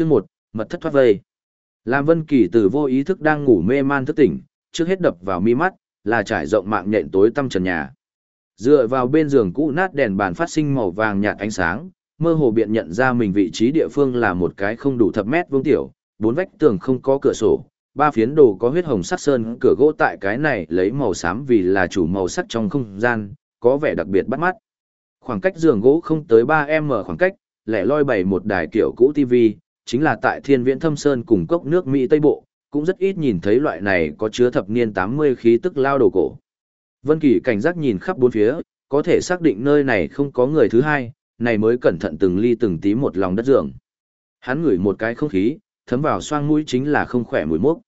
Chương một mật thất thoát vây. Lam Vân Kỳ từ vô ý thức đang ngủ mê man thức tỉnh, trước hết đập vào mi mắt, là trải rộng mạng nhện tối tăm trần nhà. Dựa vào bên giường cũ nát đèn bàn phát sinh màu vàng nhạt ánh sáng, mơ hồ biện nhận ra mình vị trí địa phương là một cái không đủ thập mét vuông tiểu, bốn vách tường không có cửa sổ, ba phiến đồ có huyết hồng sắc sơn cửa gỗ tại cái này lấy màu xám vì là chủ màu sắc trong không gian, có vẻ đặc biệt bắt mắt. Khoảng cách giường gỗ không tới 3m khoảng cách, lẻ loi bày một đài kiểu cũ TV, chính là tại thiên viễn thâm sơn cùng cốc nước Mỹ Tây Bộ, cũng rất ít nhìn thấy loại này có chứa thập niên 80 khí tức lao đồ cổ. Vân Kỳ cảnh giác nhìn khắp bốn phía, có thể xác định nơi này không có người thứ hai, này mới cẩn thận từng ly từng tí một lòng đất giường. Hắn ngửi một cái không khí, thấm vào xoang mũi chính là không khỏe mùi mốc.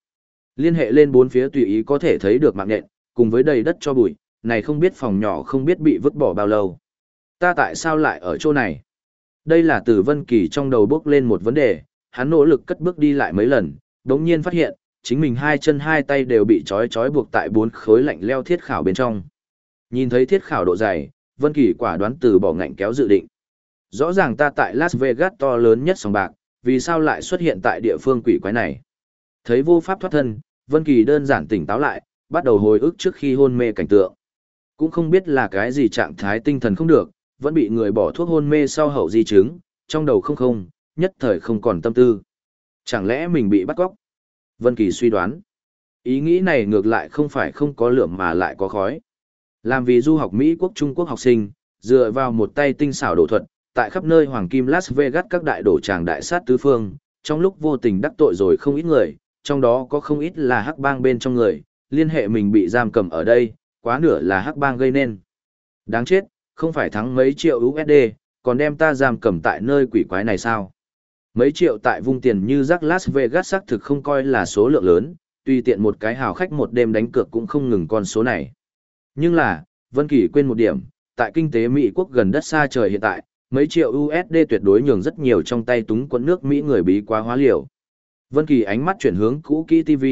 Liên hệ lên bốn phía tùy ý có thể thấy được mạng nhện, cùng với đầy đất cho bụi, này không biết phòng nhỏ không biết bị vứt bỏ bao lâu. Ta tại sao lại ở chỗ này? Đây là từ Vân Kỳ trong đầu bước lên một vấn đề, hắn nỗ lực cất bước đi lại mấy lần, đống nhiên phát hiện, chính mình hai chân hai tay đều bị trói trói buộc tại bốn khối lạnh leo thiết khảo bên trong. Nhìn thấy thiết khảo độ dày, Vân Kỳ quả đoán từ bỏ ngạnh kéo dự định. Rõ ràng ta tại Las Vegas to lớn nhất sòng bạc, vì sao lại xuất hiện tại địa phương quỷ quái này? Thấy vô pháp thoát thân, Vân Kỳ đơn giản tỉnh táo lại, bắt đầu hồi ức trước khi hôn mê cảnh tượng. Cũng không biết là cái gì trạng thái tinh thần không được, vẫn bị người bỏ thuốc hôn mê sau hậu di chứng, trong đầu không không, nhất thời không còn tâm tư. Chẳng lẽ mình bị bắt cóc? Vân Kỳ suy đoán. Ý nghĩ này ngược lại không phải không có lượng mà lại có khói. Làm vì du học Mỹ quốc Trung Quốc học sinh, dựa vào một tay tinh xảo đổ thuật, tại khắp nơi hoàng kim Las Vegas các đại đổ tràng đại sát tứ phương, trong lúc vô tình đắc tội rồi không ít người, trong đó có không ít là hắc bang bên trong người, liên hệ mình bị giam cầm ở đây, quá nửa là hắc bang gây nên. Đáng chết, không phải thắng mấy triệu USD, còn đem ta giam cầm tại nơi quỷ quái này sao? Mấy triệu tại vùng tiền như rác Las Vegas xác thực không coi là số lượng lớn, tùy tiện một cái hào khách một đêm đánh cược cũng không ngừng con số này. Nhưng là, Vân Kỳ quên một điểm, tại kinh tế Mỹ quốc gần đất xa trời hiện tại, mấy triệu USD tuyệt đối nhường rất nhiều trong tay túng quân nước Mỹ người bí quá hóa liều. Vân Kỳ ánh mắt chuyển hướng cũ kỹ TV,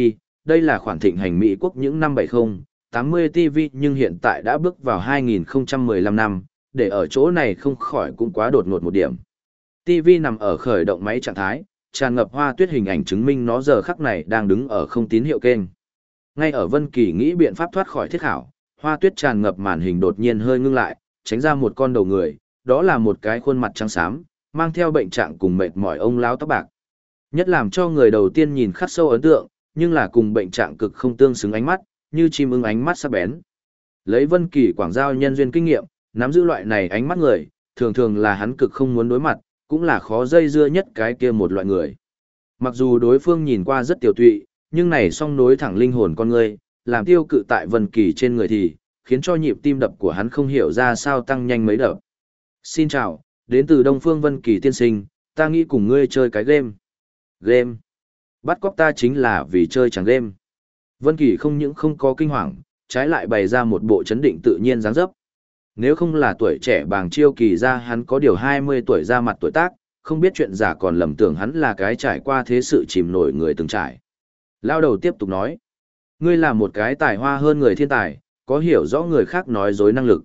đây là khoản thịnh hành Mỹ quốc những năm 70, 80 TV nhưng hiện tại đã bước vào 2015 năm, để ở chỗ này không khỏi cũng quá đột ngột một điểm. TV nằm ở khởi động máy trạng thái, tràn ngập hoa tuyết hình ảnh chứng minh nó giờ khắc này đang đứng ở không tín hiệu kênh. Ngay ở Vân Kỳ nghĩ biện pháp thoát khỏi thiết khảo, hoa tuyết tràn ngập màn hình đột nhiên hơi ngưng lại, tránh ra một con đầu người, đó là một cái khuôn mặt trắng xám, mang theo bệnh trạng cùng mệt mỏi ông lão tóc bạc. Nhất làm cho người đầu tiên nhìn khắc sâu ấn tượng, nhưng là cùng bệnh trạng cực không tương xứng ánh mắt, như chim ưng ánh mắt sắc bén. Lấy Vân Kỳ quảng giao nhân duyên kinh nghiệm, nắm giữ loại này ánh mắt người, thường thường là hắn cực không muốn đối mặt, cũng là khó dây dưa nhất cái kia một loại người. Mặc dù đối phương nhìn qua rất tiểu tụy, nhưng này song nối thẳng linh hồn con người, làm tiêu cự tại Vân Kỳ trên người thì, khiến cho nhịp tim đập của hắn không hiểu ra sao tăng nhanh mấy đập. Xin chào, đến từ Đông Phương Vân Kỳ tiên sinh, ta nghĩ cùng ngươi chơi cái game. Game. Bắt cóc ta chính là vì chơi chẳng game. Vân Kỳ không những không có kinh hoàng, trái lại bày ra một bộ chấn định tự nhiên dáng dấp. Nếu không là tuổi trẻ bàng chiêu kỳ ra hắn có điều 20 tuổi ra mặt tuổi tác, không biết chuyện giả còn lầm tưởng hắn là cái trải qua thế sự chìm nổi người từng trải. Lao đầu tiếp tục nói, ngươi là một cái tài hoa hơn người thiên tài, có hiểu rõ người khác nói dối năng lực.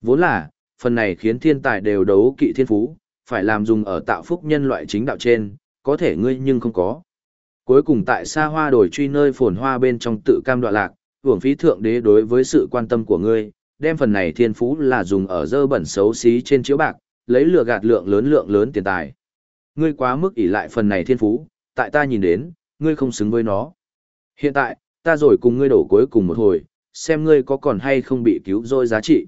Vốn là, phần này khiến thiên tài đều đấu kỵ thiên phú, phải làm dùng ở tạo phúc nhân loại chính đạo trên, có thể ngươi nhưng không có. Cuối cùng tại xa hoa đổi truy nơi phồn hoa bên trong tự cam đoạn lạc, hưởng phí thượng đế đối với sự quan tâm của ngươi, đem phần này thiên phú là dùng ở dơ bẩn xấu xí trên chiếu bạc, lấy lừa gạt lượng lớn lượng lớn tiền tài. Ngươi quá mức ỷ lại phần này thiên phú, tại ta nhìn đến, ngươi không xứng với nó. Hiện tại, ta rồi cùng ngươi đổ cuối cùng một hồi, xem ngươi có còn hay không bị cứu rồi giá trị.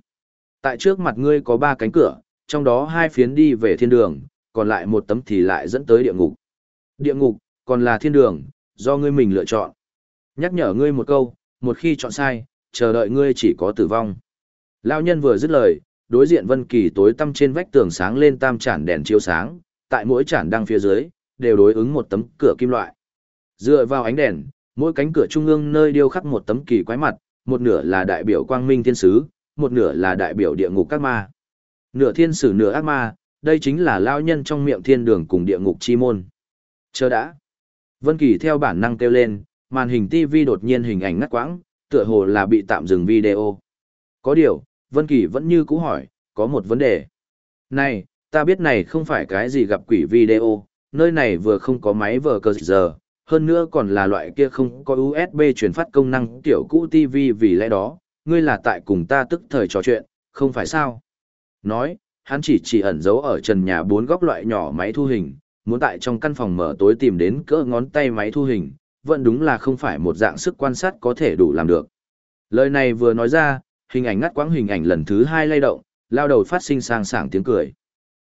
Tại trước mặt ngươi có ba cánh cửa, trong đó hai phiến đi về thiên đường, còn lại một tấm thì lại dẫn tới địa ngục. Địa ngục, còn là thiên đường, do ngươi mình lựa chọn. Nhắc nhở ngươi một câu, một khi chọn sai, chờ đợi ngươi chỉ có tử vong. Lão nhân vừa dứt lời, đối diện Vân Kỳ tối tăm trên vách tường sáng lên tam chản đèn chiếu sáng, tại mỗi chản đăng phía dưới đều đối ứng một tấm cửa kim loại. Dựa vào ánh đèn, mỗi cánh cửa trung ương nơi điêu khắc một tấm kỳ quái mặt, một nửa là đại biểu quang minh thiên sứ, một nửa là đại biểu địa ngục các ma. Nửa thiên sử nửa ác ma, đây chính là lão nhân trong miệng thiên đường cùng địa ngục chi môn. Chờ đã. Vân Kỳ theo bản năng kêu lên, màn hình TV đột nhiên hình ảnh ngắt quãng, tựa hồ là bị tạm dừng video. Có điều, Vân Kỳ vẫn như cũ hỏi, có một vấn đề. Này, ta biết này không phải cái gì gặp quỷ video, nơi này vừa không có máy vờ cờ giờ, hơn nữa còn là loại kia không có USB truyền phát công năng tiểu cũ TV vì lẽ đó, ngươi là tại cùng ta tức thời trò chuyện, không phải sao? Nói, hắn chỉ chỉ ẩn giấu ở trần nhà bốn góc loại nhỏ máy thu hình, muốn tại trong căn phòng mở tối tìm đến cỡ ngón tay máy thu hình, vẫn đúng là không phải một dạng sức quan sát có thể đủ làm được. Lời này vừa nói ra, hình ảnh ngắt quãng hình ảnh lần thứ hai lay động, lao đầu phát sinh sang sảng tiếng cười.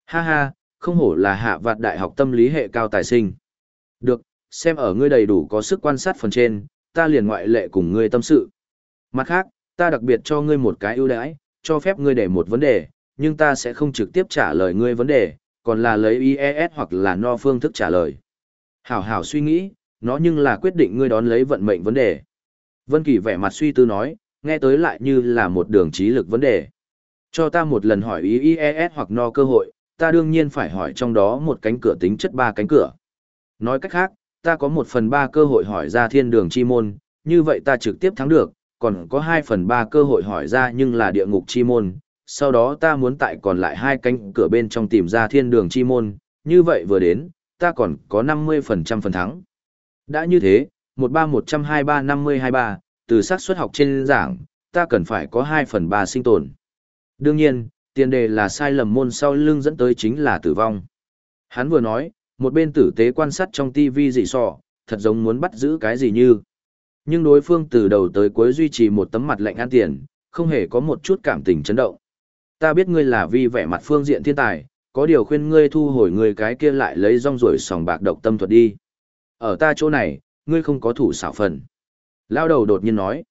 Ha ha, không hổ là hạ vạt đại học tâm lý hệ cao tài sinh. Được, xem ở ngươi đầy đủ có sức quan sát phần trên, ta liền ngoại lệ cùng ngươi tâm sự. Mặt khác, ta đặc biệt cho ngươi một cái ưu đãi, cho phép ngươi để một vấn đề, nhưng ta sẽ không trực tiếp trả lời ngươi vấn đề, còn là lấy IES hoặc là no phương thức trả lời. Hảo hảo suy nghĩ, nó nhưng là quyết định ngươi đón lấy vận mệnh vấn đề. Vân Kỳ vẻ mặt suy tư nói, nghe tới lại như là một đường trí lực vấn đề. Cho ta một lần hỏi ý IES hoặc no cơ hội, ta đương nhiên phải hỏi trong đó một cánh cửa tính chất ba cánh cửa. Nói cách khác, ta có một phần ba cơ hội hỏi ra thiên đường chi môn, như vậy ta trực tiếp thắng được, còn có hai phần ba cơ hội hỏi ra nhưng là địa ngục chi môn, sau đó ta muốn tại còn lại hai cánh cửa bên trong tìm ra thiên đường chi môn, như vậy vừa đến, ta còn có 50% phần thắng. Đã như thế, 13-123-50-23, từ xác suất học trên giảng, ta cần phải có 2 phần 3 sinh tồn. Đương nhiên, tiền đề là sai lầm môn sau lưng dẫn tới chính là tử vong. Hắn vừa nói, một bên tử tế quan sát trong tivi dị sọ, thật giống muốn bắt giữ cái gì như. Nhưng đối phương từ đầu tới cuối duy trì một tấm mặt lạnh an tiền, không hề có một chút cảm tình chấn động. Ta biết ngươi là vì vẻ mặt phương diện thiên tài, có điều khuyên ngươi thu hồi người cái kia lại lấy rong ruổi sòng bạc độc tâm thuật đi. Ở ta chỗ này, ngươi không có thủ xảo phần. Lao đầu đột nhiên nói.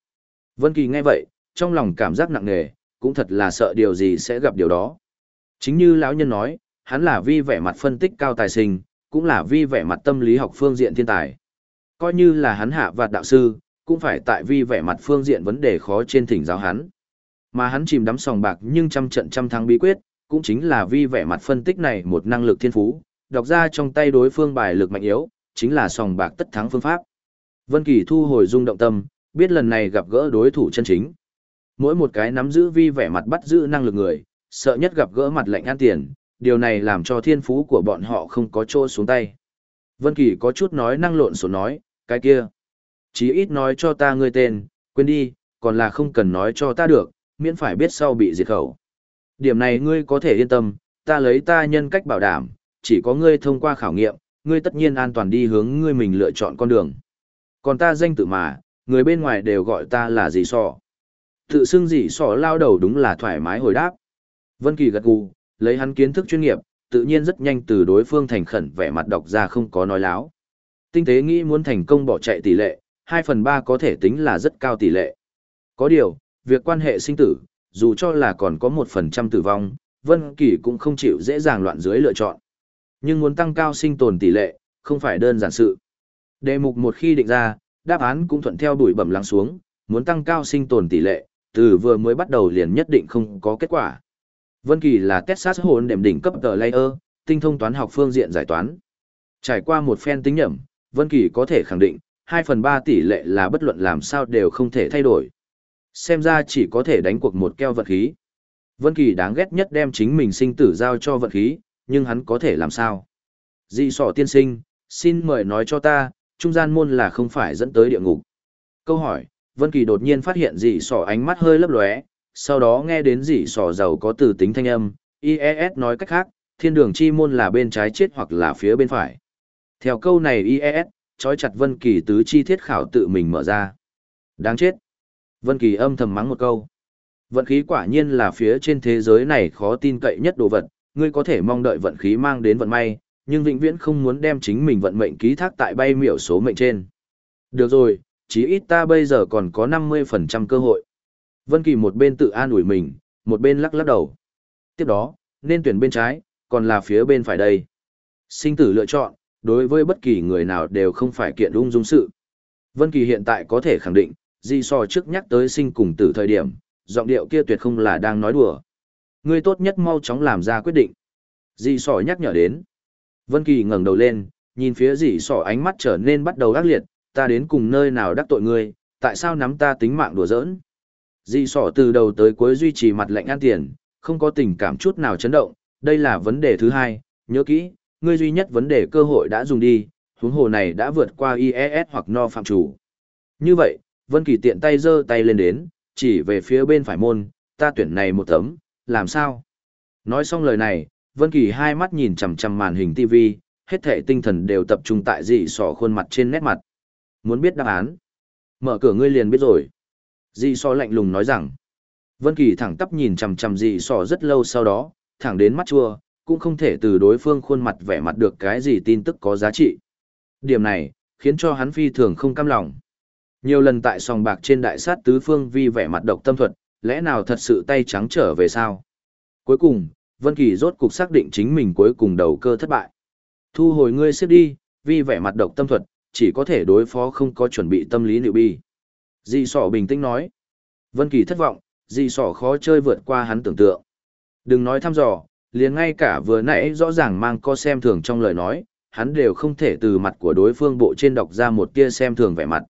Vân Kỳ nghe vậy, trong lòng cảm giác nặng nề, cũng thật là sợ điều gì sẽ gặp điều đó. Chính như lão nhân nói, hắn là vi vẻ mặt phân tích cao tài sinh, cũng là vi vẻ mặt tâm lý học phương diện thiên tài. Coi như là hắn hạ vạt đạo sư, cũng phải tại vi vẻ mặt phương diện vấn đề khó trên thỉnh giáo hắn. Mà hắn chìm đắm sòng bạc nhưng trăm trận trăm thắng bí quyết, cũng chính là vi vẻ mặt phân tích này một năng lực thiên phú, đọc ra trong tay đối phương bài lực mạnh yếu, chính là sòng bạc tất thắng phương pháp. Vân Kỳ thu hồi rung động tâm, biết lần này gặp gỡ đối thủ chân chính. Mỗi một cái nắm giữ vi vẻ mặt bắt giữ năng lực người, sợ nhất gặp gỡ mặt lạnh ăn tiền, điều này làm cho thiên phú của bọn họ không có chỗ xuống tay. Vân Kỳ có chút nói năng lộn xộn nói, cái kia, chí ít nói cho ta ngươi tên, quên đi, còn là không cần nói cho ta được, miễn phải biết sau bị diệt khẩu. Điểm này ngươi có thể yên tâm, ta lấy ta nhân cách bảo đảm, chỉ có ngươi thông qua khảo nghiệm, ngươi tất nhiên an toàn đi hướng ngươi mình lựa chọn con đường. Còn ta danh tự mà, người bên ngoài đều gọi ta là gì sọ. Tự xưng gì sọ lao đầu đúng là thoải mái hồi đáp. Vân Kỳ gật gù, lấy hắn kiến thức chuyên nghiệp, tự nhiên rất nhanh từ đối phương thành khẩn vẻ mặt đọc ra không có nói láo. Tinh tế nghĩ muốn thành công bỏ chạy tỷ lệ, 2 phần 3 có thể tính là rất cao tỷ lệ. Có điều, việc quan hệ sinh tử, dù cho là còn có 1% tử vong, Vân Kỳ cũng không chịu dễ dàng loạn dưới lựa chọn. Nhưng muốn tăng cao sinh tồn tỷ lệ, không phải đơn giản sự. Đề mục một khi định ra, đáp án cũng thuận theo đuổi bẩm lắng xuống, muốn tăng cao sinh tồn tỷ lệ, từ vừa mới bắt đầu liền nhất định không có kết quả. Vân Kỳ là Texas hồn đệm đỉnh cấp tờ layer, tinh thông toán học phương diện giải toán. Trải qua một phen tính nhẩm, Vân Kỳ có thể khẳng định, 2 phần 3 tỷ lệ là bất luận làm sao đều không thể thay đổi. Xem ra chỉ có thể đánh cuộc một keo vật khí. Vân Kỳ đáng ghét nhất đem chính mình sinh tử giao cho vật khí, nhưng hắn có thể làm sao? Dị sọ tiên sinh, xin mời nói cho ta, trung gian môn là không phải dẫn tới địa ngục. Câu hỏi, Vân Kỳ đột nhiên phát hiện dị sỏ ánh mắt hơi lấp lóe, sau đó nghe đến dị sỏ giàu có từ tính thanh âm, IES nói cách khác, thiên đường chi môn là bên trái chết hoặc là phía bên phải. Theo câu này IES, trói chặt Vân Kỳ tứ chi thiết khảo tự mình mở ra. Đáng chết. Vân Kỳ âm thầm mắng một câu. Vận khí quả nhiên là phía trên thế giới này khó tin cậy nhất đồ vật, ngươi có thể mong đợi vận khí mang đến vận may, nhưng vĩnh viễn không muốn đem chính mình vận mệnh ký thác tại bay miểu số mệnh trên. Được rồi, chí ít ta bây giờ còn có 50% cơ hội. Vân Kỳ một bên tự an ủi mình, một bên lắc lắc đầu. Tiếp đó, nên tuyển bên trái, còn là phía bên phải đây. Sinh tử lựa chọn, đối với bất kỳ người nào đều không phải kiện ung dung sự. Vân Kỳ hiện tại có thể khẳng định, di so trước nhắc tới sinh cùng tử thời điểm, giọng điệu kia tuyệt không là đang nói đùa. Ngươi tốt nhất mau chóng làm ra quyết định. Di So nhắc nhở đến. Vân Kỳ ngẩng đầu lên, nhìn phía dì sỏ ánh mắt trở nên bắt đầu ác liệt, ta đến cùng nơi nào đắc tội ngươi, tại sao nắm ta tính mạng đùa giỡn. Dì sỏ từ đầu tới cuối duy trì mặt lạnh an tiền, không có tình cảm chút nào chấn động, đây là vấn đề thứ hai, nhớ kỹ, ngươi duy nhất vấn đề cơ hội đã dùng đi, huống hồ này đã vượt qua IES hoặc no phạm chủ. Như vậy, Vân Kỳ tiện tay giơ tay lên đến, chỉ về phía bên phải môn, ta tuyển này một tấm, làm sao? Nói xong lời này, Vân Kỳ hai mắt nhìn chằm chằm màn hình TV, hết thảy tinh thần đều tập trung tại dị sọ khuôn mặt trên nét mặt. Muốn biết đáp án? Mở cửa ngươi liền biết rồi. Dị sọ lạnh lùng nói rằng. Vân Kỳ thẳng tắp nhìn chằm chằm dị sọ rất lâu sau đó, thẳng đến mắt chua, cũng không thể từ đối phương khuôn mặt vẻ mặt được cái gì tin tức có giá trị. Điểm này, khiến cho hắn phi thường không cam lòng. Nhiều lần tại sòng bạc trên đại sát tứ phương vi vẻ mặt độc tâm thuật, lẽ nào thật sự tay trắng trở về sao? Cuối cùng, Vân Kỳ rốt cục xác định chính mình cuối cùng đầu cơ thất bại. Thu hồi ngươi xếp đi, vì vẻ mặt độc tâm thuật, chỉ có thể đối phó không có chuẩn bị tâm lý liệu bi. Di sỏ bình tĩnh nói. Vân Kỳ thất vọng, di sỏ khó chơi vượt qua hắn tưởng tượng. Đừng nói thăm dò, liền ngay cả vừa nãy rõ ràng mang co xem thường trong lời nói, hắn đều không thể từ mặt của đối phương bộ trên đọc ra một tia xem thường vẻ mặt.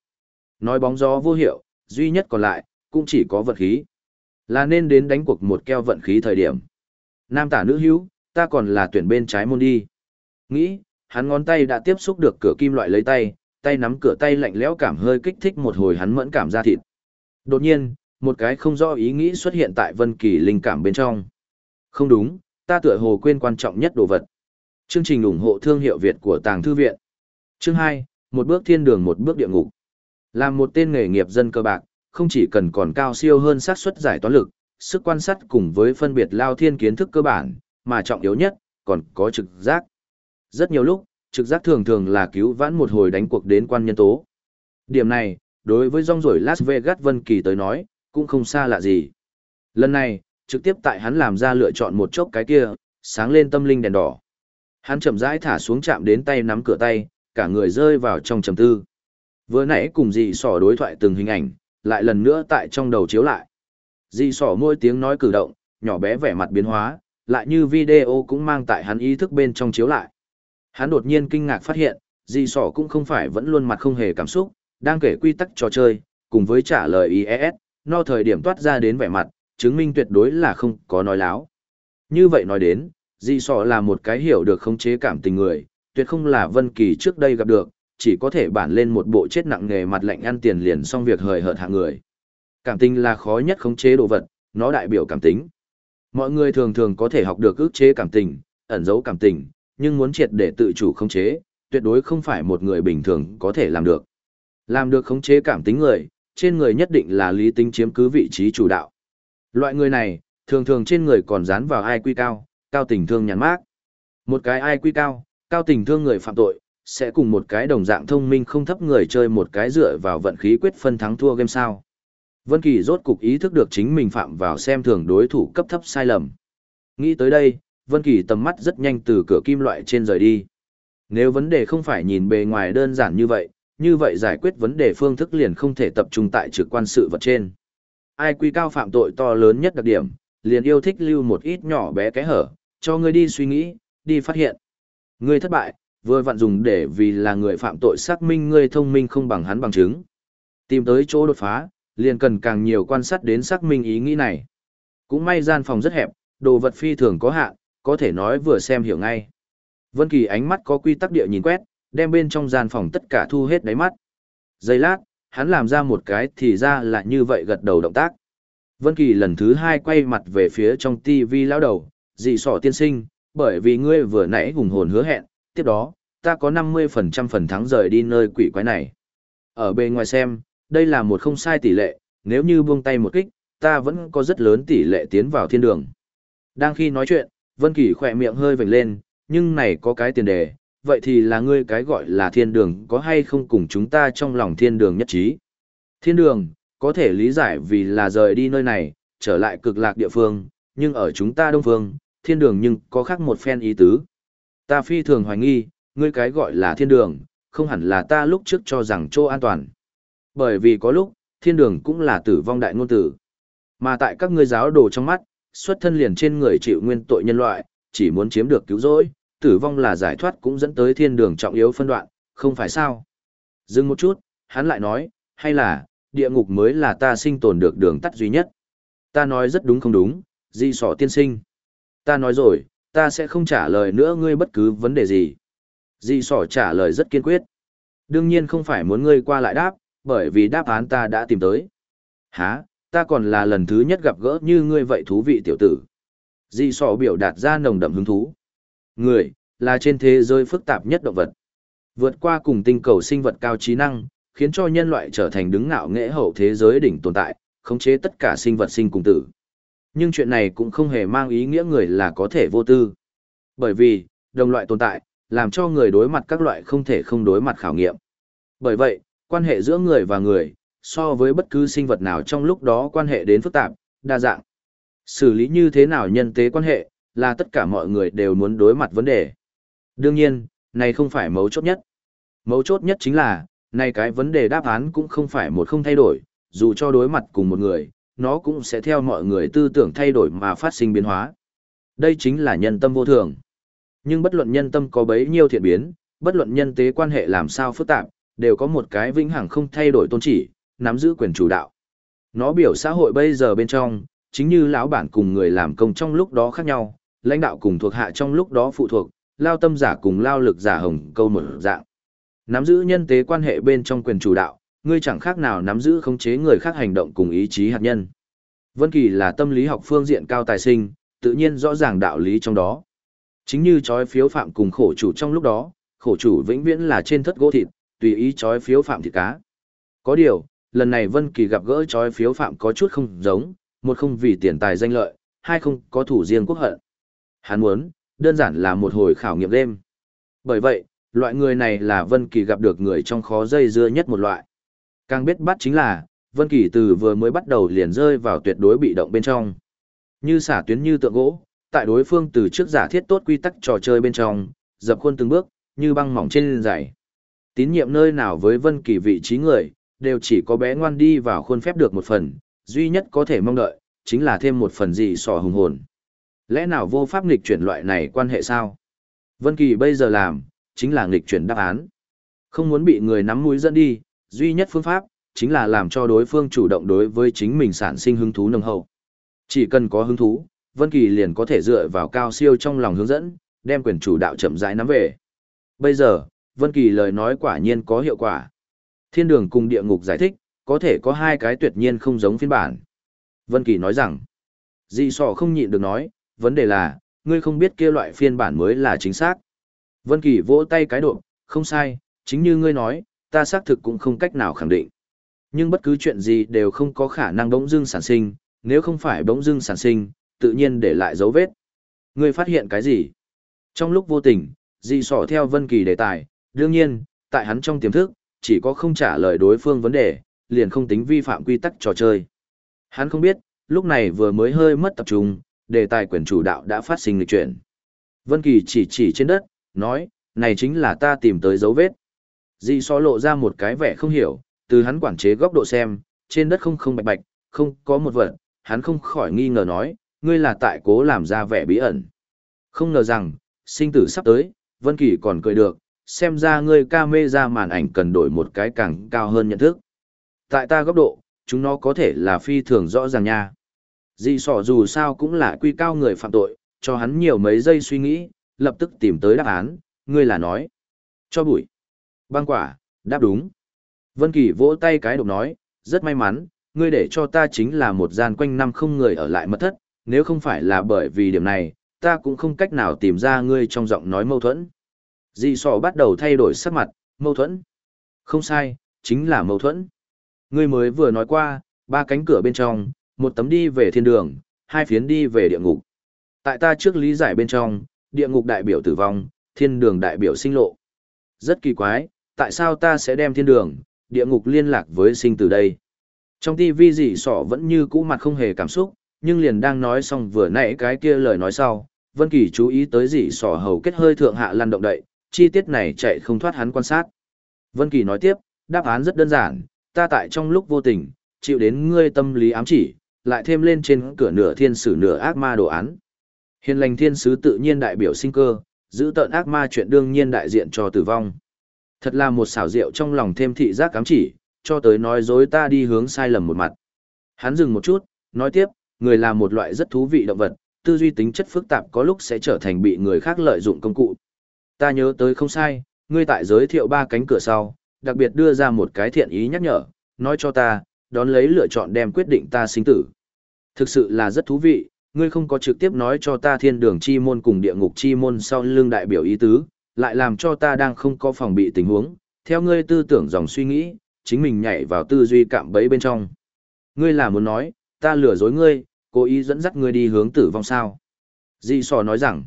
Nói bóng gió vô hiệu, duy nhất còn lại, cũng chỉ có vận khí. Là nên đến đánh cuộc một keo vận khí thời điểm. Nam tả nữ hữu, ta còn là tuyển bên trái môn đi. Nghĩ, hắn ngón tay đã tiếp xúc được cửa kim loại lấy tay, tay nắm cửa tay lạnh lẽo cảm hơi kích thích một hồi hắn mẫn cảm ra thịt. Đột nhiên, một cái không rõ ý nghĩ xuất hiện tại Vân Kỳ linh cảm bên trong. Không đúng, ta tựa hồ quên quan trọng nhất đồ vật. Chương trình ủng hộ thương hiệu Việt của Tàng Thư Viện. Chương 2, một bước thiên đường một bước địa ngục. Làm một tên nghề nghiệp dân cơ bạc, không chỉ cần còn cao siêu hơn xác suất giải toán lực, sức quan sát cùng với phân biệt lao thiên kiến thức cơ bản, mà trọng yếu nhất, còn có trực giác. Rất nhiều lúc, trực giác thường thường là cứu vãn một hồi đánh cuộc đến quan nhân tố. Điểm này, đối với rong rổi Las Vegas Vân Kỳ tới nói, cũng không xa lạ gì. Lần này, trực tiếp tại hắn làm ra lựa chọn một chốc cái kia, sáng lên tâm linh đèn đỏ. Hắn chậm rãi thả xuống chạm đến tay nắm cửa tay, cả người rơi vào trong trầm tư. Vừa nãy cùng gì sỏ đối thoại từng hình ảnh, lại lần nữa tại trong đầu chiếu lại. Dì sỏ môi tiếng nói cử động, nhỏ bé vẻ mặt biến hóa, lại như video cũng mang tại hắn ý thức bên trong chiếu lại. Hắn đột nhiên kinh ngạc phát hiện, dì sỏ cũng không phải vẫn luôn mặt không hề cảm xúc, đang kể quy tắc trò chơi, cùng với trả lời IES, no thời điểm toát ra đến vẻ mặt, chứng minh tuyệt đối là không có nói láo. Như vậy nói đến, dì sỏ là một cái hiểu được khống chế cảm tình người, tuyệt không là Vân Kỳ trước đây gặp được, chỉ có thể bản lên một bộ chết nặng nghề mặt lạnh ăn tiền liền xong việc hời hợt hạng người. Cảm tình là khó nhất khống chế đồ vật, nó đại biểu cảm tính. Mọi người thường thường có thể học được ức chế cảm tình, ẩn giấu cảm tình, nhưng muốn triệt để tự chủ khống chế, tuyệt đối không phải một người bình thường có thể làm được. Làm được khống chế cảm tính người, trên người nhất định là lý tính chiếm cứ vị trí chủ đạo. Loại người này, thường thường trên người còn dán vào ai quy cao, cao tình thương nhàn mát. Một cái ai quy cao, cao tình thương người phạm tội, sẽ cùng một cái đồng dạng thông minh không thấp người chơi một cái dựa vào vận khí quyết phân thắng thua game sao. Vân Kỳ rốt cục ý thức được chính mình phạm vào xem thường đối thủ cấp thấp sai lầm. Nghĩ tới đây, Vân Kỳ tầm mắt rất nhanh từ cửa kim loại trên rời đi. Nếu vấn đề không phải nhìn bề ngoài đơn giản như vậy, như vậy giải quyết vấn đề phương thức liền không thể tập trung tại trực quan sự vật trên. Ai quy cao phạm tội to lớn nhất đặc điểm, liền yêu thích lưu một ít nhỏ bé cái hở, cho ngươi đi suy nghĩ, đi phát hiện. Ngươi thất bại, vừa vặn dùng để vì là người phạm tội xác minh ngươi thông minh không bằng hắn bằng chứng. Tìm tới chỗ đột phá, liền cần càng nhiều quan sát đến xác minh ý nghĩ này. Cũng may gian phòng rất hẹp, đồ vật phi thường có hạn, có thể nói vừa xem hiểu ngay. Vân Kỳ ánh mắt có quy tắc địa nhìn quét, đem bên trong gian phòng tất cả thu hết đáy mắt. Giây lát, hắn làm ra một cái thì ra là như vậy gật đầu động tác. Vân Kỳ lần thứ hai quay mặt về phía trong TV lão đầu, dị sỏ tiên sinh, bởi vì ngươi vừa nãy hùng hồn hứa hẹn, tiếp đó, ta có 50% phần thắng rời đi nơi quỷ quái này. Ở bên ngoài xem, đây là một không sai tỷ lệ, nếu như buông tay một kích, ta vẫn có rất lớn tỷ lệ tiến vào thiên đường. Đang khi nói chuyện, Vân Kỳ khẽ miệng hơi vểnh lên, nhưng này có cái tiền đề, vậy thì là ngươi cái gọi là thiên đường có hay không cùng chúng ta trong lòng thiên đường nhất trí. Thiên đường, có thể lý giải vì là rời đi nơi này, trở lại cực lạc địa phương, nhưng ở chúng ta đông phương, thiên đường nhưng có khác một phen ý tứ. Ta phi thường hoài nghi, ngươi cái gọi là thiên đường, không hẳn là ta lúc trước cho rằng chỗ an toàn. Bởi vì có lúc, thiên đường cũng là tử vong đại ngôn tử. Mà tại các ngươi giáo đồ trong mắt, xuất thân liền trên người chịu nguyên tội nhân loại, chỉ muốn chiếm được cứu rỗi, tử vong là giải thoát cũng dẫn tới thiên đường trọng yếu phân đoạn, không phải sao? Dừng một chút, hắn lại nói, hay là, địa ngục mới là ta sinh tồn được đường tắt duy nhất. Ta nói rất đúng không đúng, di sỏ tiên sinh. Ta nói rồi, Ta sẽ không trả lời nữa ngươi bất cứ vấn đề gì. Di sỏ trả lời rất kiên quyết. Đương nhiên không phải muốn ngươi qua lại đáp, bởi vì đáp án ta đã tìm tới. Hả, ta còn là lần thứ nhất gặp gỡ như ngươi vậy thú vị tiểu tử. Di sọ biểu đạt ra nồng đậm hứng thú. Người, là trên thế giới phức tạp nhất động vật. Vượt qua cùng tinh cầu sinh vật cao trí năng, khiến cho nhân loại trở thành đứng ngạo nghệ hậu thế giới đỉnh tồn tại, khống chế tất cả sinh vật sinh cùng tử. Nhưng chuyện này cũng không hề mang ý nghĩa người là có thể vô tư. Bởi vì, đồng loại tồn tại, làm cho người đối mặt các loại không thể không đối mặt khảo nghiệm. Bởi vậy, quan hệ giữa người và người, so với bất cứ sinh vật nào trong lúc đó quan hệ đến phức tạp, đa dạng. Xử lý như thế nào nhân tế quan hệ, là tất cả mọi người đều muốn đối mặt vấn đề. Đương nhiên, này không phải mấu chốt nhất. Mấu chốt nhất chính là, này cái vấn đề đáp án cũng không phải một không thay đổi, dù cho đối mặt cùng một người, nó cũng sẽ theo mọi người tư tưởng thay đổi mà phát sinh biến hóa. Đây chính là nhân tâm vô thường. Nhưng bất luận nhân tâm có bấy nhiêu thiện biến, bất luận nhân tế quan hệ làm sao phức tạp, đều có một cái vĩnh hằng không thay đổi tôn chỉ, nắm giữ quyền chủ đạo. Nó biểu xã hội bây giờ bên trong, chính như lão bản cùng người làm công trong lúc đó khác nhau, lãnh đạo cùng thuộc hạ trong lúc đó phụ thuộc, lao tâm giả cùng lao lực giả hồng câu một dạng. Nắm giữ nhân tế quan hệ bên trong quyền chủ đạo, ngươi chẳng khác nào nắm giữ khống chế người khác hành động cùng ý chí hạt nhân. Vân Kỳ là tâm lý học phương diện cao tài sinh, tự nhiên rõ ràng đạo lý trong đó. Chính như chói phiếu phạm cùng khổ chủ trong lúc đó, khổ chủ vĩnh viễn là trên thất gỗ thịt, tùy ý chói phiếu phạm thịt cá. Có điều, lần này Vân Kỳ gặp gỡ chói phiếu phạm có chút không giống, một không vì tiền tài danh lợi, hai không có thủ riêng quốc hận. Hắn muốn, đơn giản là một hồi khảo nghiệm đêm. Bởi vậy, loại người này là Vân Kỳ gặp được người trong khó dây dưa nhất một loại. Càng biết bắt chính là, Vân Kỳ từ vừa mới bắt đầu liền rơi vào tuyệt đối bị động bên trong. Như xả tuyến như tượng gỗ, tại đối phương từ trước giả thiết tốt quy tắc trò chơi bên trong, dập khuôn từng bước, như băng mỏng trên giày. Tín nhiệm nơi nào với Vân Kỳ vị trí người, đều chỉ có bé ngoan đi vào khuôn phép được một phần, duy nhất có thể mong đợi, chính là thêm một phần gì sò hùng hồn. Lẽ nào vô pháp nghịch chuyển loại này quan hệ sao? Vân Kỳ bây giờ làm, chính là nghịch chuyển đáp án. Không muốn bị người nắm mũi dẫn đi, duy nhất phương pháp, chính là làm cho đối phương chủ động đối với chính mình sản sinh hứng thú nồng hậu. Chỉ cần có hứng thú, Vân Kỳ liền có thể dựa vào cao siêu trong lòng hướng dẫn, đem quyền chủ đạo chậm rãi nắm về. Bây giờ, Vân Kỳ lời nói quả nhiên có hiệu quả. Thiên đường cùng địa ngục giải thích, có thể có hai cái tuyệt nhiên không giống phiên bản. Vân Kỳ nói rằng, Dị sọ không nhịn được nói, vấn đề là, ngươi không biết kia loại phiên bản mới là chính xác. Vân Kỳ vỗ tay cái độ, không sai, chính như ngươi nói, ta xác thực cũng không cách nào khẳng định. Nhưng bất cứ chuyện gì đều không có khả năng bỗng dưng sản sinh, nếu không phải bỗng dưng sản sinh, tự nhiên để lại dấu vết. Ngươi phát hiện cái gì? Trong lúc vô tình, dị sọ theo Vân Kỳ đề tài, đương nhiên, tại hắn trong tiềm thức, chỉ có không trả lời đối phương vấn đề, liền không tính vi phạm quy tắc trò chơi. Hắn không biết, lúc này vừa mới hơi mất tập trung, đề tài quyền chủ đạo đã phát sinh lịch chuyển. Vân Kỳ chỉ chỉ trên đất, nói, này chính là ta tìm tới dấu vết. Di so lộ ra một cái vẻ không hiểu, từ hắn quản chế góc độ xem, trên đất không không bạch bạch, không có một vật, hắn không khỏi nghi ngờ nói, ngươi là tại cố làm ra vẻ bí ẩn. Không ngờ rằng, sinh tử sắp tới, Vân Kỳ còn cười được, xem ra ngươi ca mê ra màn ảnh cần đổi một cái càng cao hơn nhận thức. Tại ta góc độ, chúng nó có thể là phi thường rõ ràng nha. Dị sỏ dù sao cũng là quy cao người phạm tội, cho hắn nhiều mấy giây suy nghĩ, lập tức tìm tới đáp án, ngươi là nói. Cho bụi. Băng quả, đáp đúng. Vân Kỳ vỗ tay cái độc nói, rất may mắn, ngươi để cho ta chính là một gian quanh năm không người ở lại mất thất, nếu không phải là bởi vì điểm này, ta cũng không cách nào tìm ra ngươi trong giọng nói mâu thuẫn. Dị sọ bắt đầu thay đổi sắc mặt, mâu thuẫn. Không sai, chính là mâu thuẫn. Ngươi mới vừa nói qua, ba cánh cửa bên trong, một tấm đi về thiên đường, hai phiến đi về địa ngục. Tại ta trước lý giải bên trong, địa ngục đại biểu tử vong, thiên đường đại biểu sinh lộ. Rất kỳ quái, tại sao ta sẽ đem thiên đường, địa ngục liên lạc với sinh từ đây? Trong TV dị sọ vẫn như cũ mặt không hề cảm xúc, nhưng liền đang nói xong vừa nãy cái kia lời nói sau, Vân Kỳ chú ý tới dị sọ hầu kết hơi thượng hạ lăn động đậy, chi tiết này chạy không thoát hắn quan sát. Vân Kỳ nói tiếp, đáp án rất đơn giản, ta tại trong lúc vô tình, chịu đến ngươi tâm lý ám chỉ, lại thêm lên trên cửa nửa thiên sử nửa ác ma đồ án. Hiền lành thiên sứ tự nhiên đại biểu sinh cơ, giữ tợn ác ma chuyện đương nhiên đại diện cho tử vong. Thật là một xảo diệu trong lòng thêm thị giác cám chỉ, cho tới nói dối ta đi hướng sai lầm một mặt. Hắn dừng một chút, nói tiếp, người là một loại rất thú vị động vật, tư duy tính chất phức tạp có lúc sẽ trở thành bị người khác lợi dụng công cụ. Ta nhớ tới không sai, ngươi tại giới thiệu ba cánh cửa sau, đặc biệt đưa ra một cái thiện ý nhắc nhở, nói cho ta, đón lấy lựa chọn đem quyết định ta sinh tử. Thực sự là rất thú vị, ngươi không có trực tiếp nói cho ta thiên đường chi môn cùng địa ngục chi môn sau lưng đại biểu ý tứ, lại làm cho ta đang không có phòng bị tình huống, theo ngươi tư tưởng dòng suy nghĩ, chính mình nhảy vào tư duy cạm bẫy bên trong. Ngươi là muốn nói, ta lừa dối ngươi, cố ý dẫn dắt ngươi đi hướng tử vong sao. Di sò nói rằng,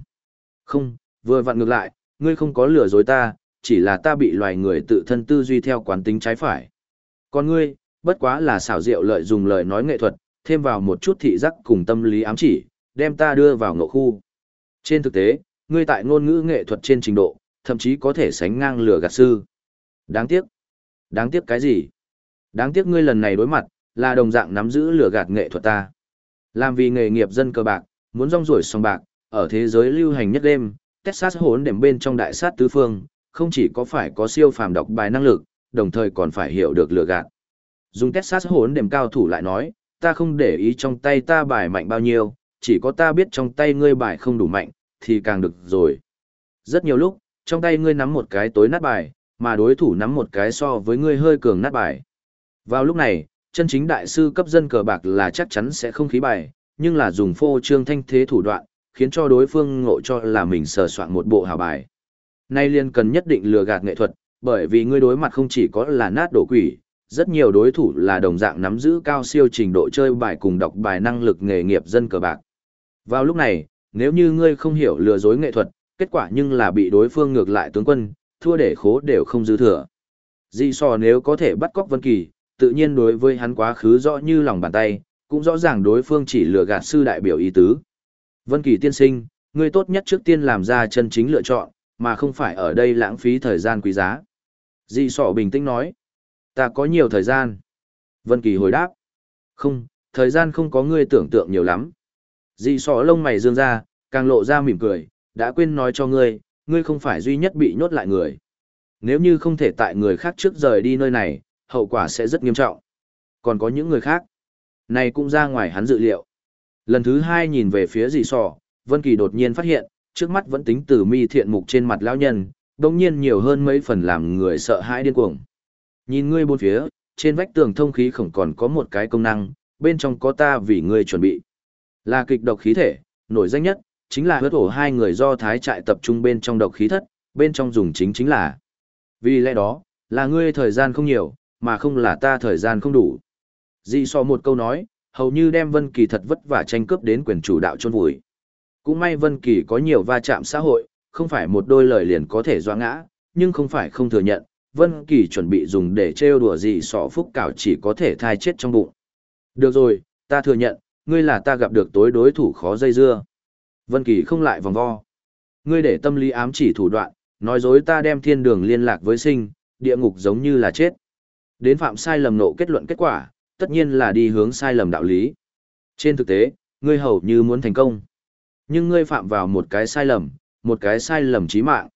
không, vừa vặn ngược lại, ngươi không có lừa dối ta, chỉ là ta bị loài người tự thân tư duy theo quán tính trái phải. Còn ngươi, bất quá là xảo diệu lợi dùng lời nói nghệ thuật, thêm vào một chút thị giác cùng tâm lý ám chỉ, đem ta đưa vào ngộ khu. Trên thực tế, ngươi tại ngôn ngữ nghệ thuật trên trình độ, thậm chí có thể sánh ngang lừa gạt sư. Đáng tiếc. Đáng tiếc cái gì? Đáng tiếc ngươi lần này đối mặt, là đồng dạng nắm giữ lừa gạt nghệ thuật ta. Làm vì nghề nghiệp dân cờ bạc, muốn rong ruổi song bạc, ở thế giới lưu hành nhất đêm, Texas hốn điểm bên trong đại sát tứ phương, không chỉ có phải có siêu phàm đọc bài năng lực, đồng thời còn phải hiểu được lừa gạt. Dùng Texas hốn điểm cao thủ lại nói, ta không để ý trong tay ta bài mạnh bao nhiêu, chỉ có ta biết trong tay ngươi bài không đủ mạnh, thì càng được rồi. Rất nhiều lúc, trong tay ngươi nắm một cái tối nát bài, mà đối thủ nắm một cái so với ngươi hơi cường nát bài. Vào lúc này, chân chính đại sư cấp dân cờ bạc là chắc chắn sẽ không khí bài, nhưng là dùng phô trương thanh thế thủ đoạn, khiến cho đối phương ngộ cho là mình sờ soạn một bộ hào bài. Nay liên cần nhất định lừa gạt nghệ thuật, bởi vì ngươi đối mặt không chỉ có là nát đổ quỷ, rất nhiều đối thủ là đồng dạng nắm giữ cao siêu trình độ chơi bài cùng đọc bài năng lực nghề nghiệp dân cờ bạc. Vào lúc này, nếu như ngươi không hiểu lừa dối nghệ thuật, kết quả nhưng là bị đối phương ngược lại tướng quân, thua để khố đều không dư thừa. Di so nếu có thể bắt cóc Vân Kỳ, tự nhiên đối với hắn quá khứ rõ như lòng bàn tay, cũng rõ ràng đối phương chỉ lừa gạt sư đại biểu ý tứ. Vân Kỳ tiên sinh, ngươi tốt nhất trước tiên làm ra chân chính lựa chọn, mà không phải ở đây lãng phí thời gian quý giá. Di sọ bình tĩnh nói, ta có nhiều thời gian. Vân Kỳ hồi đáp, không, thời gian không có ngươi tưởng tượng nhiều lắm. Di sọ lông mày dương ra, càng lộ ra mỉm cười, đã quên nói cho ngươi, ngươi không phải duy nhất bị nhốt lại người. Nếu như không thể tại người khác trước rời đi nơi này, hậu quả sẽ rất nghiêm trọng. Còn có những người khác. Này cũng ra ngoài hắn dự liệu. Lần thứ hai nhìn về phía dì sò, Vân Kỳ đột nhiên phát hiện, trước mắt vẫn tính từ mi thiện mục trên mặt lão nhân, đồng nhiên nhiều hơn mấy phần làm người sợ hãi điên cuồng. Nhìn ngươi bốn phía, trên vách tường thông khí khổng còn có một cái công năng, bên trong có ta vì ngươi chuẩn bị. Là kịch độc khí thể, nổi danh nhất, chính là huyết ổ hai người do thái trại tập trung bên trong độc khí thất, bên trong dùng chính chính là. Vì lẽ đó, là ngươi thời gian không nhiều, mà không là ta thời gian không đủ. Dị so một câu nói, hầu như đem Vân Kỳ thật vất vả tranh cướp đến quyền chủ đạo chôn vùi. Cũng may Vân Kỳ có nhiều va chạm xã hội, không phải một đôi lời liền có thể doa ngã, nhưng không phải không thừa nhận, Vân Kỳ chuẩn bị dùng để trêu đùa gì sọ phúc cảo chỉ có thể thai chết trong bụng. Được rồi, ta thừa nhận, ngươi là ta gặp được tối đối thủ khó dây dưa. Vân Kỳ không lại vòng vo. Ngươi để tâm lý ám chỉ thủ đoạn, nói dối ta đem thiên đường liên lạc với sinh, địa ngục giống như là chết. Đến phạm sai lầm nộ kết luận kết quả, tất nhiên là đi hướng sai lầm đạo lý. Trên thực tế, ngươi hầu như muốn thành công. Nhưng ngươi phạm vào một cái sai lầm, một cái sai lầm chí mạng.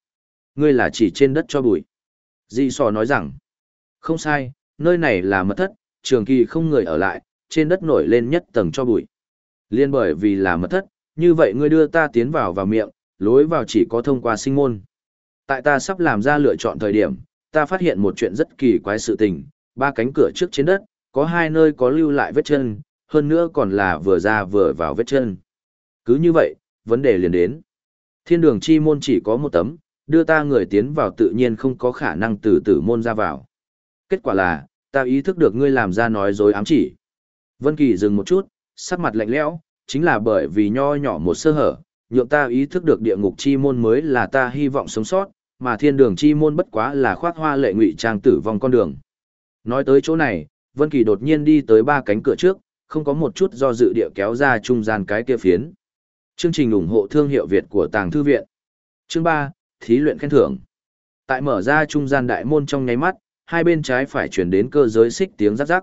Ngươi là chỉ trên đất cho bụi. Di sò nói rằng, không sai, nơi này là mật thất, trường kỳ không người ở lại, trên đất nổi lên nhất tầng cho bụi. Liên bởi vì là mật thất, như vậy ngươi đưa ta tiến vào vào miệng, lối vào chỉ có thông qua sinh môn. Tại ta sắp làm ra lựa chọn thời điểm, ta phát hiện một chuyện rất kỳ quái sự tình, ba cánh cửa trước trên đất, có hai nơi có lưu lại vết chân, hơn nữa còn là vừa ra vừa vào vết chân. Cứ như vậy, vấn đề liền đến. Thiên đường chi môn chỉ có một tấm, đưa ta người tiến vào tự nhiên không có khả năng từ tử môn ra vào. Kết quả là, ta ý thức được ngươi làm ra nói dối ám chỉ. Vân Kỳ dừng một chút, sắc mặt lạnh lẽo, chính là bởi vì nho nhỏ một sơ hở, nhượng ta ý thức được địa ngục chi môn mới là ta hy vọng sống sót, mà thiên đường chi môn bất quá là khoác hoa lệ ngụy trang tử vong con đường. Nói tới chỗ này, Vân Kỳ đột nhiên đi tới ba cánh cửa trước, không có một chút do dự địa kéo ra trung gian cái kia phiến. Chương trình ủng hộ thương hiệu Việt của Tàng Thư Viện. Chương 3, Thí luyện khen thưởng. Tại mở ra trung gian đại môn trong nháy mắt, hai bên trái phải chuyển đến cơ giới xích tiếng rắc rắc.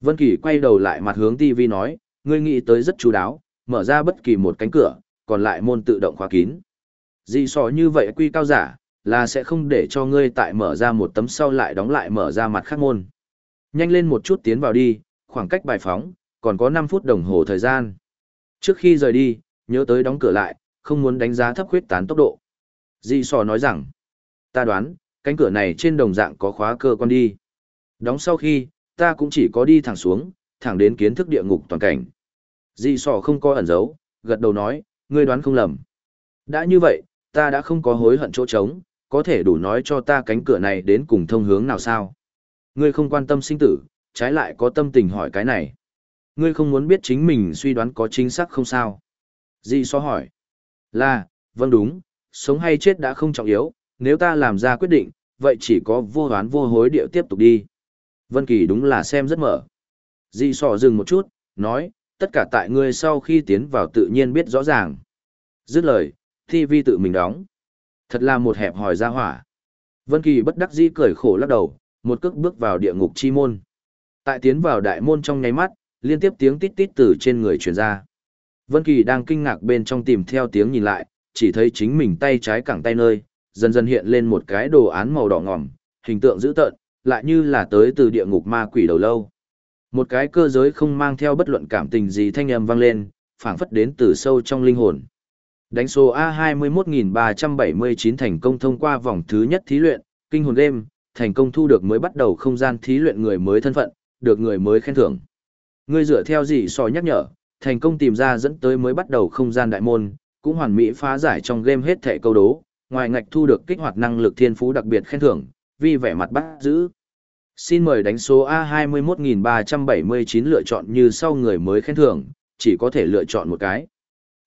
Vân Kỳ quay đầu lại mặt hướng TV nói, ngươi nghĩ tới rất chú đáo, mở ra bất kỳ một cánh cửa, còn lại môn tự động khóa kín. Dị sò như vậy quy cao giả, là sẽ không để cho ngươi tại mở ra một tấm sau lại đóng lại mở ra mặt khác môn. Nhanh lên một chút tiến vào đi, khoảng cách bài phóng, còn có 5 phút đồng hồ thời gian. Trước khi rời đi, nhớ tới đóng cửa lại, không muốn đánh giá thấp khuyết tán tốc độ. Di sò nói rằng, ta đoán, cánh cửa này trên đồng dạng có khóa cơ quan đi. Đóng sau khi, ta cũng chỉ có đi thẳng xuống, thẳng đến kiến thức địa ngục toàn cảnh. Di sò không có ẩn giấu, gật đầu nói, ngươi đoán không lầm. Đã như vậy, ta đã không có hối hận chỗ trống, có thể đủ nói cho ta cánh cửa này đến cùng thông hướng nào sao. Ngươi không quan tâm sinh tử, trái lại có tâm tình hỏi cái này. Ngươi không muốn biết chính mình suy đoán có chính xác không sao. Di so hỏi. Là, vâng đúng, sống hay chết đã không trọng yếu, nếu ta làm ra quyết định, vậy chỉ có vô hoán vô hối điệu tiếp tục đi. Vân Kỳ đúng là xem rất mở. Di so dừng một chút, nói, tất cả tại ngươi sau khi tiến vào tự nhiên biết rõ ràng. Dứt lời, TV tự mình đóng. Thật là một hẹp hỏi ra hỏa. Vân Kỳ bất đắc dĩ cười khổ lắc đầu, một cước bước vào địa ngục chi môn. Tại tiến vào đại môn trong nháy mắt, liên tiếp tiếng tít tít từ trên người truyền ra. Vân Kỳ đang kinh ngạc bên trong tìm theo tiếng nhìn lại, chỉ thấy chính mình tay trái cẳng tay nơi, dần dần hiện lên một cái đồ án màu đỏ ngòm, hình tượng dữ tợn, lại như là tới từ địa ngục ma quỷ đầu lâu. Một cái cơ giới không mang theo bất luận cảm tình gì thanh âm vang lên, phảng phất đến từ sâu trong linh hồn. Đánh số A21379 thành công thông qua vòng thứ nhất thí luyện, kinh hồn đêm, thành công thu được mới bắt đầu không gian thí luyện người mới thân phận, được người mới khen thưởng. Ngươi dựa theo gì so nhắc nhở, thành công tìm ra dẫn tới mới bắt đầu không gian đại môn, cũng hoàn mỹ phá giải trong game hết thẻ câu đố, ngoài ngạch thu được kích hoạt năng lực thiên phú đặc biệt khen thưởng, vì vẻ mặt bắt giữ. Xin mời đánh số A21379 lựa chọn như sau người mới khen thưởng, chỉ có thể lựa chọn một cái.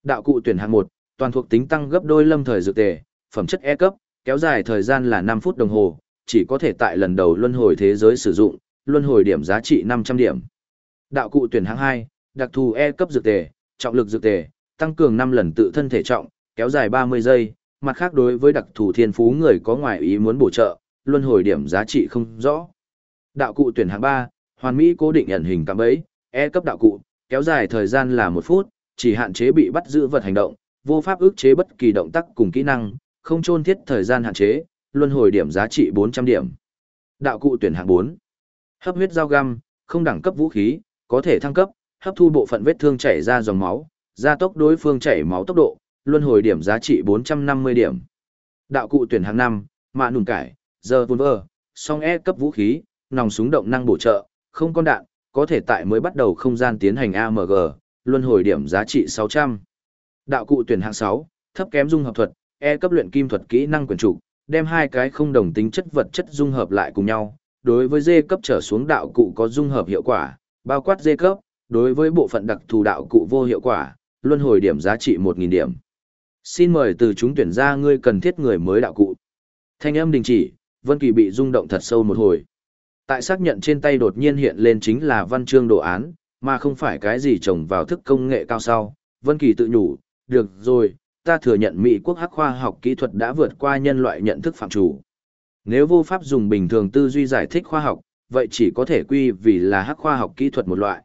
Đạo cụ tuyển hạng 1, toàn thuộc tính tăng gấp đôi lâm thời dược tề, phẩm chất E cấp, kéo dài thời gian là 5 phút đồng hồ, chỉ có thể tại lần đầu luân hồi thế giới sử dụng, luân hồi điểm giá trị 500 điểm. Đạo cụ tuyển hạng 2, đặc thù E cấp dược tề, trọng lực dược tề, tăng cường 5 lần tự thân thể trọng, kéo dài 30 giây, mặt khác đối với đặc thù thiên phú người có ngoại ý muốn bổ trợ, luân hồi điểm giá trị không rõ. Đạo cụ tuyển hạng 3, hoàn mỹ cố định ẩn hình cạm bẫy, E cấp đạo cụ, kéo dài thời gian là 1 phút, chỉ hạn chế bị bắt giữ vật hành động, vô pháp ức chế bất kỳ động tác cùng kỹ năng, không chôn thiết thời gian hạn chế, luân hồi điểm giá trị 400 điểm. Đạo cụ tuyển hạng 4. Hấp huyết dao găm, không đẳng cấp vũ khí, có thể thăng cấp, hấp thu bộ phận vết thương chảy ra dòng máu, gia tốc đối phương chảy máu tốc độ, luân hồi điểm giá trị 450 điểm. Đạo cụ tuyển hạng 5, mạ nùn cải, giờ vun vơ, song E cấp vũ khí, nòng súng động năng bổ trợ, không con đạn, có thể tại mới bắt đầu không gian tiến hành AMG, luân hồi điểm giá trị 600. Đạo cụ tuyển hạng 6, thấp kém dung hợp thuật, E cấp luyện kim thuật kỹ năng quyền chủ đem hai cái không đồng tính chất vật chất dung hợp lại cùng nhau. Đối với dê cấp trở xuống đạo cụ có dung hợp hiệu quả, bao quát dê cấp, đối với bộ phận đặc thù đạo cụ vô hiệu quả, luân hồi điểm giá trị 1000 điểm. Xin mời từ chúng tuyển ra ngươi cần thiết người mới đạo cụ. Thanh âm đình chỉ, Vân Kỳ bị rung động thật sâu một hồi. Tại xác nhận trên tay đột nhiên hiện lên chính là văn chương đồ án, mà không phải cái gì trồng vào thức công nghệ cao sau. Vân Kỳ tự nhủ, được rồi, ta thừa nhận Mỹ quốc hắc khoa học kỹ thuật đã vượt qua nhân loại nhận thức phạm chủ. Nếu vô pháp dùng bình thường tư duy giải thích khoa học, vậy chỉ có thể quy vì là hắc khoa học kỹ thuật một loại.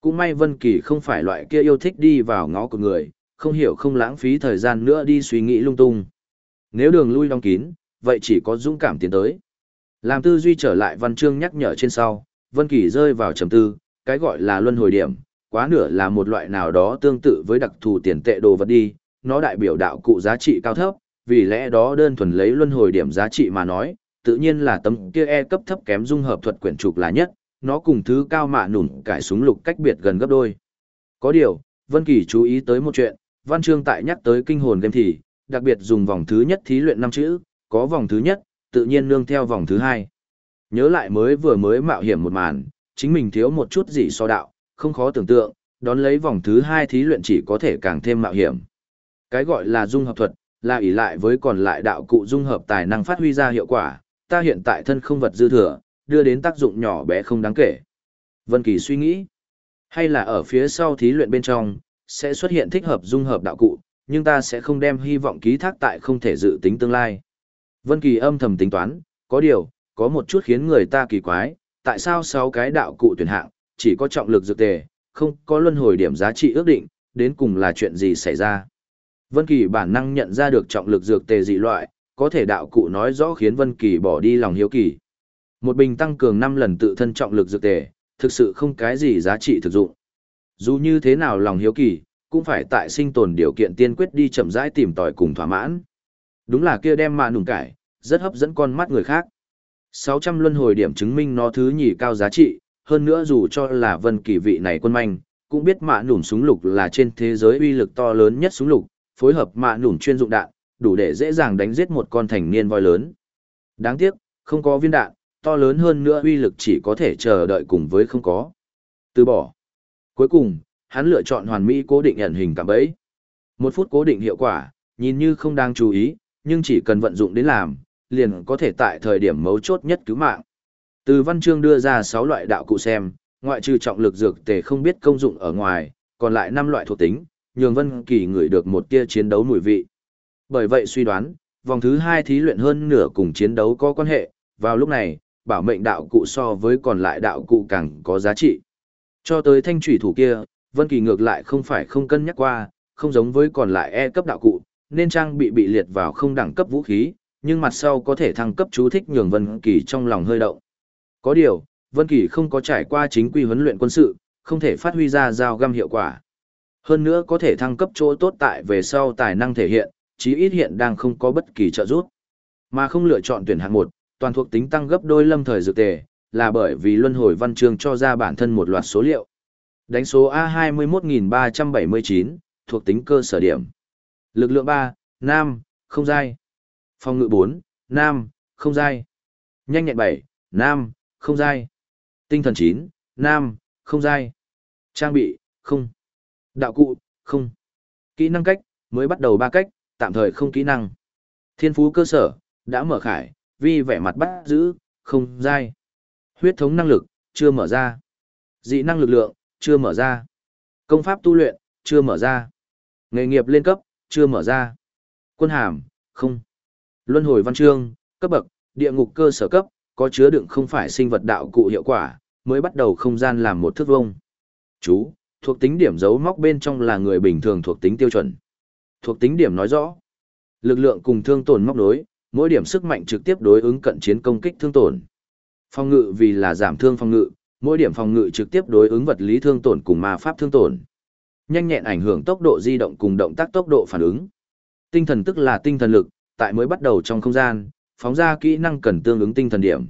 Cũng may Vân Kỳ không phải loại kia yêu thích đi vào ngõ của người, không hiểu không lãng phí thời gian nữa đi suy nghĩ lung tung. Nếu đường lui đóng kín, vậy chỉ có dũng cảm tiến tới. Làm tư duy trở lại văn chương nhắc nhở trên sau, Vân Kỳ rơi vào trầm tư, cái gọi là luân hồi điểm, quá nửa là một loại nào đó tương tự với đặc thù tiền tệ đồ vật đi, nó đại biểu đạo cụ giá trị cao thấp, vì lẽ đó đơn thuần lấy luân hồi điểm giá trị mà nói, tự nhiên là tấm kia E cấp thấp kém dung hợp thuật quyển trục là nhất, nó cùng thứ cao mạ nủn cải súng lục cách biệt gần gấp đôi. Có điều, Vân Kỳ chú ý tới một chuyện, văn chương tại nhắc tới kinh hồn game thì, đặc biệt dùng vòng thứ nhất thí luyện năm chữ, có vòng thứ nhất, tự nhiên nương theo vòng thứ hai. Nhớ lại mới vừa mới mạo hiểm một màn, chính mình thiếu một chút gì so đạo, không khó tưởng tượng, đón lấy vòng thứ hai thí luyện chỉ có thể càng thêm mạo hiểm. Cái gọi là dung hợp thuật, là ỷ lại với còn lại đạo cụ dung hợp tài năng phát huy ra hiệu quả, ta hiện tại thân không vật dư thừa, đưa đến tác dụng nhỏ bé không đáng kể. Vân Kỳ suy nghĩ, hay là ở phía sau thí luyện bên trong, sẽ xuất hiện thích hợp dung hợp đạo cụ, nhưng ta sẽ không đem hy vọng ký thác tại không thể dự tính tương lai. Vân Kỳ âm thầm tính toán, có điều, có một chút khiến người ta kỳ quái, tại sao sáu cái đạo cụ tuyển hạng, chỉ có trọng lực dược tề, không có luân hồi điểm giá trị ước định, đến cùng là chuyện gì xảy ra. Vân Kỳ bản năng nhận ra được trọng lực dược tề dị loại, có thể đạo cụ nói rõ khiến Vân Kỳ bỏ đi lòng hiếu kỳ. Một bình tăng cường 5 lần tự thân trọng lực dược tề, thực sự không cái gì giá trị thực dụng. Dù như thế nào lòng hiếu kỳ, cũng phải tại sinh tồn điều kiện tiên quyết đi chậm rãi tìm tòi cùng thỏa mãn. Đúng là kia đem mạ nùng cải, rất hấp dẫn con mắt người khác. 600 luân hồi điểm chứng minh nó thứ nhì cao giá trị, hơn nữa dù cho là vân kỳ vị này quân manh, cũng biết mạ nùng súng lục là trên thế giới uy lực to lớn nhất súng lục, phối hợp mạ nùng chuyên dụng đạn, đủ để dễ dàng đánh giết một con thành niên voi lớn. Đáng tiếc, không có viên đạn, to lớn hơn nữa uy lực chỉ có thể chờ đợi cùng với không có. Từ bỏ. Cuối cùng, hắn lựa chọn hoàn mỹ cố định ẩn hình cảm bẫy. Một phút cố định hiệu quả, nhìn như không đáng chú ý, nhưng chỉ cần vận dụng đến làm, liền có thể tại thời điểm mấu chốt nhất cứu mạng. Từ văn chương đưa ra 6 loại đạo cụ xem, ngoại trừ trọng lực dược tề không biết công dụng ở ngoài, còn lại 5 loại thuộc tính, nhường Vân Kỳ ngửi được một tia chiến đấu mùi vị. Bởi vậy suy đoán, vòng thứ 2 thí luyện hơn nửa cùng chiến đấu có quan hệ, vào lúc này, bảo mệnh đạo cụ so với còn lại đạo cụ càng có giá trị. Cho tới thanh thủy thủ kia, Vân Kỳ ngược lại không phải không cân nhắc qua, không giống với còn lại E cấp đạo cụ, nên trang bị bị liệt vào không đẳng cấp vũ khí, nhưng mặt sau có thể thăng cấp chú thích nhường Vân Kỳ trong lòng hơi động. Có điều, Vân Kỳ không có trải qua chính quy huấn luyện quân sự, không thể phát huy ra dao găm hiệu quả. Hơn nữa có thể thăng cấp chỗ tốt tại về sau tài năng thể hiện, chí ít hiện đang không có bất kỳ trợ giúp. Mà không lựa chọn tuyển hạng một, toàn thuộc tính tăng gấp đôi lâm thời dược tề, là bởi vì luân hồi văn chương cho ra bản thân một loạt số liệu. Đánh số A21379, thuộc tính cơ sở điểm. Lực lượng 3, Nam, không dai. Phòng ngự 4, Nam, không dai. Nhanh nhẹn 7, Nam, không dai. Tinh thần 9, Nam, không dai. Trang bị, không. Đạo cụ, không. Kỹ năng cách, mới bắt đầu ba cách, tạm thời không kỹ năng. Thiên phú cơ sở, đã mở khải, vi vẻ mặt bắt giữ, không dai. Huyết thống năng lực, chưa mở ra. Dị năng lực lượng, chưa mở ra. Công pháp tu luyện, chưa mở ra. Nghề nghiệp lên cấp, chưa mở ra. Quân hàm, không. Luân hồi văn chương, cấp bậc, địa ngục cơ sở cấp, có chứa đựng không phải sinh vật đạo cụ hiệu quả, mới bắt đầu không gian làm một thước vông. Chú, thuộc tính điểm dấu móc bên trong là người bình thường thuộc tính tiêu chuẩn. Thuộc tính điểm nói rõ. Lực lượng cùng thương tổn móc đối, mỗi điểm sức mạnh trực tiếp đối ứng cận chiến công kích thương tổn. Phòng ngự vì là giảm thương phòng ngự, mỗi điểm phòng ngự trực tiếp đối ứng vật lý thương tổn cùng ma pháp thương tổn. Nhanh nhẹn ảnh hưởng tốc độ di động cùng động tác tốc độ phản ứng. Tinh thần tức là tinh thần lực, tại mới bắt đầu trong không gian, phóng ra kỹ năng cần tương ứng tinh thần điểm.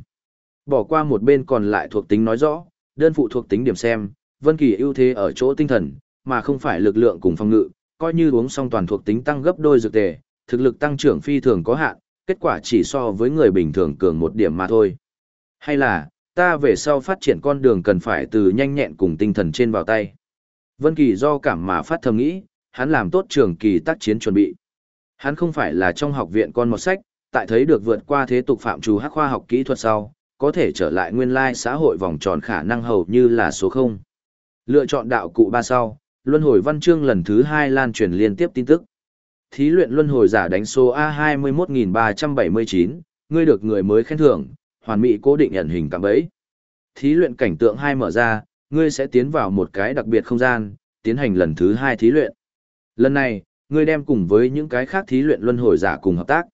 Bỏ qua một bên còn lại thuộc tính nói rõ, đơn phụ thuộc tính điểm xem, Vân Kỳ ưu thế ở chỗ tinh thần, mà không phải lực lượng cùng phòng ngự, coi như uống xong toàn thuộc tính tăng gấp đôi dược tề, thực lực tăng trưởng phi thường có hạn, kết quả chỉ so với người bình thường cường một điểm mà thôi. Hay là, ta về sau phát triển con đường cần phải từ nhanh nhẹn cùng tinh thần trên vào tay. Vân Kỳ do cảm mà phát thầm nghĩ, hắn làm tốt trường kỳ tác chiến chuẩn bị. Hắn không phải là trong học viện con một sách, tại thấy được vượt qua thế tục phạm trù hắc khoa học kỹ thuật sau, có thể trở lại nguyên lai xã hội vòng tròn khả năng hầu như là số 0. Lựa chọn đạo cụ ba sau, luân hồi văn chương lần thứ hai lan truyền liên tiếp tin tức. Thí luyện luân hồi giả đánh số A21379, ngươi được người mới khen thưởng, hoàn mỹ cố định ẩn hình cảm ấy. Thí luyện cảnh tượng hai mở ra, ngươi sẽ tiến vào một cái đặc biệt không gian, tiến hành lần thứ hai thí luyện. Lần này, ngươi đem cùng với những cái khác thí luyện luân hồi giả cùng hợp tác.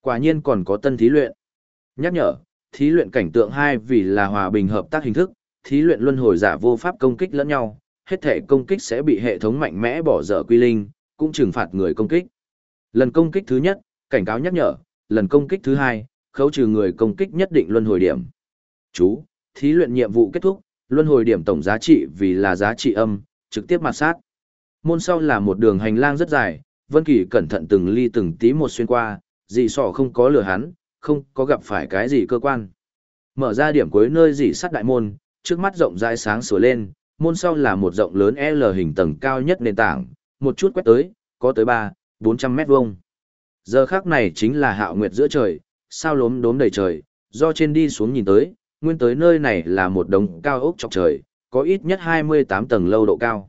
Quả nhiên còn có tân thí luyện. Nhắc nhở, thí luyện cảnh tượng hai vì là hòa bình hợp tác hình thức, thí luyện luân hồi giả vô pháp công kích lẫn nhau, hết thể công kích sẽ bị hệ thống mạnh mẽ bỏ dở quy linh, cũng trừng phạt người công kích. Lần công kích thứ nhất, cảnh cáo nhắc nhở, lần công kích thứ hai, khấu trừ người công kích nhất định luân hồi điểm. Chú, thí luyện nhiệm vụ kết thúc, luân hồi điểm tổng giá trị vì là giá trị âm, trực tiếp mặt sát. Môn sau là một đường hành lang rất dài, Vân Kỳ cẩn thận từng ly từng tí một xuyên qua, dị sọ không có lừa hắn, không có gặp phải cái gì cơ quan. Mở ra điểm cuối nơi dị sắt đại môn, trước mắt rộng rãi sáng sủa lên, môn sau là một rộng lớn L hình tầng cao nhất nền tảng, một chút quét tới, có tới 3, 400 mét vuông. Giờ khắc này chính là hạo nguyệt giữa trời, sao lốm đốm đầy trời, do trên đi xuống nhìn tới, nguyên tới nơi này là một đống cao ốc chọc trời, có ít nhất 28 tầng lâu độ cao.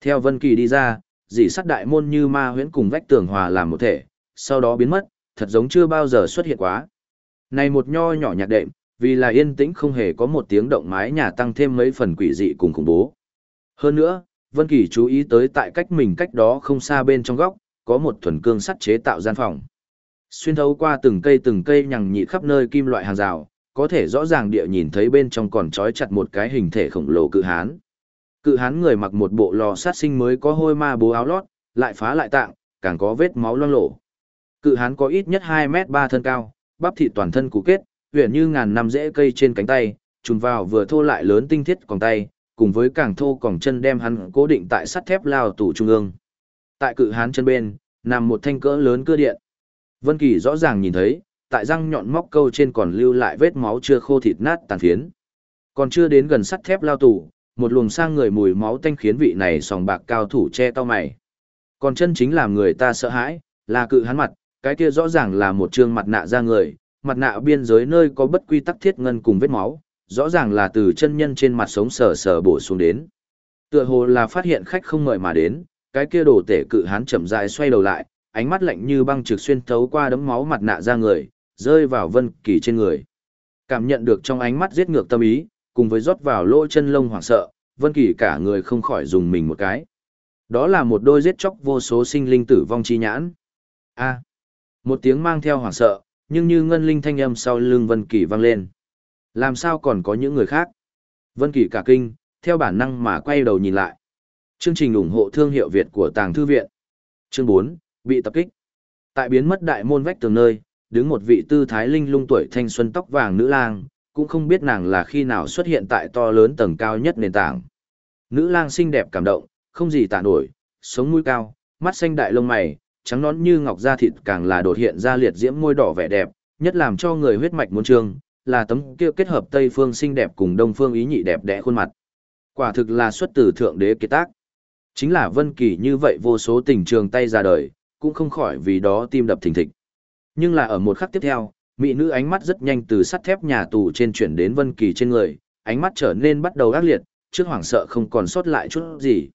Theo Vân Kỳ đi ra, dị sắt đại môn như ma huyễn cùng vách tường hòa làm một thể, sau đó biến mất, thật giống chưa bao giờ xuất hiện quá. Này một nho nhỏ nhạc đệm, vì là yên tĩnh không hề có một tiếng động mái nhà tăng thêm mấy phần quỷ dị cùng khủng bố. Hơn nữa, Vân Kỳ chú ý tới tại cách mình cách đó không xa bên trong góc, có một thuần cương sắt chế tạo gian phòng. Xuyên thấu qua từng cây từng cây nhằng nhị khắp nơi kim loại hàng rào, có thể rõ ràng địa nhìn thấy bên trong còn trói chặt một cái hình thể khổng lồ cự hán. Cự hán người mặc một bộ lò sát sinh mới có hôi ma bố áo lót, lại phá lại tạng, càng có vết máu loang lổ. Cự hán có ít nhất 2 mét 3 thân cao, bắp thịt toàn thân cụ kết, huyện như ngàn năm rễ cây trên cánh tay, trùng vào vừa thô lại lớn tinh thiết còng tay, cùng với càng thô còng chân đem hắn cố định tại sắt thép lao tủ trung ương. Tại cự hán chân bên, nằm một thanh cỡ lớn cưa điện. Vân Kỳ rõ ràng nhìn thấy, tại răng nhọn móc câu trên còn lưu lại vết máu chưa khô thịt nát tàn phiến. Còn chưa đến gần sắt thép lao tủ, một luồng sang người mùi máu tanh khiến vị này sòng bạc cao thủ che to mày. Còn chân chính làm người ta sợ hãi, là cự hắn mặt, cái kia rõ ràng là một trương mặt nạ ra người, mặt nạ biên giới nơi có bất quy tắc thiết ngân cùng vết máu, rõ ràng là từ chân nhân trên mặt sống sờ sờ bổ xuống đến. Tựa hồ là phát hiện khách không mời mà đến, cái kia đồ tể cự hán chậm rãi xoay đầu lại, ánh mắt lạnh như băng trực xuyên thấu qua đấm máu mặt nạ ra người, rơi vào Vân Kỳ trên người. Cảm nhận được trong ánh mắt giết ngược tâm ý, cùng với rót vào lỗ chân lông hoảng sợ, Vân Kỳ cả người không khỏi dùng mình một cái. Đó là một đôi giết chóc vô số sinh linh tử vong chi nhãn. A. một tiếng mang theo hoảng sợ, nhưng như ngân linh thanh âm sau lưng Vân Kỳ vang lên. Làm sao còn có những người khác? Vân Kỳ cả kinh, theo bản năng mà quay đầu nhìn lại. Chương trình ủng hộ thương hiệu Việt của Tàng Thư Viện. Chương 4, bị tập kích. Tại biến mất đại môn vách tường nơi, đứng một vị tư thái linh lung tuổi thanh xuân tóc vàng nữ lang, cũng không biết nàng là khi nào xuất hiện tại to lớn tầng cao nhất nền tảng. Nữ lang xinh đẹp cảm động, không gì tả nổi, sống mũi cao, mắt xanh đại lông mày, trắng nón như ngọc da thịt càng là đột hiện ra liệt diễm môi đỏ vẻ đẹp, nhất làm cho người huyết mạch muốn trương, là tấm kia kết hợp Tây phương xinh đẹp cùng Đông phương ý nhị đẹp đẽ khuôn mặt. Quả thực là xuất từ thượng đế kiệt tác. Chính là Vân Kỳ như vậy vô số tình trường tay ra đời, cũng không khỏi vì đó tim đập thình thịch. Nhưng là ở một khắc tiếp theo, mỹ nữ ánh mắt rất nhanh từ sắt thép nhà tù trên chuyển đến Vân Kỳ trên người, ánh mắt trở nên bắt đầu ác liệt, trước hoảng sợ không còn sót lại chút gì.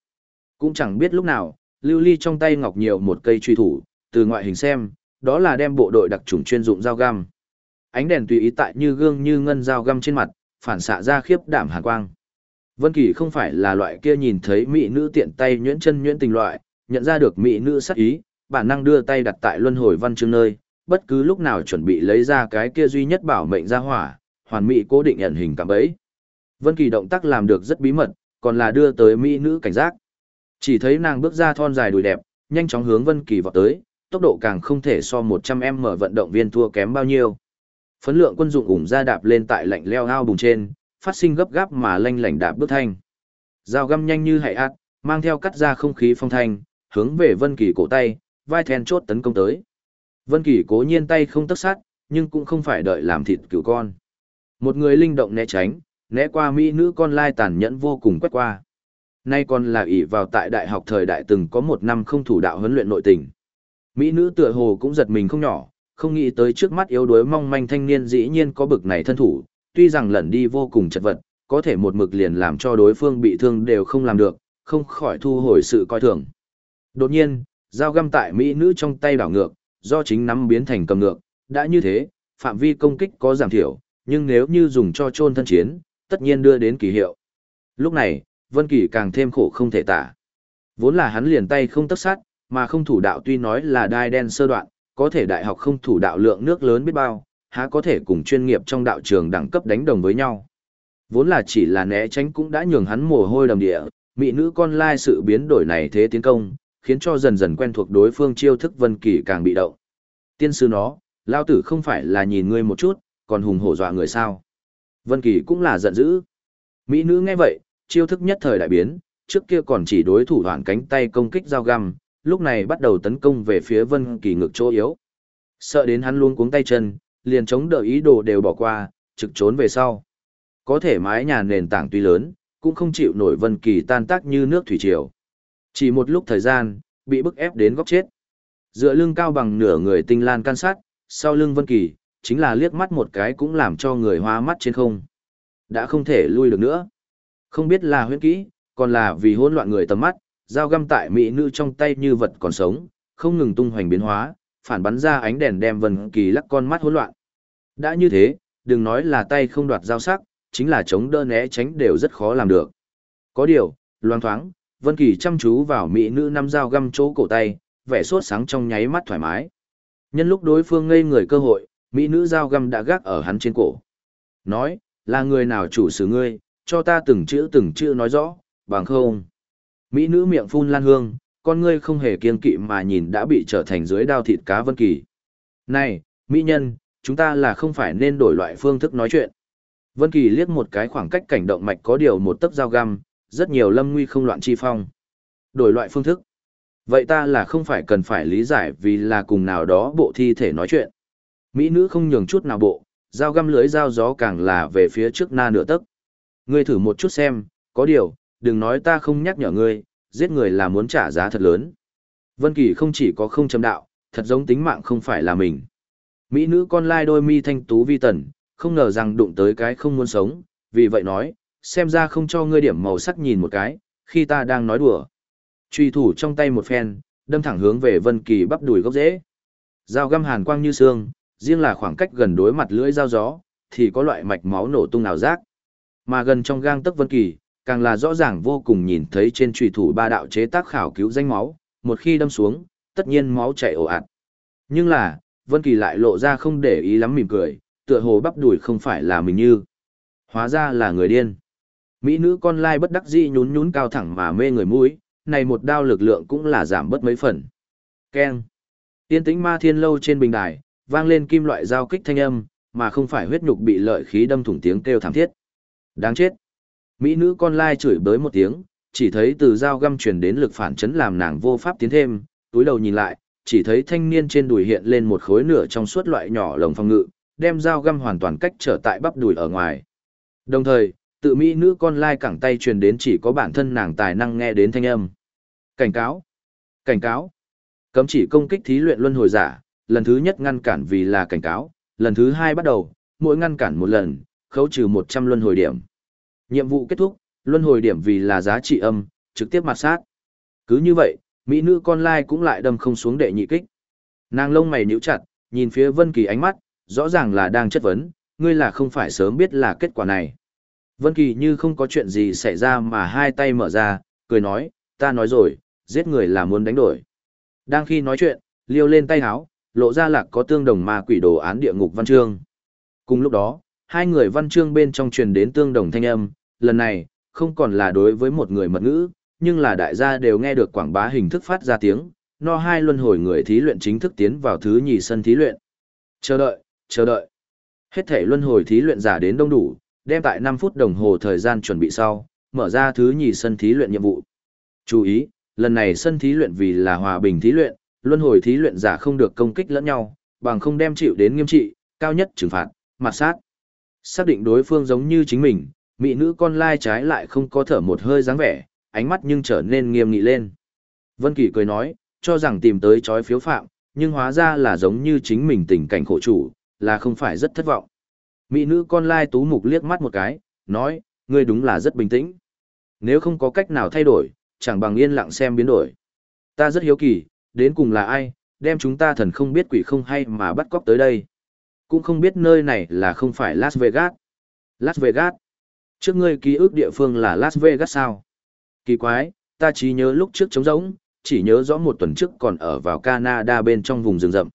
Cũng chẳng biết lúc nào, Lưu Ly trong tay ngọc nhiều một cây truy thủ, từ ngoại hình xem, đó là đem bộ đội đặc trùng chuyên dụng dao găm. Ánh đèn tùy ý tại như gương như ngân dao găm trên mặt, phản xạ ra khiếp đảm hàn quang. Vân Kỳ không phải là loại kia nhìn thấy mỹ nữ tiện tay nhuyễn chân nhuyễn tình loại, nhận ra được mỹ nữ sắc ý, bản năng đưa tay đặt tại luân hồi văn chương nơi, bất cứ lúc nào chuẩn bị lấy ra cái kia duy nhất bảo mệnh ra hỏa, hoàn mỹ cố định ẩn hình cảm ấy. Vân Kỳ động tác làm được rất bí mật, còn là đưa tới mỹ nữ cảnh giác. Chỉ thấy nàng bước ra thon dài đùi đẹp, nhanh chóng hướng Vân Kỳ vọt tới, tốc độ càng không thể so 100m vận động viên thua kém bao nhiêu. Phấn lượng quân dụng ủng ra đạp lên tại lạnh leo ao bùng trên, phát sinh gấp gáp mà lanh lảnh đạp bước thanh. Dao găm nhanh như hải ác, mang theo cắt ra không khí phong thanh, hướng về Vân Kỳ cổ tay, vai then chốt tấn công tới. Vân Kỳ cố nhiên tay không tấc sát, nhưng cũng không phải đợi làm thịt cừu con. Một người linh động né tránh, né qua mỹ nữ con lai tàn nhẫn vô cùng quét qua. Nay còn là ỷ vào tại đại học thời đại từng có một năm không thủ đạo huấn luyện nội tình. Mỹ nữ tựa hồ cũng giật mình không nhỏ, không nghĩ tới trước mắt yếu đuối mong manh thanh niên dĩ nhiên có bực này thân thủ, tuy rằng lẩn đi vô cùng chật vật, có thể một mực liền làm cho đối phương bị thương đều không làm được, không khỏi thu hồi sự coi thường. Đột nhiên, dao găm tại mỹ nữ trong tay đảo ngược, do chính nắm biến thành cầm ngược, đã như thế, phạm vi công kích có giảm thiểu, nhưng nếu như dùng cho chôn thân chiến, tất nhiên đưa đến kỳ hiệu. Lúc này, Vân Kỳ càng thêm khổ không thể tả. Vốn là hắn liền tay không tấc sát, mà không thủ đạo tuy nói là đai đen sơ đoạn, có thể đại học không thủ đạo lượng nước lớn biết bao, há có thể cùng chuyên nghiệp trong đạo trường đẳng cấp đánh đồng với nhau. Vốn là chỉ là né tránh cũng đã nhường hắn mồ hôi đầm địa, mỹ nữ con lai sự biến đổi này thế tiến công, khiến cho dần dần quen thuộc đối phương chiêu thức Vân Kỳ càng bị động. Tiên sư nó, lao tử không phải là nhìn ngươi một chút, còn hùng hổ dọa người sao? Vân Kỳ cũng là giận dữ. Mỹ nữ nghe vậy, chiêu thức nhất thời đại biến, trước kia còn chỉ đối thủ hoàn cánh tay công kích dao găm, lúc này bắt đầu tấn công về phía Vân Kỳ ngực chỗ yếu. Sợ đến hắn luôn cuống tay chân, liền chống đỡ ý đồ đều bỏ qua, trực trốn về sau. Có thể mái nhà nền tảng tuy lớn, cũng không chịu nổi Vân Kỳ tan tác như nước thủy triều. Chỉ một lúc thời gian, bị bức ép đến góc chết. Dựa lưng cao bằng nửa người tinh lan can sát, sau lưng Vân Kỳ, chính là liếc mắt một cái cũng làm cho người hoa mắt trên không. Đã không thể lui được nữa. Không biết là huyễn kỹ, còn là vì hỗn loạn người tầm mắt, dao găm tại mỹ nữ trong tay như vật còn sống, không ngừng tung hoành biến hóa, phản bắn ra ánh đèn đem Vân Kỳ lắc con mắt hỗn loạn. Đã như thế, đừng nói là tay không đoạt dao sắc, chính là chống đỡ né tránh đều rất khó làm được. Có điều, loang thoáng, Vân Kỳ chăm chú vào mỹ nữ năm dao găm chỗ cổ tay, vẻ sốt sáng trong nháy mắt thoải mái. Nhân lúc đối phương ngây người cơ hội, mỹ nữ dao găm đã gác ở hắn trên cổ. Nói, là người nào chủ xử ngươi, cho ta từng chữ từng chữ nói rõ, bằng không. Mỹ nữ miệng phun lan hương, con ngươi không hề kiên kỵ mà nhìn đã bị trở thành dưới đao thịt cá Vân Kỳ. Này, Mỹ nhân, chúng ta là không phải nên đổi loại phương thức nói chuyện. Vân Kỳ liếc một cái khoảng cách cảnh động mạch có điều một tấc dao găm, rất nhiều lâm nguy không loạn chi phong. Đổi loại phương thức. Vậy ta là không phải cần phải lý giải vì là cùng nào đó bộ thi thể nói chuyện. Mỹ nữ không nhường chút nào bộ, dao găm lưới dao gió càng là về phía trước na nửa tấc. Ngươi thử một chút xem, có điều, đừng nói ta không nhắc nhở ngươi, giết người là muốn trả giá thật lớn. Vân Kỳ không chỉ có không châm đạo, thật giống tính mạng không phải là mình. Mỹ nữ con lai đôi mi thanh tú vi tần, không ngờ rằng đụng tới cái không muốn sống, vì vậy nói, xem ra không cho ngươi điểm màu sắc nhìn một cái, khi ta đang nói đùa. Truy thủ trong tay một phen, đâm thẳng hướng về Vân Kỳ bắp đùi gốc rễ. Dao găm hàn quang như xương, riêng là khoảng cách gần đối mặt lưỡi dao gió, thì có loại mạch máu nổ tung nào rác. Mà gần trong gang tấc Vân Kỳ, càng là rõ ràng vô cùng nhìn thấy trên trùy thủ ba đạo chế tác khảo cứu danh máu, một khi đâm xuống, tất nhiên máu chảy ồ ạt. Nhưng là, Vân Kỳ lại lộ ra không để ý lắm mỉm cười, tựa hồ bắp đùi không phải là mình như. Hóa ra là người điên. Mỹ nữ con lai bất đắc dĩ nhún nhún cao thẳng mà mê người mũi, này một đao lực lượng cũng là giảm bớt mấy phần. Keng. Tiên tĩnh ma thiên lâu trên bình đài, vang lên kim loại giao kích thanh âm, mà không phải huyết nhục bị lợi khí đâm thủng tiếng kêu thảm thiết. Đáng chết. Mỹ nữ con lai chửi bới một tiếng, chỉ thấy từ dao găm truyền đến lực phản chấn làm nàng vô pháp tiến thêm, túi đầu nhìn lại, chỉ thấy thanh niên trên đùi hiện lên một khối nửa trong suốt loại nhỏ lồng phòng ngự, đem dao găm hoàn toàn cách trở tại bắp đùi ở ngoài. Đồng thời, tự mỹ nữ con lai cẳng tay truyền đến chỉ có bản thân nàng tài năng nghe đến thanh âm. Cảnh cáo! Cảnh cáo! Cấm chỉ công kích thí luyện luân hồi giả, lần thứ nhất ngăn cản vì là cảnh cáo, lần thứ hai bắt đầu, mỗi ngăn cản một lần, khấu trừ 100 luân hồi điểm. Nhiệm vụ kết thúc, luân hồi điểm vì là giá trị âm, trực tiếp mặt sát. Cứ như vậy, mỹ nữ con lai cũng lại đâm không xuống đệ nhị kích. Nàng lông mày nhíu chặt, nhìn phía Vân Kỳ ánh mắt, rõ ràng là đang chất vấn, ngươi là không phải sớm biết là kết quả này. Vân Kỳ như không có chuyện gì xảy ra mà hai tay mở ra, cười nói, ta nói rồi, giết người là muốn đánh đổi. Đang khi nói chuyện, liêu lên tay háo, lộ ra lạc có tương đồng ma quỷ đồ án địa ngục văn chương. Cùng lúc đó, hai người văn chương bên trong truyền đến tương đồng thanh âm, lần này, không còn là đối với một người mật ngữ, nhưng là đại gia đều nghe được quảng bá hình thức phát ra tiếng, no hai luân hồi người thí luyện chính thức tiến vào thứ nhì sân thí luyện. Chờ đợi, chờ đợi. Hết thể luân hồi thí luyện giả đến đông đủ, đem tại 5 phút đồng hồ thời gian chuẩn bị sau, mở ra thứ nhì sân thí luyện nhiệm vụ. Chú ý, lần này sân thí luyện vì là hòa bình thí luyện, luân hồi thí luyện giả không được công kích lẫn nhau, bằng không đem chịu đến nghiêm trị, cao nhất trừng phạt, mặt sát. Xác định đối phương giống như chính mình, mỹ nữ con lai trái lại không có thở một hơi dáng vẻ, ánh mắt nhưng trở nên nghiêm nghị lên. Vân Kỳ cười nói, cho rằng tìm tới chói phiếu phạm, nhưng hóa ra là giống như chính mình tình cảnh khổ chủ, là không phải rất thất vọng. Mỹ nữ con lai tú mục liếc mắt một cái, nói, ngươi đúng là rất bình tĩnh. Nếu không có cách nào thay đổi, chẳng bằng yên lặng xem biến đổi. Ta rất hiếu kỳ, đến cùng là ai, đem chúng ta thần không biết quỷ không hay mà bắt cóc tới đây. Cũng không biết nơi này là không phải Las Vegas. Las Vegas. Trước ngươi ký ức địa phương là Las Vegas sao? Kỳ quái, ta chỉ nhớ lúc trước trống rỗng, chỉ nhớ rõ một tuần trước còn ở vào Canada bên trong vùng rừng rậm.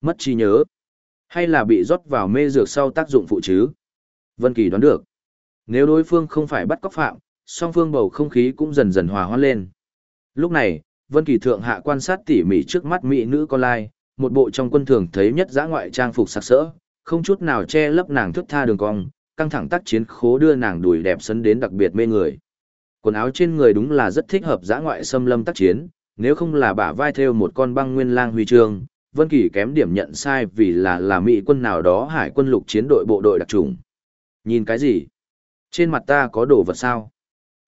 Mất trí nhớ. Hay là bị rót vào mê dược sau tác dụng phụ chứ? Vân Kỳ đoán được. Nếu đối phương không phải bắt cóc phạm, song phương bầu không khí cũng dần dần hòa hoãn lên. Lúc này, Vân Kỳ thượng hạ quan sát tỉ mỉ trước mắt mỹ nữ con lai, một bộ trong quân thường thấy nhất dã ngoại trang phục sặc sỡ, không chút nào che lấp nàng thướt tha đường cong, căng thẳng tác chiến khố đưa nàng đùi đẹp sấn đến đặc biệt mê người. Quần áo trên người đúng là rất thích hợp dã ngoại xâm lâm tác chiến, nếu không là bả vai theo một con băng nguyên lang huy chương, Vân Kỳ kém điểm nhận sai vì là là mỹ quân nào đó hải quân lục chiến đội bộ đội đặc trùng. Nhìn cái gì? Trên mặt ta có đồ vật sao?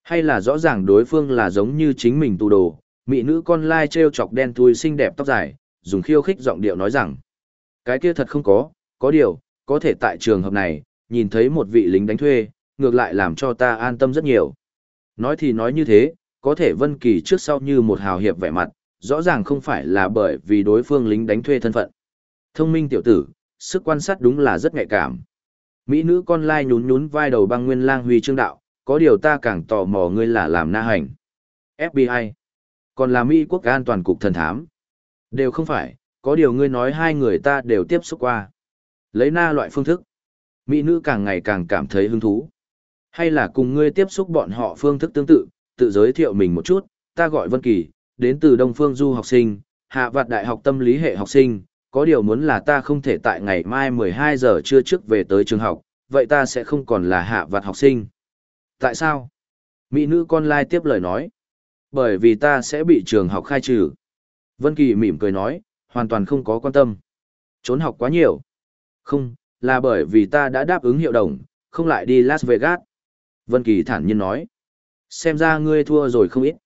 Hay là rõ ràng đối phương là giống như chính mình tu đồ, mỹ nữ con lai trêu chọc đen thui xinh đẹp tóc dài, dùng khiêu khích giọng điệu nói rằng, cái kia thật không có, có điều, có thể tại trường hợp này, nhìn thấy một vị lính đánh thuê, ngược lại làm cho ta an tâm rất nhiều. Nói thì nói như thế, có thể Vân Kỳ trước sau như một hào hiệp vẻ mặt, rõ ràng không phải là bởi vì đối phương lính đánh thuê thân phận. Thông minh tiểu tử, sức quan sát đúng là rất nhạy cảm. Mỹ nữ con lai nhún nhún vai đầu băng nguyên lang huy chương đạo, có điều ta càng tò mò ngươi là làm na hành. FBI. Còn là Mỹ quốc an toàn cục thần thám. Đều không phải, có điều ngươi nói hai người ta đều tiếp xúc qua. Lấy na loại phương thức. Mỹ nữ càng ngày càng cảm thấy hứng thú. Hay là cùng ngươi tiếp xúc bọn họ phương thức tương tự, tự giới thiệu mình một chút, ta gọi Vân Kỳ, đến từ Đông Phương Du học sinh, hạ vạt đại học tâm lý hệ học sinh, có điều muốn là ta không thể tại ngày mai 12 giờ trưa trước về tới trường học, vậy ta sẽ không còn là hạ vạt học sinh. Tại sao? Mỹ nữ con lai tiếp lời nói. Bởi vì ta sẽ bị trường học khai trừ. Vân Kỳ mỉm cười nói, hoàn toàn không có quan tâm. Trốn học quá nhiều. Không, là bởi vì ta đã đáp ứng hiệu đồng, không lại đi Las Vegas. Vân Kỳ thản nhiên nói. Xem ra ngươi thua rồi không ít.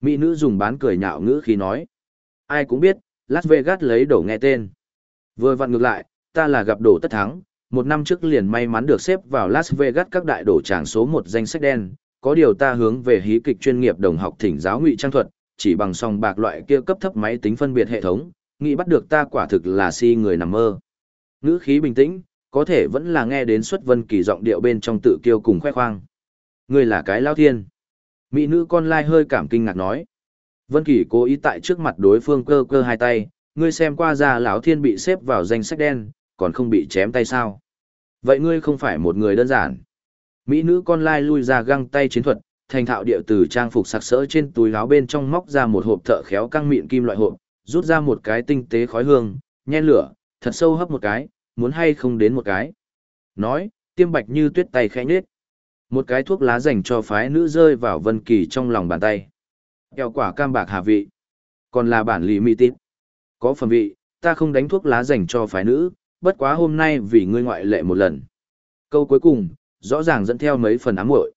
Mỹ nữ dùng bán cười nhạo ngữ khi nói. Ai cũng biết, Las Vegas lấy đổ nghe tên. Vừa vặn ngược lại, ta là gặp đổ tất thắng, một năm trước liền may mắn được xếp vào Las Vegas các đại đổ tràng số một danh sách đen, có điều ta hướng về hí kịch chuyên nghiệp đồng học thỉnh giáo ngụy trang thuật, chỉ bằng song bạc loại kia cấp thấp máy tính phân biệt hệ thống, nghĩ bắt được ta quả thực là si người nằm mơ. Ngữ khí bình tĩnh, có thể vẫn là nghe đến xuất vân kỳ giọng điệu bên trong tự kiêu cùng khoe khoang. Ngươi là cái lao thiên. Mỹ nữ con lai hơi cảm kinh ngạc nói. Vân Kỳ cố ý tại trước mặt đối phương cơ cơ hai tay, ngươi xem qua ra lão thiên bị xếp vào danh sách đen, còn không bị chém tay sao? Vậy ngươi không phải một người đơn giản. Mỹ nữ con lai lui ra găng tay chiến thuật, thành thạo địa từ trang phục sặc sỡ trên túi áo bên trong móc ra một hộp thợ khéo căng mịn kim loại hộp, rút ra một cái tinh tế khói hương, nhen lửa, thật sâu hấp một cái, muốn hay không đến một cái. Nói, tiêm bạch như tuyết tay khẽ nhết. Một cái thuốc lá dành cho phái nữ rơi vào Vân Kỳ trong lòng bàn tay. Kẹo quả cam bạc hà vị. Còn là bản lì mì tít. Có phần vị, ta không đánh thuốc lá dành cho phái nữ, bất quá hôm nay vì ngươi ngoại lệ một lần. Câu cuối cùng, rõ ràng dẫn theo mấy phần ám muội.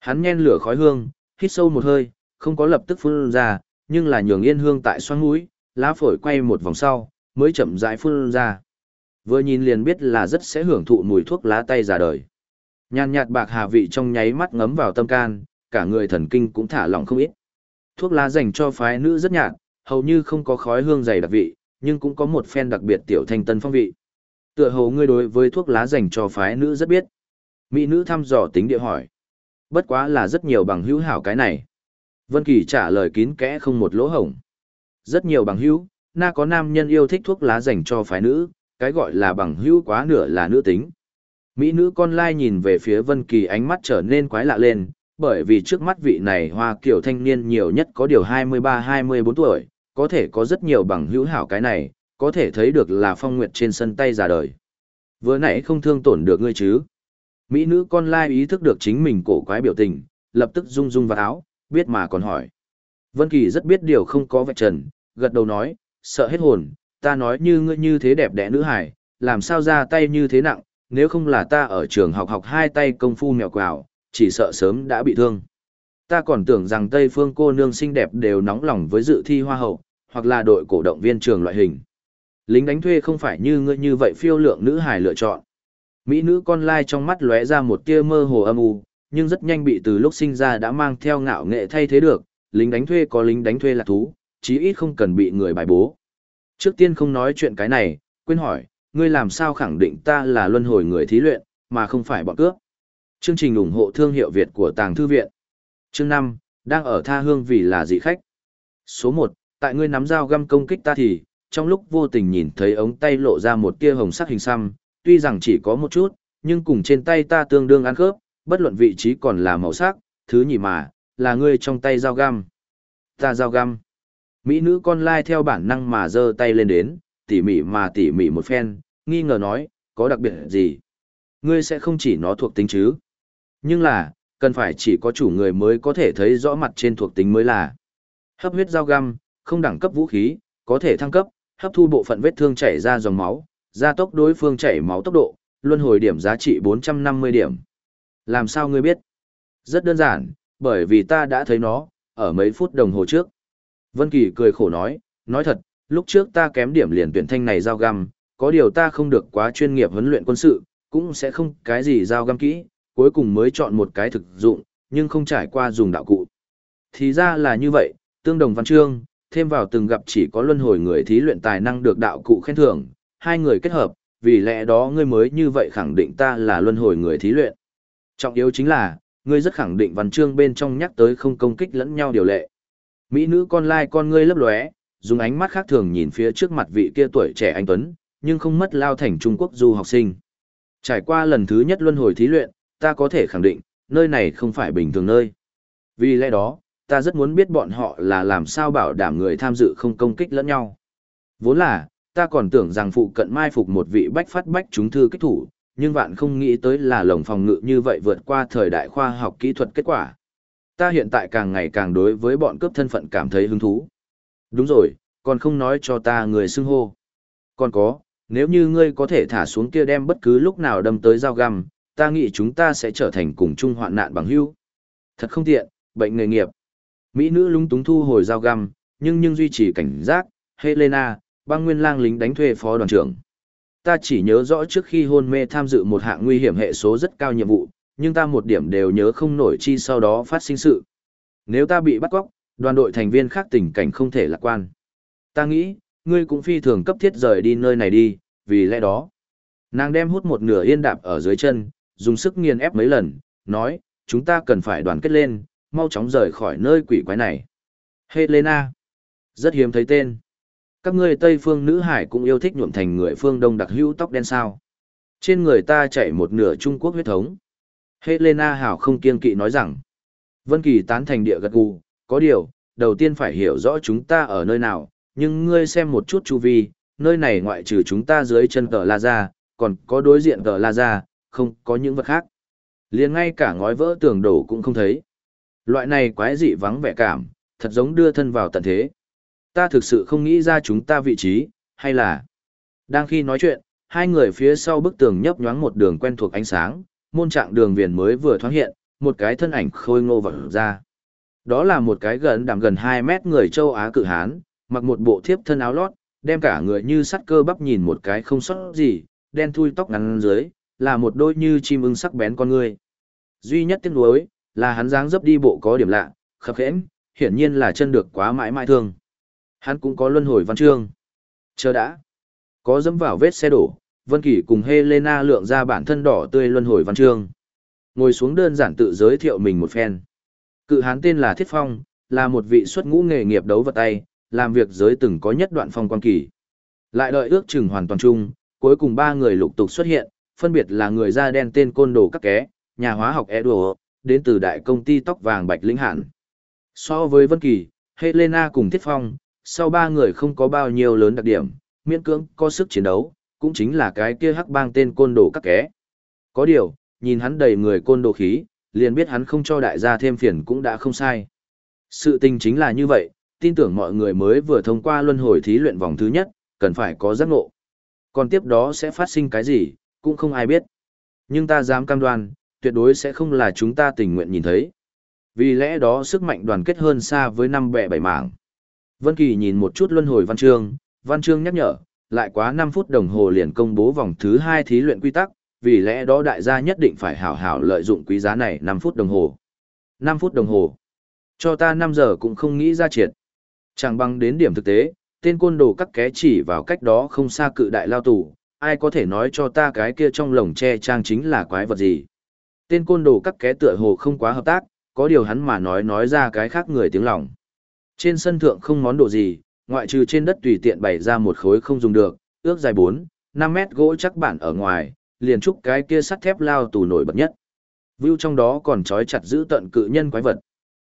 Hắn nhen lửa khói hương, hít sâu một hơi, không có lập tức phun ra, nhưng là nhường yên hương tại xoang mũi, lá phổi quay một vòng sau, mới chậm rãi phun ra. Vừa nhìn liền biết là rất sẽ hưởng thụ mùi thuốc lá tay già đời. Nhàn nhạt bạc hà vị trong nháy mắt ngấm vào tâm can, cả người thần kinh cũng thả lỏng không ít. Thuốc lá dành cho phái nữ rất nhạt, hầu như không có khói hương dày đặc vị, nhưng cũng có một phen đặc biệt tiểu thanh tân phong vị. Tựa hồ ngươi đối với thuốc lá dành cho phái nữ rất biết. Mỹ nữ thăm dò tính địa hỏi. Bất quá là rất nhiều bằng hữu hảo cái này. Vân Kỳ trả lời kín kẽ không một lỗ hổng. Rất nhiều bằng hữu, na có nam nhân yêu thích thuốc lá dành cho phái nữ, cái gọi là bằng hữu quá nửa là nữ tính. Mỹ nữ con lai nhìn về phía Vân Kỳ ánh mắt trở nên quái lạ lên, bởi vì trước mắt vị này hoa kiểu thanh niên nhiều nhất có điều 23-24 tuổi, có thể có rất nhiều bằng hữu hảo cái này, có thể thấy được là phong nguyệt trên sân tay già đời. Vừa nãy không thương tổn được ngươi chứ. Mỹ nữ con lai ý thức được chính mình cổ quái biểu tình, lập tức rung rung vào áo, biết mà còn hỏi. Vân Kỳ rất biết điều không có vạch trần, gật đầu nói, sợ hết hồn, ta nói như ngươi như thế đẹp đẽ nữ hài, làm sao ra tay như thế nặng, nếu không là ta ở trường học học hai tay công phu mèo quào, chỉ sợ sớm đã bị thương. Ta còn tưởng rằng Tây Phương cô nương xinh đẹp đều nóng lòng với dự thi hoa hậu, hoặc là đội cổ động viên trường loại hình. Lính đánh thuê không phải như ngươi như vậy phiêu lượng nữ hài lựa chọn. Mỹ nữ con lai trong mắt lóe ra một tia mơ hồ âm u, nhưng rất nhanh bị từ lúc sinh ra đã mang theo ngạo nghệ thay thế được, lính đánh thuê có lính đánh thuê là thú, chí ít không cần bị người bài bố. Trước tiên không nói chuyện cái này, quên hỏi, ngươi làm sao khẳng định ta là luân hồi người thí luyện, mà không phải bọn cướp. Chương trình ủng hộ thương hiệu Việt của Tàng Thư Viện. Chương 5, đang ở tha hương vì là dị khách. Số 1, tại ngươi nắm dao găm công kích ta thì, trong lúc vô tình nhìn thấy ống tay lộ ra một tia hồng sắc hình xăm, tuy rằng chỉ có một chút, nhưng cùng trên tay ta tương đương ăn khớp, bất luận vị trí còn là màu sắc, thứ nhỉ mà, là ngươi trong tay dao găm. Ta dao găm. Mỹ nữ con lai theo bản năng mà giơ tay lên đến, tỉ mỉ mà tỉ mỉ một phen, nghi ngờ nói, có đặc biệt gì? Ngươi sẽ không chỉ nó thuộc tính chứ? Nhưng là, cần phải chỉ có chủ người mới có thể thấy rõ mặt trên thuộc tính mới là. Hấp huyết dao găm, không đẳng cấp vũ khí, có thể thăng cấp, hấp thu bộ phận vết thương chảy ra dòng máu, gia tốc đối phương chảy máu tốc độ, luân hồi điểm giá trị 450 điểm. Làm sao ngươi biết? Rất đơn giản, bởi vì ta đã thấy nó, ở mấy phút đồng hồ trước. Vân Kỳ cười khổ nói, nói thật, lúc trước ta kém điểm liền tuyển thanh này giao găm, có điều ta không được quá chuyên nghiệp huấn luyện quân sự, cũng sẽ không cái gì giao găm kỹ, cuối cùng mới chọn một cái thực dụng, nhưng không trải qua dùng đạo cụ. Thì ra là như vậy, tương đồng văn chương, thêm vào từng gặp chỉ có luân hồi người thí luyện tài năng được đạo cụ khen thưởng, hai người kết hợp, vì lẽ đó ngươi mới như vậy khẳng định ta là luân hồi người thí luyện. Trọng yếu chính là, ngươi rất khẳng định văn chương bên trong nhắc tới không công kích lẫn nhau điều lệ. Mỹ nữ con lai con ngươi lấp lóe, dùng ánh mắt khác thường nhìn phía trước mặt vị kia tuổi trẻ anh Tuấn, nhưng không mất lao thành Trung Quốc du học sinh. Trải qua lần thứ nhất luân hồi thí luyện, ta có thể khẳng định, nơi này không phải bình thường nơi. Vì lẽ đó, ta rất muốn biết bọn họ là làm sao bảo đảm người tham dự không công kích lẫn nhau. Vốn là, ta còn tưởng rằng phụ cận mai phục một vị bách phát bách chúng thư kích thủ, nhưng vạn không nghĩ tới là lồng phòng ngự như vậy vượt qua thời đại khoa học kỹ thuật kết quả. Ta hiện tại càng ngày càng đối với bọn cướp thân phận cảm thấy hứng thú. Đúng rồi, còn không nói cho ta người xưng hô. Còn có, nếu như ngươi có thể thả xuống kia đem bất cứ lúc nào đâm tới dao găm, ta nghĩ chúng ta sẽ trở thành cùng chung hoạn nạn bằng hữu. Thật không tiện, bệnh nghề nghiệp. Mỹ nữ lúng túng thu hồi dao găm, nhưng nhưng duy trì cảnh giác, Helena, băng nguyên lang lính đánh thuê phó đoàn trưởng. Ta chỉ nhớ rõ trước khi hôn mê tham dự một hạng nguy hiểm hệ số rất cao nhiệm vụ, nhưng ta một điểm đều nhớ không nổi chi sau đó phát sinh sự. Nếu ta bị bắt cóc, đoàn đội thành viên khác tình cảnh không thể lạc quan. Ta nghĩ, ngươi cũng phi thường cấp thiết rời đi nơi này đi, vì lẽ đó. Nàng đem hút một nửa yên đạp ở dưới chân, dùng sức nghiền ép mấy lần, nói, chúng ta cần phải đoàn kết lên, mau chóng rời khỏi nơi quỷ quái này. Helena. Rất hiếm thấy tên. Các ngươi Tây phương nữ hải cũng yêu thích nhuộm thành người phương Đông đặc hữu tóc đen sao. Trên người ta chảy một nửa Trung Quốc huyết thống. Helena hảo không kiên kỵ nói rằng. Vân Kỳ tán thành địa gật gù, có điều, đầu tiên phải hiểu rõ chúng ta ở nơi nào, nhưng ngươi xem một chút chu vi, nơi này ngoại trừ chúng ta dưới chân tờ La ra, còn có đối diện tờ La ra, không có những vật khác. Liền ngay cả ngói vỡ tường đổ cũng không thấy. Loại này quái dị vắng vẻ cảm, thật giống đưa thân vào tận thế. Ta thực sự không nghĩ ra chúng ta vị trí, hay là... Đang khi nói chuyện, hai người phía sau bức tường nhấp nhoáng một đường quen thuộc ánh sáng, môn trạng đường viền mới vừa thoáng hiện, một cái thân ảnh khôi ngô vật ra. Đó là một cái gần đảm gần 2 mét người châu Á cự hán, mặc một bộ thiếp thân áo lót, đem cả người như sắt cơ bắp nhìn một cái không sót gì, đen thui tóc ngắn dưới, là một đôi như chim ưng sắc bén con người. Duy nhất tiếc nuối là hắn dáng dấp đi bộ có điểm lạ, khập khẽm, hiển nhiên là chân được quá mãi mãi thương. Hắn cũng có luân hồi văn chương. Chờ đã. Có dẫm vào vết xe đổ, Vân Kỳ cùng Helena lượng ra bản thân đỏ tươi luân hồi văn chương. Ngồi xuống đơn giản tự giới thiệu mình một phen. Cự hán tên là Thiết Phong, là một vị xuất ngũ nghề nghiệp đấu vật tay, làm việc giới từng có nhất đoạn phong quan kỳ. Lại đợi ước chừng hoàn toàn chung, cuối cùng ba người lục tục xuất hiện, phân biệt là người da đen tên côn đồ các ké, nhà hóa học Edward, đến từ đại công ty tóc vàng Bạch Lĩnh Hàn. So với Vân Kỳ, Helena cùng Thiết Phong, sau ba người không có bao nhiêu lớn đặc điểm, miễn cưỡng có sức chiến đấu, cũng chính là cái kia hắc bang tên côn đồ các ké. Có điều, nhìn hắn đầy người côn đồ khí, liền biết hắn không cho đại gia thêm phiền cũng đã không sai. Sự tình chính là như vậy, tin tưởng mọi người mới vừa thông qua luân hồi thí luyện vòng thứ nhất, cần phải có giác ngộ. Còn tiếp đó sẽ phát sinh cái gì, cũng không ai biết. Nhưng ta dám cam đoan, tuyệt đối sẽ không là chúng ta tình nguyện nhìn thấy. Vì lẽ đó sức mạnh đoàn kết hơn xa với năm bẻ bảy mảng. Vân Kỳ nhìn một chút luân hồi văn chương, văn chương nhắc nhở, lại quá 5 phút đồng hồ liền công bố vòng thứ 2 thí luyện quy tắc, vì lẽ đó đại gia nhất định phải hảo hảo lợi dụng quý giá này 5 phút đồng hồ. 5 phút đồng hồ. Cho ta 5 giờ cũng không nghĩ ra triệt. Chẳng bằng đến điểm thực tế, tên côn đồ cắt ké chỉ vào cách đó không xa cự đại lao tù, ai có thể nói cho ta cái kia trong lồng tre trang chính là quái vật gì. Tên côn đồ cắt ké tựa hồ không quá hợp tác, có điều hắn mà nói nói ra cái khác người tiếng lòng. Trên sân thượng không món đồ gì, ngoại trừ trên đất tùy tiện bày ra một khối không dùng được, ước dài 4, 5 mét gỗ chắc bản ở ngoài, liền trúc cái kia sắt thép lao tù nổi bật nhất. View trong đó còn trói chặt giữ tận cự nhân quái vật.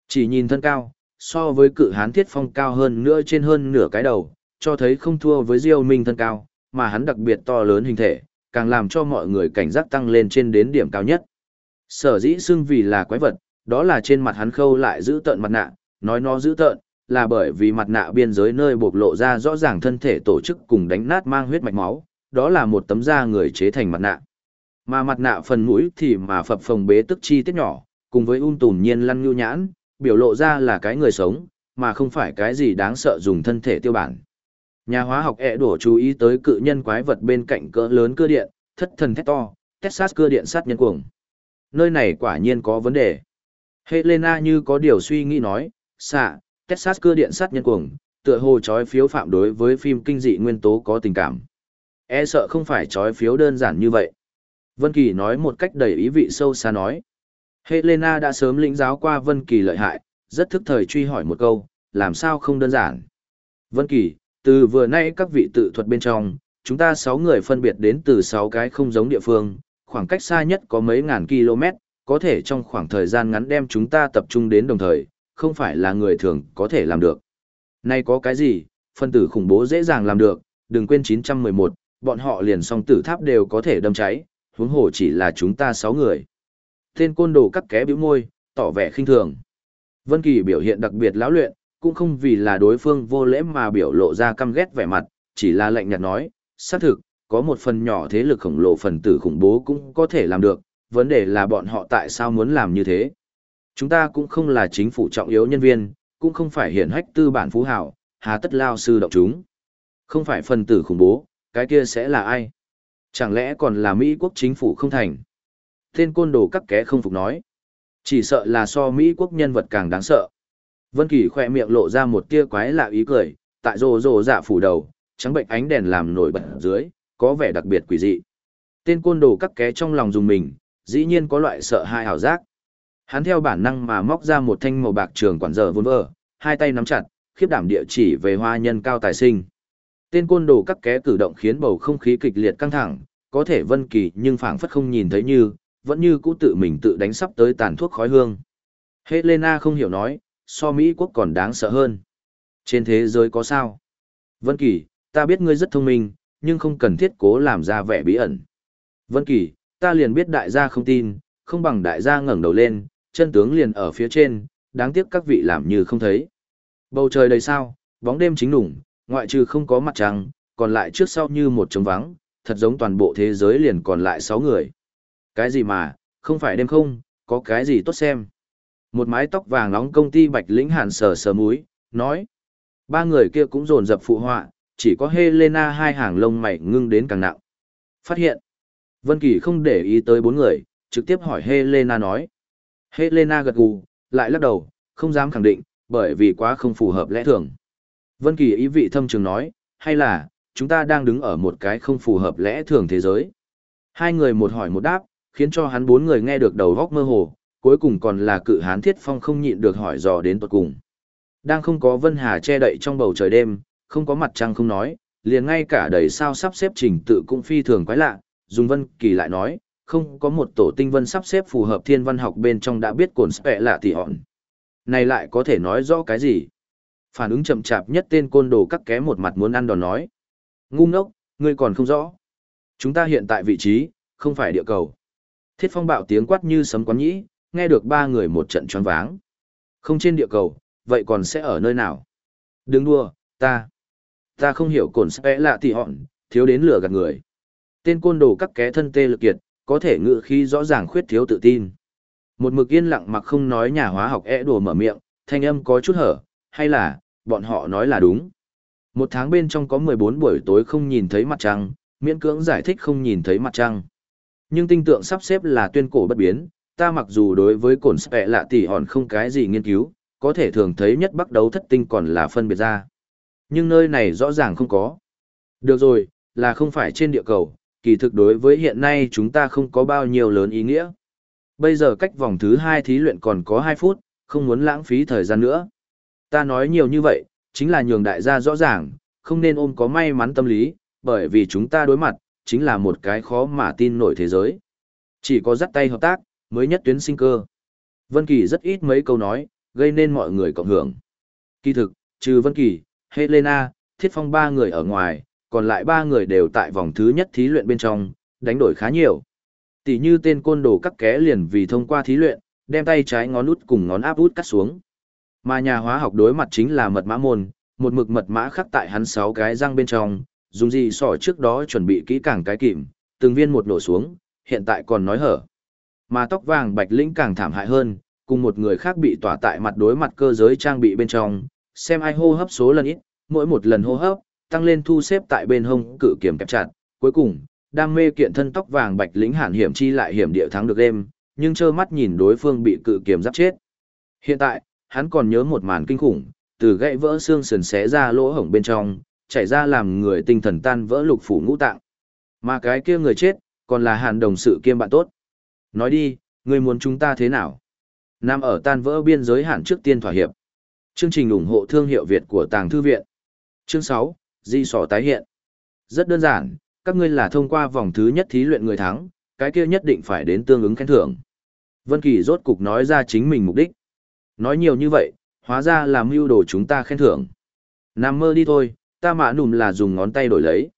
Chỉ nhìn thân cao, so với cự hán thiết phong cao hơn nữa trên hơn nửa cái đầu, cho thấy không thua với Diêu Minh thân cao, mà hắn đặc biệt to lớn hình thể, càng làm cho mọi người cảnh giác tăng lên trên đến điểm cao nhất. Sở dĩ xưng vì là quái vật, đó là trên mặt hắn khâu lại giữ tận mặt nạ, nói nó giữ tận, là bởi vì mặt nạ biên giới nơi bộc lộ ra rõ ràng thân thể tổ chức cùng đánh nát mang huyết mạch máu, đó là một tấm da người chế thành mặt nạ. Mà mặt nạ phần mũi thì mà phập phồng bế tức chi tiết nhỏ, cùng với un tùn nhiên lăn nhu nhãn, biểu lộ ra là cái người sống, mà không phải cái gì đáng sợ dùng thân thể tiêu bản. Nhà hóa học ẹ đổ chú ý tới cự nhân quái vật bên cạnh cỡ lớn cơ điện, thất thần thét to, Texas cơ điện sát nhân cuồng. Nơi này quả nhiên có vấn đề. Helena như có điều suy nghĩ nói, xạ, Texas cưa điện sát nhân cuồng, tựa hồ chói phiếu phạm đối với phim kinh dị nguyên tố có tình cảm. E sợ không phải chói phiếu đơn giản như vậy. Vân Kỳ nói một cách đầy ý vị sâu xa nói. Helena đã sớm lĩnh giáo qua Vân Kỳ lợi hại, rất thức thời truy hỏi một câu, làm sao không đơn giản. Vân Kỳ, từ vừa nay các vị tự thuật bên trong, chúng ta 6 người phân biệt đến từ 6 cái không giống địa phương, khoảng cách xa nhất có mấy ngàn km, có thể trong khoảng thời gian ngắn đem chúng ta tập trung đến đồng thời, không phải là người thường có thể làm được. Nay có cái gì, phân tử khủng bố dễ dàng làm được, đừng quên 911, bọn họ liền song tử tháp đều có thể đâm cháy, huống hồ chỉ là chúng ta 6 người. Tên côn đồ cắt ké bĩu môi, tỏ vẻ khinh thường. Vân Kỳ biểu hiện đặc biệt lão luyện, cũng không vì là đối phương vô lễ mà biểu lộ ra căm ghét vẻ mặt, chỉ là lạnh nhạt nói, xác thực, có một phần nhỏ thế lực khổng lồ phần tử khủng bố cũng có thể làm được, vấn đề là bọn họ tại sao muốn làm như thế. Chúng ta cũng không là chính phủ trọng yếu nhân viên, cũng không phải hiển hách tư bản phú hảo, hà tất lao sư động chúng. Không phải phần tử khủng bố, cái kia sẽ là ai? Chẳng lẽ còn là Mỹ quốc chính phủ không thành? Tên côn đồ các ké không phục nói. Chỉ sợ là so Mỹ quốc nhân vật càng đáng sợ. Vân Kỳ khỏe miệng lộ ra một tia quái lạ ý cười, tại rồ rồ dạ phủ đầu, trắng bệnh ánh đèn làm nổi bật dưới, có vẻ đặc biệt quỷ dị. Tên côn đồ các ké trong lòng dùng mình, dĩ nhiên có loại sợ hai hảo giác. Hắn theo bản năng mà móc ra một thanh màu bạc trường quản dở vốn vỡ, hai tay nắm chặt, khiếp đảm địa chỉ về hoa nhân cao tài sinh. Tên côn đồ các ké cử động khiến bầu không khí kịch liệt căng thẳng, có thể vân kỳ nhưng phảng phất không nhìn thấy như, vẫn như cũ tự mình tự đánh sắp tới tàn thuốc khói hương. Helena không hiểu nói, so Mỹ quốc còn đáng sợ hơn. Trên thế giới có sao? Vân Kỳ, ta biết ngươi rất thông minh, nhưng không cần thiết cố làm ra vẻ bí ẩn. Vân Kỳ, ta liền biết đại gia không tin, không bằng đại gia ngẩng đầu lên, chân tướng liền ở phía trên, đáng tiếc các vị làm như không thấy. Bầu trời đầy sao, bóng đêm chính đủng, ngoại trừ không có mặt trăng, còn lại trước sau như một trống vắng, thật giống toàn bộ thế giới liền còn lại 6 người. Cái gì mà, không phải đêm không, có cái gì tốt xem. Một mái tóc vàng nóng công ty bạch lĩnh hàn sờ sờ múi, nói. Ba người kia cũng dồn dập phụ họa, chỉ có Helena hai hàng lông mày ngưng đến càng nặng. Phát hiện. Vân Kỳ không để ý tới bốn người, trực tiếp hỏi Helena nói. Helena gật gù, lại lắc đầu, không dám khẳng định, bởi vì quá không phù hợp lẽ thường. Vân Kỳ ý vị thâm trường nói, hay là, chúng ta đang đứng ở một cái không phù hợp lẽ thường thế giới. Hai người một hỏi một đáp, khiến cho hắn bốn người nghe được đầu góc mơ hồ, cuối cùng còn là cự hán thiết phong không nhịn được hỏi dò đến tuật cùng. Đang không có Vân Hà che đậy trong bầu trời đêm, không có mặt trăng không nói, liền ngay cả đầy sao sắp xếp trình tự cũng phi thường quái lạ, dùng Vân Kỳ lại nói, không có một tổ tinh vân sắp xếp phù hợp thiên văn học bên trong đã biết cồn spẹ lạ tỷ hòn. Này lại có thể nói rõ cái gì? Phản ứng chậm chạp nhất tên côn đồ cắt ké một mặt muốn ăn đòn nói. Ngu ngốc, ngươi còn không rõ. Chúng ta hiện tại vị trí, không phải địa cầu. Thiết phong bạo tiếng quát như sấm quán nhĩ, nghe được ba người một trận choáng váng. Không trên địa cầu, vậy còn sẽ ở nơi nào? Đừng đua, ta. Ta không hiểu cồn sẽ lạ tỷ hòn thiếu đến lửa gạt người. Tên côn đồ cắt ké thân tê lực kiệt, có thể ngự khi rõ ràng khuyết thiếu tự tin. Một mực yên lặng mặc không nói nhà hóa học ẽ đùa mở miệng, thanh âm có chút hở, hay là, bọn họ nói là đúng. Một tháng bên trong có 14 buổi tối không nhìn thấy mặt trăng, miễn cưỡng giải thích không nhìn thấy mặt trăng. Nhưng tinh tượng sắp xếp là tuyên cổ bất biến, ta mặc dù đối với cồn spẹ lạ tỷ hòn không cái gì nghiên cứu, có thể thường thấy nhất bắt đấu thất tinh còn là phân biệt ra. Nhưng nơi này rõ ràng không có. Được rồi, là không phải trên địa cầu, kỳ thực đối với hiện nay chúng ta không có bao nhiêu lớn ý nghĩa. Bây giờ cách vòng thứ hai thí luyện còn có 2 phút, không muốn lãng phí thời gian nữa. Ta nói nhiều như vậy, chính là nhường đại gia rõ ràng, không nên ôm có may mắn tâm lý, bởi vì chúng ta đối mặt, chính là một cái khó mà tin nổi thế giới. Chỉ có dắt tay hợp tác, mới nhất tuyến sinh cơ. Vân Kỳ rất ít mấy câu nói, gây nên mọi người cộng hưởng. Kỳ thực, trừ Vân Kỳ, Helena, Thiết Phong ba người ở ngoài, còn lại ba người đều tại vòng thứ nhất thí luyện bên trong, đánh đổi khá nhiều. Tỷ như tên côn đồ cắt ké liền vì thông qua thí luyện, đem tay trái ngón út cùng ngón áp út cắt xuống. Mà nhà hóa học đối mặt chính là mật mã môn, một mực mật mã khắc tại hắn sáu cái răng bên trong, dùng gì sỏ trước đó chuẩn bị kỹ càng cái kìm, từng viên một nổ xuống, hiện tại còn nói hở. Mà tóc vàng bạch lĩnh càng thảm hại hơn, cùng một người khác bị tỏa tại mặt đối mặt cơ giới trang bị bên trong, xem ai hô hấp số lần ít, mỗi một lần hô hấp, tăng lên thu xếp tại bên hông cự kiểm kẹp chặt, cuối cùng, đam mê kiện thân tóc vàng bạch lính hàn hiểm chi lại hiểm địa thắng được đêm, nhưng trơ mắt nhìn đối phương bị cự kiểm giáp chết. Hiện tại, hắn còn nhớ một màn kinh khủng, từ gãy vỡ xương sườn xé ra lỗ hổng bên trong, chảy ra làm người tinh thần tan vỡ lục phủ ngũ tạng. Mà cái kia người chết, còn là hàn đồng sự kiêm bạn tốt. Nói đi, người muốn chúng ta thế nào? Nam ở tan vỡ biên giới hạn trước tiên thỏa hiệp. Chương trình ủng hộ thương hiệu Việt của Tàng Thư Viện. Chương 6, Di sỏ tái hiện. Rất đơn giản, các ngươi là thông qua vòng thứ nhất thí luyện người thắng, cái kia nhất định phải đến tương ứng khen thưởng. Vân Kỳ rốt cục nói ra chính mình mục đích. Nói nhiều như vậy, hóa ra là mưu đồ chúng ta khen thưởng. Nằm mơ đi thôi, ta mã nùm là dùng ngón tay đổi lấy.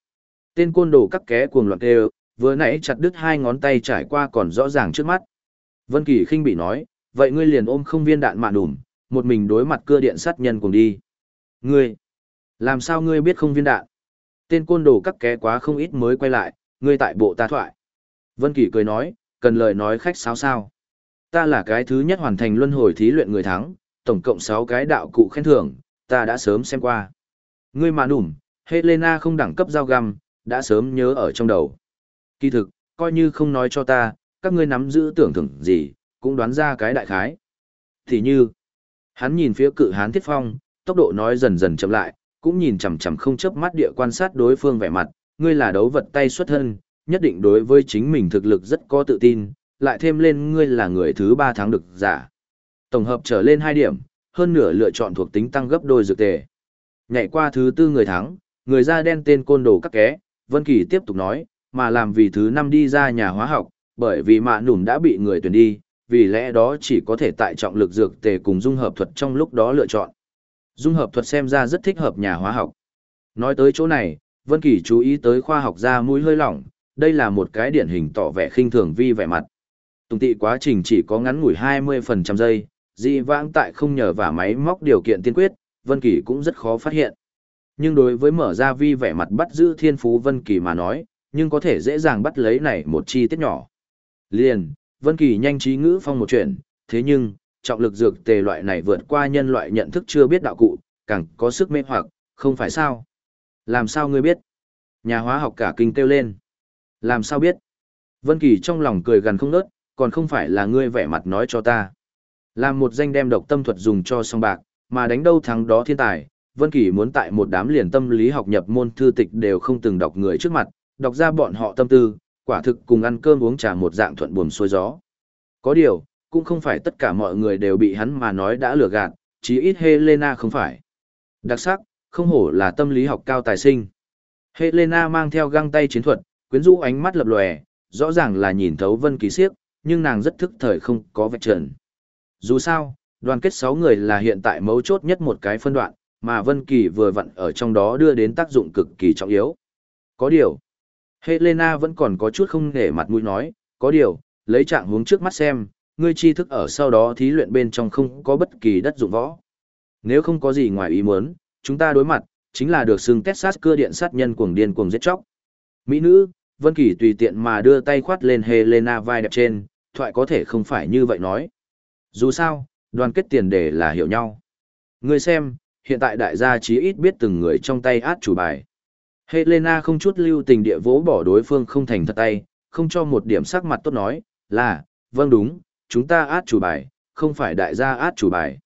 Tên côn đồ các ké cuồng loạn kêu, vừa nãy chặt đứt hai ngón tay trải qua còn rõ ràng trước mắt. Vân Kỳ khinh bị nói, vậy ngươi liền ôm không viên đạn mạ nùm, một mình đối mặt cưa điện sát nhân cùng đi. Ngươi, làm sao ngươi biết không viên đạn? Tên côn đồ cắt ké quá không ít mới quay lại, ngươi tại bộ ta thoại. Vân Kỳ cười nói, cần lời nói khách sáo sao. Ta là cái thứ nhất hoàn thành luân hồi thí luyện người thắng, tổng cộng 6 cái đạo cụ khen thưởng, ta đã sớm xem qua. Ngươi mà nủm, Helena không đẳng cấp giao găm, đã sớm nhớ ở trong đầu. Kỳ thực, coi như không nói cho ta, các ngươi nắm giữ tưởng thưởng gì, cũng đoán ra cái đại khái. Thì như, hắn nhìn phía cự hán thiết phong, tốc độ nói dần dần chậm lại, cũng nhìn chằm chằm không chớp mắt địa quan sát đối phương vẻ mặt, ngươi là đấu vật tay xuất thân, nhất định đối với chính mình thực lực rất có tự tin, lại thêm lên ngươi là người thứ ba tháng được giả. Tổng hợp trở lên hai điểm, hơn nửa lựa chọn thuộc tính tăng gấp đôi dược tề. Nhảy qua thứ tư người thắng, người da đen tên côn đồ các ké, Vân Kỳ tiếp tục nói, mà làm vì thứ năm đi ra nhà hóa học, bởi vì mạ nủm đã bị người tuyển đi, vì lẽ đó chỉ có thể tại trọng lực dược tề cùng dung hợp thuật trong lúc đó lựa chọn. Dung hợp thuật xem ra rất thích hợp nhà hóa học. Nói tới chỗ này, Vân Kỳ chú ý tới khoa học gia mũi hơi lỏng, đây là một cái điển hình tỏ vẻ khinh thường vi vẻ mặt. Tùng tị quá trình chỉ có ngắn ngủi 20% giây, dị vãng tại không nhờ vả máy móc điều kiện tiên quyết, Vân Kỳ cũng rất khó phát hiện. Nhưng đối với mở ra vi vẻ mặt bắt giữ thiên phú Vân Kỳ mà nói, nhưng có thể dễ dàng bắt lấy này một chi tiết nhỏ. Liền, Vân Kỳ nhanh trí ngữ phong một chuyện, thế nhưng, trọng lực dược tề loại này vượt qua nhân loại nhận thức chưa biết đạo cụ, càng có sức mê hoặc, không phải sao? Làm sao ngươi biết? Nhà hóa học cả kinh kêu lên. Làm sao biết? Vân Kỳ trong lòng cười gần không ngớt, còn không phải là ngươi vẻ mặt nói cho ta. Làm một danh đem độc tâm thuật dùng cho song bạc, mà đánh đâu thắng đó thiên tài, Vân Kỳ muốn tại một đám liền tâm lý học nhập môn thư tịch đều không từng đọc người trước mặt, đọc ra bọn họ tâm tư, quả thực cùng ăn cơm uống trà một dạng thuận buồm xuôi gió. Có điều, cũng không phải tất cả mọi người đều bị hắn mà nói đã lừa gạt, chí ít Helena không phải. Đặc sắc, không hổ là tâm lý học cao tài sinh. Helena mang theo găng tay chiến thuật, quyến rũ ánh mắt lập lòe, rõ ràng là nhìn thấu Vân Kỳ siếc, nhưng nàng rất thức thời không có vạch trần. Dù sao, đoàn kết 6 người là hiện tại mấu chốt nhất một cái phân đoạn, mà Vân Kỳ vừa vặn ở trong đó đưa đến tác dụng cực kỳ trọng yếu. Có điều, Helena vẫn còn có chút không nể mặt mũi nói, có điều, lấy trạng hướng trước mắt xem, ngươi tri thức ở sau đó thí luyện bên trong không có bất kỳ đất dụng võ. Nếu không có gì ngoài ý muốn, chúng ta đối mặt, chính là được xưng Texas cưa điện sát nhân cuồng điên cuồng giết chóc. Mỹ nữ, Vân Kỳ tùy tiện mà đưa tay khoát lên Helena vai đẹp trên, thoại có thể không phải như vậy nói. Dù sao, đoàn kết tiền đề là hiểu nhau. Ngươi xem, hiện tại đại gia chí ít biết từng người trong tay át chủ bài. Helena không chút lưu tình địa vỗ bỏ đối phương không thành thật tay, không cho một điểm sắc mặt tốt nói, là, vâng đúng, chúng ta át chủ bài, không phải đại gia át chủ bài.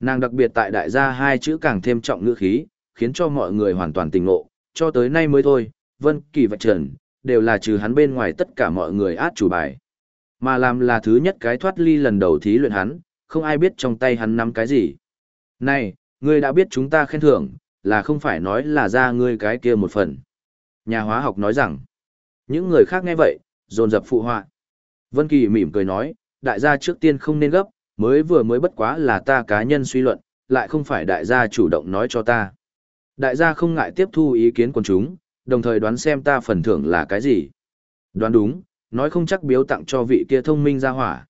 Nàng đặc biệt tại đại gia hai chữ càng thêm trọng ngữ khí, khiến cho mọi người hoàn toàn tỉnh ngộ, cho tới nay mới thôi, Vân Kỳ và Trần, đều là trừ hắn bên ngoài tất cả mọi người át chủ bài. Mà làm là thứ nhất cái thoát ly lần đầu thí luyện hắn, không ai biết trong tay hắn nắm cái gì. Này, ngươi đã biết chúng ta khen thưởng, là không phải nói là ra ngươi cái kia một phần. Nhà hóa học nói rằng, những người khác nghe vậy, dồn dập phụ họa. Vân Kỳ mỉm cười nói, đại gia trước tiên không nên gấp, mới vừa mới bất quá là ta cá nhân suy luận, lại không phải đại gia chủ động nói cho ta. Đại gia không ngại tiếp thu ý kiến của chúng, đồng thời đoán xem ta phần thưởng là cái gì. Đoán đúng, nói không chắc biếu tặng cho vị kia thông minh ra hỏa.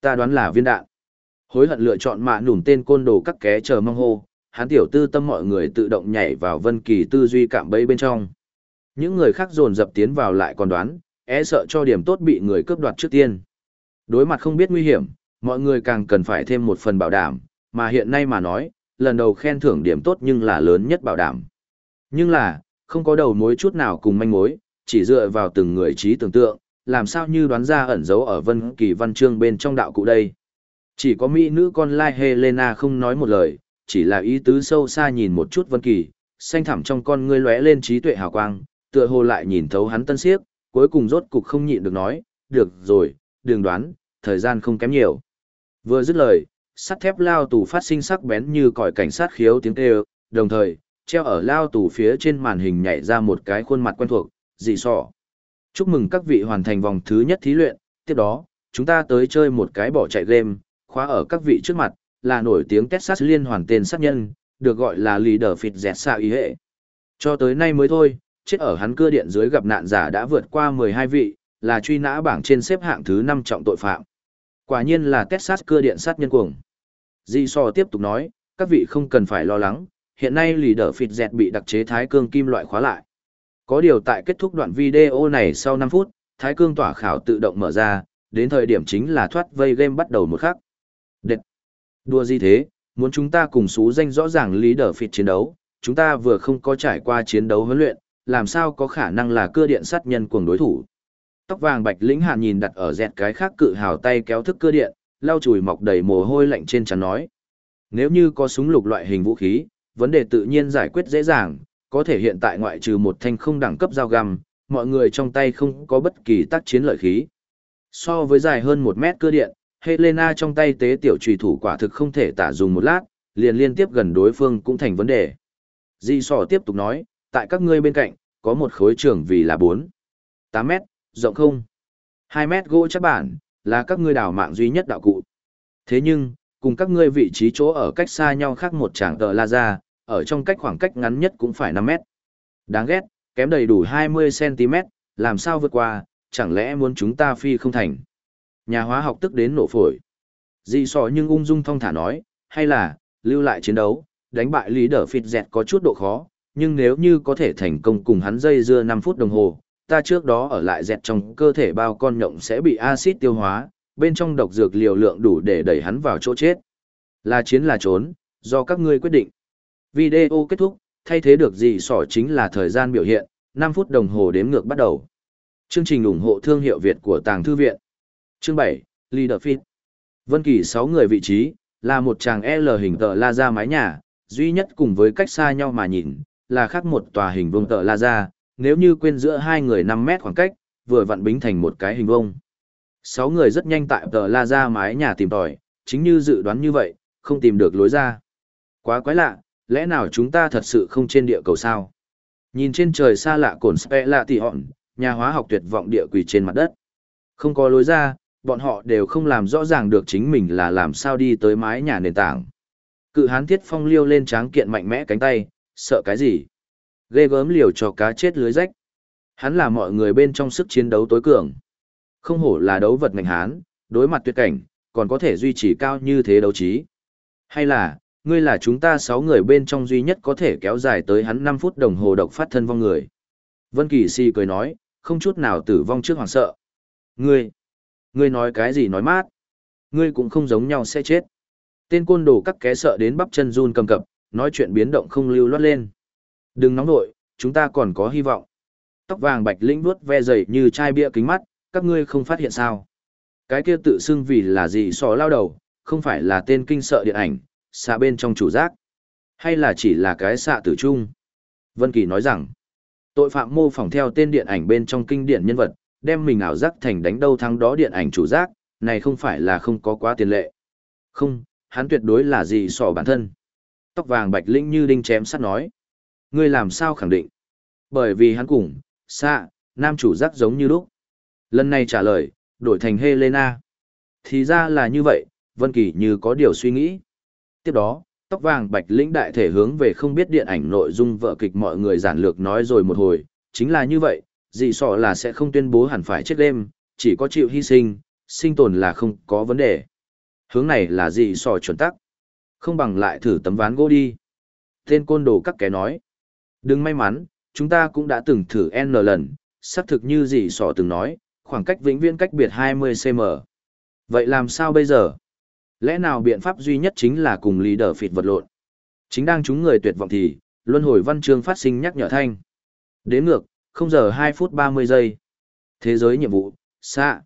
Ta đoán là viên đạn. Hối hận lựa chọn mạ nủm tên côn đồ các ké chờ mong hô, hắn tiểu tư tâm mọi người tự động nhảy vào vân kỳ tư duy cạm bẫy bên trong. Những người khác dồn dập tiến vào lại còn đoán, e sợ cho điểm tốt bị người cướp đoạt trước tiên. Đối mặt không biết nguy hiểm, mọi người càng cần phải thêm một phần bảo đảm, mà hiện nay mà nói, lần đầu khen thưởng điểm tốt nhưng là lớn nhất bảo đảm. Nhưng là, không có đầu mối chút nào cùng manh mối, chỉ dựa vào từng người trí tưởng tượng, làm sao như đoán ra ẩn dấu ở vân kỳ văn chương bên trong đạo cụ đây. Chỉ có mỹ nữ con lai Helena không nói một lời, chỉ là ý tứ sâu xa nhìn một chút vân kỳ, xanh thẳm trong con ngươi lóe lên trí tuệ hào quang, tựa hồ lại nhìn thấu hắn tân siếp, cuối cùng rốt cục không nhịn được nói, được rồi, đường đoán, thời gian không kém nhiều. Vừa dứt lời, sắt thép lao tù phát sinh sắc bén như còi cảnh sát khiếu tiếng kêu, đồng thời, treo ở lao tù phía trên màn hình nhảy ra một cái khuôn mặt quen thuộc, dị sọ. Chúc mừng các vị hoàn thành vòng thứ nhất thí luyện, tiếp đó, chúng ta tới chơi một cái bỏ chạy game, khóa ở các vị trước mặt, là nổi tiếng Texas liên hoàn tên sát nhân, được gọi là leader phịt dẹt xạ ý hệ. Cho tới nay mới thôi, chết ở hắn cưa điện dưới gặp nạn giả đã vượt qua 12 vị, là truy nã bảng trên xếp hạng thứ 5 trọng tội phạm. Quả nhiên là Texas cưa điện sát nhân cuồng. Di So tiếp tục nói, các vị không cần phải lo lắng, hiện nay lì đỡ phịt dẹt bị đặc chế thái cương kim loại khóa lại. Có điều tại kết thúc đoạn video này sau 5 phút, thái cương tỏa khảo tự động mở ra, đến thời điểm chính là thoát vây game bắt đầu một khắc. Đệt! Đùa gì thế, muốn chúng ta cùng xú danh rõ ràng lý đỡ phịt chiến đấu, chúng ta vừa không có trải qua chiến đấu huấn luyện, làm sao có khả năng là cưa điện sát nhân cuồng đối thủ. Tóc vàng bạch lĩnh hàn nhìn đặt ở dẹt cái khác cự hào tay kéo thức cơ điện, lau chùi mọc đầy mồ hôi lạnh trên chắn nói. Nếu như có súng lục loại hình vũ khí, vấn đề tự nhiên giải quyết dễ dàng, có thể hiện tại ngoại trừ một thanh không đẳng cấp dao găm, mọi người trong tay không có bất kỳ tác chiến lợi khí. So với dài hơn một mét cơ điện, Helena trong tay tế tiểu trùy thủ quả thực không thể tả dùng một lát, liền liên tiếp gần đối phương cũng thành vấn đề. Di sỏ tiếp tục nói, tại các ngươi bên cạnh, có một khối trường vì là 4, 8 mét, rộng không? 2 mét gỗ chắc bản, là các ngươi đảo mạng duy nhất đạo cụ. Thế nhưng, cùng các ngươi vị trí chỗ ở cách xa nhau khác một tràng tờ la ra, ở trong cách khoảng cách ngắn nhất cũng phải 5 mét. Đáng ghét, kém đầy đủ 20cm, làm sao vượt qua, chẳng lẽ muốn chúng ta phi không thành. Nhà hóa học tức đến nổ phổi. Dị sọ nhưng ung dung thong thả nói, hay là, lưu lại chiến đấu, đánh bại lý đỡ phịt dẹt có chút độ khó, nhưng nếu như có thể thành công cùng hắn dây dưa 5 phút đồng hồ, ta trước đó ở lại dẹt trong cơ thể bao con nhộng sẽ bị axit tiêu hóa, bên trong độc dược liều lượng đủ để đẩy hắn vào chỗ chết. Là chiến là trốn, do các ngươi quyết định. Video kết thúc, thay thế được gì sỏ chính là thời gian biểu hiện, 5 phút đồng hồ đếm ngược bắt đầu. Chương trình ủng hộ thương hiệu Việt của Tàng Thư Viện. Chương 7, Leader Fit. Vân Kỳ 6 người vị trí, là một chàng L hình tờ la ra mái nhà, duy nhất cùng với cách xa nhau mà nhìn, là khác một tòa hình vuông tờ la ra, nếu như quên giữa hai người 5 mét khoảng cách, vừa vặn bính thành một cái hình vông sáu người rất nhanh tại tờ la ra mái nhà tìm tòi, chính như dự đoán như vậy, không tìm được lối ra. Quá quái lạ, lẽ nào chúng ta thật sự không trên địa cầu sao? Nhìn trên trời xa lạ cồn spe lạ tỉ hòn nhà hóa học tuyệt vọng địa quỳ trên mặt đất. Không có lối ra, bọn họ đều không làm rõ ràng được chính mình là làm sao đi tới mái nhà nền tảng. Cự hán thiết phong liêu lên tráng kiện mạnh mẽ cánh tay, sợ cái gì? Ghê gớm liều cho cá chết lưới rách. Hắn là mọi người bên trong sức chiến đấu tối cường. Không hổ là đấu vật ngành hán, đối mặt tuyệt cảnh, còn có thể duy trì cao như thế đấu trí. Hay là, ngươi là chúng ta sáu người bên trong duy nhất có thể kéo dài tới hắn năm phút đồng hồ độc phát thân vong người. Vân Kỳ Si cười nói, không chút nào tử vong trước hoàng sợ. Ngươi, ngươi nói cái gì nói mát? Ngươi cũng không giống nhau sẽ chết. Tên côn đồ cắt ké sợ đến bắp chân run cầm cập, nói chuyện biến động không lưu loát lên. Đừng nóng nội, chúng ta còn có hy vọng. Tóc vàng bạch lĩnh vuốt ve dày như chai bia kính mắt, các ngươi không phát hiện sao. Cái kia tự xưng vì là gì sò lao đầu, không phải là tên kinh sợ điện ảnh, xạ bên trong chủ giác, hay là chỉ là cái xạ tử trung. Vân Kỳ nói rằng, tội phạm mô phỏng theo tên điện ảnh bên trong kinh điển nhân vật, đem mình ảo giác thành đánh đâu thắng đó điện ảnh chủ giác, này không phải là không có quá tiền lệ. Không, hắn tuyệt đối là gì sỏ bản thân. Tóc vàng bạch linh như đinh chém sắt nói. Ngươi làm sao khẳng định? Bởi vì hắn cùng, xạ, nam chủ giác giống như lúc. Lần này trả lời, đổi thành Helena. Thì ra là như vậy, Vân Kỳ như có điều suy nghĩ. Tiếp đó, tóc vàng bạch lĩnh đại thể hướng về không biết điện ảnh nội dung vợ kịch mọi người giản lược nói rồi một hồi, chính là như vậy, dị sọ là sẽ không tuyên bố hẳn phải chết đêm, chỉ có chịu hy sinh, sinh tồn là không có vấn đề. Hướng này là dị sọ chuẩn tắc. Không bằng lại thử tấm ván gỗ đi. Tên côn đồ các kẻ nói. Đừng may mắn, chúng ta cũng đã từng thử N lần, xác thực như gì sọ từng nói, khoảng cách vĩnh viễn cách biệt 20cm. Vậy làm sao bây giờ? Lẽ nào biện pháp duy nhất chính là cùng lý đờ phịt vật lộn? Chính đang chúng người tuyệt vọng thì, luân hồi văn chương phát sinh nhắc nhở thanh. Đến ngược, 0 giờ 2 phút 30 giây. Thế giới nhiệm vụ, xa.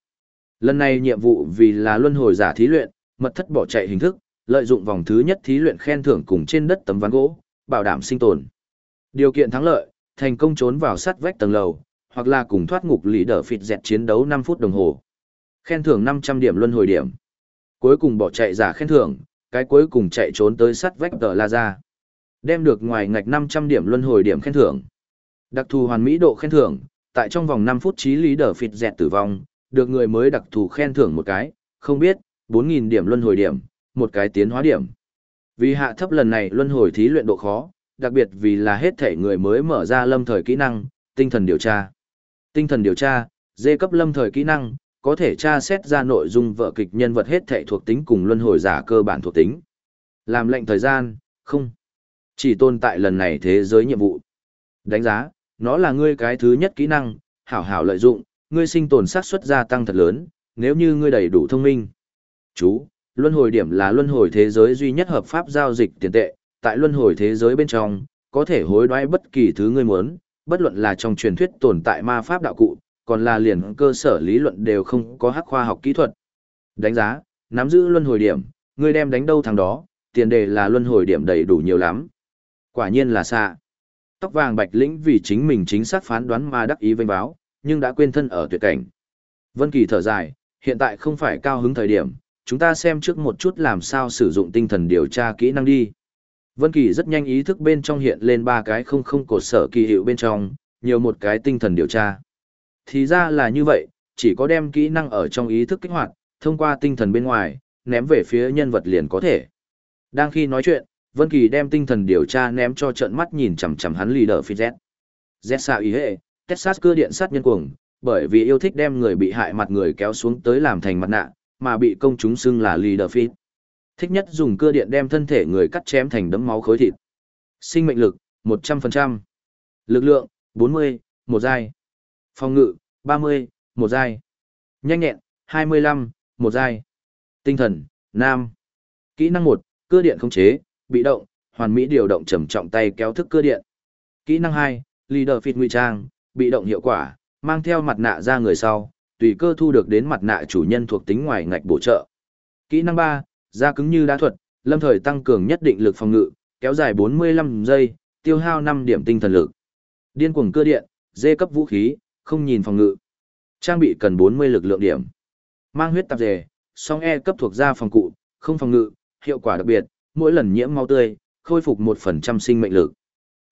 Lần này nhiệm vụ vì là luân hồi giả thí luyện, mật thất bỏ chạy hình thức, lợi dụng vòng thứ nhất thí luyện khen thưởng cùng trên đất tấm ván gỗ, bảo đảm sinh tồn. Điều kiện thắng lợi, thành công trốn vào sắt vách tầng lầu, hoặc là cùng thoát ngục lý đỡ phịt dẹt chiến đấu 5 phút đồng hồ. Khen thưởng 500 điểm luân hồi điểm. Cuối cùng bỏ chạy giả khen thưởng, cái cuối cùng chạy trốn tới sắt vách tờ la ra. Đem được ngoài ngạch 500 điểm luân hồi điểm khen thưởng. Đặc thù hoàn mỹ độ khen thưởng, tại trong vòng 5 phút trí lý đỡ phịt dẹt tử vong, được người mới đặc thù khen thưởng một cái, không biết, 4.000 điểm luân hồi điểm, một cái tiến hóa điểm. Vì hạ thấp lần này luân hồi thí luyện độ khó, đặc biệt vì là hết thể người mới mở ra lâm thời kỹ năng, tinh thần điều tra. Tinh thần điều tra, dê cấp lâm thời kỹ năng, có thể tra xét ra nội dung vợ kịch nhân vật hết thể thuộc tính cùng luân hồi giả cơ bản thuộc tính. Làm lệnh thời gian, không. Chỉ tồn tại lần này thế giới nhiệm vụ. Đánh giá, nó là ngươi cái thứ nhất kỹ năng, hảo hảo lợi dụng, ngươi sinh tồn xác suất gia tăng thật lớn, nếu như ngươi đầy đủ thông minh. Chú, luân hồi điểm là luân hồi thế giới duy nhất hợp pháp giao dịch tiền tệ, tại luân hồi thế giới bên trong, có thể hối đoái bất kỳ thứ ngươi muốn, bất luận là trong truyền thuyết tồn tại ma pháp đạo cụ, còn là liền cơ sở lý luận đều không có hắc khoa học kỹ thuật. Đánh giá, nắm giữ luân hồi điểm, ngươi đem đánh đâu thằng đó, tiền đề là luân hồi điểm đầy đủ nhiều lắm. Quả nhiên là xa. Tóc vàng bạch lĩnh vì chính mình chính xác phán đoán mà đắc ý vênh báo, nhưng đã quên thân ở tuyệt cảnh. Vân Kỳ thở dài, hiện tại không phải cao hứng thời điểm, chúng ta xem trước một chút làm sao sử dụng tinh thần điều tra kỹ năng đi. Vân Kỳ rất nhanh ý thức bên trong hiện lên ba cái không không cột sở kỳ hiệu bên trong, nhiều một cái tinh thần điều tra. Thì ra là như vậy, chỉ có đem kỹ năng ở trong ý thức kích hoạt, thông qua tinh thần bên ngoài, ném về phía nhân vật liền có thể. Đang khi nói chuyện, Vân Kỳ đem tinh thần điều tra ném cho trận mắt nhìn chằm chằm hắn leader phi Z. Z sao ý hệ, Texas cưa điện sát nhân cuồng, bởi vì yêu thích đem người bị hại mặt người kéo xuống tới làm thành mặt nạ, mà bị công chúng xưng là leader phi. Thích nhất dùng cưa điện đem thân thể người cắt chém thành đấm máu khối thịt. Sinh mệnh lực, 100%. Lực lượng, 40, một giai. Phòng ngự, 30, một giai. Nhanh nhẹn, 25, một giai. Tinh thần, nam. Kỹ năng 1, cưa điện khống chế, bị động, hoàn mỹ điều động trầm trọng tay kéo thức cưa điện. Kỹ năng 2, leader fit nguy trang, bị động hiệu quả, mang theo mặt nạ ra người sau, tùy cơ thu được đến mặt nạ chủ nhân thuộc tính ngoài ngạch bổ trợ. Kỹ năng 3, da cứng như đá thuật, lâm thời tăng cường nhất định lực phòng ngự, kéo dài 45 giây, tiêu hao 5 điểm tinh thần lực. Điên cuồng cơ điện, dê cấp vũ khí, không nhìn phòng ngự. Trang bị cần 40 lực lượng điểm. Mang huyết tạp dề, song E cấp thuộc da phòng cụ, không phòng ngự, hiệu quả đặc biệt, mỗi lần nhiễm máu tươi, khôi phục 1% sinh mệnh lực.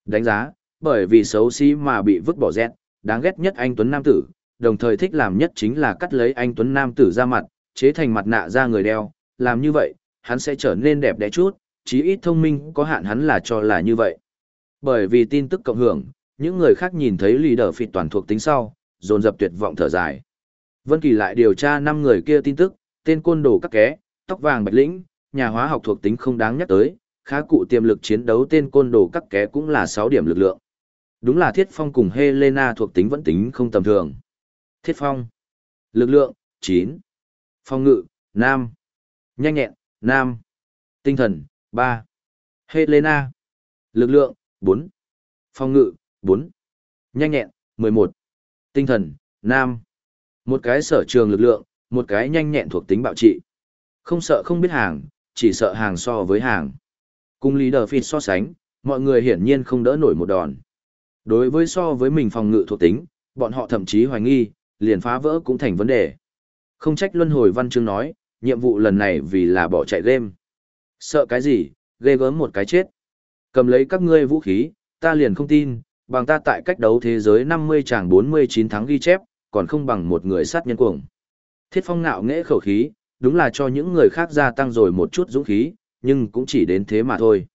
Đánh giá, bởi vì xấu xí mà bị vứt bỏ rét, đáng ghét nhất anh Tuấn Nam Tử, đồng thời thích làm nhất chính là cắt lấy anh Tuấn Nam Tử ra mặt, chế thành mặt nạ ra người đeo, làm như vậy, hắn sẽ trở nên đẹp đẽ chút, chí ít thông minh có hạn hắn là cho là như vậy. Bởi vì tin tức cộng hưởng, những người khác nhìn thấy lì đờ phịt toàn thuộc tính sau, dồn dập tuyệt vọng thở dài. Vân Kỳ lại điều tra 5 người kia tin tức, tên côn đồ các ké, tóc vàng bạch lĩnh, nhà hóa học thuộc tính không đáng nhắc tới, khá cụ tiềm lực chiến đấu tên côn đồ các ké cũng là 6 điểm lực lượng. Đúng là Thiết Phong cùng Helena thuộc tính vẫn tính không tầm thường. Thiết Phong. Lực lượng, 9. Phong ngự, Nam. Nhanh nhẹn, Nam. Tinh thần, 3. Helena. Lực lượng, 4. phòng ngự, 4. Nhanh nhẹn, 11. Tinh thần, Nam. Một cái sở trường lực lượng, một cái nhanh nhẹn thuộc tính bạo trị. Không sợ không biết hàng, chỉ sợ hàng so với hàng. Cùng leader phi so sánh, mọi người hiển nhiên không đỡ nổi một đòn. Đối với so với mình phòng ngự thuộc tính, bọn họ thậm chí hoài nghi, liền phá vỡ cũng thành vấn đề. Không trách luân hồi văn chương nói, nhiệm vụ lần này vì là bỏ chạy game. Sợ cái gì, ghê gớm một cái chết. Cầm lấy các ngươi vũ khí, ta liền không tin, bằng ta tại cách đấu thế giới 50 chàng 49 tháng ghi chép, còn không bằng một người sát nhân cuồng. Thiết phong nạo nghễ khẩu khí, đúng là cho những người khác gia tăng rồi một chút dũng khí, nhưng cũng chỉ đến thế mà thôi.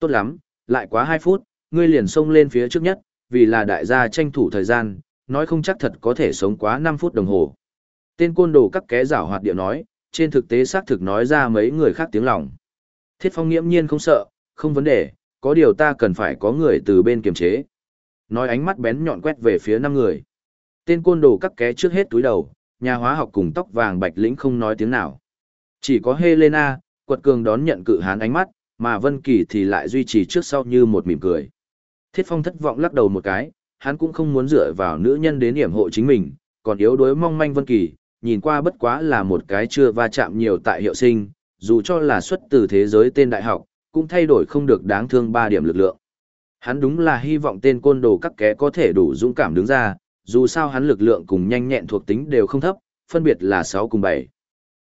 Tốt lắm, lại quá 2 phút, ngươi liền xông lên phía trước nhất, vì là đại gia tranh thủ thời gian, nói không chắc thật có thể sống quá 5 phút đồng hồ. Tên côn đồ các ké giảo hoạt điệu nói, trên thực tế xác thực nói ra mấy người khác tiếng lòng. Thiết phong nghiễm nhiên không sợ, không vấn đề, có điều ta cần phải có người từ bên kiềm chế. Nói ánh mắt bén nhọn quét về phía năm người. Tên côn đồ cắt ké trước hết túi đầu, nhà hóa học cùng tóc vàng bạch lĩnh không nói tiếng nào. Chỉ có Helena, quật cường đón nhận cự hán ánh mắt, mà Vân Kỳ thì lại duy trì trước sau như một mỉm cười. Thiết Phong thất vọng lắc đầu một cái, hắn cũng không muốn dựa vào nữ nhân đến điểm hộ chính mình, còn yếu đuối mong manh Vân Kỳ, nhìn qua bất quá là một cái chưa va chạm nhiều tại hiệu sinh, dù cho là xuất từ thế giới tên đại học, cũng thay đổi không được đáng thương ba điểm lực lượng. Hắn đúng là hy vọng tên côn đồ các kẻ có thể đủ dũng cảm đứng ra, dù sao hắn lực lượng cùng nhanh nhẹn thuộc tính đều không thấp, phân biệt là 6 cùng 7.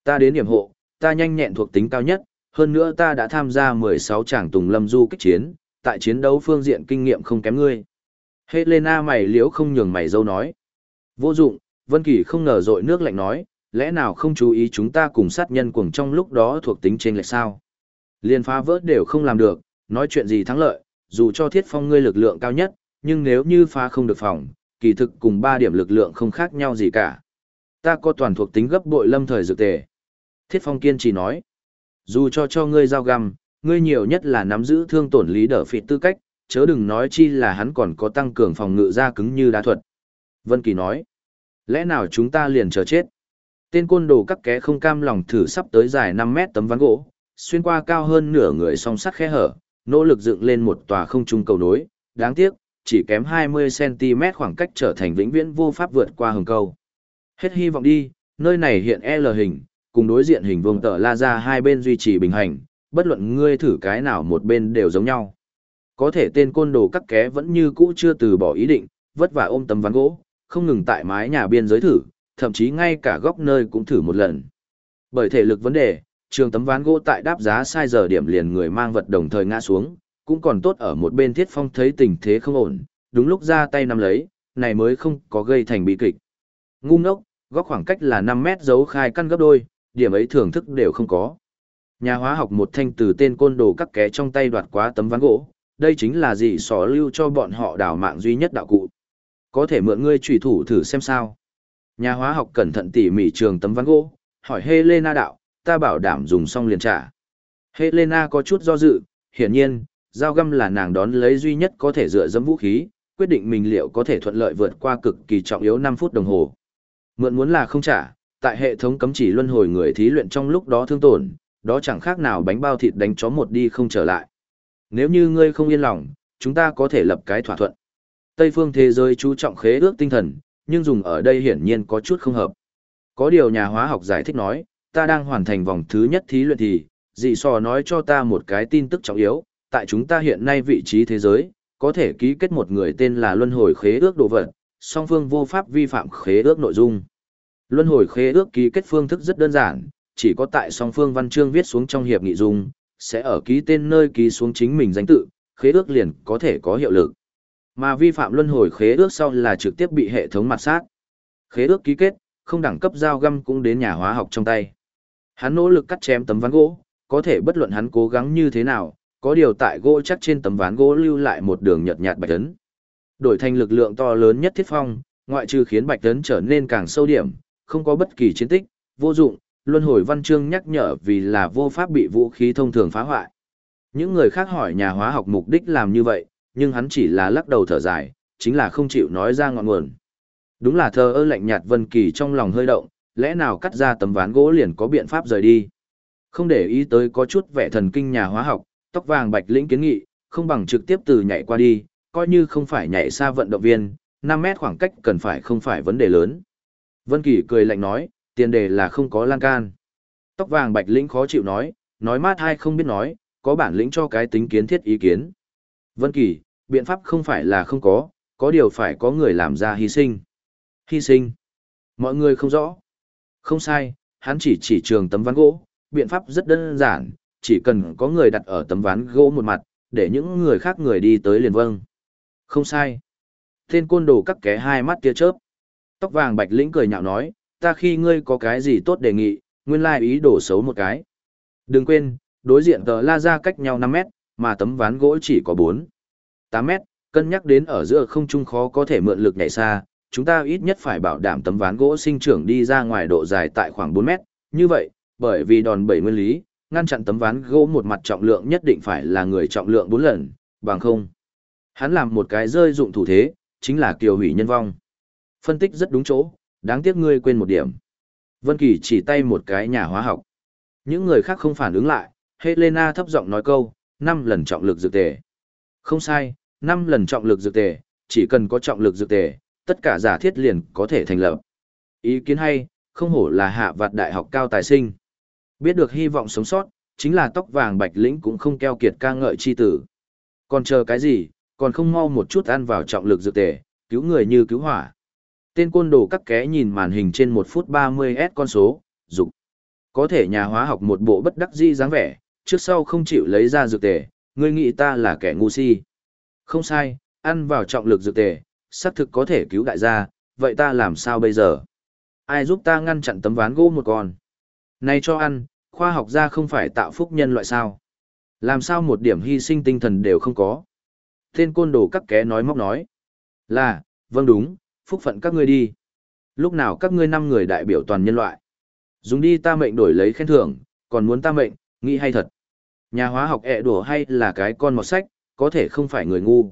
Ta đến điểm hộ, ta nhanh nhẹn thuộc tính cao nhất, hơn nữa ta đã tham gia 16 tràng tùng lâm du kích chiến, tại chiến đấu phương diện kinh nghiệm không kém ngươi. Helena mày liễu không nhường mày dâu nói. Vô dụng, Vân Kỳ không ngờ dội nước lạnh nói, lẽ nào không chú ý chúng ta cùng sát nhân cuồng trong lúc đó thuộc tính trên lệch sao? Liên phá vỡ đều không làm được, nói chuyện gì thắng lợi, dù cho thiết phong ngươi lực lượng cao nhất, nhưng nếu như phá không được phòng, kỳ thực cùng ba điểm lực lượng không khác nhau gì cả. Ta có toàn thuộc tính gấp bội lâm thời dược tề. Thiết phong kiên trì nói, dù cho cho ngươi giao găm, ngươi nhiều nhất là nắm giữ thương tổn lý đỡ phịt tư cách, chớ đừng nói chi là hắn còn có tăng cường phòng ngự ra cứng như đá thuật. Vân Kỳ nói, lẽ nào chúng ta liền chờ chết? Tên côn đồ các ké không cam lòng thử sắp tới dài 5 mét tấm ván gỗ, xuyên qua cao hơn nửa người song sắt khe hở, nỗ lực dựng lên một tòa không trung cầu nối, đáng tiếc, chỉ kém 20cm khoảng cách trở thành vĩnh viễn vô pháp vượt qua hừng câu. Hết hy vọng đi, nơi này hiện L hình, cùng đối diện hình vuông tợ la ra hai bên duy trì bình hành, bất luận ngươi thử cái nào một bên đều giống nhau. Có thể tên côn đồ cắt ké vẫn như cũ chưa từ bỏ ý định, vất vả ôm tấm ván gỗ, không ngừng tại mái nhà biên giới thử, thậm chí ngay cả góc nơi cũng thử một lần. Bởi thể lực vấn đề, trường tấm ván gỗ tại đáp giá sai giờ điểm liền người mang vật đồng thời ngã xuống, cũng còn tốt ở một bên thiết phong thấy tình thế không ổn, đúng lúc ra tay nắm lấy, này mới không có gây thành bị kịch. Ngu ngốc, góc khoảng cách là 5 mét dấu khai căn gấp đôi, điểm ấy thưởng thức đều không có. Nhà hóa học một thanh từ tên côn đồ cắt ké trong tay đoạt quá tấm ván gỗ, đây chính là gì sỏ lưu cho bọn họ đào mạng duy nhất đạo cụ. Có thể mượn ngươi trùy thủ thử xem sao. Nhà hóa học cẩn thận tỉ mỉ trường tấm ván gỗ, hỏi Helena đạo, ta bảo đảm dùng xong liền trả. Helena có chút do dự, hiển nhiên, dao găm là nàng đón lấy duy nhất có thể dựa dẫm vũ khí, quyết định mình liệu có thể thuận lợi vượt qua cực kỳ trọng yếu 5 phút đồng hồ. Mượn muốn là không trả, tại hệ thống cấm chỉ luân hồi người thí luyện trong lúc đó thương tổn, đó chẳng khác nào bánh bao thịt đánh chó một đi không trở lại. Nếu như ngươi không yên lòng, chúng ta có thể lập cái thỏa thuận. Tây phương thế giới chú trọng khế ước tinh thần, nhưng dùng ở đây hiển nhiên có chút không hợp. Có điều nhà hóa học giải thích nói, ta đang hoàn thành vòng thứ nhất thí luyện thì, dị sò nói cho ta một cái tin tức trọng yếu, tại chúng ta hiện nay vị trí thế giới, có thể ký kết một người tên là luân hồi khế ước đồ vật, song phương vô pháp vi phạm khế ước nội dung. Luân hồi khế ước ký kết phương thức rất đơn giản, chỉ có tại song phương văn chương viết xuống trong hiệp nghị dung, sẽ ở ký tên nơi ký xuống chính mình danh tự, khế ước liền có thể có hiệu lực. Mà vi phạm luân hồi khế ước sau là trực tiếp bị hệ thống mặt sát. Khế ước ký kết, không đẳng cấp giao găm cũng đến nhà hóa học trong tay. Hắn nỗ lực cắt chém tấm ván gỗ, có thể bất luận hắn cố gắng như thế nào, có điều tại gỗ chắc trên tấm ván gỗ lưu lại một đường nhợt nhạt bạch tấn. Đổi thành lực lượng to lớn nhất thiết phong, ngoại trừ khiến bạch tấn trở nên càng sâu điểm, không có bất kỳ chiến tích, vô dụng, luân hồi văn chương nhắc nhở vì là vô pháp bị vũ khí thông thường phá hoại. Những người khác hỏi nhà hóa học mục đích làm như vậy, nhưng hắn chỉ là lắc đầu thở dài, chính là không chịu nói ra ngọn nguồn. Đúng là thờ ơ lạnh nhạt Vân Kỳ trong lòng hơi động, lẽ nào cắt ra tấm ván gỗ liền có biện pháp rời đi. Không để ý tới có chút vẻ thần kinh nhà hóa học, tóc vàng bạch lĩnh kiến nghị, không bằng trực tiếp từ nhảy qua đi, coi như không phải nhảy xa vận động viên, 5 mét khoảng cách cần phải không phải vấn đề lớn. Vân Kỳ cười lạnh nói, tiền đề là không có lan can. Tóc vàng bạch lĩnh khó chịu nói, nói mát hay không biết nói, có bản lĩnh cho cái tính kiến thiết ý kiến. Vân Kỳ, biện pháp không phải là không có, có điều phải có người làm ra hy sinh. Hy sinh. Mọi người không rõ. Không sai, hắn chỉ chỉ trường tấm ván gỗ, biện pháp rất đơn giản, chỉ cần có người đặt ở tấm ván gỗ một mặt, để những người khác người đi tới liền vâng. Không sai. Tên côn đồ cắt ké hai mắt tia chớp. Tóc vàng bạch lĩnh cười nhạo nói, ta khi ngươi có cái gì tốt đề nghị, nguyên lai ý đồ xấu một cái. Đừng quên, đối diện tờ la ra cách nhau 5 mét, mà tấm ván gỗ chỉ có 4, 8 mét, cân nhắc đến ở giữa không trung khó có thể mượn lực nhảy xa, chúng ta ít nhất phải bảo đảm tấm ván gỗ sinh trưởng đi ra ngoài độ dài tại khoảng 4 mét, như vậy, bởi vì đòn bẩy nguyên lý, ngăn chặn tấm ván gỗ một mặt trọng lượng nhất định phải là người trọng lượng 4 lần, bằng không. Hắn làm một cái rơi dụng thủ thế, chính là kiều hủy nhân vong. Phân tích rất đúng chỗ, đáng tiếc ngươi quên một điểm. Vân Kỳ chỉ tay một cái nhà hóa học. Những người khác không phản ứng lại, Helena thấp giọng nói câu, năm lần trọng lực dược tề. Không sai, năm lần trọng lực dược tề, chỉ cần có trọng lực dược tề, tất cả giả thiết liền có thể thành lập. Ý kiến hay, không hổ là hạ vạt đại học cao tài sinh. Biết được hy vọng sống sót, chính là tóc vàng bạch lĩnh cũng không keo kiệt ca ngợi chi tử. Còn chờ cái gì, còn không mau một chút ăn vào trọng lực dược tề, cứu người như cứu hỏa. Tên côn đồ cắt ké nhìn màn hình trên 1 phút 30S con số, dục Có thể nhà hóa học một bộ bất đắc di dáng vẻ, trước sau không chịu lấy ra dược tề, ngươi nghĩ ta là kẻ ngu si. Không sai, ăn vào trọng lực dược tề, xác thực có thể cứu đại gia, vậy ta làm sao bây giờ? Ai giúp ta ngăn chặn tấm ván gỗ một con? Này cho ăn, khoa học gia không phải tạo phúc nhân loại sao? Làm sao một điểm hy sinh tinh thần đều không có? Tên côn đồ các ké nói móc nói. Là, vâng đúng, phúc phận các ngươi đi. Lúc nào các ngươi năm người đại biểu toàn nhân loại. Dùng đi ta mệnh đổi lấy khen thưởng, còn muốn ta mệnh, nghĩ hay thật. Nhà hóa học ẹ đùa hay là cái con mọt sách, có thể không phải người ngu.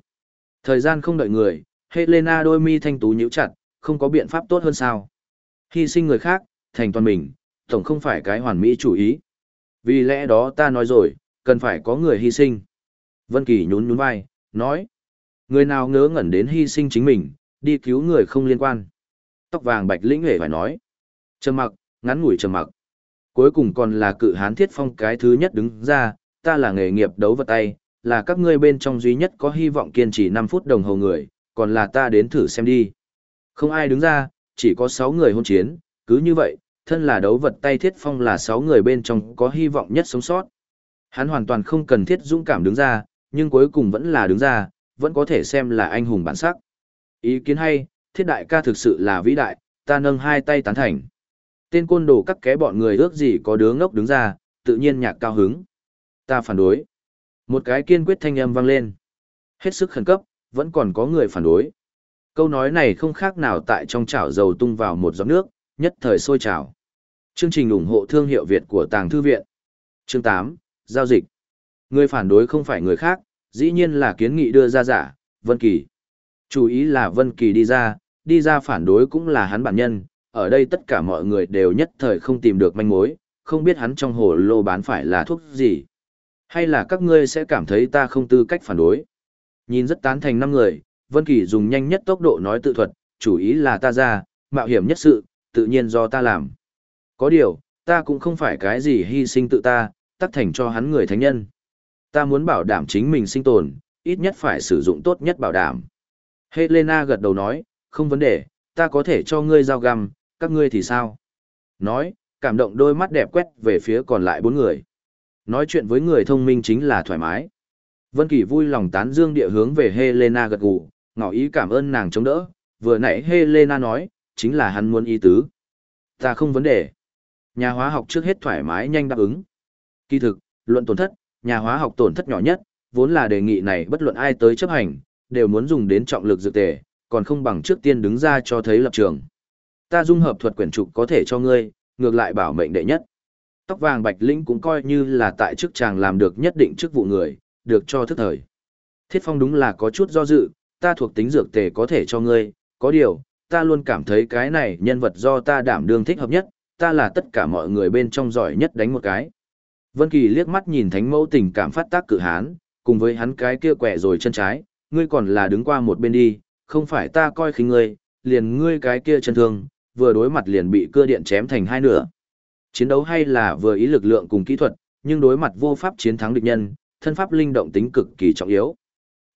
Thời gian không đợi người, Helena đôi mi thanh tú nhíu chặt, không có biện pháp tốt hơn sao. Hy sinh người khác, thành toàn mình, tổng không phải cái hoàn mỹ chủ ý. Vì lẽ đó ta nói rồi, cần phải có người hy sinh. Vân Kỳ nhún nhún vai, nói. Người nào ngớ ngẩn đến hy sinh chính mình, đi cứu người không liên quan. Tóc vàng bạch lĩnh hề phải nói. Trầm mặc, ngắn ngủi trầm mặc. Cuối cùng còn là cự hán thiết phong cái thứ nhất đứng ra, ta là nghề nghiệp đấu vật tay, là các ngươi bên trong duy nhất có hy vọng kiên trì 5 phút đồng hồ người, còn là ta đến thử xem đi. Không ai đứng ra, chỉ có 6 người hôn chiến, cứ như vậy, thân là đấu vật tay thiết phong là 6 người bên trong có hy vọng nhất sống sót. Hắn hoàn toàn không cần thiết dũng cảm đứng ra, nhưng cuối cùng vẫn là đứng ra, vẫn có thể xem là anh hùng bản sắc. Ý kiến hay, thiết đại ca thực sự là vĩ đại, ta nâng hai tay tán thành. Tên côn đồ các ké bọn người ước gì có đứa ngốc đứng ra, tự nhiên nhạc cao hứng. Ta phản đối. Một cái kiên quyết thanh âm vang lên. Hết sức khẩn cấp, vẫn còn có người phản đối. Câu nói này không khác nào tại trong chảo dầu tung vào một giọt nước, nhất thời sôi trào. Chương trình ủng hộ thương hiệu Việt của Tàng Thư Viện. Chương 8, Giao dịch. Người phản đối không phải người khác, dĩ nhiên là kiến nghị đưa ra giả, Vân Kỳ. Chủ ý là Vân Kỳ đi ra, đi ra phản đối cũng là hắn bản nhân, ở đây tất cả mọi người đều nhất thời không tìm được manh mối, không biết hắn trong hồ lô bán phải là thuốc gì. Hay là các ngươi sẽ cảm thấy ta không tư cách phản đối. Nhìn rất tán thành năm người, Vân Kỳ dùng nhanh nhất tốc độ nói tự thuật, chủ ý là ta ra, mạo hiểm nhất sự, tự nhiên do ta làm. Có điều, ta cũng không phải cái gì hy sinh tự ta, tắc thành cho hắn người thánh nhân. Ta muốn bảo đảm chính mình sinh tồn, ít nhất phải sử dụng tốt nhất bảo đảm. Helena gật đầu nói, không vấn đề, ta có thể cho ngươi giao găm, các ngươi thì sao? Nói, cảm động đôi mắt đẹp quét về phía còn lại bốn người. Nói chuyện với người thông minh chính là thoải mái. Vân Kỳ vui lòng tán dương địa hướng về Helena gật gù, ngỏ ý cảm ơn nàng chống đỡ, vừa nãy Helena nói, chính là hắn muốn ý tứ. Ta không vấn đề. Nhà hóa học trước hết thoải mái nhanh đáp ứng. Kỳ thực, luận tổn thất, nhà hóa học tổn thất nhỏ nhất, vốn là đề nghị này bất luận ai tới chấp hành, đều muốn dùng đến trọng lực dược tề, còn không bằng trước tiên đứng ra cho thấy lập trường. Ta dung hợp thuật quyển trục có thể cho ngươi, ngược lại bảo mệnh đệ nhất. Tóc vàng bạch linh cũng coi như là tại chức chàng làm được nhất định chức vụ người, được cho thức thời. Thiết phong đúng là có chút do dự, ta thuộc tính dược tề có thể cho ngươi, có điều, ta luôn cảm thấy cái này nhân vật do ta đảm đương thích hợp nhất, ta là tất cả mọi người bên trong giỏi nhất đánh một cái. Vân Kỳ liếc mắt nhìn thánh mẫu tình cảm phát tác cự hán, cùng với hắn cái kia quẻ rồi chân trái, ngươi còn là đứng qua một bên đi, không phải ta coi khinh ngươi, liền ngươi cái kia chân thương, vừa đối mặt liền bị cưa điện chém thành hai nửa. Chiến đấu hay là vừa ý lực lượng cùng kỹ thuật, nhưng đối mặt vô pháp chiến thắng địch nhân, thân pháp linh động tính cực kỳ trọng yếu.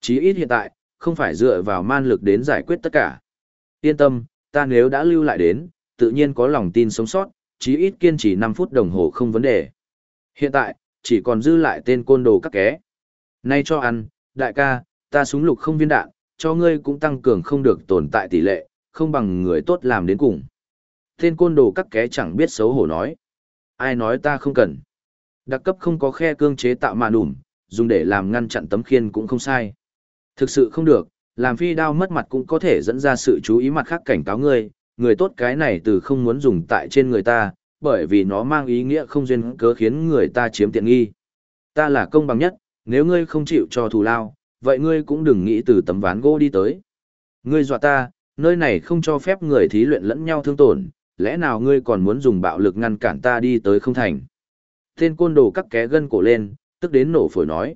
Chí ít hiện tại, không phải dựa vào man lực đến giải quyết tất cả. Yên tâm, ta nếu đã lưu lại đến, tự nhiên có lòng tin sống sót, chí ít kiên trì 5 phút đồng hồ không vấn đề. Hiện tại, chỉ còn dư lại tên côn đồ các ké. Nay cho ăn, đại ca, ta súng lục không viên đạn, cho ngươi cũng tăng cường không được tồn tại tỷ lệ, không bằng người tốt làm đến cùng. Tên côn đồ các ké chẳng biết xấu hổ nói. Ai nói ta không cần. Đặc cấp không có khe cương chế tạo mà đủm, dùng để làm ngăn chặn tấm khiên cũng không sai. Thực sự không được, làm phi đao mất mặt cũng có thể dẫn ra sự chú ý mặt khác cảnh cáo ngươi, người tốt cái này từ không muốn dùng tại trên người ta, bởi vì nó mang ý nghĩa không duyên cớ khiến người ta chiếm tiện nghi. Ta là công bằng nhất, nếu ngươi không chịu cho thù lao, vậy ngươi cũng đừng nghĩ từ tấm ván gỗ đi tới. Ngươi dọa ta, nơi này không cho phép người thí luyện lẫn nhau thương tổn, lẽ nào ngươi còn muốn dùng bạo lực ngăn cản ta đi tới không thành. Tên côn đồ cắt ké gân cổ lên, tức đến nổ phổi nói.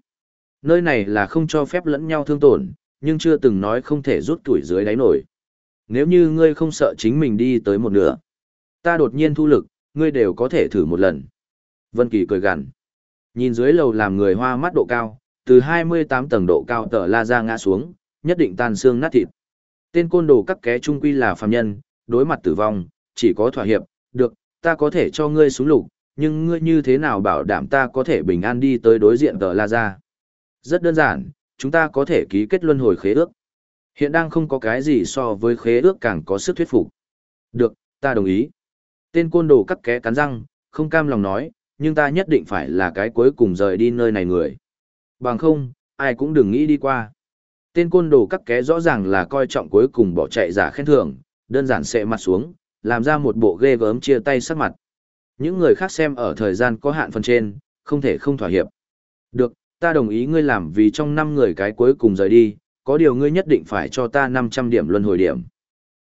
Nơi này là không cho phép lẫn nhau thương tổn, nhưng chưa từng nói không thể rút tuổi dưới đáy nổi. Nếu như ngươi không sợ chính mình đi tới một nửa, ta đột nhiên thu lực, ngươi đều có thể thử một lần. Vân Kỳ cười gằn. Nhìn dưới lầu làm người hoa mắt độ cao, từ 28 tầng độ cao tở la ra ngã xuống, nhất định tan xương nát thịt. Tên côn đồ cắt ké trung quy là phàm nhân, đối mặt tử vong, chỉ có thỏa hiệp, được, ta có thể cho ngươi xuống lục, nhưng ngươi như thế nào bảo đảm ta có thể bình an đi tới đối diện tờ la ra. Rất đơn giản, chúng ta có thể ký kết luân hồi khế ước. Hiện đang không có cái gì so với khế ước càng có sức thuyết phục. Được, ta đồng ý. Tên côn đồ cắt ké cắn răng, không cam lòng nói, nhưng ta nhất định phải là cái cuối cùng rời đi nơi này người. Bằng không, ai cũng đừng nghĩ đi qua. Tên côn đồ cắt ké rõ ràng là coi trọng cuối cùng bỏ chạy giả khen thưởng, đơn giản sẽ mặt xuống, làm ra một bộ ghê gớm chia tay sắc mặt. Những người khác xem ở thời gian có hạn phần trên, không thể không thỏa hiệp. Được, ta đồng ý ngươi làm vì trong năm người cái cuối cùng rời đi, có điều ngươi nhất định phải cho ta 500 điểm luân hồi điểm.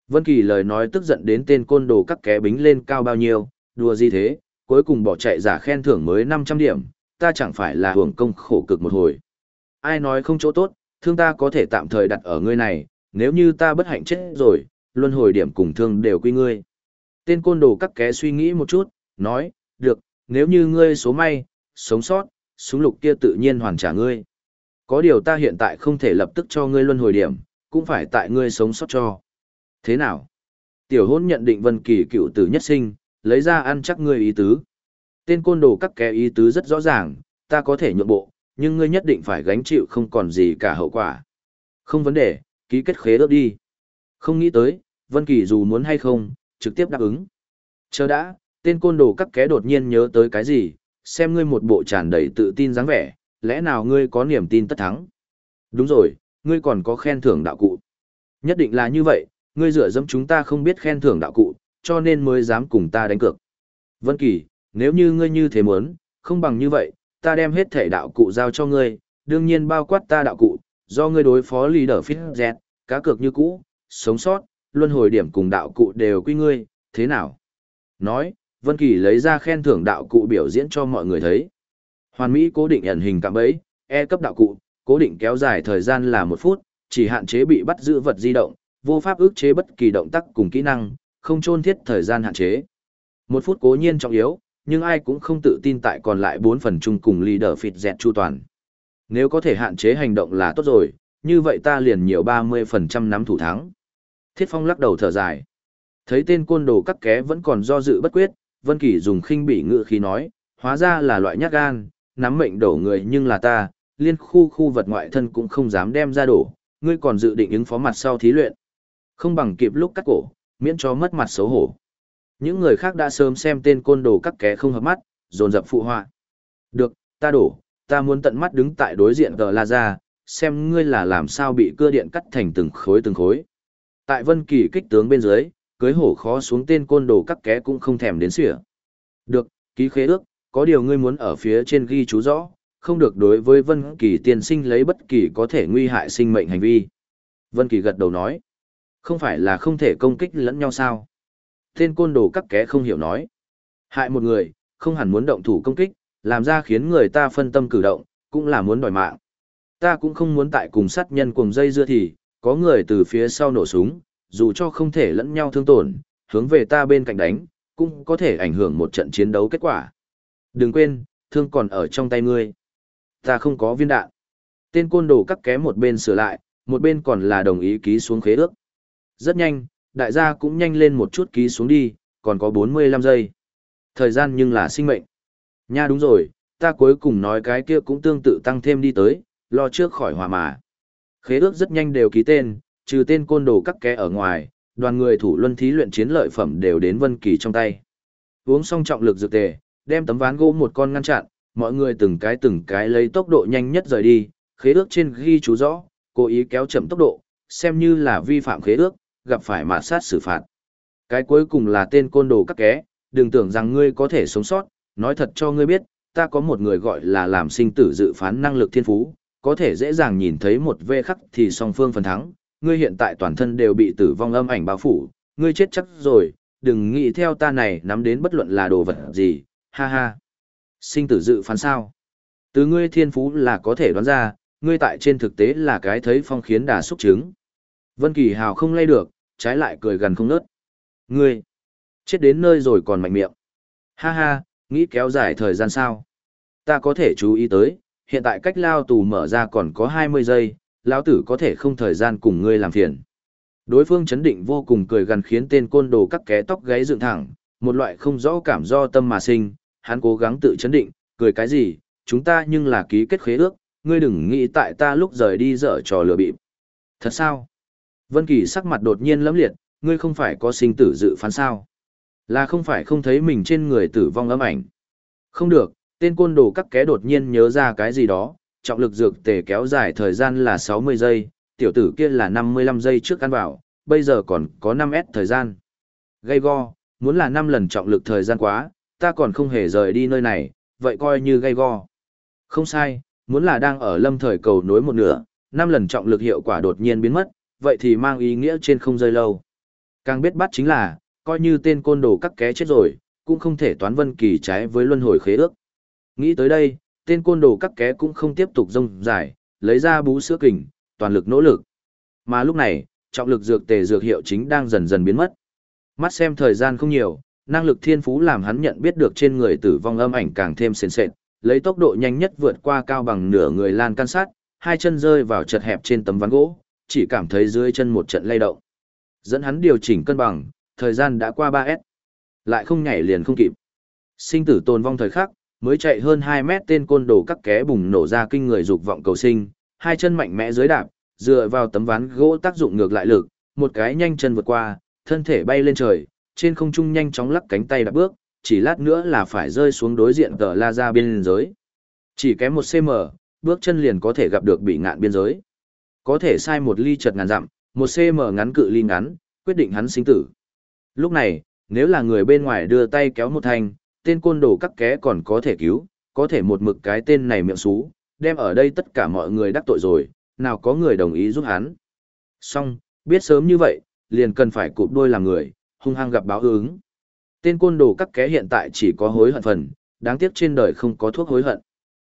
Vân Kỳ lời nói tức giận đến tên côn đồ cắt ké bính lên cao bao nhiêu, đùa gì thế, cuối cùng bỏ chạy giả khen thưởng mới 500 điểm, ta chẳng phải là hưởng công khổ cực một hồi. Ai nói không chỗ tốt, thương ta có thể tạm thời đặt ở ngươi này, nếu như ta bất hạnh chết rồi, luân hồi điểm cùng thương đều quy ngươi. Tên côn đồ cắt ké suy nghĩ một chút, nói, được, nếu như ngươi số may, sống sót, súng lục kia tự nhiên hoàn trả ngươi. Có điều ta hiện tại không thể lập tức cho ngươi luân hồi điểm, cũng phải tại ngươi sống sót cho. Thế nào? Tiểu hôn nhận định Vân Kỳ cựu tử nhất sinh, lấy ra ăn chắc ngươi ý tứ. Tên côn đồ cắt ké ý tứ rất rõ ràng, ta có thể nhượng bộ, nhưng ngươi nhất định phải gánh chịu không còn gì cả hậu quả. Không vấn đề, ký kết khế ước đi. Không nghĩ tới, Vân Kỳ dù muốn hay không, trực tiếp đáp ứng. Chờ đã, tên côn đồ các ké đột nhiên nhớ tới cái gì, xem ngươi một bộ tràn đầy tự tin dáng vẻ, lẽ nào ngươi có niềm tin tất thắng? Đúng rồi, ngươi còn có khen thưởng đạo cụ. Nhất định là như vậy, ngươi dựa dẫm chúng ta không biết khen thưởng đạo cụ, cho nên mới dám cùng ta đánh cược. Vân Kỳ, nếu như ngươi như thế muốn, không bằng như vậy, ta đem hết thể đạo cụ giao cho ngươi, đương nhiên bao quát ta đạo cụ, do ngươi đối phó leader fit dẹt, cá cược như cũ, sống sót, luân hồi điểm cùng đạo cụ đều quy ngươi, thế nào? Nói, Vân Kỳ lấy ra khen thưởng đạo cụ biểu diễn cho mọi người thấy. Hoàn Mỹ cố định ẩn hình cạm bẫy, E cấp đạo cụ, cố định kéo dài thời gian là một phút, chỉ hạn chế bị bắt giữ vật di động, vô pháp ức chế bất kỳ động tác cùng kỹ năng, không chôn thiết thời gian hạn chế. Một phút cố nhiên trọng yếu, nhưng ai cũng không tự tin tại còn lại bốn phần chung cùng leader phịt dẹt chu toàn. Nếu có thể hạn chế hành động là tốt rồi, như vậy ta liền nhiều 30% nắm thủ thắng. Thiết Phong lắc đầu thở dài. Thấy tên côn đồ cắt ké vẫn còn do dự bất quyết, Vân Kỳ dùng khinh bỉ ngữ khí nói, hóa ra là loại nhát gan, nắm mệnh đổ người nhưng là ta, liên khu khu vật ngoại thân cũng không dám đem ra đổ, ngươi còn dự định ứng phó mặt sau thí luyện. Không bằng kịp lúc cắt cổ, miễn cho mất mặt xấu hổ. Những người khác đã sớm xem tên côn đồ cắt ké không hợp mắt, dồn dập phụ họa. Được, ta đổ, ta muốn tận mắt đứng tại đối diện tờ La ra, xem ngươi là làm sao bị cưa điện cắt thành từng khối từng khối. Tại Vân Kỳ kích tướng bên dưới, cưới hổ khó xuống tên côn đồ cắt ké cũng không thèm đến xỉa. Được, ký khế ước, có điều ngươi muốn ở phía trên ghi chú rõ, không được đối với Vân Kỳ tiên sinh lấy bất kỳ có thể nguy hại sinh mệnh hành vi. Vân Kỳ gật đầu nói, không phải là không thể công kích lẫn nhau sao? Tên côn đồ cắt ké không hiểu nói, hại một người, không hẳn muốn động thủ công kích, làm ra khiến người ta phân tâm cử động, cũng là muốn đòi mạng. Ta cũng không muốn tại cùng sát nhân cùng dây dưa thì, có người từ phía sau nổ súng, dù cho không thể lẫn nhau thương tổn, hướng về ta bên cạnh đánh, cũng có thể ảnh hưởng một trận chiến đấu kết quả. Đừng quên, thương còn ở trong tay ngươi. Ta không có viên đạn. Tên côn đồ cắt ké một bên sửa lại, một bên còn là đồng ý ký xuống khế ước. Rất nhanh, đại gia cũng nhanh lên một chút ký xuống đi, còn có 45 giây. Thời gian nhưng là sinh mệnh. Nha đúng rồi, ta cuối cùng nói cái kia cũng tương tự tăng thêm đi tới, lo trước khỏi hòa mà. Khế ước rất nhanh đều ký tên, trừ tên côn đồ các kẻ ở ngoài, đoàn người thủ luân thí luyện chiến lợi phẩm đều đến Vân Kỳ trong tay. Uống xong trọng lực dược tề, đem tấm ván gỗ một con ngăn chặn, mọi người từng cái từng cái lấy tốc độ nhanh nhất rời đi, khế ước trên ghi chú rõ, cố ý kéo chậm tốc độ, xem như là vi phạm khế ước, gặp phải mạt sát xử phạt. Cái cuối cùng là tên côn đồ cắt ké, đừng tưởng rằng ngươi có thể sống sót, nói thật cho ngươi biết, ta có một người gọi là làm sinh tử dự phán năng lực thiên phú, có thể dễ dàng nhìn thấy một vê khắc thì song phương phần thắng, ngươi hiện tại toàn thân đều bị tử vong âm ảnh bao phủ, ngươi chết chắc rồi, đừng nghĩ theo ta này nắm đến bất luận là đồ vật gì, ha ha. Sinh tử dự phán sao? Từ ngươi thiên phú là có thể đoán ra, ngươi tại trên thực tế là cái thấy phong khiến đà xúc trứng. Vân Kỳ Hào không lay được, trái lại cười gần không nớt. Ngươi, chết đến nơi rồi còn mạnh miệng. Ha ha, nghĩ kéo dài thời gian sao? Ta có thể chú ý tới, hiện tại cách lao tù mở ra còn có 20 giây, lão tử có thể không thời gian cùng ngươi làm phiền. Đối phương chấn định vô cùng cười gần khiến tên côn đồ cắt ké tóc gáy dựng thẳng, một loại không rõ cảm do tâm mà sinh, hắn cố gắng tự chấn định, cười cái gì, chúng ta nhưng là ký kết khế ước, ngươi đừng nghĩ tại ta lúc rời đi dở trò lừa bịp. Thật sao? Vân Kỳ sắc mặt đột nhiên lẫm liệt, ngươi không phải có sinh tử dự phán sao? Là không phải không thấy mình trên người tử vong ấm ảnh. Không được, tên côn đồ các ké đột nhiên nhớ ra cái gì đó, trọng lực dược tề kéo dài thời gian là 60 giây, tiểu tử kia là 55 giây trước ăn vào, bây giờ còn có 5S thời gian. Gây go, muốn là 5 lần trọng lực thời gian quá, ta còn không hề rời đi nơi này, vậy coi như gây go. Không sai, muốn là đang ở lâm thời cầu nối một nửa, 5 lần trọng lực hiệu quả đột nhiên biến mất, vậy thì mang ý nghĩa trên không rơi lâu. Càng biết bắt chính là, coi như tên côn đồ các ké chết rồi, cũng không thể toán vân kỳ trái với luân hồi khế ước. Nghĩ tới đây, tên côn đồ các ké cũng không tiếp tục rông dài, lấy ra bú sữa kình, toàn lực nỗ lực. Mà lúc này, trọng lực dược tề dược hiệu chính đang dần dần biến mất. Mắt xem thời gian không nhiều, năng lực thiên phú làm hắn nhận biết được trên người tử vong âm ảnh càng thêm sền sệt, lấy tốc độ nhanh nhất vượt qua cao bằng nửa người lan can sát, hai chân rơi vào chật hẹp trên tấm ván gỗ, chỉ cảm thấy dưới chân một trận lay động. Dẫn hắn điều chỉnh cân bằng, thời gian đã qua 3S. Lại không nhảy liền không kịp. Sinh tử tồn vong thời khắc, mới chạy hơn 2 mét tên côn đồ cắt ké bùng nổ ra kinh người dục vọng cầu sinh, hai chân mạnh mẽ dưới đạp, dựa vào tấm ván gỗ tác dụng ngược lại lực, một cái nhanh chân vượt qua, thân thể bay lên trời, trên không trung nhanh chóng lắc cánh tay đạp bước, chỉ lát nữa là phải rơi xuống đối diện tờ la ra biên giới. Chỉ kém một cm, bước chân liền có thể gặp được bị ngạn biên giới. Có thể sai một ly chật ngàn dặm, một cm ngắn cự ly ngắn, quyết định hắn sinh tử. Lúc này, nếu là người bên ngoài đưa tay kéo một thanh, tên côn đồ cắt ké còn có thể cứu, có thể một mực cái tên này miệng xú, đem ở đây tất cả mọi người đắc tội rồi, nào có người đồng ý giúp hắn. Xong, biết sớm như vậy, liền cần phải cụp đôi làm người, hung hăng gặp báo ứng. Tên côn đồ cắt ké hiện tại chỉ có hối hận phần, đáng tiếc trên đời không có thuốc hối hận.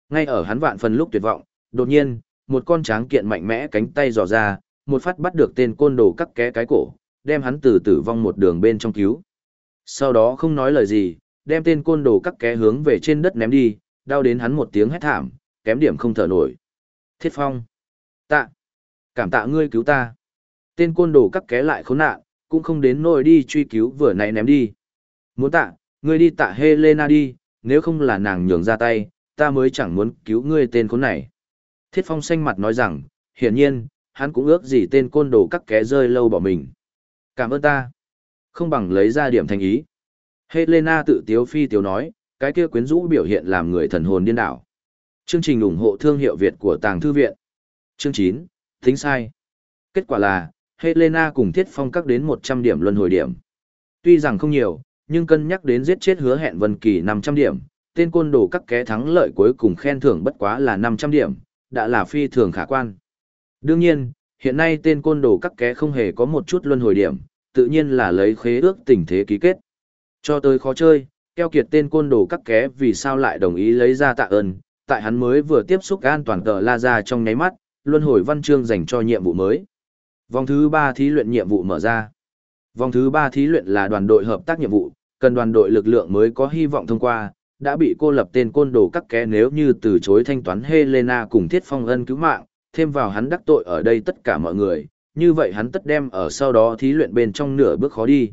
Ngay ở hắn vạn phần lúc tuyệt vọng, đột nhiên, một con tráng kiện mạnh mẽ cánh tay dò ra, một phát bắt được tên côn đồ cắt ké cái cổ, đem hắn từ tử vong một đường bên trong cứu. Sau đó không nói lời gì, đem tên côn đồ cắt ké hướng về trên đất ném đi, đau đến hắn một tiếng hét thảm, kém điểm không thở nổi. Thiết phong. Tạ. Cảm tạ ngươi cứu ta. Tên côn đồ cắt ké lại khốn nạn, cũng không đến nỗi đi truy cứu vừa nãy ném đi. Muốn tạ, ngươi đi tạ Helena đi, nếu không là nàng nhường ra tay, ta mới chẳng muốn cứu ngươi tên khốn này. Thiết phong xanh mặt nói rằng, hiển nhiên, hắn cũng ước gì tên côn đồ cắt ké rơi lâu bỏ mình. Cảm ơn ta. Không bằng lấy ra điểm thành ý. Helena tự tiếu phi tiếu nói, cái kia quyến rũ biểu hiện làm người thần hồn điên đảo. Chương trình ủng hộ thương hiệu Việt của Tàng Thư Viện. Chương 9, Tính sai. Kết quả là, Helena cùng Thiết Phong các đến 100 điểm luân hồi điểm. Tuy rằng không nhiều, nhưng cân nhắc đến giết chết hứa hẹn Vân Kỳ 500 điểm, tên côn đồ các ké thắng lợi cuối cùng khen thưởng bất quá là 500 điểm, đã là phi thường khả quan. Đương nhiên, hiện nay tên côn đồ các ké không hề có một chút luân hồi điểm, tự nhiên là lấy khế ước tình thế ký kết. Cho tới khó chơi, keo kiệt tên côn đồ các ké vì sao lại đồng ý lấy ra tạ ơn, tại hắn mới vừa tiếp xúc an toàn tờ la ra trong nháy mắt, luân hồi văn chương dành cho nhiệm vụ mới. Vòng thứ 3 thí luyện nhiệm vụ mở ra. Vòng thứ 3 thí luyện là đoàn đội hợp tác nhiệm vụ, cần đoàn đội lực lượng mới có hy vọng thông qua, đã bị cô lập tên côn đồ các ké nếu như từ chối thanh toán Helena cùng Thiết Phong ân cứu mạng, thêm vào hắn đắc tội ở đây tất cả mọi người, như vậy hắn tất đem ở sau đó thí luyện bên trong nửa bước khó đi.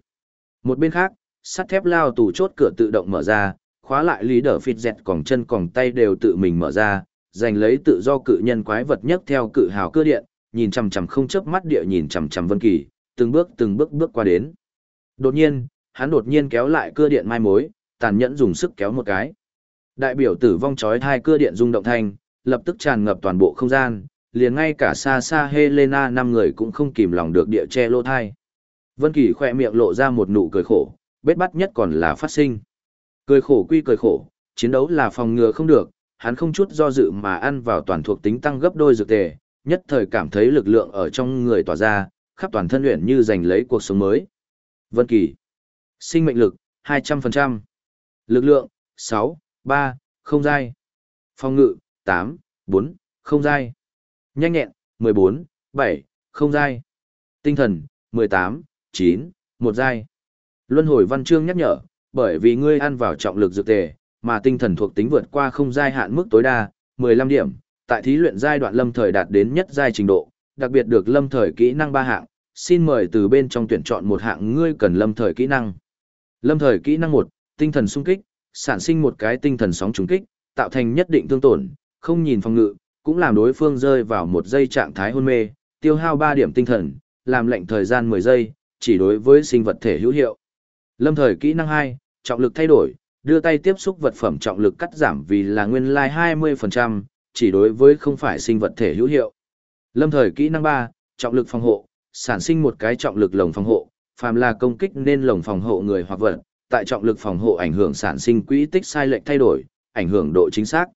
Một bên khác, sắt thép lao tủ chốt cửa tự động mở ra, khóa lại lý đỡ phịt dẹt còng chân còng tay đều tự mình mở ra, giành lấy tự do cự nhân quái vật nhất theo cự hào cơ điện, nhìn chằm chằm không chớp mắt địa nhìn chằm chằm Vân Kỳ, từng bước từng bước bước qua đến. Đột nhiên, hắn đột nhiên kéo lại cưa điện mai mối, tàn nhẫn dùng sức kéo một cái. Đại biểu tử vong chói thai cưa điện rung động thanh, lập tức tràn ngập toàn bộ không gian, liền ngay cả xa xa Helena năm người cũng không kìm lòng được địa che lỗ thai. Vân Kỳ khỏe miệng lộ ra một nụ cười khổ, bết bắt nhất còn là phát sinh. Cười khổ quy cười khổ, chiến đấu là phòng ngừa không được, hắn không chút do dự mà ăn vào toàn thuộc tính tăng gấp đôi dược tề, nhất thời cảm thấy lực lượng ở trong người tỏa ra, khắp toàn thân luyện như giành lấy cuộc sống mới. Vân Kỳ. Sinh mệnh lực, 200%. Lực lượng, 6, 3, không dai. Phòng ngự, 8, 4, không dai. Nhanh nhẹn, 14, 7, không dai. Tinh thần, 18, 9, một dai. Luân hồi văn chương nhắc nhở, bởi vì ngươi ăn vào trọng lực dược tề, mà tinh thần thuộc tính vượt qua không giai hạn mức tối đa, 15 điểm, tại thí luyện giai đoạn lâm thời đạt đến nhất giai trình độ, đặc biệt được lâm thời kỹ năng ba hạng, xin mời từ bên trong tuyển chọn một hạng ngươi cần lâm thời kỹ năng. Lâm thời kỹ năng một tinh thần sung kích, sản sinh một cái tinh thần sóng trùng kích, tạo thành nhất định thương tổn, không nhìn phòng ngự, cũng làm đối phương rơi vào một giây trạng thái hôn mê, tiêu hao 3 điểm tinh thần, làm lệnh thời gian 10 giây, chỉ đối với sinh vật thể hữu hiệu. Lâm thời kỹ năng 2, trọng lực thay đổi, đưa tay tiếp xúc vật phẩm trọng lực cắt giảm vì là nguyên lai like 20%, chỉ đối với không phải sinh vật thể hữu hiệu. Lâm thời kỹ năng 3, trọng lực phòng hộ, sản sinh một cái trọng lực lồng phòng hộ, phàm là công kích nên lồng phòng hộ người hoặc vật, tại trọng lực phòng hộ ảnh hưởng sản sinh quỹ tích sai lệch thay đổi, ảnh hưởng độ chính xác.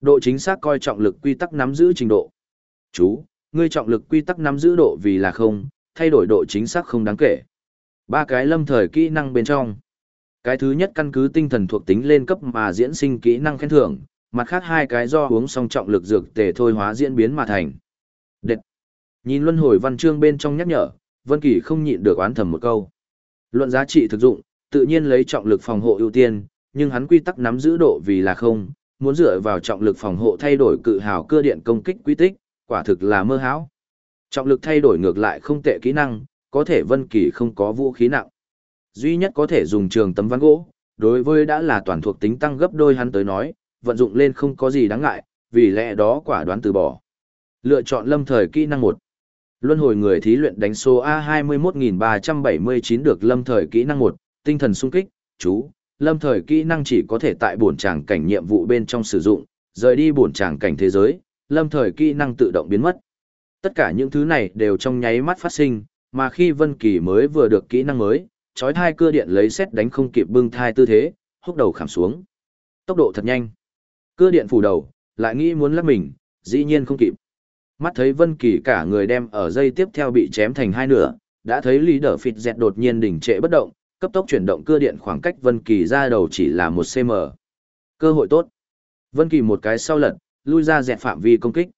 Độ chính xác coi trọng lực quy tắc nắm giữ trình độ. Chú, ngươi trọng lực quy tắc nắm giữ độ vì là không, thay đổi độ chính xác không đáng kể. Ba cái lâm thời kỹ năng bên trong. Cái thứ nhất căn cứ tinh thần thuộc tính lên cấp mà diễn sinh kỹ năng khen thưởng, mặt khác hai cái do uống xong trọng lực dược tề thôi hóa diễn biến mà thành. Đệt. Nhìn luân hồi văn chương bên trong nhắc nhở, Vân Kỳ không nhịn được oán thầm một câu. Luận giá trị thực dụng, tự nhiên lấy trọng lực phòng hộ ưu tiên, nhưng hắn quy tắc nắm giữ độ vì là không, muốn dựa vào trọng lực phòng hộ thay đổi cự hào cơ điện công kích quy tích, quả thực là mơ hão. Trọng lực thay đổi ngược lại không tệ kỹ năng, có thể Vân Kỳ không có vũ khí nặng. Duy nhất có thể dùng trường tấm ván gỗ, đối với đã là toàn thuộc tính tăng gấp đôi hắn tới nói, vận dụng lên không có gì đáng ngại, vì lẽ đó quả đoán từ bỏ. Lựa chọn lâm thời kỹ năng 1. Luân hồi người thí luyện đánh số A21379 được lâm thời kỹ năng 1, tinh thần sung kích, chú, lâm thời kỹ năng chỉ có thể tại bổn tràng cảnh nhiệm vụ bên trong sử dụng, rời đi bổn tràng cảnh thế giới, lâm thời kỹ năng tự động biến mất. Tất cả những thứ này đều trong nháy mắt phát sinh, mà khi Vân Kỳ mới vừa được kỹ năng mới, chói thai cưa điện lấy xét đánh không kịp bưng thai tư thế, húc đầu khảm xuống. Tốc độ thật nhanh. Cưa điện phủ đầu, lại nghĩ muốn lắc mình, dĩ nhiên không kịp. Mắt thấy Vân Kỳ cả người đem ở dây tiếp theo bị chém thành hai nửa, đã thấy lý đỡ phịt dẹt đột nhiên đình trệ bất động, cấp tốc chuyển động cưa điện khoảng cách Vân Kỳ ra đầu chỉ là một cm. Cơ hội tốt. Vân Kỳ một cái sau lật, lui ra dẹp phạm vi công kích.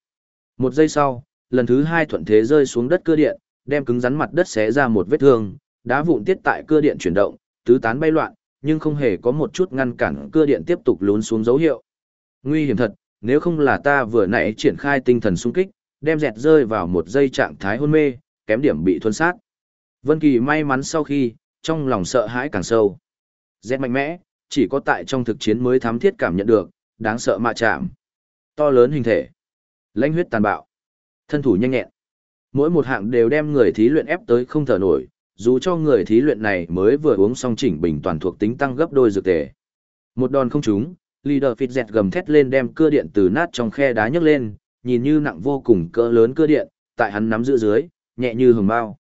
Một giây sau, lần thứ hai thuận thế rơi xuống đất cưa điện, đem cứng rắn mặt đất xé ra một vết thương, đá vụn tiết tại cưa điện chuyển động, tứ tán bay loạn, nhưng không hề có một chút ngăn cản cưa điện tiếp tục lún xuống dấu hiệu. Nguy hiểm thật, nếu không là ta vừa nãy triển khai tinh thần xung kích, đem dẹt rơi vào một giây trạng thái hôn mê, kém điểm bị thuần sát. Vân Kỳ may mắn sau khi, trong lòng sợ hãi càng sâu. Dẹt mạnh mẽ, chỉ có tại trong thực chiến mới thám thiết cảm nhận được, đáng sợ mạ chạm. To lớn hình thể, lãnh huyết tàn bạo, thân thủ nhanh nhẹn. Mỗi một hạng đều đem người thí luyện ép tới không thở nổi, dù cho người thí luyện này mới vừa uống xong chỉnh bình toàn thuộc tính tăng gấp đôi dược tề. Một đòn không trúng, leader phịt dẹt gầm thét lên đem cưa điện từ nát trong khe đá nhấc lên, nhìn như nặng vô cùng cỡ lớn cưa điện, tại hắn nắm giữ dưới, nhẹ như hồng bao.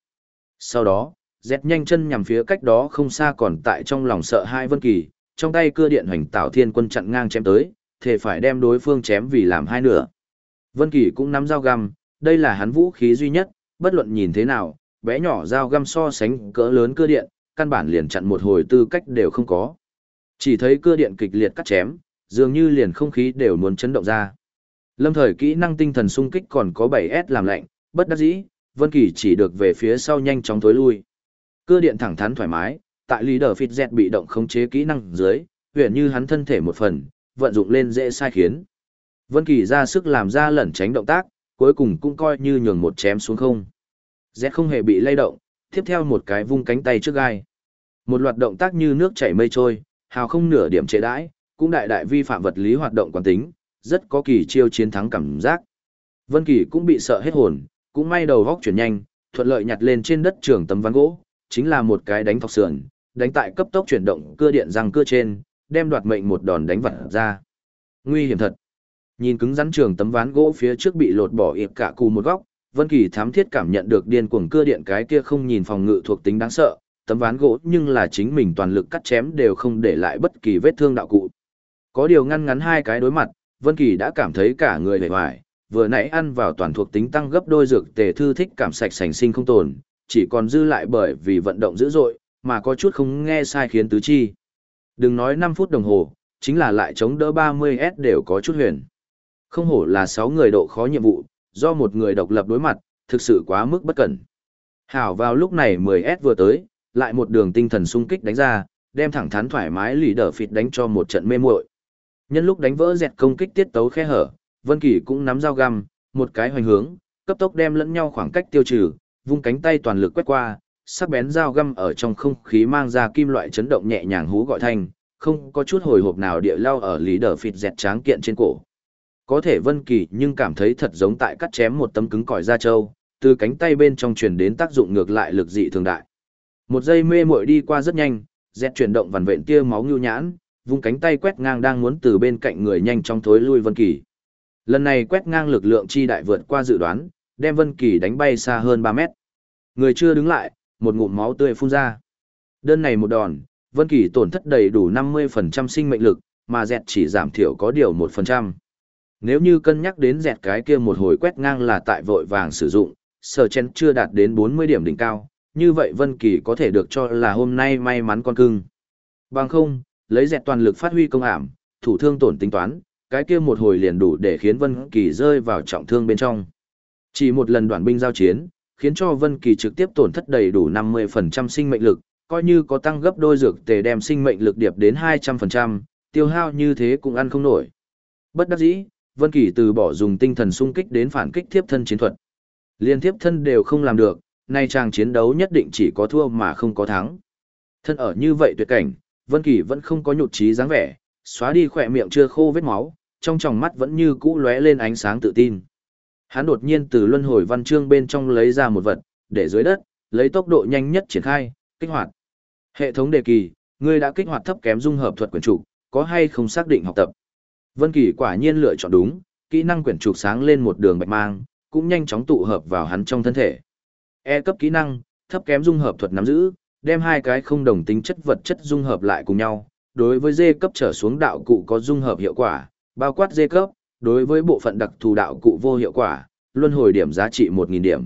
Sau đó, dẹt nhanh chân nhằm phía cách đó không xa còn tại trong lòng sợ hai vân kỳ, trong tay cưa điện hoành tạo thiên quân chặn ngang chém tới, thể phải đem đối phương chém vì làm hai nửa. Vân Kỳ cũng nắm dao găm, đây là hắn vũ khí duy nhất, bất luận nhìn thế nào, bé nhỏ dao găm so sánh cỡ lớn cưa điện, căn bản liền chặn một hồi tư cách đều không có. Chỉ thấy cưa điện kịch liệt cắt chém, dường như liền không khí đều muốn chấn động ra. Lâm thời kỹ năng tinh thần sung kích còn có 7S làm lạnh, bất đắc dĩ, Vân Kỳ chỉ được về phía sau nhanh chóng tối lui. Cưa điện thẳng thắn thoải mái, tại lý đờ phịt dẹt bị động khống chế kỹ năng dưới, huyền như hắn thân thể một phần, vận dụng lên dễ sai khiến. Vân Kỳ ra sức làm ra lẩn tránh động tác, cuối cùng cũng coi như nhường một chém xuống không. Z không hề bị lay động, tiếp theo một cái vung cánh tay trước gai. Một loạt động tác như nước chảy mây trôi, hào không nửa điểm chế đãi, cũng đại đại vi phạm vật lý hoạt động quán tính, rất có kỳ chiêu chiến thắng cảm giác. Vân Kỳ cũng bị sợ hết hồn, cũng may đầu góc chuyển nhanh, thuận lợi nhặt lên trên đất trường tấm ván gỗ, chính là một cái đánh thọc sườn, đánh tại cấp tốc chuyển động cưa điện răng cưa trên, đem đoạt mệnh một đòn đánh vật ra. Nguy hiểm thật. Nhìn cứng rắn trường tấm ván gỗ phía trước bị lột bỏ ịp cả cù một góc, Vân Kỳ thám thiết cảm nhận được điên cuồng cưa điện cái kia không nhìn phòng ngự thuộc tính đáng sợ, tấm ván gỗ nhưng là chính mình toàn lực cắt chém đều không để lại bất kỳ vết thương đạo cụ. Có điều ngăn ngắn hai cái đối mặt, Vân Kỳ đã cảm thấy cả người bề hoài, vừa nãy ăn vào toàn thuộc tính tăng gấp đôi dược tề thư thích cảm sạch sành sinh không tồn, chỉ còn dư lại bởi vì vận động dữ dội, mà có chút không nghe sai khiến tứ chi. Đừng nói 5 phút đồng hồ, chính là lại chống đỡ 30S đều có chút huyền. Không hổ là 6 người độ khó nhiệm vụ, do một người độc lập đối mặt, thực sự quá mức bất cẩn. Hảo vào lúc này 10S vừa tới, lại một đường tinh thần sung kích đánh ra, đem thẳng thắn thoải mái lì đỡ phịt đánh cho một trận mê muội. Nhân lúc đánh vỡ dẹt công kích tiết tấu khe hở, Vân Kỳ cũng nắm dao găm, một cái hoành hướng, cấp tốc đem lẫn nhau khoảng cách tiêu trừ, vung cánh tay toàn lực quét qua, sắc bén dao găm ở trong không khí mang ra kim loại chấn động nhẹ nhàng hú gọi thanh, không có chút hồi hộp nào địa lao ở lý đờ phịt dẹt tráng kiện trên cổ. Có thể Vân Kỳ nhưng cảm thấy thật giống tại cắt chém một tấm cứng cỏi da trâu, từ cánh tay bên trong truyền đến tác dụng ngược lại lực dị thường đại. Một giây mê muội đi qua rất nhanh, dẹt chuyển động vằn vện tia máu nhu nhãn, vung cánh tay quét ngang đang muốn từ bên cạnh người nhanh chóng thối lui Vân Kỳ. Lần này quét ngang lực lượng chi đại vượt qua dự đoán, đem Vân Kỳ đánh bay xa hơn 3 mét. Người chưa đứng lại, một ngụm máu tươi phun ra. Đơn này một đòn, Vân Kỳ tổn thất đầy đủ 50% sinh mệnh lực, mà dẹt chỉ giảm thiểu có điều 1%. Nếu như cân nhắc đến dẹt cái kia một hồi quét ngang là tại vội vàng sử dụng, sở chen chưa đạt đến 40 điểm đỉnh cao, như vậy Vân Kỳ có thể được cho là hôm nay may mắn con cưng. Bằng không, lấy dẹt toàn lực phát huy công ảm, thủ thương tổn tính toán, cái kia một hồi liền đủ để khiến Vân Kỳ rơi vào trọng thương bên trong. Chỉ một lần đoạn binh giao chiến, khiến cho Vân Kỳ trực tiếp tổn thất đầy đủ 50% sinh mệnh lực, coi như có tăng gấp đôi dược tề đem sinh mệnh lực điệp đến 200%, tiêu hao như thế cũng ăn không nổi. Bất đắc dĩ, Vân Kỳ từ bỏ dùng tinh thần sung kích đến phản kích tiếp thân chiến thuật. Liên tiếp thân đều không làm được, nay chàng chiến đấu nhất định chỉ có thua mà không có thắng. Thân ở như vậy tuyệt cảnh, Vân Kỳ vẫn không có nhụt chí dáng vẻ, xóa đi khóe miệng chưa khô vết máu, trong tròng mắt vẫn như cũ lóe lên ánh sáng tự tin. Hắn đột nhiên từ luân hồi văn chương bên trong lấy ra một vật, để dưới đất, lấy tốc độ nhanh nhất triển khai, kích hoạt. Hệ thống đề kỳ, ngươi đã kích hoạt thấp kém dung hợp thuật quyển trục, có hay không xác định học tập. Vân Kỳ quả nhiên lựa chọn đúng, kỹ năng quyển trục sáng lên một đường bạch mang, cũng nhanh chóng tụ hợp vào hắn trong thân thể. E cấp kỹ năng, thấp kém dung hợp thuật nắm giữ, đem hai cái không đồng tính chất vật chất dung hợp lại cùng nhau. Đối với D cấp trở xuống đạo cụ có dung hợp hiệu quả, bao quát D cấp, đối với bộ phận đặc thù đạo cụ vô hiệu quả, luân hồi điểm giá trị 1000 điểm.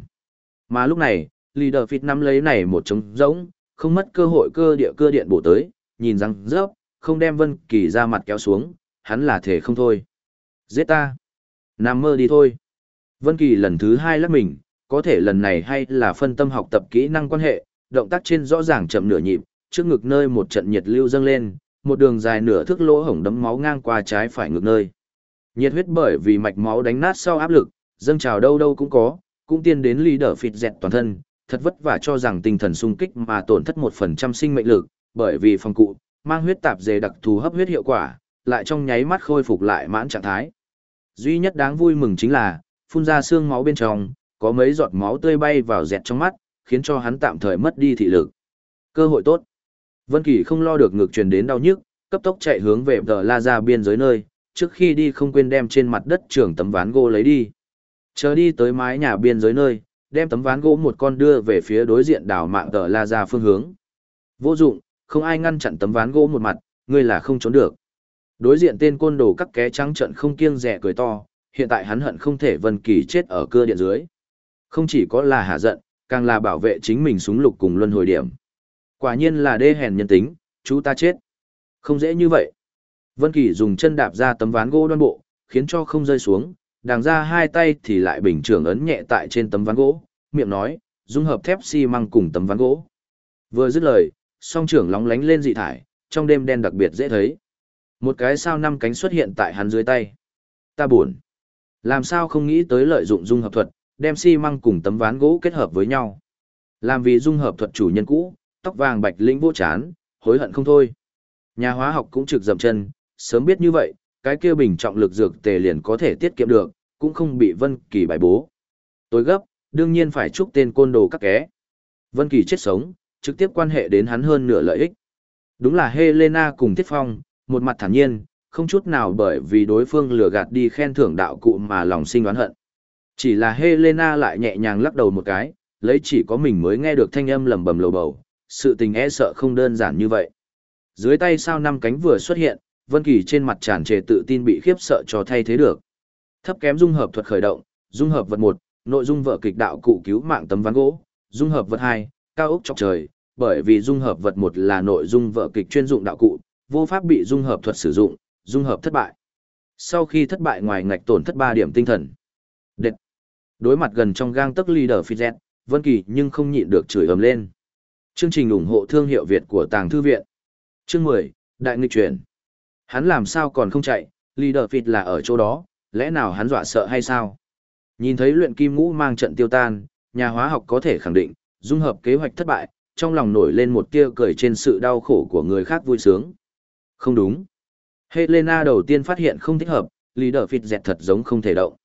Mà lúc này, leader fit nắm lấy này một trống rỗng, không mất cơ hội cơ địa cơ điện bổ tới, nhìn răng rớp, không đem Vân Kỳ ra mặt kéo xuống, hắn là thể không thôi. Giết ta. Nằm mơ đi thôi. Vân Kỳ lần thứ hai lắc mình, có thể lần này hay là phân tâm học tập kỹ năng quan hệ, động tác trên rõ ràng chậm nửa nhịp, trước ngực nơi một trận nhiệt lưu dâng lên, một đường dài nửa thước lỗ hổng đấm máu ngang qua trái phải ngực nơi. Nhiệt huyết bởi vì mạch máu đánh nát sau áp lực, dâng trào đâu đâu cũng có, cũng tiên đến ly đỡ phịt dẹt toàn thân, thật vất vả cho rằng tinh thần sung kích mà tổn thất một phần trăm sinh mệnh lực, bởi vì phòng cụ, mang huyết tạp dề đặc thù hấp huyết hiệu quả, lại trong nháy mắt khôi phục lại mãn trạng thái. Duy nhất đáng vui mừng chính là, phun ra xương máu bên trong, có mấy giọt máu tươi bay vào dẹt trong mắt, khiến cho hắn tạm thời mất đi thị lực. Cơ hội tốt. Vân Kỳ không lo được ngược truyền đến đau nhức, cấp tốc chạy hướng về tờ La ra biên giới nơi, trước khi đi không quên đem trên mặt đất trưởng tấm ván gỗ lấy đi. Chờ đi tới mái nhà biên giới nơi, đem tấm ván gỗ một con đưa về phía đối diện đảo mạng tờ La ra phương hướng. Vô dụng, không ai ngăn chặn tấm ván gỗ một mặt, ngươi là không trốn được. Đối diện tên côn đồ các ké trắng trận không kiêng rẻ cười to, hiện tại hắn hận không thể Vân Kỳ chết ở cưa điện dưới. Không chỉ có là hạ giận, càng là bảo vệ chính mình súng lục cùng luân hồi điểm. Quả nhiên là đê hèn nhân tính, chú ta chết. Không dễ như vậy. Vân Kỳ dùng chân đạp ra tấm ván gỗ đoan bộ, khiến cho không rơi xuống, đàng ra hai tay thì lại bình thường ấn nhẹ tại trên tấm ván gỗ, miệng nói, dung hợp thép xi măng cùng tấm ván gỗ. Vừa dứt lời, song trưởng lóng lánh lên dị thải, trong đêm đen đặc biệt dễ thấy. Một cái sao năm cánh xuất hiện tại hắn dưới tay. Ta buồn. Làm sao không nghĩ tới lợi dụng dung hợp thuật, đem xi măng cùng tấm ván gỗ kết hợp với nhau. Làm vì dung hợp thuật chủ nhân cũ, tóc vàng bạch lĩnh vô chán, hối hận không thôi. Nhà hóa học cũng trực dậm chân, sớm biết như vậy, cái kia bình trọng lực dược tề liền có thể tiết kiệm được, cũng không bị Vân Kỳ bài bố. Tối gấp, đương nhiên phải chúc tên côn đồ các ké. Vân Kỳ chết sống, trực tiếp quan hệ đến hắn hơn nửa lợi ích. Đúng là Helena cùng Tiết Phong, một mặt thản nhiên, không chút nào bởi vì đối phương lừa gạt đi khen thưởng đạo cụ mà lòng sinh oán hận. Chỉ là Helena lại nhẹ nhàng lắc đầu một cái, lấy chỉ có mình mới nghe được thanh âm lầm bầm lầu bầu, sự tình e sợ không đơn giản như vậy. Dưới tay sao năm cánh vừa xuất hiện, Vân Kỳ trên mặt tràn trề tự tin bị khiếp sợ cho thay thế được. Thấp kém dung hợp thuật khởi động, dung hợp vật 1, nội dung vở kịch đạo cụ cứu mạng tấm ván gỗ, dung hợp vật 2, cao ốc chọc trời, bởi vì dung hợp vật 1 là nội dung vở kịch chuyên dụng đạo cụ, vô pháp bị dung hợp thuật sử dụng, dung hợp thất bại. Sau khi thất bại ngoài ngạch tổn thất 3 điểm tinh thần. Đệt. Đối mặt gần trong gang tấc leader Fizet, Vân Kỳ nhưng không nhịn được chửi ầm lên. Chương trình ủng hộ thương hiệu Việt của Tàng Thư Viện. Chương 10, Đại nghịch chuyển. Hắn làm sao còn không chạy, leader phịt là ở chỗ đó, lẽ nào hắn dọa sợ hay sao? Nhìn thấy luyện kim ngũ mang trận tiêu tan, nhà hóa học có thể khẳng định, dung hợp kế hoạch thất bại, trong lòng nổi lên một tia cười trên sự đau khổ của người khác vui sướng. Không đúng. Helena đầu tiên phát hiện không thích hợp, leader phịt dẹt thật giống không thể động.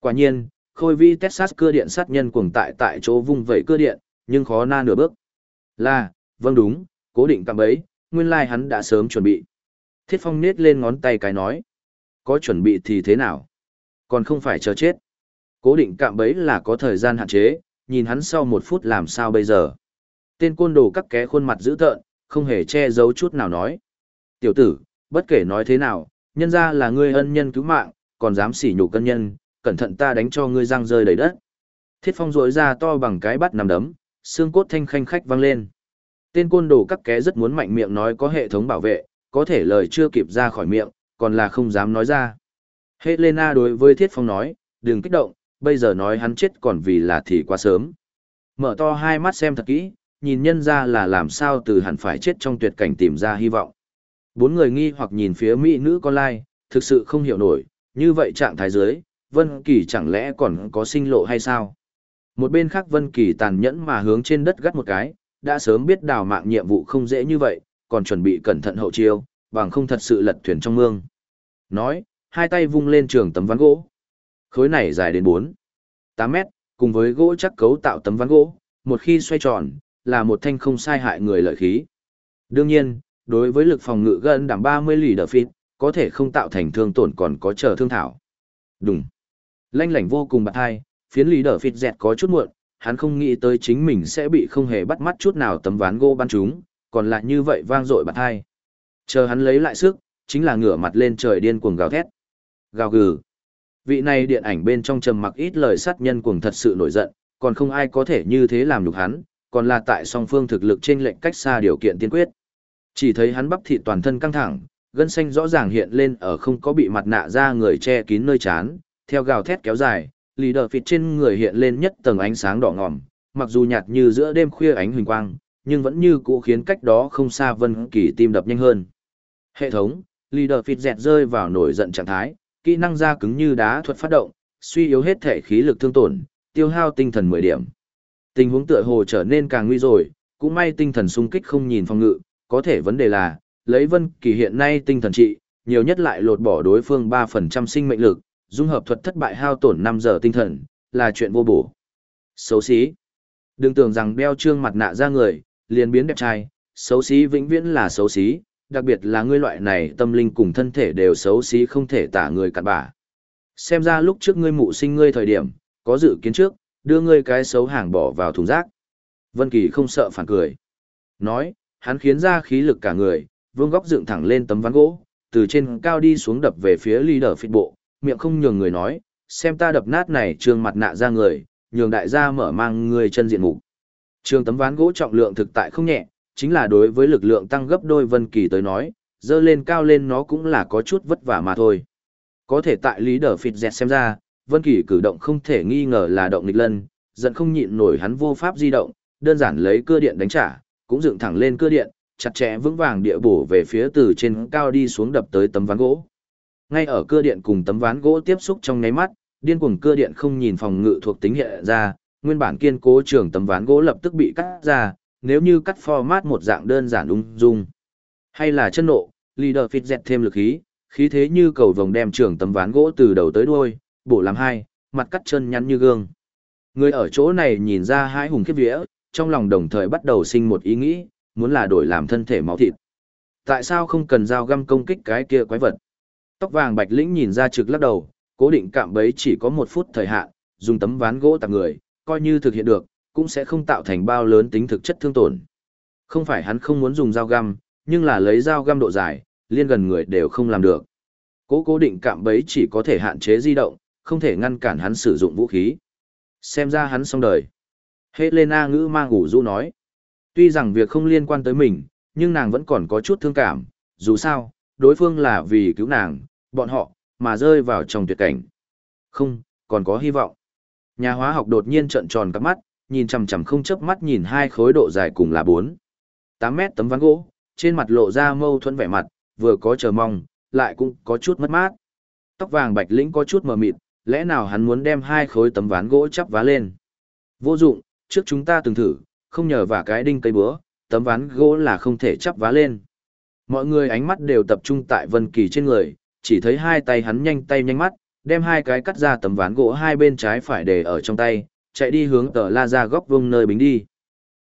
Quả nhiên, khôi vi Texas cưa điện sát nhân cuồng tại tại chỗ vung vẩy cưa điện, nhưng khó na nửa bước. Là, vâng đúng, cố định cạm bấy, nguyên lai like hắn đã sớm chuẩn bị. Thiết Phong nết lên ngón tay cái nói. Có chuẩn bị thì thế nào? Còn không phải chờ chết. Cố định cạm bấy là có thời gian hạn chế, nhìn hắn sau một phút làm sao bây giờ. Tên côn đồ cắt ké khuôn mặt dữ tợn, không hề che giấu chút nào nói. Tiểu tử, bất kể nói thế nào, nhân ra là ngươi ân nhân cứu mạng, còn dám sỉ nhục cân nhân, cẩn thận ta đánh cho ngươi răng rơi đầy đất. Thiết phong rỗi ra to bằng cái bắt nằm đấm, xương cốt thanh khanh khách vang lên. Tên côn đồ cắt ké rất muốn mạnh miệng nói có hệ thống bảo vệ, có thể lời chưa kịp ra khỏi miệng, còn là không dám nói ra. Helena đối với Thiết Phong nói, đừng kích động, bây giờ nói hắn chết còn vì là thì quá sớm. Mở to hai mắt xem thật kỹ, nhìn nhân ra là làm sao từ hẳn phải chết trong tuyệt cảnh tìm ra hy vọng. Bốn người nghi hoặc nhìn phía mỹ nữ con lai, thực sự không hiểu nổi, như vậy trạng thái dưới, Vân Kỳ chẳng lẽ còn có sinh lộ hay sao? Một bên khác Vân Kỳ tàn nhẫn mà hướng trên đất gắt một cái, đã sớm biết đào mạng nhiệm vụ không dễ như vậy, còn chuẩn bị cẩn thận hậu chiêu, bằng không thật sự lật thuyền trong mương. Nói, hai tay vung lên trường tấm ván gỗ. Khối này dài đến 4, 8 mét, cùng với gỗ chắc cấu tạo tấm ván gỗ, một khi xoay tròn, là một thanh không sai hại người lợi khí. Đương nhiên, đối với lực phòng ngự gần đảm 30 lì đờ phít, có thể không tạo thành thương tổn còn có chờ thương thảo. Đúng. Lanh lảnh vô cùng bạc hai, phiến lì đờ phít dẹt có chút muộn, hắn không nghĩ tới chính mình sẽ bị không hề bắt mắt chút nào tấm ván gỗ bắn chúng, còn lại như vậy vang dội bạt hai. Chờ hắn lấy lại sức, chính là ngửa mặt lên trời điên cuồng gào thét. Gào gừ. Vị này điện ảnh bên trong trầm mặc ít lời sát nhân cuồng thật sự nổi giận, còn không ai có thể như thế làm được hắn, còn là tại song phương thực lực trên lệnh cách xa điều kiện tiên quyết. Chỉ thấy hắn bắp thịt toàn thân căng thẳng, gân xanh rõ ràng hiện lên ở không có bị mặt nạ ra người che kín nơi chán, theo gào thét kéo dài, lì đờ phịt trên người hiện lên nhất tầng ánh sáng đỏ ngòm, mặc dù nhạt như giữa đêm khuya ánh huỳnh quang, nhưng vẫn như cũ khiến cách đó không xa Vân Kỳ tim đập nhanh hơn. Hệ thống, leader phịt dẹt rơi vào nổi giận trạng thái, kỹ năng da cứng như đá thuật phát động, suy yếu hết thể khí lực thương tổn, tiêu hao tinh thần 10 điểm. Tình huống tựa hồ trở nên càng nguy rồi, cũng may tinh thần sung kích không nhìn phòng ngự, có thể vấn đề là, lấy Vân Kỳ hiện nay tinh thần trị, nhiều nhất lại lột bỏ đối phương 3% sinh mệnh lực, dung hợp thuật thất bại hao tổn 5 giờ tinh thần, là chuyện vô bổ. Xấu xí. Đừng tưởng rằng đeo trương mặt nạ ra người, liền biến đẹp trai, xấu xí vĩnh viễn là xấu xí, đặc biệt là ngươi loại này tâm linh cùng thân thể đều xấu xí không thể tả người cặn bã. Xem ra lúc trước ngươi mụ sinh ngươi thời điểm, có dự kiến trước, đưa ngươi cái xấu hàng bỏ vào thùng rác. Vân Kỳ không sợ phản cười. Nói, hắn khiến ra khí lực cả người, vương góc dựng thẳng lên tấm ván gỗ, từ trên cao đi xuống đập về phía leader phịt bộ, miệng không nhường người nói, xem ta đập nát này trường mặt nạ ra người, nhường đại gia mở mang người chân diện mục. Trường tấm ván gỗ trọng lượng thực tại không nhẹ, chính là đối với lực lượng tăng gấp đôi Vân Kỳ tới nói, dơ lên cao lên nó cũng là có chút vất vả mà thôi. Có thể tại lý Đở phịt dẹt xem ra, Vân Kỳ cử động không thể nghi ngờ là động nghịch lân, giận không nhịn nổi hắn vô pháp di động, đơn giản lấy cưa điện đánh trả, cũng dựng thẳng lên cưa điện, chặt chẽ vững vàng địa bổ về phía từ trên cao đi xuống đập tới tấm ván gỗ. Ngay ở cưa điện cùng tấm ván gỗ tiếp xúc trong nháy mắt, điên cuồng cưa điện không nhìn phòng ngự thuộc tính hiện ra, nguyên bản kiên cố trường tấm ván gỗ lập tức bị cắt ra, nếu như cắt format một dạng đơn giản ung dung. Hay là chân nộ, leader fit dẹt thêm lực khí, khí thế như cầu vồng đem trường tấm ván gỗ từ đầu tới đuôi, bổ làm hai, mặt cắt chân nhắn như gương. Người ở chỗ này nhìn ra hai hùng kiếp vía, trong lòng đồng thời bắt đầu sinh một ý nghĩ, muốn là đổi làm thân thể máu thịt. Tại sao không cần dao găm công kích cái kia quái vật? Tóc vàng bạch lĩnh nhìn ra trực lắc đầu, cố định cạm bấy chỉ có một phút thời hạn, dùng tấm ván gỗ tạp người, coi như thực hiện được, cũng sẽ không tạo thành bao lớn tính thực chất thương tổn. Không phải hắn không muốn dùng dao găm, nhưng là lấy dao găm độ dài, liên gần người đều không làm được. Cố cố định cạm bấy chỉ có thể hạn chế di động, không thể ngăn cản hắn sử dụng vũ khí. Xem ra hắn xong đời. Helena ngữ mang ủ rũ nói. Tuy rằng việc không liên quan tới mình, nhưng nàng vẫn còn có chút thương cảm, dù sao, đối phương là vì cứu nàng, bọn họ, mà rơi vào trong tuyệt cảnh. Không, còn có hy vọng. Nhà hóa học đột nhiên trợn tròn cắp mắt, nhìn chằm chằm không chớp mắt nhìn hai khối độ dài cùng là 4. 8 mét tấm ván gỗ, trên mặt lộ ra mâu thuẫn vẻ mặt, vừa có chờ mong, lại cũng có chút mất mát. Tóc vàng bạch lĩnh có chút mờ mịt, lẽ nào hắn muốn đem hai khối tấm ván gỗ chắp vá lên. Vô dụng, trước chúng ta từng thử, không nhờ vả cái đinh cây búa, tấm ván gỗ là không thể chắp vá lên. Mọi người ánh mắt đều tập trung tại Vân Kỳ trên người, chỉ thấy hai tay hắn nhanh tay nhanh mắt, đem hai cái cắt ra tấm ván gỗ hai bên trái phải để ở trong tay, chạy đi hướng tờ la ra góc vông nơi bính đi.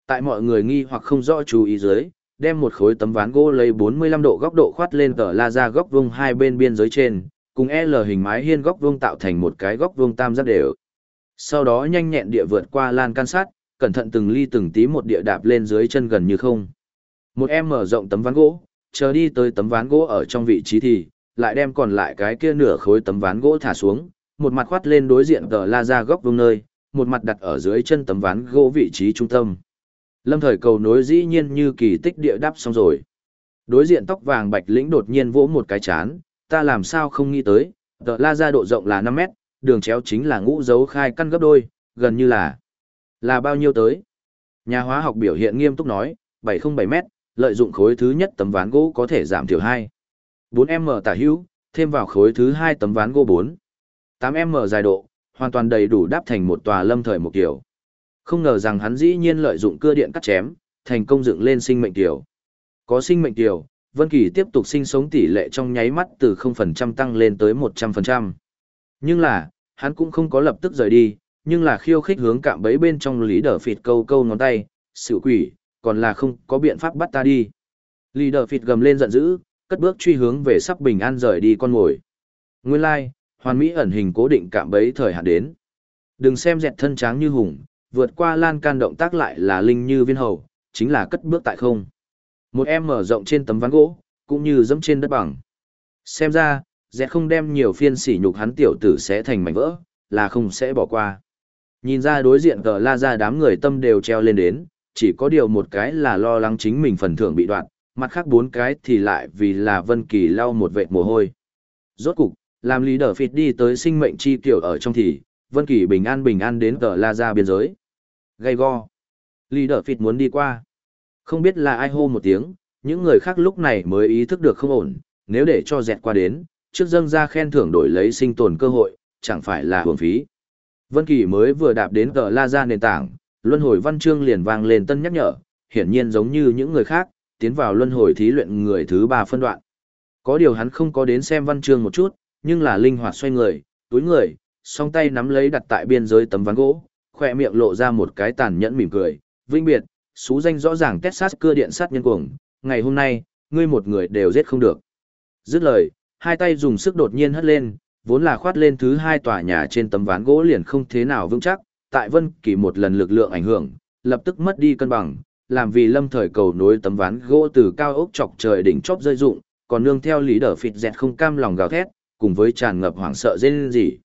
Tại mọi người nghi hoặc không rõ chú ý dưới, đem một khối tấm ván gỗ lấy 45 độ góc độ khoát lên tờ la ra góc vuông hai bên biên giới trên, cùng L hình mái hiên góc vuông tạo thành một cái góc vuông tam giác đều. Sau đó nhanh nhẹn địa vượt qua lan can sát, cẩn thận từng ly từng tí một địa đạp lên dưới chân gần như không. Một em mở rộng tấm ván gỗ, chờ đi tới tấm ván gỗ ở trong vị trí thì, lại đem còn lại cái kia nửa khối tấm ván gỗ thả xuống, một mặt khoát lên đối diện tờ la ra góc vương nơi, một mặt đặt ở dưới chân tấm ván gỗ vị trí trung tâm. Lâm thời cầu nối dĩ nhiên như kỳ tích địa đắp xong rồi. Đối diện tóc vàng bạch lĩnh đột nhiên vỗ một cái chán, ta làm sao không nghĩ tới, tờ la ra độ rộng là 5 mét, đường chéo chính là ngũ dấu khai căn gấp đôi, gần như là là bao nhiêu tới. Nhà hóa học biểu hiện nghiêm túc nói, 707 mét, lợi dụng khối thứ nhất tấm ván gỗ có thể giảm thiểu 2. 4M tả hữu, thêm vào khối thứ hai tấm ván gỗ 4. 8M dài độ, hoàn toàn đầy đủ đáp thành một tòa lâm thời một kiểu. Không ngờ rằng hắn dĩ nhiên lợi dụng cưa điện cắt chém, thành công dựng lên sinh mệnh tiểu. Có sinh mệnh tiểu, Vân Kỳ tiếp tục sinh sống tỷ lệ trong nháy mắt từ 0% tăng lên tới 100%. Nhưng là, hắn cũng không có lập tức rời đi, nhưng là khiêu khích hướng cạm bẫy bên trong lý đờ phịt câu câu ngón tay, sự quỷ, còn là không có biện pháp bắt ta đi. Lý đờ phịt gầm lên giận dữ, cất bước truy hướng về sắp bình an rời đi con ngồi. Nguyên lai, like, hoàn mỹ ẩn hình cố định cạm bấy thời hạn đến. Đừng xem dẹt thân tráng như hùng, vượt qua lan can động tác lại là linh như viên hầu, chính là cất bước tại không. Một em mở rộng trên tấm ván gỗ, cũng như dẫm trên đất bằng. Xem ra, dẹt không đem nhiều phiên sỉ nhục hắn tiểu tử sẽ thành mảnh vỡ, là không sẽ bỏ qua. Nhìn ra đối diện cờ la ra đám người tâm đều treo lên đến, chỉ có điều một cái là lo lắng chính mình phần thưởng bị đoạn, mặt khác bốn cái thì lại vì là Vân Kỳ lau một vệt mồ hôi. Rốt cục, làm lý đỡ phịt đi tới sinh mệnh chi tiểu ở trong thì, Vân Kỳ bình an bình an đến cờ la ra biên giới. Gay go. Lý đỡ phịt muốn đi qua. Không biết là ai hô một tiếng, những người khác lúc này mới ý thức được không ổn, nếu để cho dẹt qua đến, trước dâng ra khen thưởng đổi lấy sinh tồn cơ hội, chẳng phải là hưởng phí. Vân Kỳ mới vừa đạp đến tờ La Gia nền tảng, luân hồi văn chương liền vang lên tân nhắc nhở, hiển nhiên giống như những người khác, tiến vào luân hồi thí luyện người thứ ba phân đoạn. Có điều hắn không có đến xem văn chương một chút, nhưng là linh hoạt xoay người, túi người, song tay nắm lấy đặt tại biên giới tấm ván gỗ, khỏe miệng lộ ra một cái tàn nhẫn mỉm cười, vinh biệt, xú danh rõ ràng Texas cưa điện sát nhân cuồng, ngày hôm nay, ngươi một người đều giết không được. Dứt lời, hai tay dùng sức đột nhiên hất lên, vốn là khoát lên thứ hai tòa nhà trên tấm ván gỗ liền không thế nào vững chắc, tại Vân Kỳ một lần lực lượng ảnh hưởng, lập tức mất đi cân bằng, làm vì lâm thời cầu nối tấm ván gỗ từ cao ốc chọc trời đỉnh chóp rơi rụng, còn nương theo lý đỡ phịt dẹt không cam lòng gào thét, cùng với tràn ngập hoảng sợ rên rỉ.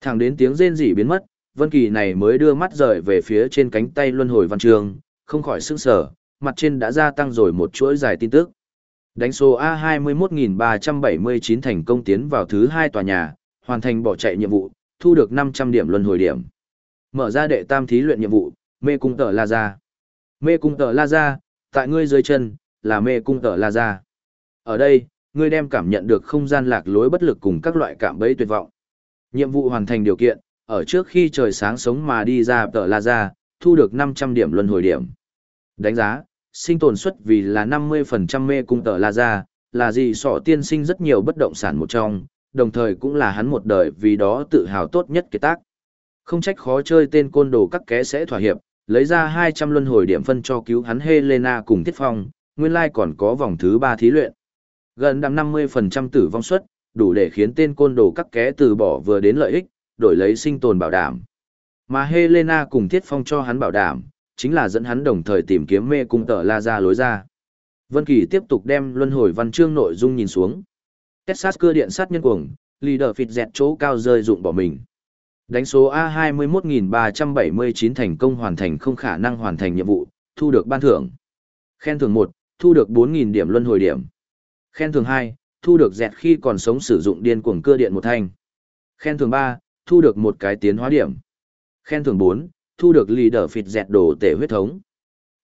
Thẳng đến tiếng rên rỉ biến mất, Vân Kỳ này mới đưa mắt rời về phía trên cánh tay luân hồi văn trường, không khỏi sững sở, mặt trên đã gia tăng rồi một chuỗi dài tin tức. Đánh số A21379 thành công tiến vào thứ hai tòa nhà, hoàn thành bỏ chạy nhiệm vụ, thu được 500 điểm luân hồi điểm. Mở ra đệ tam thí luyện nhiệm vụ, mê cung tở La ra. Mê cung tờ La ra, tại ngươi dưới chân, là mê cung tờ La ra. Ở đây, ngươi đem cảm nhận được không gian lạc lối bất lực cùng các loại cảm bẫy tuyệt vọng. Nhiệm vụ hoàn thành điều kiện, ở trước khi trời sáng sống mà đi ra tờ La ra, thu được 500 điểm luân hồi điểm. Đánh giá, sinh tồn suất vì là 50% mê cung tờ La ra, là gì sọ tiên sinh rất nhiều bất động sản một trong, đồng thời cũng là hắn một đời vì đó tự hào tốt nhất kế tác. Không trách khó chơi tên côn đồ các ké sẽ thỏa hiệp, lấy ra 200 luân hồi điểm phân cho cứu hắn Helena cùng Tiết Phong, nguyên lai còn có vòng thứ 3 thí luyện. Gần đắm 50% tử vong suất, đủ để khiến tên côn đồ các ké từ bỏ vừa đến lợi ích, đổi lấy sinh tồn bảo đảm. Mà Helena cùng Tiết Phong cho hắn bảo đảm, chính là dẫn hắn đồng thời tìm kiếm mê cung tờ la ra lối ra. Vân Kỳ tiếp tục đem luân hồi văn chương nội dung nhìn xuống. Texas cưa điện sát nhân cuồng, leader phịt dẹt chỗ cao rơi dụng bỏ mình. Đánh số A21379 thành công hoàn thành không khả năng hoàn thành nhiệm vụ, thu được ban thưởng. Khen thưởng 1, thu được 4.000 điểm luân hồi điểm. Khen thưởng 2, thu được dẹt khi còn sống sử dụng điên cuồng cưa điện một thanh. Khen thưởng 3, thu được một cái tiến hóa điểm. Khen thưởng 4, thu được leader phịt dẹt đồ tể huyết thống.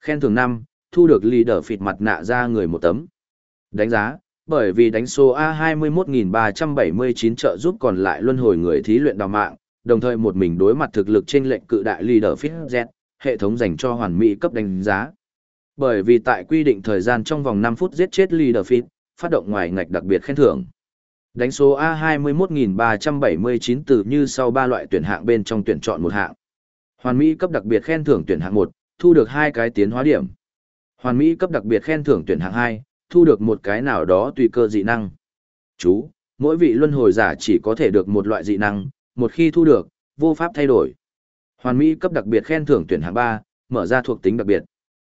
Khen thưởng 5, thu được leader phịt mặt nạ ra người một tấm. Đánh giá, bởi vì đánh số A21379 trợ giúp còn lại luân hồi người thí luyện đào mạng, đồng thời một mình đối mặt thực lực trên lệnh cự đại leader phịt Z, hệ thống dành cho hoàn mỹ cấp đánh giá. Bởi vì tại quy định thời gian trong vòng 5 phút giết chết leader phịt, phát động ngoài ngạch đặc biệt khen thưởng. Đánh số A21379 từ như sau ba loại tuyển hạng bên trong tuyển chọn một hạng. Hoàn mỹ cấp đặc biệt khen thưởng tuyển hạng 1, thu được hai cái tiến hóa điểm. Hoàn Mỹ cấp đặc biệt khen thưởng tuyển hạng 2, thu được một cái nào đó tùy cơ dị năng. Chú, mỗi vị luân hồi giả chỉ có thể được một loại dị năng, một khi thu được, vô pháp thay đổi. Hoàn Mỹ cấp đặc biệt khen thưởng tuyển hạng 3, mở ra thuộc tính đặc biệt.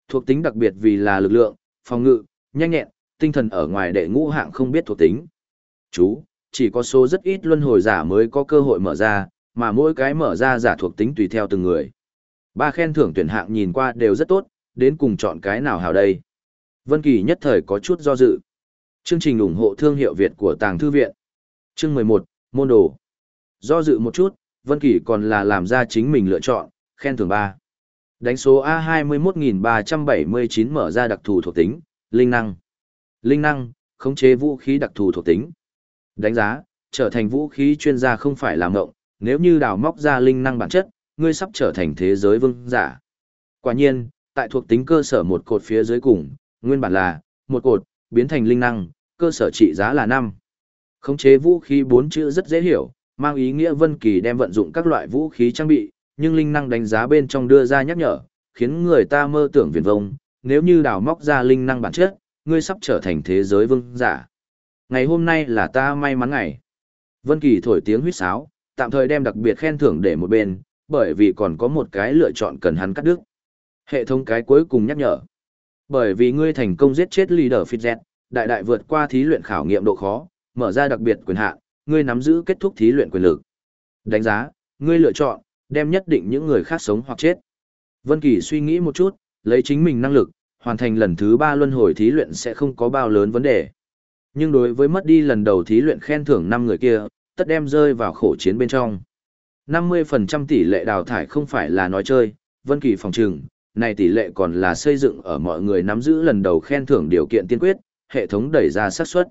Thuộc tính đặc biệt vì là lực lượng, phòng ngự, nhanh nhẹn, tinh thần ở ngoài đệ ngũ hạng không biết thuộc tính. Chú, chỉ có số rất ít luân hồi giả mới có cơ hội mở ra, mà mỗi cái mở ra giả thuộc tính tùy theo từng người. Ba khen thưởng tuyển hạng nhìn qua đều rất tốt, đến cùng chọn cái nào hào đây. Vân Kỳ nhất thời có chút do dự. Chương trình ủng hộ thương hiệu Việt của Tàng Thư Viện. Chương 11, Môn Đồ. Do dự một chút, Vân Kỳ còn là làm ra chính mình lựa chọn, khen thưởng 3. Đánh số A21379 mở ra đặc thù thuộc tính, linh năng. Linh năng, khống chế vũ khí đặc thù thuộc tính. Đánh giá, trở thành vũ khí chuyên gia không phải là ngộng, nếu như đào móc ra linh năng bản chất, ngươi sắp trở thành thế giới vương giả. Quả nhiên, tại thuộc tính cơ sở một cột phía dưới cùng, nguyên bản là một cột, biến thành linh năng, cơ sở trị giá là 5. Khống chế vũ khí bốn chữ rất dễ hiểu, mang ý nghĩa Vân Kỳ đem vận dụng các loại vũ khí trang bị, nhưng linh năng đánh giá bên trong đưa ra nhắc nhở, khiến người ta mơ tưởng viển vông, nếu như đào móc ra linh năng bản chất, ngươi sắp trở thành thế giới vương giả. Ngày hôm nay là ta may mắn ngày. Vân Kỳ thổi tiếng huýt sáo, tạm thời đem đặc biệt khen thưởng để một bên, bởi vì còn có một cái lựa chọn cần hắn cắt đứt. Hệ thống cái cuối cùng nhắc nhở. Bởi vì ngươi thành công giết chết leader Fitzet, đại đại vượt qua thí luyện khảo nghiệm độ khó, mở ra đặc biệt quyền hạn, ngươi nắm giữ kết thúc thí luyện quyền lực. Đánh giá, ngươi lựa chọn, đem nhất định những người khác sống hoặc chết. Vân Kỳ suy nghĩ một chút, lấy chính mình năng lực, hoàn thành lần thứ ba luân hồi thí luyện sẽ không có bao lớn vấn đề. Nhưng đối với mất đi lần đầu thí luyện khen thưởng năm người kia, tất đem rơi vào khổ chiến bên trong. 50% tỷ lệ đào thải không phải là nói chơi, Vân Kỳ phòng trừng, này tỷ lệ còn là xây dựng ở mọi người nắm giữ lần đầu khen thưởng điều kiện tiên quyết, hệ thống đẩy ra xác suất.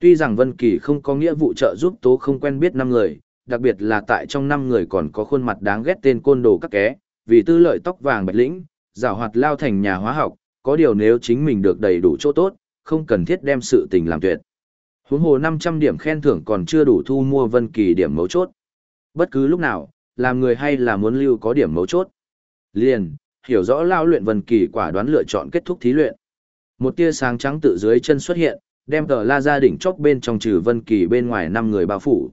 Tuy rằng Vân Kỳ không có nghĩa vụ trợ giúp tố không quen biết năm người, đặc biệt là tại trong năm người còn có khuôn mặt đáng ghét tên côn đồ các ké, vì tư lợi tóc vàng bạch lĩnh, giảo hoạt lao thành nhà hóa học, có điều nếu chính mình được đầy đủ chỗ tốt, không cần thiết đem sự tình làm tuyệt. Huống hồ 500 điểm khen thưởng còn chưa đủ thu mua Vân Kỳ điểm mấu chốt. Bất cứ lúc nào, làm người hay là muốn lưu có điểm mấu chốt. Liền, hiểu rõ lao luyện Vân Kỳ quả đoán lựa chọn kết thúc thí luyện. Một tia sáng trắng tự dưới chân xuất hiện, đem tờ la gia đỉnh chóp bên trong trừ Vân Kỳ bên ngoài năm người bao phủ.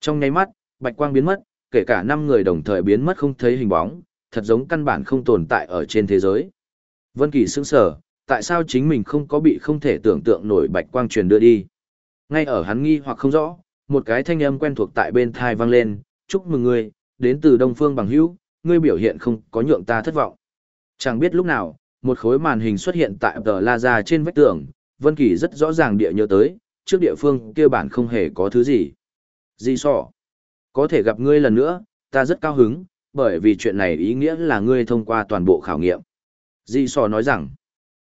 Trong nháy mắt, bạch quang biến mất, kể cả năm người đồng thời biến mất không thấy hình bóng, thật giống căn bản không tồn tại ở trên thế giới. Vân Kỳ sững sờ, tại sao chính mình không có bị không thể tưởng tượng nổi bạch quang truyền đưa đi. Ngay ở hắn nghi hoặc không rõ, một cái thanh âm quen thuộc tại bên thai vang lên, "Chúc mừng ngươi, đến từ Đông Phương bằng hữu, ngươi biểu hiện không có nhượng ta thất vọng." Chẳng biết lúc nào, một khối màn hình xuất hiện tại tờ la ra trên vách tường, Vân Kỳ rất rõ ràng địa nhớ tới, trước địa phương kia bản không hề có thứ gì. Di sọ. Có thể gặp ngươi lần nữa, ta rất cao hứng, bởi vì chuyện này ý nghĩa là ngươi thông qua toàn bộ khảo nghiệm. Di sọ nói rằng,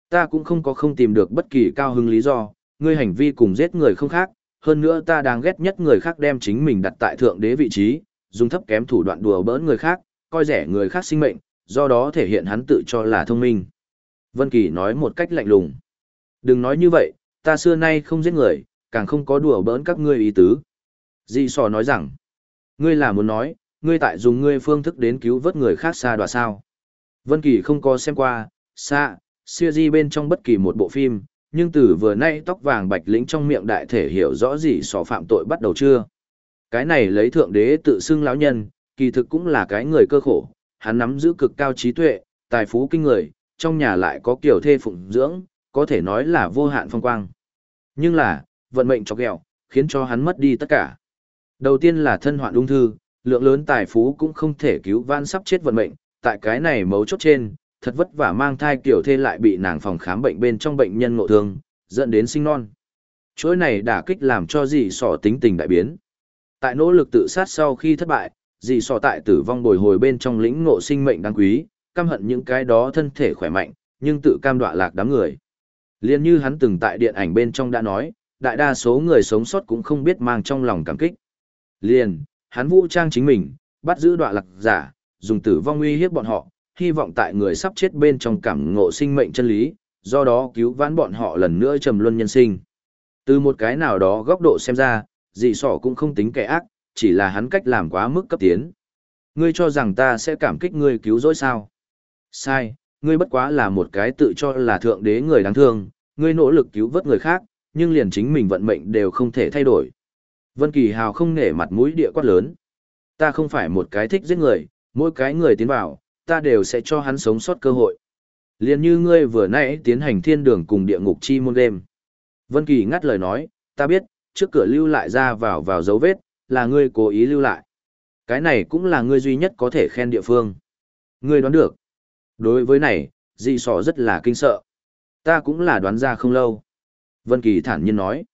ta cũng không có không tìm được bất kỳ cao hứng lý do, ngươi hành vi cùng giết người không khác, hơn nữa ta đang ghét nhất người khác đem chính mình đặt tại thượng đế vị trí, dùng thấp kém thủ đoạn đùa bỡn người khác, coi rẻ người khác sinh mệnh, do đó thể hiện hắn tự cho là thông minh. Vân Kỳ nói một cách lạnh lùng. Đừng nói như vậy, ta xưa nay không giết người, càng không có đùa bỡn các ngươi ý tứ. Dị sò nói rằng, ngươi là muốn nói, ngươi tại dùng ngươi phương thức đến cứu vớt người khác xa đoạ sao. Vân Kỳ không có xem qua, xa, siêu di bên trong bất kỳ một bộ phim, nhưng từ vừa nay tóc vàng bạch lĩnh trong miệng đại thể hiểu rõ gì sò phạm tội bắt đầu chưa. Cái này lấy thượng đế tự xưng lão nhân, kỳ thực cũng là cái người cơ khổ, hắn nắm giữ cực cao trí tuệ, tài phú kinh người, trong nhà lại có kiểu thê phụng dưỡng, có thể nói là vô hạn phong quang. Nhưng là, vận mệnh chọc ghẹo, khiến cho hắn mất đi tất cả. Đầu tiên là thân hoạn ung thư, lượng lớn tài phú cũng không thể cứu vãn sắp chết vận mệnh, tại cái này mấu chốt trên, thật vất vả mang thai kiểu thê lại bị nàng phòng khám bệnh bên trong bệnh nhân ngộ thương, dẫn đến sinh non. Chuỗi này đả kích làm cho dì sỏ tính tình đại biến. Tại nỗ lực tự sát sau khi thất bại, dì sỏ tại tử vong bồi hồi bên trong lĩnh ngộ sinh mệnh đáng quý, căm hận những cái đó thân thể khỏe mạnh, nhưng tự cam đoạ lạc đám người. Liên như hắn từng tại điện ảnh bên trong đã nói, đại đa số người sống sót cũng không biết mang trong lòng cảm kích. Liền, hắn vũ trang chính mình, bắt giữ đoạ lạc giả, dùng tử vong uy hiếp bọn họ, hy vọng tại người sắp chết bên trong cảm ngộ sinh mệnh chân lý, do đó cứu vãn bọn họ lần nữa trầm luân nhân sinh. Từ một cái nào đó góc độ xem ra, dị sỏ cũng không tính kẻ ác, chỉ là hắn cách làm quá mức cấp tiến. Ngươi cho rằng ta sẽ cảm kích ngươi cứu rỗi sao? Sai, ngươi bất quá là một cái tự cho là thượng đế người đáng thương, ngươi nỗ lực cứu vớt người khác, nhưng liền chính mình vận mệnh đều không thể thay đổi. Vân Kỳ Hào không nể mặt mũi địa quát lớn. Ta không phải một cái thích giết người, mỗi cái người tiến vào, ta đều sẽ cho hắn sống sót cơ hội. Liên như ngươi vừa nãy tiến hành thiên đường cùng địa ngục chi môn đêm. Vân Kỳ ngắt lời nói, ta biết, trước cửa lưu lại ra vào vào dấu vết, là ngươi cố ý lưu lại. Cái này cũng là ngươi duy nhất có thể khen địa phương. Ngươi đoán được. Đối với này, dị sỏ rất là kinh sợ. Ta cũng là đoán ra không lâu. Vân Kỳ thản nhiên nói.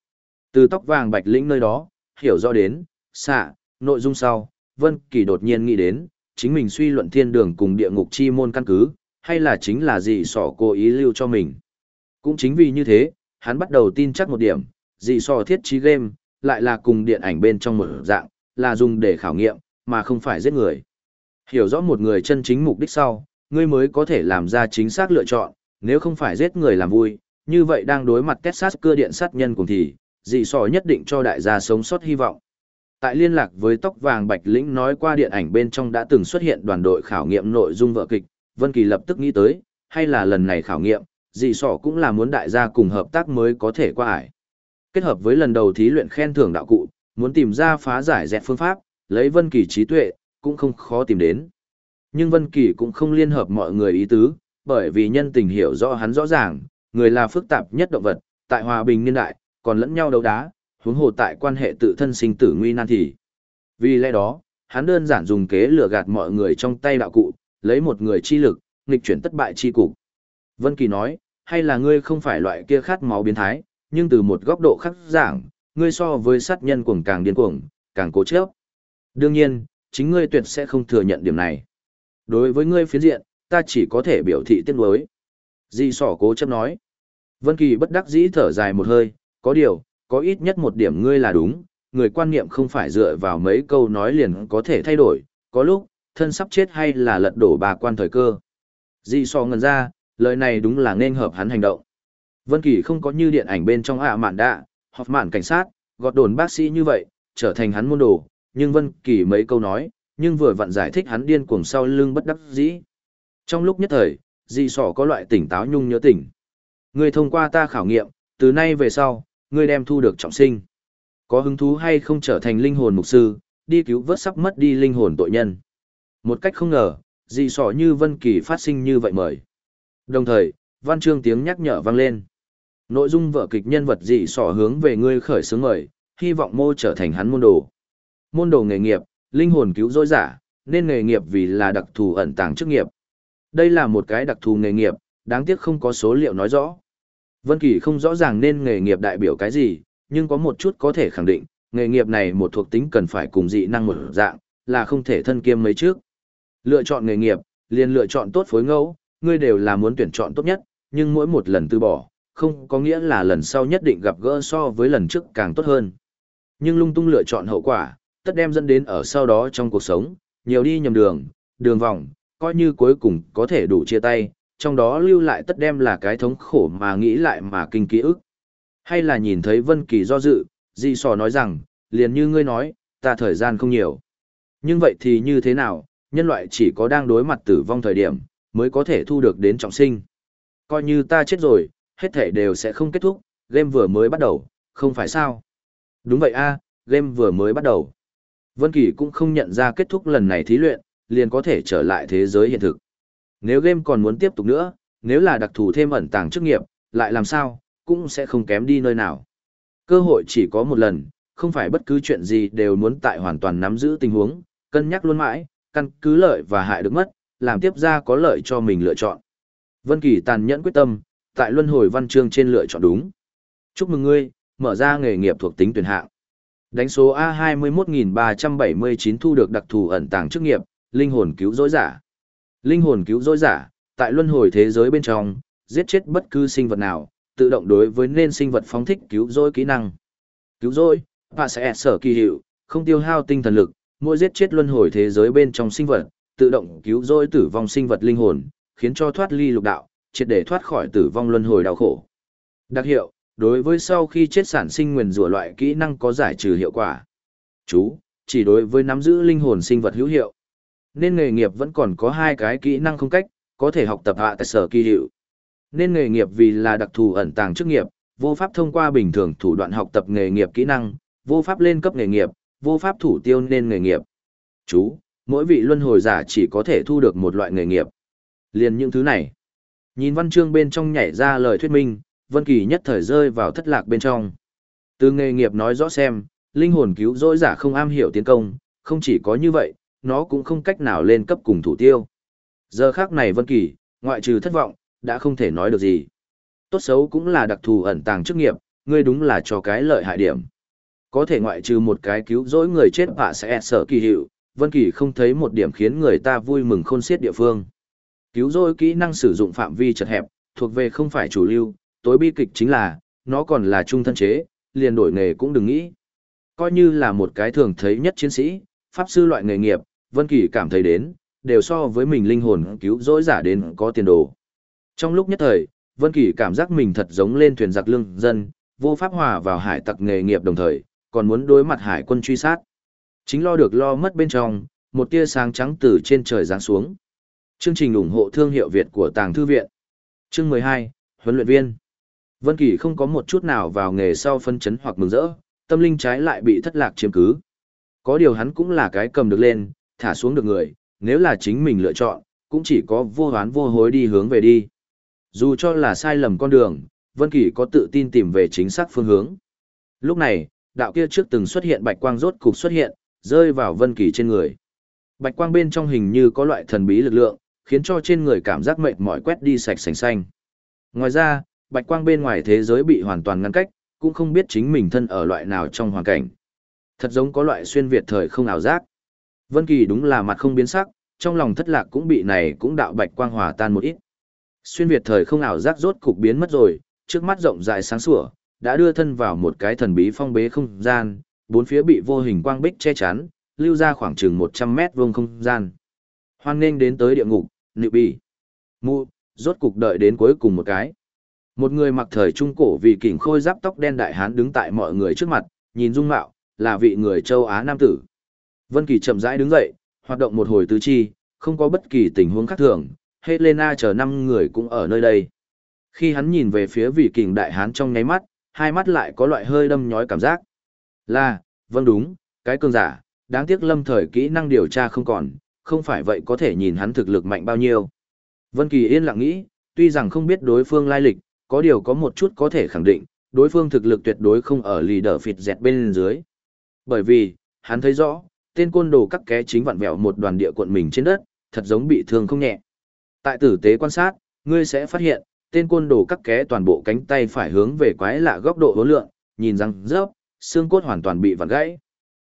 Từ tóc vàng bạch lĩnh nơi đó, hiểu rõ đến, xạ, nội dung sau, Vân Kỳ đột nhiên nghĩ đến, chính mình suy luận thiên đường cùng địa ngục chi môn căn cứ, hay là chính là dị sỏ cố ý lưu cho mình. Cũng chính vì như thế, hắn bắt đầu tin chắc một điểm, dị sỏ thiết trí game, lại là cùng điện ảnh bên trong một dạng, là dùng để khảo nghiệm, mà không phải giết người. Hiểu rõ một người chân chính mục đích sau, ngươi mới có thể làm ra chính xác lựa chọn, nếu không phải giết người làm vui, như vậy đang đối mặt kết sát cưa điện sát nhân cùng thì, dị sò nhất định cho đại gia sống sót hy vọng. Tại liên lạc với tóc vàng Bạch Lĩnh nói qua điện ảnh bên trong đã từng xuất hiện đoàn đội khảo nghiệm nội dung vợ kịch, Vân Kỳ lập tức nghĩ tới, hay là lần này khảo nghiệm, dị sọ cũng là muốn đại gia cùng hợp tác mới có thể qua ải. Kết hợp với lần đầu thí luyện khen thưởng đạo cụ, muốn tìm ra phá giải dẹt phương pháp, lấy Vân Kỳ trí tuệ, cũng không khó tìm đến. Nhưng Vân Kỳ cũng không liên hợp mọi người ý tứ, bởi vì nhân tình hiểu rõ hắn rõ ràng, người là phức tạp nhất động vật, tại hòa bình niên đại, còn lẫn nhau đấu đá, huống hồ tại quan hệ tự thân sinh tử nguy nan thì. Vì lẽ đó, hắn đơn giản dùng kế lừa gạt mọi người trong tay đạo cụ, lấy một người chi lực, nghịch chuyển tất bại chi cục. Vân Kỳ nói, hay là ngươi không phải loại kia khát máu biến thái, nhưng từ một góc độ khác giảng, ngươi so với sát nhân cuồng càng điên cuồng, càng cố chấp. Đương nhiên, chính ngươi tuyệt sẽ không thừa nhận điểm này. Đối với ngươi phiến diện, ta chỉ có thể biểu thị tiếc nuối. Di sỏ cố chấp nói. Vân Kỳ bất đắc dĩ thở dài một hơi, có điều, có ít nhất một điểm ngươi là đúng, người quan niệm không phải dựa vào mấy câu nói liền có thể thay đổi, có lúc, thân sắp chết hay là lật đổ bà quan thời cơ. Di sỏ ngần ra, lời này đúng là nên hợp hắn hành động. Vân Kỳ không có như điện ảnh bên trong ạ mạn đạ, họp mạn cảnh sát, gọt đồn bác sĩ như vậy, trở thành hắn môn đồ, nhưng Vân Kỳ mấy câu nói, nhưng vừa vặn giải thích hắn điên cuồng sau lưng bất đắc dĩ. Trong lúc nhất thời, dị Sỏ có loại tỉnh táo nhung nhớ tỉnh. Ngươi thông qua ta khảo nghiệm, từ nay về sau, ngươi đem thu được trọng sinh. Có hứng thú hay không trở thành linh hồn mục sư, đi cứu vớt sắp mất đi linh hồn tội nhân. Một cách không ngờ, dị Sỏ như Vân Kỳ phát sinh như vậy mời. Đồng thời, văn chương tiếng nhắc nhở vang lên. Nội dung vở kịch nhân vật dị Sỏ hướng về ngươi khởi xướng mời, hy vọng mô trở thành hắn môn đồ. Môn đồ nghề nghiệp, linh hồn cứu rỗi giả, nên nghề nghiệp vì là đặc thù ẩn tàng chức nghiệp. Đây là một cái đặc thù nghề nghiệp, đáng tiếc không có số liệu nói rõ. Vân Kỳ không rõ ràng nên nghề nghiệp đại biểu cái gì, nhưng có một chút có thể khẳng định, nghề nghiệp này một thuộc tính cần phải cùng dị năng một dạng, là không thể thân kiêm mấy trước. Lựa chọn nghề nghiệp, liền lựa chọn tốt phối ngẫu, ngươi đều là muốn tuyển chọn tốt nhất, nhưng mỗi một lần từ bỏ, không có nghĩa là lần sau nhất định gặp gỡ so với lần trước càng tốt hơn. Nhưng lung tung lựa chọn hậu quả, tất đem dẫn đến ở sau đó trong cuộc sống, nhiều đi nhầm đường, đường vòng, coi như cuối cùng có thể đủ chia tay, trong đó lưu lại tất đem là cái thống khổ mà nghĩ lại mà kinh ký ức. Hay là nhìn thấy Vân Kỳ do dự, Di Sò nói rằng, liền như ngươi nói, ta thời gian không nhiều. Nhưng vậy thì như thế nào, nhân loại chỉ có đang đối mặt tử vong thời điểm, mới có thể thu được đến trọng sinh. Coi như ta chết rồi, hết thể đều sẽ không kết thúc, game vừa mới bắt đầu, không phải sao? Đúng vậy a, game vừa mới bắt đầu. Vân Kỳ cũng không nhận ra kết thúc lần này thí luyện, liền có thể trở lại thế giới hiện thực. Nếu game còn muốn tiếp tục nữa, nếu là đặc thù thêm ẩn tàng chức nghiệp, lại làm sao, cũng sẽ không kém đi nơi nào. Cơ hội chỉ có một lần, không phải bất cứ chuyện gì đều muốn tại hoàn toàn nắm giữ tình huống, cân nhắc luôn mãi, căn cứ lợi và hại được mất, làm tiếp ra có lợi cho mình lựa chọn. Vân Kỳ tàn nhẫn quyết tâm, tại luân hồi văn chương trên lựa chọn đúng. Chúc mừng ngươi, mở ra nghề nghiệp thuộc tính tuyển hạng. Đánh số A21379 thu được đặc thù ẩn tàng chức nghiệp, linh hồn cứu rỗi giả. Linh hồn cứu rỗi giả, tại luân hồi thế giới bên trong, giết chết bất cứ sinh vật nào, tự động đối với nên sinh vật phóng thích cứu rỗi kỹ năng. Cứu rỗi, và sẽ sở kỳ hiệu, không tiêu hao tinh thần lực, mỗi giết chết luân hồi thế giới bên trong sinh vật, tự động cứu rỗi tử vong sinh vật linh hồn, khiến cho thoát ly lục đạo, triệt để thoát khỏi tử vong luân hồi đau khổ. Đặc hiệu, đối với sau khi chết sản sinh nguyền rủa loại kỹ năng có giải trừ hiệu quả. Chú, chỉ đối với nắm giữ linh hồn sinh vật hữu hiệu. Nên nghề nghiệp vẫn còn có hai cái kỹ năng không cách, có thể học tập hạ tại sở kỳ hiệu. Nên nghề nghiệp vì là đặc thù ẩn tàng chức nghiệp, vô pháp thông qua bình thường thủ đoạn học tập nghề nghiệp kỹ năng, vô pháp lên cấp nghề nghiệp, vô pháp thủ tiêu nên nghề nghiệp. Chú, mỗi vị luân hồi giả chỉ có thể thu được một loại nghề nghiệp. Liền những thứ này. Nhìn văn chương bên trong nhảy ra lời thuyết minh, Vân Kỳ nhất thời rơi vào thất lạc bên trong. Từ nghề nghiệp nói rõ xem, linh hồn cứu rỗi giả không am hiểu tiến công, không chỉ có như vậy, nó cũng không cách nào lên cấp cùng thủ tiêu. Giờ khắc này Vân Kỳ, ngoại trừ thất vọng, đã không thể nói được gì. Tốt xấu cũng là đặc thù ẩn tàng chức nghiệp, ngươi đúng là cho cái lợi hại điểm. Có thể ngoại trừ một cái cứu rỗi người chết và sẽ e sợ kỳ hiệu, Vân Kỳ không thấy một điểm khiến người ta vui mừng khôn xiết địa phương. Cứu rỗi kỹ năng sử dụng phạm vi chật hẹp, thuộc về không phải chủ lưu, tối bi kịch chính là, nó còn là trung thân chế, liền đổi nghề cũng đừng nghĩ. Coi như là một cái thường thấy nhất chiến sĩ, pháp sư loại nghề nghiệp, Vân Kỳ cảm thấy đến, đều so với mình linh hồn cứu rỗi giả đến có tiền đồ. Trong lúc nhất thời, Vân Kỳ cảm giác mình thật giống lên thuyền giặc lương dân, vô pháp hòa vào hải tặc nghề nghiệp đồng thời, còn muốn đối mặt hải quân truy sát. Chính lo được lo mất bên trong, một tia sáng trắng từ trên trời giáng xuống. Chương trình ủng hộ thương hiệu Việt của Tàng Thư Viện. Chương 12, Huấn luyện viên. Vân Kỳ không có một chút nào vào nghề sau phân chấn hoặc mừng rỡ, tâm linh trái lại bị thất lạc chiếm cứ. Có điều hắn cũng là cái cầm được lên, thả xuống được người, nếu là chính mình lựa chọn, cũng chỉ có vô hoán vô hối đi hướng về đi. Dù cho là sai lầm con đường, Vân Kỳ có tự tin tìm về chính xác phương hướng. Lúc này, đạo kia trước từng xuất hiện bạch quang rốt cục xuất hiện, rơi vào Vân Kỳ trên người. Bạch quang bên trong hình như có loại thần bí lực lượng, khiến cho trên người cảm giác mệt mỏi quét đi sạch sành sanh. Ngoài ra, bạch quang bên ngoài thế giới bị hoàn toàn ngăn cách, cũng không biết chính mình thân ở loại nào trong hoàn cảnh. Thật giống có loại xuyên việt thời không ảo giác. Vân Kỳ đúng là mặt không biến sắc, trong lòng thất lạc cũng bị này cũng đạo bạch quang hòa tan một ít. Xuyên việt thời không ảo giác rốt cục biến mất rồi, trước mắt rộng rãi sáng sủa, đã đưa thân vào một cái thần bí phong bế không gian, bốn phía bị vô hình quang bích che chắn, lưu ra khoảng chừng 100 mét vuông không gian. Hoan nghênh đến tới địa ngục, Nị Bì. Mu, rốt cục đợi đến cuối cùng một cái. Một người mặc thời trung cổ vì kỉnh khôi giáp tóc đen đại hán đứng tại mọi người trước mặt, nhìn dung mạo, là vị người châu Á nam tử. Vân Kỳ chậm rãi đứng dậy, hoạt động một hồi tứ chi, không có bất kỳ tình huống khác thường, Helena chờ năm người cũng ở nơi đây. Khi hắn nhìn về phía vị kình đại hán trong nháy mắt, hai mắt lại có loại hơi đâm nhói cảm giác. Là, vâng đúng, cái cường giả, đáng tiếc lâm thời kỹ năng điều tra không còn, không phải vậy có thể nhìn hắn thực lực mạnh bao nhiêu. Vân Kỳ yên lặng nghĩ, tuy rằng không biết đối phương lai lịch, có điều có một chút có thể khẳng định, đối phương thực lực tuyệt đối không ở lì đỡ phịt dẹt bên dưới. Bởi vì, hắn thấy rõ, tên côn đồ cắt ké chính vặn vẹo một đoàn địa cuộn mình trên đất, thật giống bị thương không nhẹ. Tại tử tế quan sát, ngươi sẽ phát hiện, tên côn đồ cắt ké toàn bộ cánh tay phải hướng về quái lạ góc độ hối lượng, nhìn răng rớp, xương cốt hoàn toàn bị vặn gãy.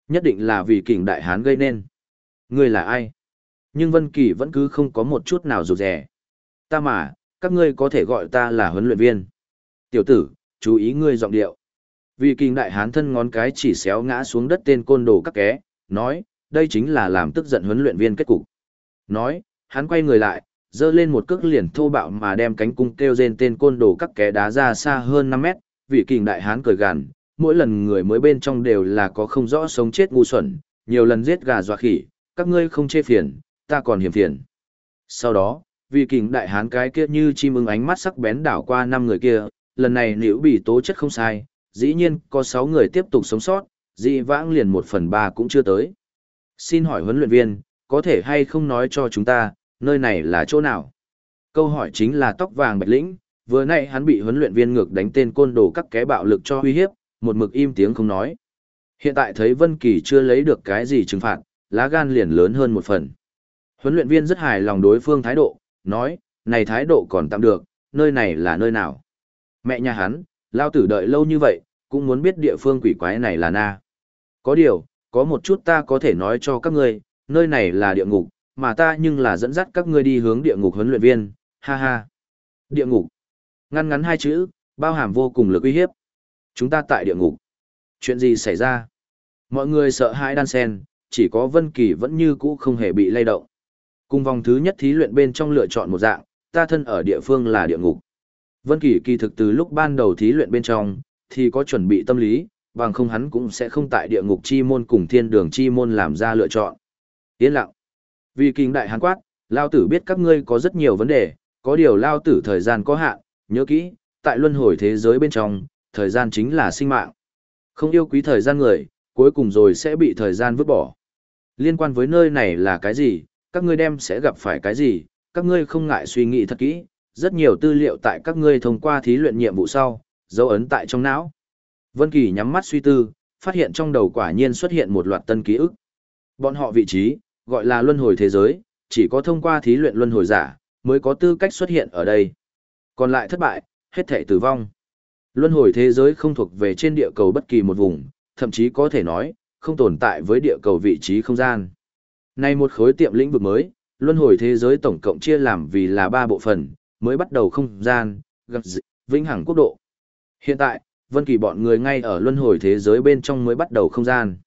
Nhất định là vì kình đại hán gây nên. Ngươi là ai? Nhưng Vân Kỳ vẫn cứ không có một chút nào rụt rè. Ta mà, các ngươi có thể gọi ta là huấn luyện viên. Tiểu tử, chú ý ngươi giọng điệu. Vì kinh đại hán thân ngón cái chỉ xéo ngã xuống đất tên côn đồ các ké, nói, đây chính là làm tức giận huấn luyện viên kết cục. Nói, hắn quay người lại, dơ lên một cước liền thô bạo mà đem cánh cung kêu rên tên côn đồ các ké đá ra xa hơn 5 mét, vị kinh đại hán cười gằn, mỗi lần người mới bên trong đều là có không rõ sống chết ngu xuẩn, nhiều lần giết gà dọa khỉ, các ngươi không chê phiền, ta còn hiểm phiền. Sau đó, vì kình đại hán cái kia như chim ưng ánh mắt sắc bén đảo qua năm người kia, lần này liễu bị tố chất không sai, dĩ nhiên có sáu người tiếp tục sống sót, dị vãng liền một phần ba cũng chưa tới. Xin hỏi huấn luyện viên, có thể hay không nói cho chúng ta, nơi này là chỗ nào? Câu hỏi chính là tóc vàng bạch lĩnh, vừa nãy hắn bị huấn luyện viên ngược đánh tên côn đồ các ké bạo lực cho uy hiếp, một mực im tiếng không nói. Hiện tại thấy Vân Kỳ chưa lấy được cái gì trừng phạt, lá gan liền lớn hơn một phần. Huấn luyện viên rất hài lòng đối phương thái độ, nói, này thái độ còn tạm được, nơi này là nơi nào. Mẹ nhà hắn, lao tử đợi lâu như vậy, cũng muốn biết địa phương quỷ quái này là na. Có điều, có một chút ta có thể nói cho các ngươi, nơi này là địa ngục, mà ta nhưng là dẫn dắt các ngươi đi hướng địa ngục huấn luyện viên, ha ha. Địa ngục. Ngăn ngắn hai chữ, bao hàm vô cùng lực uy hiếp. Chúng ta tại địa ngục. Chuyện gì xảy ra? Mọi người sợ hãi đan sen, chỉ có Vân Kỳ vẫn như cũ không hề bị lay động. Cùng vòng thứ nhất thí luyện bên trong lựa chọn một dạng, ta thân ở địa phương là địa ngục. Vân Kỳ kỳ thực từ lúc ban đầu thí luyện bên trong, thì có chuẩn bị tâm lý, bằng không hắn cũng sẽ không tại địa ngục chi môn cùng thiên đường chi môn làm ra lựa chọn. Yên lặng. Vì kinh đại hán quát, Lao tử biết các ngươi có rất nhiều vấn đề, có điều Lao tử thời gian có hạn, nhớ kỹ, tại luân hồi thế giới bên trong, thời gian chính là sinh mạng. Không yêu quý thời gian người, cuối cùng rồi sẽ bị thời gian vứt bỏ. Liên quan với nơi này là cái gì, các ngươi đem sẽ gặp phải cái gì, các ngươi không ngại suy nghĩ thật kỹ, rất nhiều tư liệu tại các ngươi thông qua thí luyện nhiệm vụ sau, dấu ấn tại trong não. Vân Kỳ nhắm mắt suy tư, phát hiện trong đầu quả nhiên xuất hiện một loạt tân ký ức. Bọn họ vị trí, gọi là luân hồi thế giới, chỉ có thông qua thí luyện luân hồi giả, mới có tư cách xuất hiện ở đây. Còn lại thất bại, hết thể tử vong. Luân hồi thế giới không thuộc về trên địa cầu bất kỳ một vùng, thậm chí có thể nói, không tồn tại với địa cầu vị trí không gian. Nay một khối tiệm lĩnh vực mới, luân hồi thế giới tổng cộng chia làm vì là ba bộ phận, mới bắt đầu không gian, gặp dị, vĩnh hằng quốc độ. Hiện tại, Vân Kỳ bọn người ngay ở luân hồi thế giới bên trong mới bắt đầu không gian.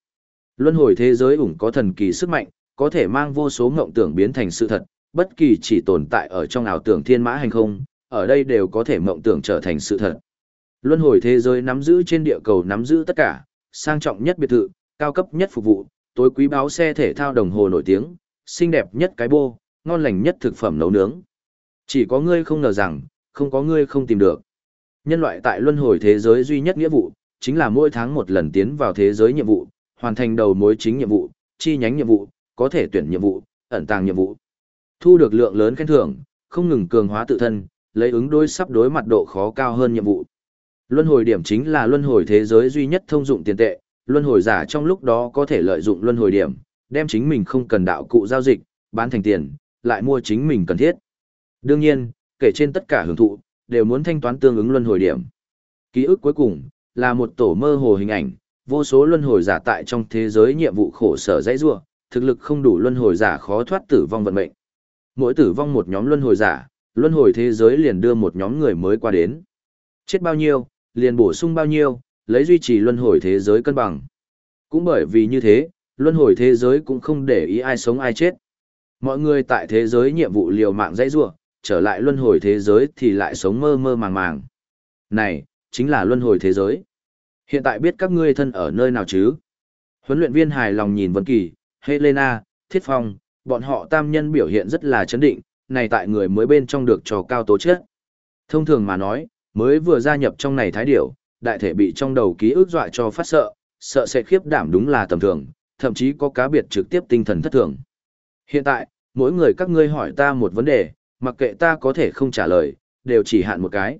Luân hồi thế giới ủng có thần kỳ sức mạnh, có thể mang vô số ngộng tưởng biến thành sự thật, bất kỳ chỉ tồn tại ở trong ảo tưởng thiên mã hành không, ở đây đều có thể mộng tưởng trở thành sự thật. Luân hồi thế giới nắm giữ trên địa cầu nắm giữ tất cả, sang trọng nhất biệt thự, cao cấp nhất phục vụ, tối quý báo xe thể thao đồng hồ nổi tiếng, xinh đẹp nhất cái bô, ngon lành nhất thực phẩm nấu nướng. Chỉ có ngươi không ngờ rằng, không có ngươi không tìm được. Nhân loại tại luân hồi thế giới duy nhất nghĩa vụ, chính là mỗi tháng một lần tiến vào thế giới nhiệm vụ, hoàn thành đầu mối chính nhiệm vụ, chi nhánh nhiệm vụ, có thể tuyển nhiệm vụ, ẩn tàng nhiệm vụ. Thu được lượng lớn khen thưởng, không ngừng cường hóa tự thân, lấy ứng đối sắp đối mặt độ khó cao hơn nhiệm vụ. Luân hồi điểm chính là luân hồi thế giới duy nhất thông dụng tiền tệ, luân hồi giả trong lúc đó có thể lợi dụng luân hồi điểm, đem chính mình không cần đạo cụ giao dịch, bán thành tiền, lại mua chính mình cần thiết. Đương nhiên, kể trên tất cả hưởng thụ, đều muốn thanh toán tương ứng luân hồi điểm. Ký ức cuối cùng, là một tổ mơ hồ hình ảnh, vô số luân hồi giả tại trong thế giới nhiệm vụ khổ sở dãy rua, thực lực không đủ luân hồi giả khó thoát tử vong vận mệnh. Mỗi tử vong một nhóm luân hồi giả, luân hồi thế giới liền đưa một nhóm người mới qua đến. Chết bao nhiêu, liền bổ sung bao nhiêu, lấy duy trì luân hồi thế giới cân bằng. Cũng bởi vì như thế, luân hồi thế giới cũng không để ý ai sống ai chết. Mọi người tại thế giới nhiệm vụ liều mạng dãy rua, trở lại luân hồi thế giới thì lại sống mơ mơ màng màng. Này, chính là luân hồi thế giới. Hiện tại biết các ngươi thân ở nơi nào chứ? Huấn luyện viên hài lòng nhìn Vân Kỳ, Helena, Thiết Phong, bọn họ tam nhân biểu hiện rất là chấn định, này tại người mới bên trong được trò cao tố chất. Thông thường mà nói, mới vừa gia nhập trong này thái điểu, đại thể bị trong đầu ký ức dọa cho phát sợ, sợ sẽ khiếp đảm đúng là tầm thường, thậm chí có cá biệt trực tiếp tinh thần thất thường. Hiện tại, mỗi người các ngươi hỏi ta một vấn đề, mặc kệ ta có thể không trả lời, đều chỉ hạn một cái.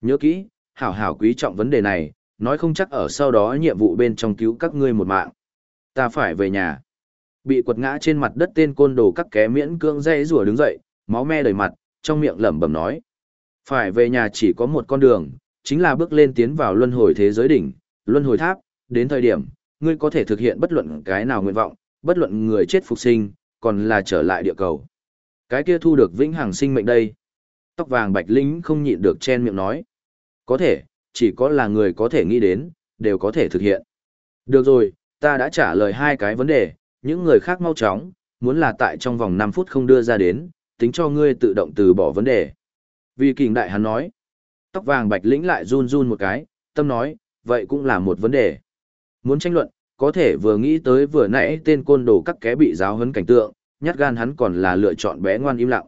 Nhớ kỹ, hảo hảo quý trọng vấn đề này, nói không chắc ở sau đó nhiệm vụ bên trong cứu các ngươi một mạng. Ta phải về nhà. Bị quật ngã trên mặt đất tên côn đồ các ké miễn cưỡng dây rùa đứng dậy, máu me đầy mặt, trong miệng lẩm bẩm nói. Phải về nhà chỉ có một con đường, chính là bước lên tiến vào luân hồi thế giới đỉnh, luân hồi tháp, đến thời điểm, ngươi có thể thực hiện bất luận cái nào nguyện vọng, bất luận người chết phục sinh, còn là trở lại địa cầu. Cái kia thu được vĩnh hằng sinh mệnh đây. Tóc vàng bạch linh không nhịn được chen miệng nói. Có thể, chỉ có là người có thể nghĩ đến, đều có thể thực hiện. Được rồi, ta đã trả lời hai cái vấn đề, những người khác mau chóng, muốn là tại trong vòng 5 phút không đưa ra đến, tính cho ngươi tự động từ bỏ vấn đề. Vì kình đại hắn nói, tóc vàng bạch lĩnh lại run run một cái, tâm nói, vậy cũng là một vấn đề. Muốn tranh luận, có thể vừa nghĩ tới vừa nãy tên côn đồ các ké bị giáo huấn cảnh tượng, nhát gan hắn còn là lựa chọn bé ngoan im lặng.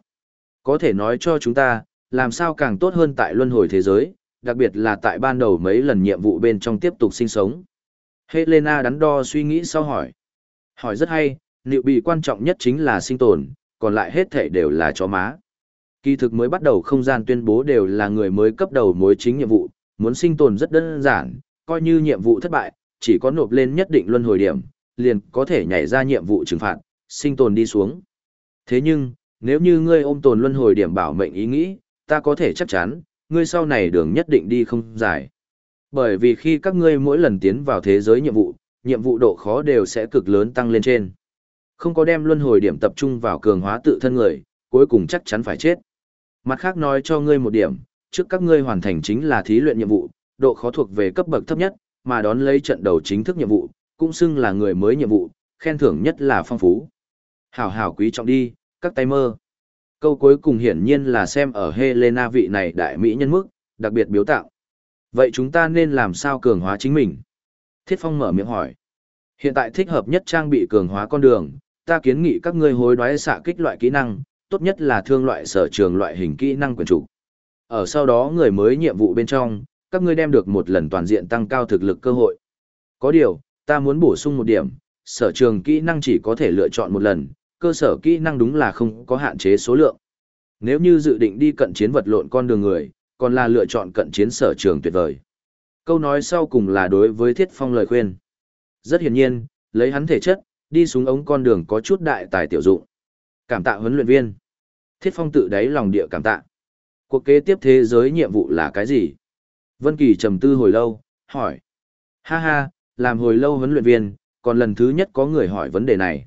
Có thể nói cho chúng ta, làm sao càng tốt hơn tại luân hồi thế giới, đặc biệt là tại ban đầu mấy lần nhiệm vụ bên trong tiếp tục sinh sống. Helena đắn đo suy nghĩ sau hỏi. Hỏi rất hay, liệu bị quan trọng nhất chính là sinh tồn, còn lại hết thể đều là chó má. Kỳ thực mới bắt đầu không gian tuyên bố đều là người mới cấp đầu mối chính nhiệm vụ, muốn sinh tồn rất đơn giản, coi như nhiệm vụ thất bại, chỉ có nộp lên nhất định luân hồi điểm, liền có thể nhảy ra nhiệm vụ trừng phạt, sinh tồn đi xuống. Thế nhưng, nếu như ngươi ôm tồn luân hồi điểm bảo mệnh ý nghĩ, ta có thể chắc chắn, ngươi sau này đường nhất định đi không dài. Bởi vì khi các ngươi mỗi lần tiến vào thế giới nhiệm vụ, nhiệm vụ độ khó đều sẽ cực lớn tăng lên trên. Không có đem luân hồi điểm tập trung vào cường hóa tự thân người, cuối cùng chắc chắn phải chết. Mặt khác nói cho ngươi một điểm, trước các ngươi hoàn thành chính là thí luyện nhiệm vụ, độ khó thuộc về cấp bậc thấp nhất, mà đón lấy trận đầu chính thức nhiệm vụ, cũng xưng là người mới nhiệm vụ, khen thưởng nhất là phong phú. Hảo hảo quý trọng đi, các tay mơ. Câu cuối cùng hiển nhiên là xem ở Helena vị này đại mỹ nhân mức, đặc biệt biếu tạo. Vậy chúng ta nên làm sao cường hóa chính mình? Thiết Phong mở miệng hỏi. Hiện tại thích hợp nhất trang bị cường hóa con đường, ta kiến nghị các ngươi hối đoái xạ kích loại kỹ năng, tốt nhất là thương loại sở trường loại hình kỹ năng quyền chủ. Ở sau đó người mới nhiệm vụ bên trong, các ngươi đem được một lần toàn diện tăng cao thực lực cơ hội. Có điều, ta muốn bổ sung một điểm, sở trường kỹ năng chỉ có thể lựa chọn một lần, cơ sở kỹ năng đúng là không có hạn chế số lượng. Nếu như dự định đi cận chiến vật lộn con đường người, còn là lựa chọn cận chiến sở trường tuyệt vời. Câu nói sau cùng là đối với Thiết Phong lời khuyên. Rất hiển nhiên, lấy hắn thể chất, đi xuống ống con đường có chút đại tài tiểu dụng. Cảm tạ huấn luyện viên. Thiết Phong tự đáy lòng địa cảm tạ. Cuộc kế tiếp thế giới nhiệm vụ là cái gì? Vân Kỳ trầm tư hồi lâu, hỏi. Ha ha, làm hồi lâu huấn luyện viên, còn lần thứ nhất có người hỏi vấn đề này.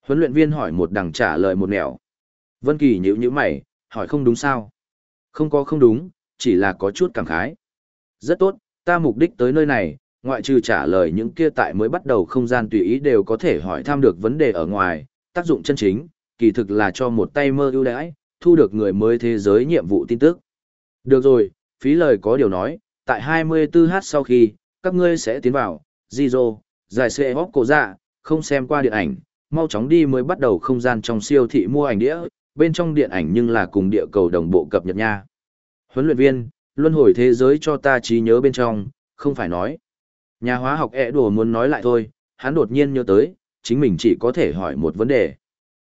Huấn luyện viên hỏi một đằng trả lời một nẻo. Vân Kỳ nhíu nhíu mày, hỏi không đúng sao? Không có không đúng, chỉ là có chút cảm khái. Rất tốt, ta mục đích tới nơi này, ngoại trừ trả lời những kia tại mới bắt đầu không gian tùy ý đều có thể hỏi thăm được vấn đề ở ngoài, tác dụng chân chính, kỳ thực là cho một tay mơ ưu đãi, thu được người mới thế giới nhiệm vụ tin tức. Được rồi, phí lời có điều nói, tại 24h sau khi, các ngươi sẽ tiến vào, Zizo, giải xe hóc cổ dạ, không xem qua điện ảnh, mau chóng đi mới bắt đầu không gian trong siêu thị mua ảnh đĩa, bên trong điện ảnh nhưng là cùng địa cầu đồng bộ cập nhật nha. Huấn luyện viên, luân hồi thế giới cho ta trí nhớ bên trong, không phải nói. Nhà hóa học ẹ đùa muốn nói lại thôi, hắn đột nhiên nhớ tới, chính mình chỉ có thể hỏi một vấn đề.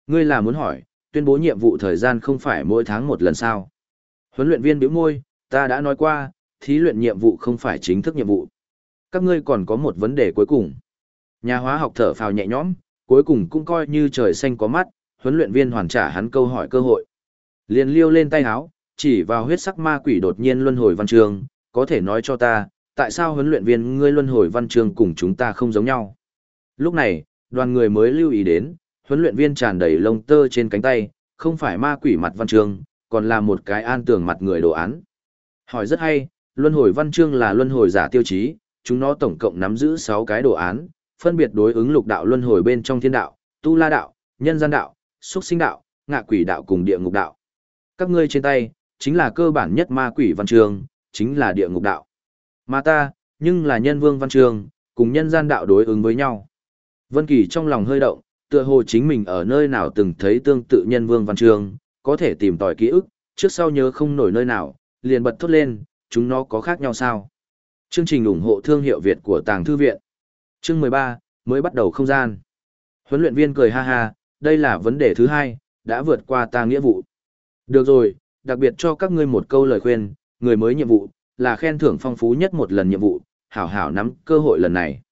Ngươi là muốn hỏi, tuyên bố nhiệm vụ thời gian không phải mỗi tháng một lần sao? Huấn luyện viên bĩu môi, ta đã nói qua, thí luyện nhiệm vụ không phải chính thức nhiệm vụ. Các ngươi còn có một vấn đề cuối cùng. Nhà hóa học thở phào nhẹ nhõm, cuối cùng cũng coi như trời xanh có mắt, huấn luyện viên hoàn trả hắn câu hỏi cơ hội. Liền liêu lên tay áo, chỉ vào huyết sắc ma quỷ đột nhiên luân hồi văn trường, có thể nói cho ta, tại sao huấn luyện viên ngươi luân hồi văn trường cùng chúng ta không giống nhau. Lúc này, đoàn người mới lưu ý đến, huấn luyện viên tràn đầy lông tơ trên cánh tay, không phải ma quỷ mặt văn trường, còn là một cái an tường mặt người đồ án. Hỏi rất hay, luân hồi văn chương là luân hồi giả tiêu chí, chúng nó tổng cộng nắm giữ 6 cái đồ án, phân biệt đối ứng lục đạo luân hồi bên trong thiên đạo, tu la đạo, nhân gian đạo, xuất sinh đạo, ngạ quỷ đạo cùng địa ngục đạo. Các ngươi trên tay, chính là cơ bản nhất ma quỷ văn trường, chính là địa ngục đạo. Mà ta, nhưng là nhân vương văn trường, cùng nhân gian đạo đối ứng với nhau. Vân Kỳ trong lòng hơi động, tựa hồ chính mình ở nơi nào từng thấy tương tự nhân vương văn trường, có thể tìm tòi ký ức, trước sau nhớ không nổi nơi nào, liền bật thốt lên, chúng nó có khác nhau sao? Chương trình ủng hộ thương hiệu Việt của Tàng Thư Viện. Chương 13, mới bắt đầu không gian. Huấn luyện viên cười ha ha, đây là vấn đề thứ hai, đã vượt qua ta nghĩa vụ. Được rồi, đặc biệt cho các ngươi một câu lời khuyên, người mới nhiệm vụ, là khen thưởng phong phú nhất một lần nhiệm vụ, hảo hảo nắm cơ hội lần này.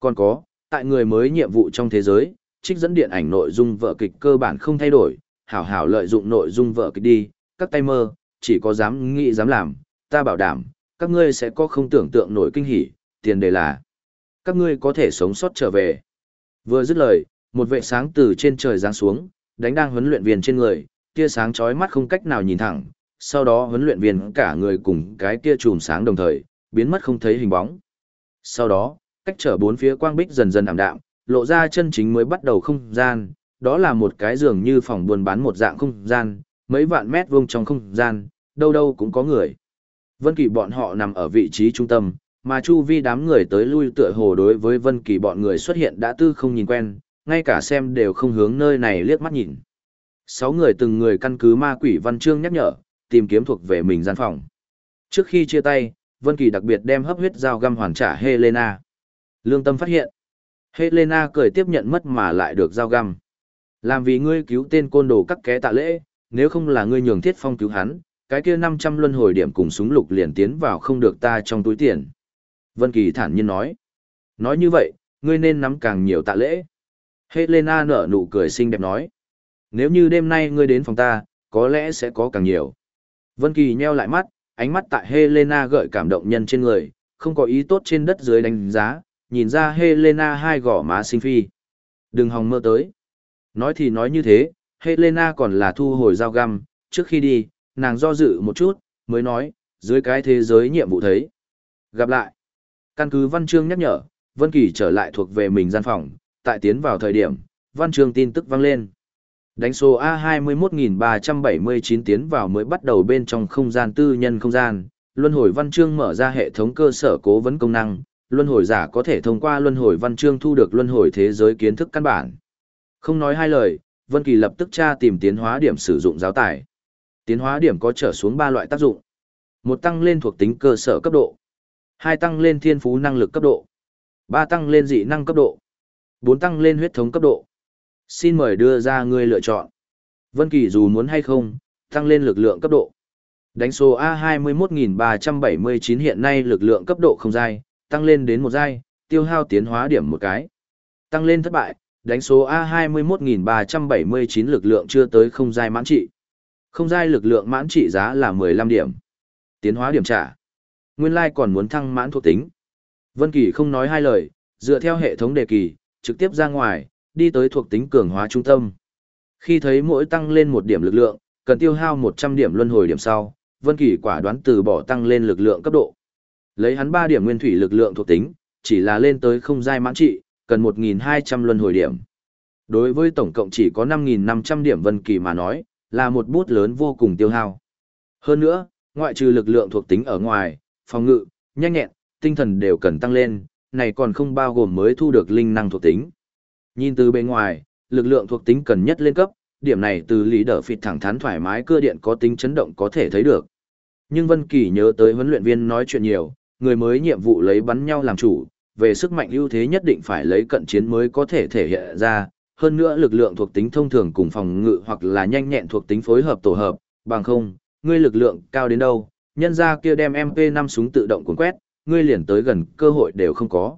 Còn có, tại người mới nhiệm vụ trong thế giới, trích dẫn điện ảnh nội dung vợ kịch cơ bản không thay đổi, hảo hảo lợi dụng nội dung vợ kịch đi, các tay mơ, chỉ có dám nghĩ dám làm, ta bảo đảm, các ngươi sẽ có không tưởng tượng nổi kinh hỉ, tiền đề là các ngươi có thể sống sót trở về. Vừa dứt lời, một vệ sáng từ trên trời giáng xuống, đánh đang huấn luyện viên trên người, tia sáng chói mắt không cách nào nhìn thẳng, sau đó huấn luyện viên cả người cùng cái tia chùm sáng đồng thời, biến mất không thấy hình bóng. Sau đó, cách trở bốn phía quang bích dần dần ảm đạm, lộ ra chân chính mới bắt đầu không gian, đó là một cái giường như phòng buôn bán một dạng không gian, mấy vạn mét vuông trong không gian, đâu đâu cũng có người. Vân Kỳ bọn họ nằm ở vị trí trung tâm, mà chu vi đám người tới lui tựa hồ đối với Vân Kỳ bọn người xuất hiện đã tư không nhìn quen, ngay cả xem đều không hướng nơi này liếc mắt nhìn. Sáu người từng người căn cứ ma quỷ văn chương nhắc nhở, tìm kiếm thuộc về mình gian phòng. Trước khi chia tay, Vân Kỳ đặc biệt đem hấp huyết dao găm hoàn trả Helena. Lương Tâm phát hiện, Helena cười tiếp nhận mất mà lại được dao găm. Làm vì ngươi cứu tên côn đồ các ké tạ lễ, nếu không là ngươi nhường Thiết Phong cứu hắn, cái kia 500 luân hồi điểm cùng súng lục liền tiến vào không được ta trong túi tiền. Vân Kỳ thản nhiên nói. Nói như vậy, ngươi nên nắm càng nhiều tạ lễ. Helena nở nụ cười xinh đẹp nói. Nếu như đêm nay ngươi đến phòng ta, có lẽ sẽ có càng nhiều. Vân Kỳ nheo lại mắt, ánh mắt tại Helena gợi cảm động nhân trên người, không có ý tốt trên đất dưới đánh giá, nhìn ra Helena hai gò má xinh phi. Đừng hòng mơ tới. Nói thì nói như thế, Helena còn là thu hồi dao găm, trước khi đi, nàng do dự một chút, mới nói, dưới cái thế giới nhiệm vụ thấy. Gặp lại. Căn cứ văn chương nhắc nhở, Vân Kỳ trở lại thuộc về mình gian phòng, tại tiến vào thời điểm, văn chương tin tức vang lên. Đánh số A21379 tiến vào mới bắt đầu bên trong không gian tư nhân không gian, luân hồi văn chương mở ra hệ thống cơ sở cố vấn công năng, luân hồi giả có thể thông qua luân hồi văn chương thu được luân hồi thế giới kiến thức căn bản. Không nói hai lời, Vân Kỳ lập tức tra tìm tiến hóa điểm sử dụng giáo tài. Tiến hóa điểm có trở xuống ba loại tác dụng. Một tăng lên thuộc tính cơ sở cấp độ. Hai tăng lên thiên phú năng lực cấp độ. Ba tăng lên dị năng cấp độ. Bốn tăng lên huyết thống cấp độ. Xin mời đưa ra người lựa chọn. Vân Kỳ dù muốn hay không, tăng lên lực lượng cấp độ. Đánh số A21379 hiện nay lực lượng cấp độ không dai, tăng lên đến một giai, tiêu hao tiến hóa điểm một cái. Tăng lên thất bại, đánh số A21379 lực lượng chưa tới không giai mãn trị. Không giai lực lượng mãn trị giá là 15 điểm. Tiến hóa điểm trả. Nguyên lai còn muốn thăng mãn thuộc tính. Vân Kỳ không nói hai lời, dựa theo hệ thống đề kỳ, trực tiếp ra ngoài, đi tới thuộc tính cường hóa trung tâm. Khi thấy mỗi tăng lên một điểm lực lượng, cần tiêu hao 100 điểm luân hồi điểm sau, Vân Kỳ quả đoán từ bỏ tăng lên lực lượng cấp độ. Lấy hắn 3 điểm nguyên thủy lực lượng thuộc tính, chỉ là lên tới không giai mãn trị, cần 1200 luân hồi điểm. Đối với tổng cộng chỉ có 5500 điểm Vân Kỳ mà nói, là một bút lớn vô cùng tiêu hao. Hơn nữa, ngoại trừ lực lượng thuộc tính ở ngoài, phòng ngự, nhanh nhẹn, tinh thần đều cần tăng lên, này còn không bao gồm mới thu được linh năng thuộc tính. Nhìn từ bên ngoài, lực lượng thuộc tính cần nhất lên cấp, điểm này từ lý đỡ phịt thẳng thắn thoải mái cơ điện có tính chấn động có thể thấy được. Nhưng Vân Kỳ nhớ tới huấn luyện viên nói chuyện nhiều, người mới nhiệm vụ lấy bắn nhau làm chủ, về sức mạnh ưu thế nhất định phải lấy cận chiến mới có thể thể hiện ra, hơn nữa lực lượng thuộc tính thông thường cùng phòng ngự hoặc là nhanh nhẹn thuộc tính phối hợp tổ hợp, bằng không, ngươi lực lượng cao đến đâu, nhân ra kia đem MP5 súng tự động cuốn quét, ngươi liền tới gần cơ hội đều không có.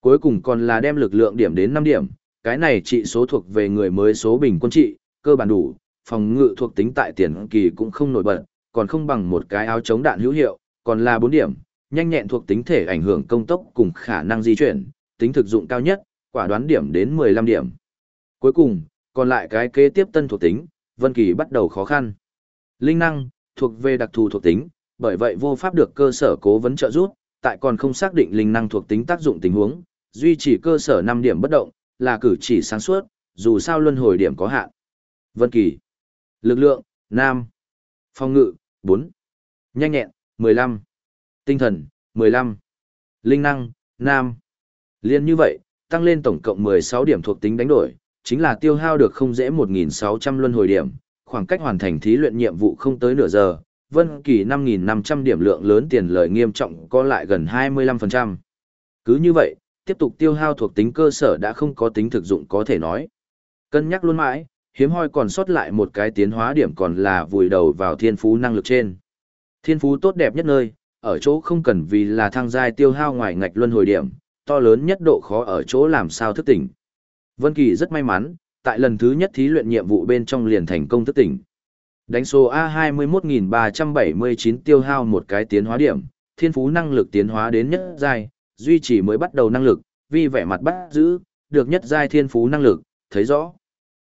Cuối cùng còn là đem lực lượng điểm đến 5 điểm, cái này trị số thuộc về người mới số bình quân trị, cơ bản đủ, phòng ngự thuộc tính tại tiền kỳ cũng không nổi bật, còn không bằng một cái áo chống đạn hữu hiệu, còn là 4 điểm, nhanh nhẹn thuộc tính thể ảnh hưởng công tốc cùng khả năng di chuyển, tính thực dụng cao nhất, quả đoán điểm đến 15 điểm. Cuối cùng, còn lại cái kế tiếp tân thuộc tính, Vân Kỳ bắt đầu khó khăn. Linh năng, thuộc về đặc thù thuộc tính, bởi vậy vô pháp được cơ sở cố vấn trợ giúp, tại còn không xác định linh năng thuộc tính tác dụng tình huống, duy trì cơ sở 5 điểm bất động, là cử chỉ sáng suốt, dù sao luân hồi điểm có hạn. Vân Kỳ. Lực lượng, Nam. Phòng ngự, 4. Nhanh nhẹn, 15. Tinh thần, 15. Linh năng, Nam. Liên như vậy, tăng lên tổng cộng 16 điểm thuộc tính đánh đổi, chính là tiêu hao được không dễ 1.600 luân hồi điểm, khoảng cách hoàn thành thí luyện nhiệm vụ không tới nửa giờ, Vân Kỳ 5.500 điểm lượng lớn tiền lợi nghiêm trọng có lại gần 25%. Cứ như vậy, tiếp tục tiêu hao thuộc tính cơ sở đã không có tính thực dụng có thể nói. Cân nhắc luôn mãi, hiếm hoi còn sót lại một cái tiến hóa điểm còn là vùi đầu vào thiên phú năng lực trên. Thiên phú tốt đẹp nhất nơi, ở chỗ không cần vì là thang giai tiêu hao ngoài ngạch luân hồi điểm, to lớn nhất độ khó ở chỗ làm sao thức tỉnh. Vân Kỳ rất may mắn, tại lần thứ nhất thí luyện nhiệm vụ bên trong liền thành công thức tỉnh. Đánh số A21379 tiêu hao một cái tiến hóa điểm, thiên phú năng lực tiến hóa đến nhất giai, duy trì mới bắt đầu năng lực, vì vẻ mặt bắt giữ, được nhất giai thiên phú năng lực, thấy rõ.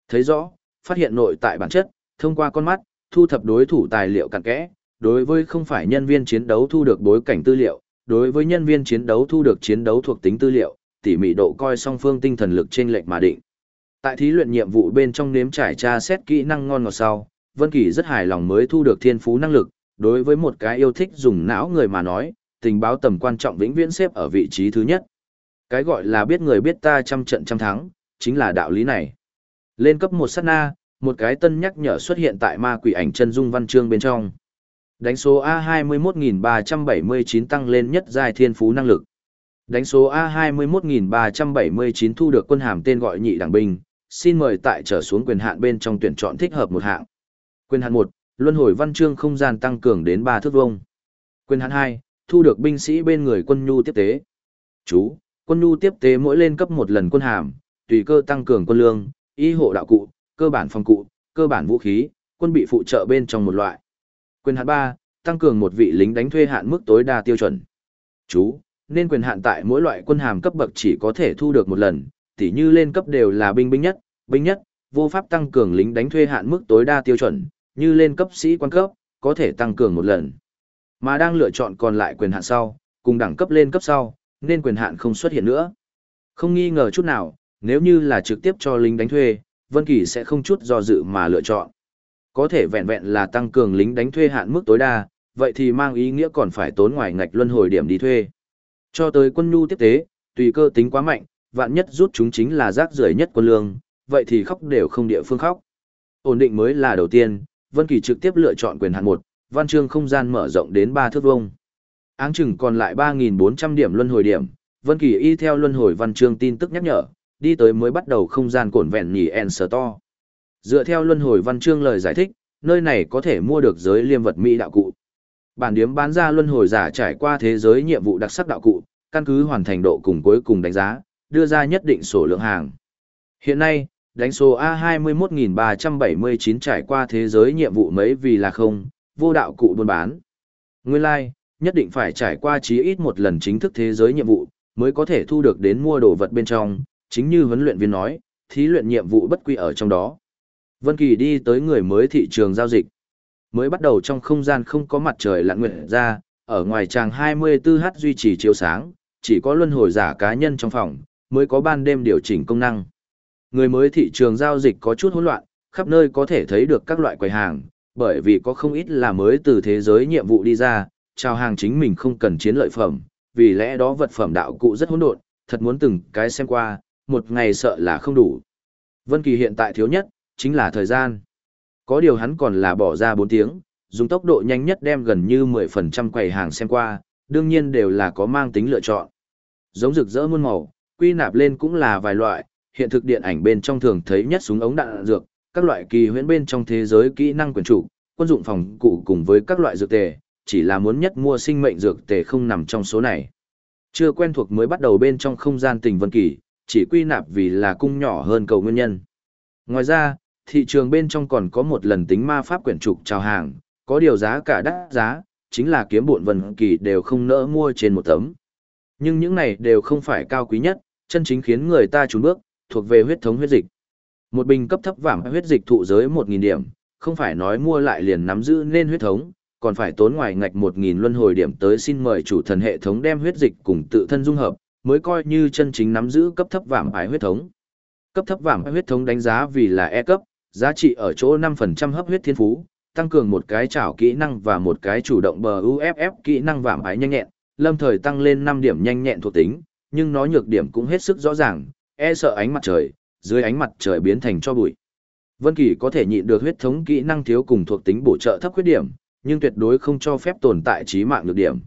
Thấy rõ, phát hiện nội tại bản chất, thông qua con mắt, thu thập đối thủ tài liệu cặn kẽ, đối với không phải nhân viên chiến đấu thu được bối cảnh tư liệu, đối với nhân viên chiến đấu thu được chiến đấu thuộc tính tư liệu, tỉ mỉ độ coi song phương tinh thần lực trên lệch mà định. Tại thí luyện nhiệm vụ bên trong nếm trải tra xét kỹ năng ngon ngọt sau, Vân Kỳ rất hài lòng mới thu được thiên phú năng lực, đối với một cái yêu thích dùng não người mà nói, tình báo tầm quan trọng vĩnh viễn xếp ở vị trí thứ nhất. Cái gọi là biết người biết ta trăm trận trăm thắng, chính là đạo lý này. Lên cấp một sát na, một cái tân nhắc nhở xuất hiện tại ma quỷ ảnh chân dung văn chương bên trong. Đánh số A21379 tăng lên nhất giai thiên phú năng lực. Đánh số A21379 thu được quân hàm tên gọi nhị đảng binh, xin mời tại trở xuống quyền hạn bên trong tuyển chọn thích hợp một hạng. Quyền hạn 1, luân hồi văn chương không gian tăng cường đến 3 thước vuông. Quyền hạn 2, thu được binh sĩ bên người quân nhu tiếp tế. Chú, quân nhu tiếp tế mỗi lên cấp một lần quân hàm, tùy cơ tăng cường quân lương, y hộ đạo cụ, cơ bản phòng cụ, cơ bản vũ khí, quân bị phụ trợ bên trong một loại. Quyền hạn 3, tăng cường một vị lính đánh thuê hạn mức tối đa tiêu chuẩn. Chú, nên quyền hạn tại mỗi loại quân hàm cấp bậc chỉ có thể thu được một lần, tỉ như lên cấp đều là binh binh nhất, binh nhất, vô pháp tăng cường lính đánh thuê hạn mức tối đa tiêu chuẩn, như lên cấp sĩ quan cấp, có thể tăng cường một lần. Mà đang lựa chọn còn lại quyền hạn sau, cùng đẳng cấp lên cấp sau, nên quyền hạn không xuất hiện nữa. Không nghi ngờ chút nào, nếu như là trực tiếp cho lính đánh thuê, Vân Kỳ sẽ không chút do dự mà lựa chọn. Có thể vẹn vẹn là tăng cường lính đánh thuê hạn mức tối đa, vậy thì mang ý nghĩa còn phải tốn ngoài ngạch luân hồi điểm đi thuê. Cho tới quân nhu tiếp tế, tùy cơ tính quá mạnh, vạn nhất rút chúng chính là rác rưởi nhất quân lương, vậy thì khóc đều không địa phương khóc. Ổn định mới là đầu tiên, Vân Kỳ trực tiếp lựa chọn quyền hạn một, văn chương không gian mở rộng đến 3 thước vuông. Áng chừng còn lại 3.400 điểm luân hồi điểm, Vân Kỳ y theo luân hồi văn chương tin tức nhắc nhở, đi tới mới bắt đầu không gian cổn vẹn nhỉ en store Dựa theo luân hồi văn chương lời giải thích, nơi này có thể mua được giới liêm vật mỹ đạo cụ. Bản điếm bán ra luân hồi giả trải qua thế giới nhiệm vụ đặc sắc đạo cụ, căn cứ hoàn thành độ cùng cuối cùng đánh giá, đưa ra nhất định số lượng hàng. Hiện nay, đánh số A21379 trải qua thế giới nhiệm vụ mấy vì là không, vô đạo cụ buôn bán. Nguyên lai, like, nhất định phải trải qua chí ít một lần chính thức thế giới nhiệm vụ, mới có thể thu được đến mua đồ vật bên trong, chính như huấn luyện viên nói, thí luyện nhiệm vụ bất quy ở trong đó. Vân Kỳ đi tới người mới thị trường giao dịch. Mới bắt đầu trong không gian không có mặt trời lặn nguyệt ra, ở ngoài tràng 24h duy trì chiếu sáng, chỉ có luân hồi giả cá nhân trong phòng, mới có ban đêm điều chỉnh công năng. Người mới thị trường giao dịch có chút hỗn loạn, khắp nơi có thể thấy được các loại quầy hàng, bởi vì có không ít là mới từ thế giới nhiệm vụ đi ra, chào hàng chính mình không cần chiến lợi phẩm, vì lẽ đó vật phẩm đạo cụ rất hỗn độn, thật muốn từng cái xem qua, một ngày sợ là không đủ. Vân Kỳ hiện tại thiếu nhất, chính là thời gian. Có điều hắn còn là bỏ ra 4 tiếng, dùng tốc độ nhanh nhất đem gần như 10% quầy hàng xem qua, đương nhiên đều là có mang tính lựa chọn. Giống rực rỡ muôn màu, quy nạp lên cũng là vài loại, hiện thực điện ảnh bên trong thường thấy nhất súng ống đạn dược, các loại kỳ huyễn bên trong thế giới kỹ năng quyền chủ, quân dụng phòng cụ cùng với các loại dược tề, chỉ là muốn nhất mua sinh mệnh dược tề không nằm trong số này. Chưa quen thuộc mới bắt đầu bên trong không gian tình vân kỳ, chỉ quy nạp vì là cung nhỏ hơn cầu nguyên nhân. Ngoài ra, thị trường bên trong còn có một lần tính ma pháp quyển trục chào hàng, có điều giá cả đắt giá, chính là kiếm bộn vần kỳ đều không nỡ mua trên một tấm. Nhưng những này đều không phải cao quý nhất, chân chính khiến người ta trốn bước, thuộc về huyết thống huyết dịch. Một bình cấp thấp vảm huyết dịch thụ giới 1.000 điểm, không phải nói mua lại liền nắm giữ nên huyết thống, còn phải tốn ngoài ngạch 1.000 luân hồi điểm tới xin mời chủ thần hệ thống đem huyết dịch cùng tự thân dung hợp, mới coi như chân chính nắm giữ cấp thấp vảm ái huyết thống. Cấp thấp vảm huyết thống đánh giá vì là E cấp, giá trị ở chỗ 5% hấp huyết thiên phú, tăng cường một cái trảo kỹ năng và một cái chủ động bờ UFF kỹ năng vảm ái nhanh nhẹn, lâm thời tăng lên 5 điểm nhanh nhẹn thuộc tính, nhưng nó nhược điểm cũng hết sức rõ ràng, e sợ ánh mặt trời, dưới ánh mặt trời biến thành cho bụi. Vân Kỳ có thể nhịn được huyết thống kỹ năng thiếu cùng thuộc tính bổ trợ thấp khuyết điểm, nhưng tuyệt đối không cho phép tồn tại chí mạng nhược điểm.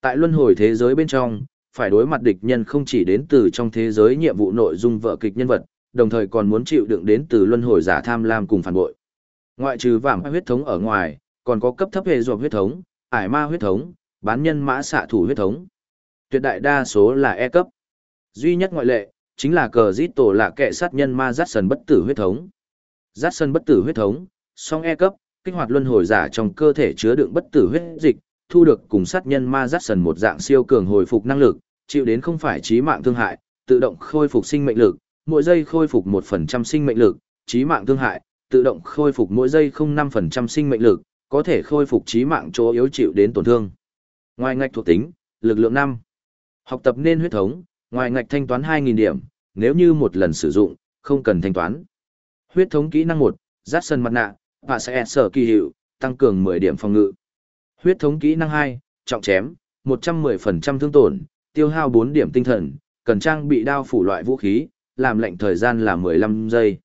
Tại luân hồi thế giới bên trong, phải đối mặt địch nhân không chỉ đến từ trong thế giới nhiệm vụ nội dung vở kịch nhân vật, đồng thời còn muốn chịu đựng đến từ luân hồi giả tham lam cùng phản bội. Ngoại trừ vảm huyết thống ở ngoài, còn có cấp thấp hệ ruột huyết thống, ải ma huyết thống, bán nhân mã xạ thủ huyết thống. Tuyệt đại đa số là E cấp. Duy nhất ngoại lệ, chính là cờ giết tổ là kẻ sát nhân ma giắt sần bất tử huyết thống. Giắt sần bất tử huyết thống, song E cấp, kích hoạt luân hồi giả trong cơ thể chứa đựng bất tử huyết dịch, thu được cùng sát nhân ma giắt sần một dạng siêu cường hồi phục năng lực, chịu đến không phải chí mạng thương hại, tự động khôi phục sinh mệnh lực, mỗi giây khôi phục 1% sinh mệnh lực, trí mạng thương hại, tự động khôi phục mỗi giây 0.5% sinh mệnh lực, có thể khôi phục trí mạng chỗ yếu chịu đến tổn thương. Ngoài ngạch thuộc tính, lực lượng 5. Học tập nên huyết thống, ngoài ngạch thanh toán 2.000 điểm, nếu như một lần sử dụng, không cần thanh toán. Huyết thống kỹ năng 1, rát sân mặt nạ, và sẽ sở kỳ hiệu, tăng cường 10 điểm phòng ngự. Huyết thống kỹ năng 2, trọng chém, 110% thương tổn, tiêu hao 4 điểm tinh thần, cần trang bị đao phủ loại vũ khí, làm lệnh thời gian là 15 giây.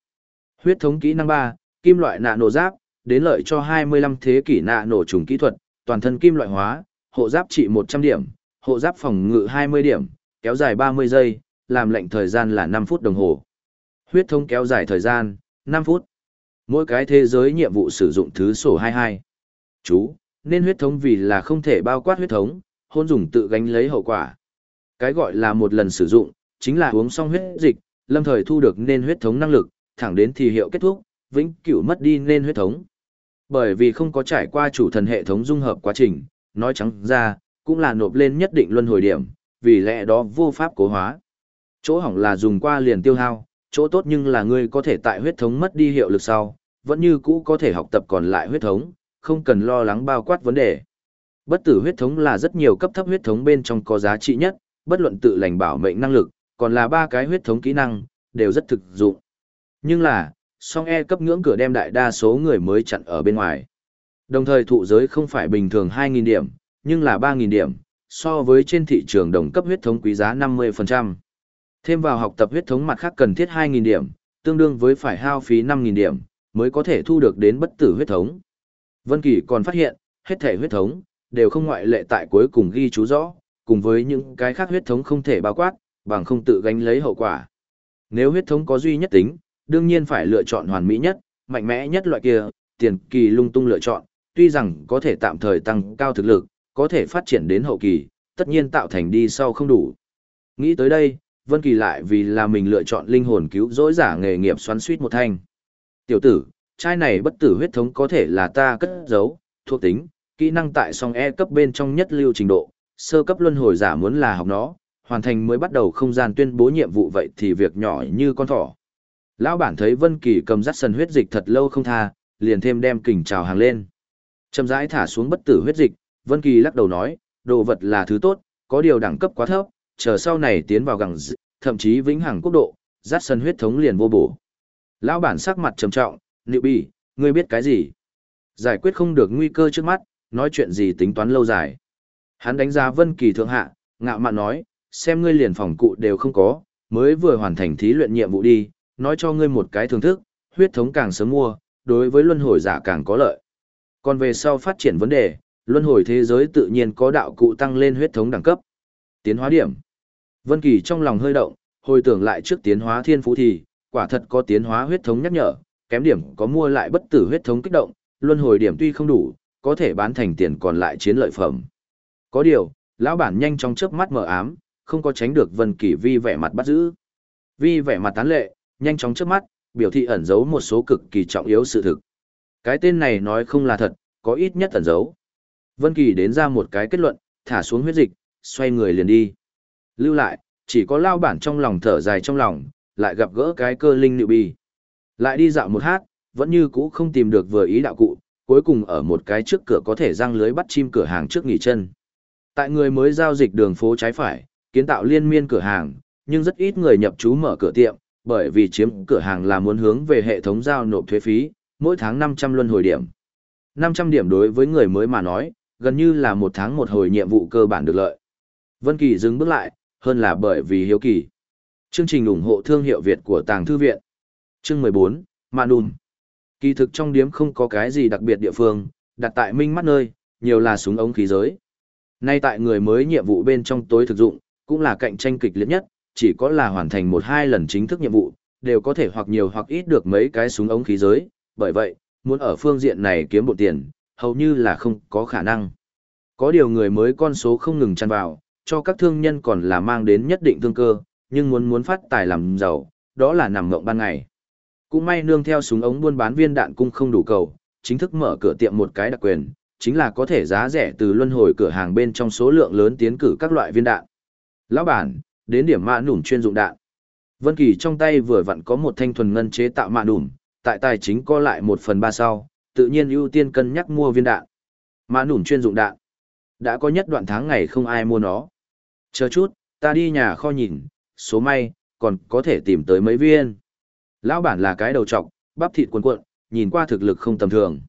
Huyết thống kỹ năng 3, kim loại nạ nổ giáp, đến lợi cho 25 thế kỷ nạ nổ trùng kỹ thuật, toàn thân kim loại hóa, hộ giáp trị 100 điểm, hộ giáp phòng ngự 20 điểm, kéo dài 30 giây, làm lệnh thời gian là 5 phút đồng hồ. Huyết thống kéo dài thời gian, 5 phút. Mỗi cái thế giới nhiệm vụ sử dụng thứ sổ 22. Chú, nên huyết thống vì là không thể bao quát huyết thống, hôn dùng tự gánh lấy hậu quả. Cái gọi là một lần sử dụng, chính là uống xong huyết dịch, lâm thời thu được nên huyết thống năng lực, thẳng đến thì hiệu kết thúc, vĩnh cửu mất đi nên huyết thống. Bởi vì không có trải qua chủ thần hệ thống dung hợp quá trình, nói trắng ra, cũng là nộp lên nhất định luân hồi điểm, vì lẽ đó vô pháp cố hóa. Chỗ hỏng là dùng qua liền tiêu hao, chỗ tốt nhưng là ngươi có thể tại huyết thống mất đi hiệu lực sau, vẫn như cũ có thể học tập còn lại huyết thống, không cần lo lắng bao quát vấn đề. Bất tử huyết thống là rất nhiều cấp thấp huyết thống bên trong có giá trị nhất, bất luận tự lành bảo mệnh năng lực, còn là ba cái huyết thống kỹ năng, đều rất thực dụng. Nhưng là, song E cấp ngưỡng cửa đem đại đa số người mới chặn ở bên ngoài. Đồng thời thụ giới không phải bình thường 2.000 điểm, nhưng là 3.000 điểm, so với trên thị trường đồng cấp huyết thống quý giá 50%. Thêm vào học tập huyết thống mặt khác cần thiết 2.000 điểm, tương đương với phải hao phí 5.000 điểm, mới có thể thu được đến bất tử huyết thống. Vân Kỳ còn phát hiện, hết thể huyết thống, đều không ngoại lệ tại cuối cùng ghi chú rõ, cùng với những cái khác huyết thống không thể bao quát, bằng không tự gánh lấy hậu quả. Nếu huyết thống có duy nhất tính, đương nhiên phải lựa chọn hoàn mỹ nhất, mạnh mẽ nhất loại kia, tiền kỳ lung tung lựa chọn, tuy rằng có thể tạm thời tăng cao thực lực, có thể phát triển đến hậu kỳ, tất nhiên tạo thành đi sau không đủ. Nghĩ tới đây, Vân Kỳ lại vì là mình lựa chọn linh hồn cứu rỗi giả nghề nghiệp xoắn suýt một thanh. Tiểu tử, trai này bất tử huyết thống có thể là ta cất giấu, thuộc tính, kỹ năng tại song E cấp bên trong nhất lưu trình độ, sơ cấp luân hồi giả muốn là học nó, hoàn thành mới bắt đầu không gian tuyên bố nhiệm vụ vậy thì việc nhỏ như con thỏ. Lão bản thấy Vân Kỳ cầm dắt sần huyết dịch thật lâu không tha, liền thêm đem kình trào hàng lên. Chậm rãi thả xuống bất tử huyết dịch, Vân Kỳ lắc đầu nói, đồ vật là thứ tốt, có điều đẳng cấp quá thấp, chờ sau này tiến vào gẳng d... thậm chí vĩnh hằng quốc độ, dắt sần huyết thống liền vô bổ. Lão bản sắc mặt trầm trọng, liệu Bỉ, ngươi biết cái gì? Giải quyết không được nguy cơ trước mắt, nói chuyện gì tính toán lâu dài. Hắn đánh giá Vân Kỳ thượng hạ, ngạo mạn nói, xem ngươi liền phòng cụ đều không có, mới vừa hoàn thành thí luyện nhiệm vụ đi, nói cho ngươi một cái thưởng thức, huyết thống càng sớm mua, đối với luân hồi giả càng có lợi. Còn về sau phát triển vấn đề, luân hồi thế giới tự nhiên có đạo cụ tăng lên huyết thống đẳng cấp. Tiến hóa điểm. Vân Kỳ trong lòng hơi động, hồi tưởng lại trước tiến hóa thiên phú thì, quả thật có tiến hóa huyết thống nhắc nhở, kém điểm có mua lại bất tử huyết thống kích động, luân hồi điểm tuy không đủ, có thể bán thành tiền còn lại chiến lợi phẩm. Có điều, lão bản nhanh chóng chớp mắt mở ám, không có tránh được Vân Kỳ vi vẻ mặt bắt giữ. Vi vẻ mặt tán lệ, nhanh chóng chớp mắt, biểu thị ẩn giấu một số cực kỳ trọng yếu sự thực. Cái tên này nói không là thật, có ít nhất ẩn giấu. Vân Kỳ đến ra một cái kết luận, thả xuống huyết dịch, xoay người liền đi. Lưu lại, chỉ có lao bản trong lòng thở dài trong lòng, lại gặp gỡ cái cơ linh nịu bi. Lại đi dạo một hát, vẫn như cũ không tìm được vừa ý đạo cụ, cuối cùng ở một cái trước cửa có thể răng lưới bắt chim cửa hàng trước nghỉ chân. Tại người mới giao dịch đường phố trái phải, kiến tạo liên miên cửa hàng, nhưng rất ít người nhập trú mở cửa tiệm, bởi vì chiếm cửa hàng là muốn hướng về hệ thống giao nộp thuế phí, mỗi tháng 500 luân hồi điểm. 500 điểm đối với người mới mà nói, gần như là một tháng một hồi nhiệm vụ cơ bản được lợi. Vân Kỳ dừng bước lại, hơn là bởi vì hiếu kỳ. Chương trình ủng hộ thương hiệu Việt của Tàng Thư Viện. Chương 14, Manum. Kỳ thực trong điếm không có cái gì đặc biệt địa phương, đặt tại minh mắt nơi, nhiều là súng ống khí giới. Nay tại người mới nhiệm vụ bên trong tối thực dụng, cũng là cạnh tranh kịch liệt nhất, chỉ có là hoàn thành một hai lần chính thức nhiệm vụ, đều có thể hoặc nhiều hoặc ít được mấy cái súng ống khí giới, bởi vậy, muốn ở phương diện này kiếm bộ tiền, hầu như là không có khả năng. Có điều người mới con số không ngừng chăn vào, cho các thương nhân còn là mang đến nhất định thương cơ, nhưng muốn muốn phát tài làm giàu, đó là nằm ngộng ban ngày. Cũng may nương theo súng ống buôn bán viên đạn cung không đủ cầu, chính thức mở cửa tiệm một cái đặc quyền, chính là có thể giá rẻ từ luân hồi cửa hàng bên trong số lượng lớn tiến cử các loại viên đạn. Lão bản, đến điểm mạ nủm chuyên dụng đạn. Vân Kỳ trong tay vừa vặn có một thanh thuần ngân chế tạo mạ nủm, tại tài chính co lại một phần ba sau, tự nhiên ưu tiên cân nhắc mua viên đạn. Mạ nủm chuyên dụng đạn. Đã có nhất đoạn tháng ngày không ai mua nó. Chờ chút, ta đi nhà kho nhìn, số may, còn có thể tìm tới mấy viên. Lão bản là cái đầu trọc, bắp thịt cuộn cuộn, nhìn qua thực lực không tầm thường.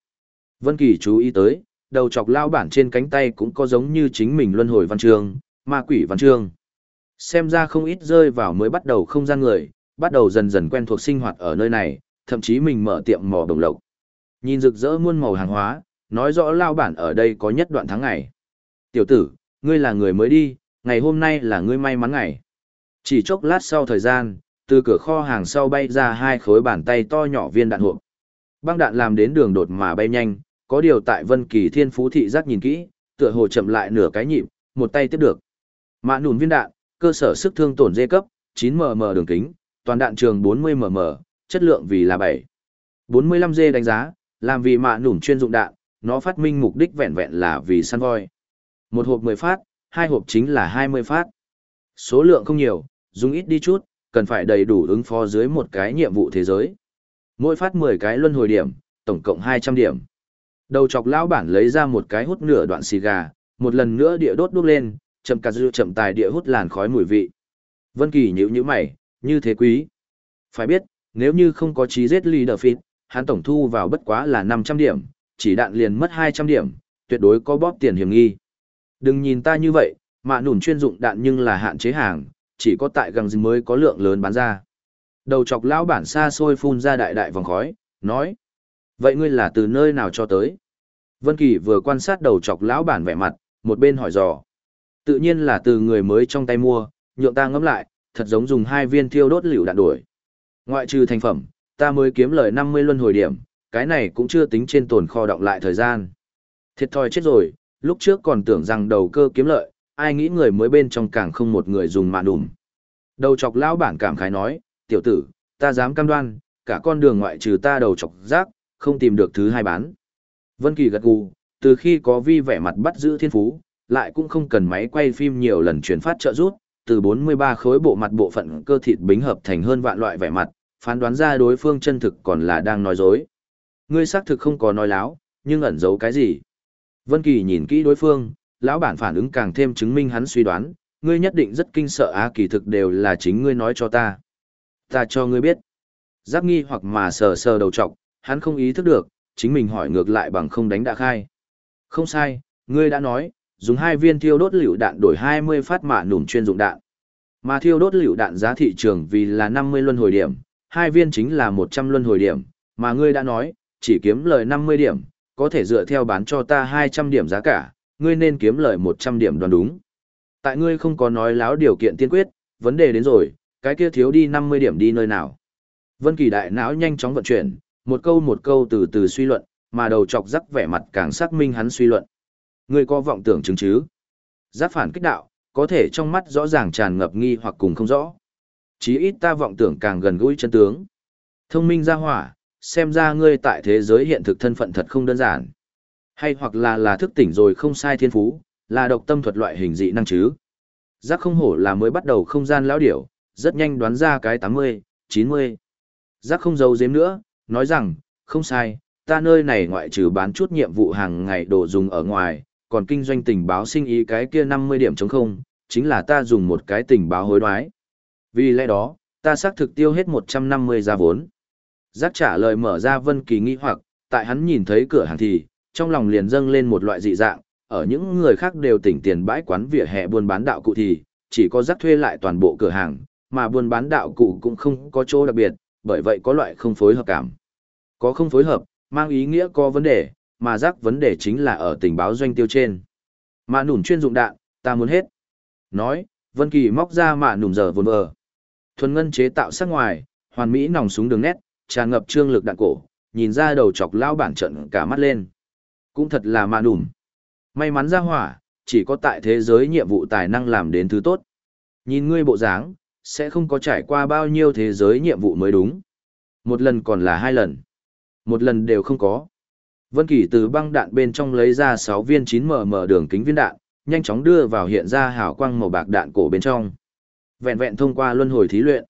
Vân Kỳ chú ý tới, đầu chọc lão bản trên cánh tay cũng có giống như chính mình luân hồi văn chương, ma quỷ văn chương. Xem ra không ít rơi vào mới bắt đầu không gian người, bắt đầu dần dần quen thuộc sinh hoạt ở nơi này, thậm chí mình mở tiệm mỏ đồng lộc. Nhìn rực rỡ muôn màu hàng hóa, nói rõ lao bản ở đây có nhất đoạn tháng ngày. Tiểu tử, ngươi là người mới đi, ngày hôm nay là ngươi may mắn ngày. Chỉ chốc lát sau thời gian, từ cửa kho hàng sau bay ra hai khối bàn tay to nhỏ viên đạn hộp. Băng đạn làm đến đường đột mà bay nhanh, có điều tại Vân Kỳ Thiên Phú thị giác nhìn kỹ, tựa hồ chậm lại nửa cái nhịp, một tay tiếp được. Mã nùn viên đạn, cơ sở sức thương tổn dê cấp, 9mm đường kính, toàn đạn trường 40mm, chất lượng vì là 7. 45G đánh giá, làm vì mạ nủm chuyên dụng đạn, nó phát minh mục đích vẹn vẹn là vì săn voi. Một hộp 10 phát, hai hộp chính là 20 phát. Số lượng không nhiều, dùng ít đi chút, cần phải đầy đủ ứng phó dưới một cái nhiệm vụ thế giới. Mỗi phát 10 cái luân hồi điểm, tổng cộng 200 điểm. Đầu chọc lão bản lấy ra một cái hút nửa đoạn xì gà, một lần nữa địa đốt đốt lên, chậm cà dư chậm tài địa hút làn khói mùi vị. Vân Kỳ nhíu nhíu mày, như thế quý. Phải biết, nếu như không có trí giết leader fit, hắn tổng thu vào bất quá là 500 điểm, chỉ đạn liền mất 200 điểm, tuyệt đối có bóp tiền hiểm nghi. Đừng nhìn ta như vậy, mạ nủn chuyên dụng đạn nhưng là hạn chế hàng, chỉ có tại găng mới có lượng lớn bán ra. Đầu chọc lão bản xa xôi phun ra đại đại vòng khói, nói. Vậy ngươi là từ nơi nào cho tới? Vân Kỳ vừa quan sát đầu chọc lão bản vẻ mặt, một bên hỏi dò. Tự nhiên là từ người mới trong tay mua, nhượng ta ngẫm lại, thật giống dùng hai viên thiêu đốt liều đạn đuổi. Ngoại trừ thành phẩm, ta mới kiếm lời 50 luân hồi điểm, cái này cũng chưa tính trên tồn kho động lại thời gian. Thiệt thòi chết rồi, lúc trước còn tưởng rằng đầu cơ kiếm lợi, ai nghĩ người mới bên trong càng không một người dùng mà đùm. Đầu chọc lão bản cảm khái nói, tiểu tử, ta dám cam đoan, cả con đường ngoại trừ ta đầu chọc rác, không tìm được thứ hai bán. Vân Kỳ gật gù, từ khi có vi vẻ mặt bắt giữ thiên phú, lại cũng không cần máy quay phim nhiều lần chuyển phát trợ rút, từ 43 khối bộ mặt bộ phận cơ thịt bính hợp thành hơn vạn loại vẻ mặt, phán đoán ra đối phương chân thực còn là đang nói dối. Ngươi xác thực không có nói láo, nhưng ẩn giấu cái gì? Vân Kỳ nhìn kỹ đối phương, lão bản phản ứng càng thêm chứng minh hắn suy đoán, ngươi nhất định rất kinh sợ á kỳ thực đều là chính ngươi nói cho ta. Ta cho ngươi biết. Giáp nghi hoặc mà sờ sờ đầu trọc, hắn không ý thức được, chính mình hỏi ngược lại bằng không đánh đã khai. Không sai, ngươi đã nói, dùng hai viên thiêu đốt lựu đạn đổi 20 phát mạ nổ chuyên dụng đạn. Mà thiêu đốt lựu đạn giá thị trường vì là 50 luân hồi điểm, hai viên chính là 100 luân hồi điểm, mà ngươi đã nói, chỉ kiếm lời 50 điểm, có thể dựa theo bán cho ta 200 điểm giá cả, ngươi nên kiếm lời 100 điểm đoán đúng. Tại ngươi không có nói láo điều kiện tiên quyết, vấn đề đến rồi, cái kia thiếu đi 50 điểm đi nơi nào. Vân Kỳ đại não nhanh chóng vận chuyển, một câu một câu từ từ suy luận, mà đầu chọc rắc vẻ mặt càng xác minh hắn suy luận. Ngươi có vọng tưởng chứng chứ? Giác phản kích đạo, có thể trong mắt rõ ràng tràn ngập nghi hoặc cùng không rõ. Chí ít ta vọng tưởng càng gần gũi chân tướng. Thông minh ra hỏa, xem ra ngươi tại thế giới hiện thực thân phận thật không đơn giản. Hay hoặc là là thức tỉnh rồi không sai thiên phú, là độc tâm thuật loại hình dị năng chứ. Giác không hổ là mới bắt đầu không gian lão điểu, rất nhanh đoán ra cái 80, 90. Giác không giấu giếm nữa, nói rằng, không sai, ta nơi này ngoại trừ bán chút nhiệm vụ hàng ngày đồ dùng ở ngoài, còn kinh doanh tình báo sinh ý cái kia 50 điểm chống không, chính là ta dùng một cái tình báo hối đoái. Vì lẽ đó, ta xác thực tiêu hết 150 ra vốn. Giác trả lời mở ra Vân Kỳ nghi hoặc, tại hắn nhìn thấy cửa hàng thì, trong lòng liền dâng lên một loại dị dạng, ở những người khác đều tỉnh tiền bãi quán vỉa hè buôn bán đạo cụ thì, chỉ có giác thuê lại toàn bộ cửa hàng, mà buôn bán đạo cụ cũng không có chỗ đặc biệt, bởi vậy có loại không phối hợp cảm. Có không phối hợp, mang ý nghĩa có vấn đề, mà rắc vấn đề chính là ở tình báo doanh tiêu trên. Mạ nủn chuyên dụng đạn, ta muốn hết. Nói, Vân Kỳ móc ra mạ nủn giờ vồn vờ. Thuần ngân chế tạo sắc ngoài, hoàn mỹ nòng súng đường nét, tràn ngập trương lực đạn cổ, nhìn ra đầu chọc lao bản trận cả mắt lên. Cũng thật là mạ nủn. May mắn ra hỏa, chỉ có tại thế giới nhiệm vụ tài năng làm đến thứ tốt. Nhìn ngươi bộ dáng, sẽ không có trải qua bao nhiêu thế giới nhiệm vụ mới đúng. Một lần còn là hai lần. Một lần đều không có. Vân Kỳ từ băng đạn bên trong lấy ra 6 viên 9mm đường kính viên đạn, nhanh chóng đưa vào hiện ra hào quang màu bạc đạn cổ bên trong. Vẹn vẹn thông qua luân hồi thí luyện.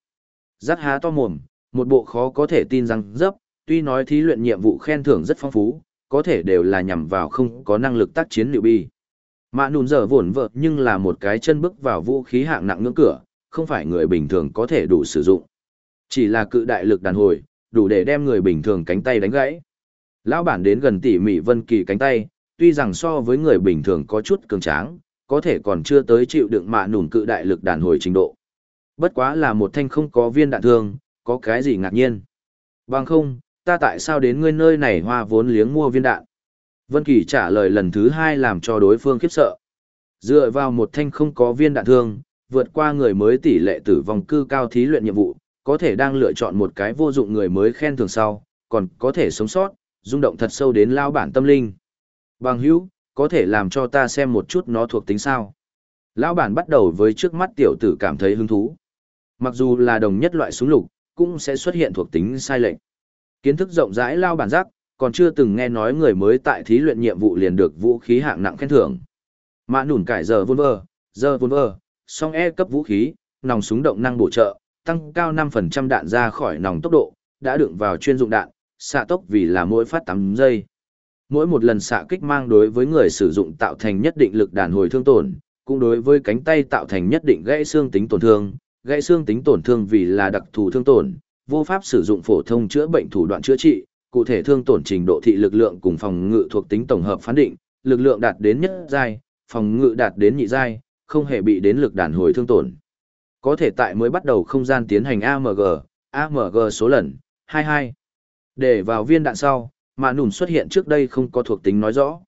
Rắc há to mồm, một bộ khó có thể tin rằng dấp, tuy nói thí luyện nhiệm vụ khen thưởng rất phong phú, có thể đều là nhằm vào không có năng lực tác chiến liệu bi. Mạ nùn giờ vổn vợ nhưng là một cái chân bước vào vũ khí hạng nặng ngưỡng cửa, không phải người bình thường có thể đủ sử dụng. Chỉ là cự đại lực đàn hồi, đủ để đem người bình thường cánh tay đánh gãy. Lão bản đến gần tỉ mỉ vân kỳ cánh tay, tuy rằng so với người bình thường có chút cường tráng, có thể còn chưa tới chịu đựng mạ nùn cự đại lực đàn hồi trình độ. Bất quá là một thanh không có viên đạn thương, có cái gì ngạc nhiên. Bằng không, ta tại sao đến ngươi nơi này hoa vốn liếng mua viên đạn? Vân Kỳ trả lời lần thứ hai làm cho đối phương khiếp sợ. Dựa vào một thanh không có viên đạn thương, vượt qua người mới tỷ lệ tử vong cư cao thí luyện nhiệm vụ, có thể đang lựa chọn một cái vô dụng người mới khen thường sau, còn có thể sống sót, rung động thật sâu đến lao bản tâm linh. Bằng hữu, có thể làm cho ta xem một chút nó thuộc tính sao. Lão bản bắt đầu với trước mắt tiểu tử cảm thấy hứng thú. Mặc dù là đồng nhất loại súng lục, cũng sẽ xuất hiện thuộc tính sai lệch. Kiến thức rộng rãi lao bản giác, còn chưa từng nghe nói người mới tại thí luyện nhiệm vụ liền được vũ khí hạng nặng khen thưởng. Mã nủn cải giờ vun vơ, giờ vun vơ, song E cấp vũ khí, nòng súng động năng bổ trợ, tăng cao 5% đạn ra khỏi nòng tốc độ, đã đựng vào chuyên dụng đạn, xạ tốc vì là mỗi phát 8 giây. Mỗi một lần xạ kích mang đối với người sử dụng tạo thành nhất định lực đàn hồi thương tổn, cũng đối với cánh tay tạo thành nhất định gãy xương tính tổn thương, gãy xương tính tổn thương vì là đặc thù thương tổn, vô pháp sử dụng phổ thông chữa bệnh thủ đoạn chữa trị, cụ thể thương tổn trình độ thị lực lượng cùng phòng ngự thuộc tính tổng hợp phán định, lực lượng đạt đến nhất giai, phòng ngự đạt đến nhị giai, không hề bị đến lực đàn hồi thương tổn. Có thể tại mới bắt đầu không gian tiến hành AMG, AMG số lần, 22. Để vào viên đạn sau, mà nùn xuất hiện trước đây không có thuộc tính nói rõ.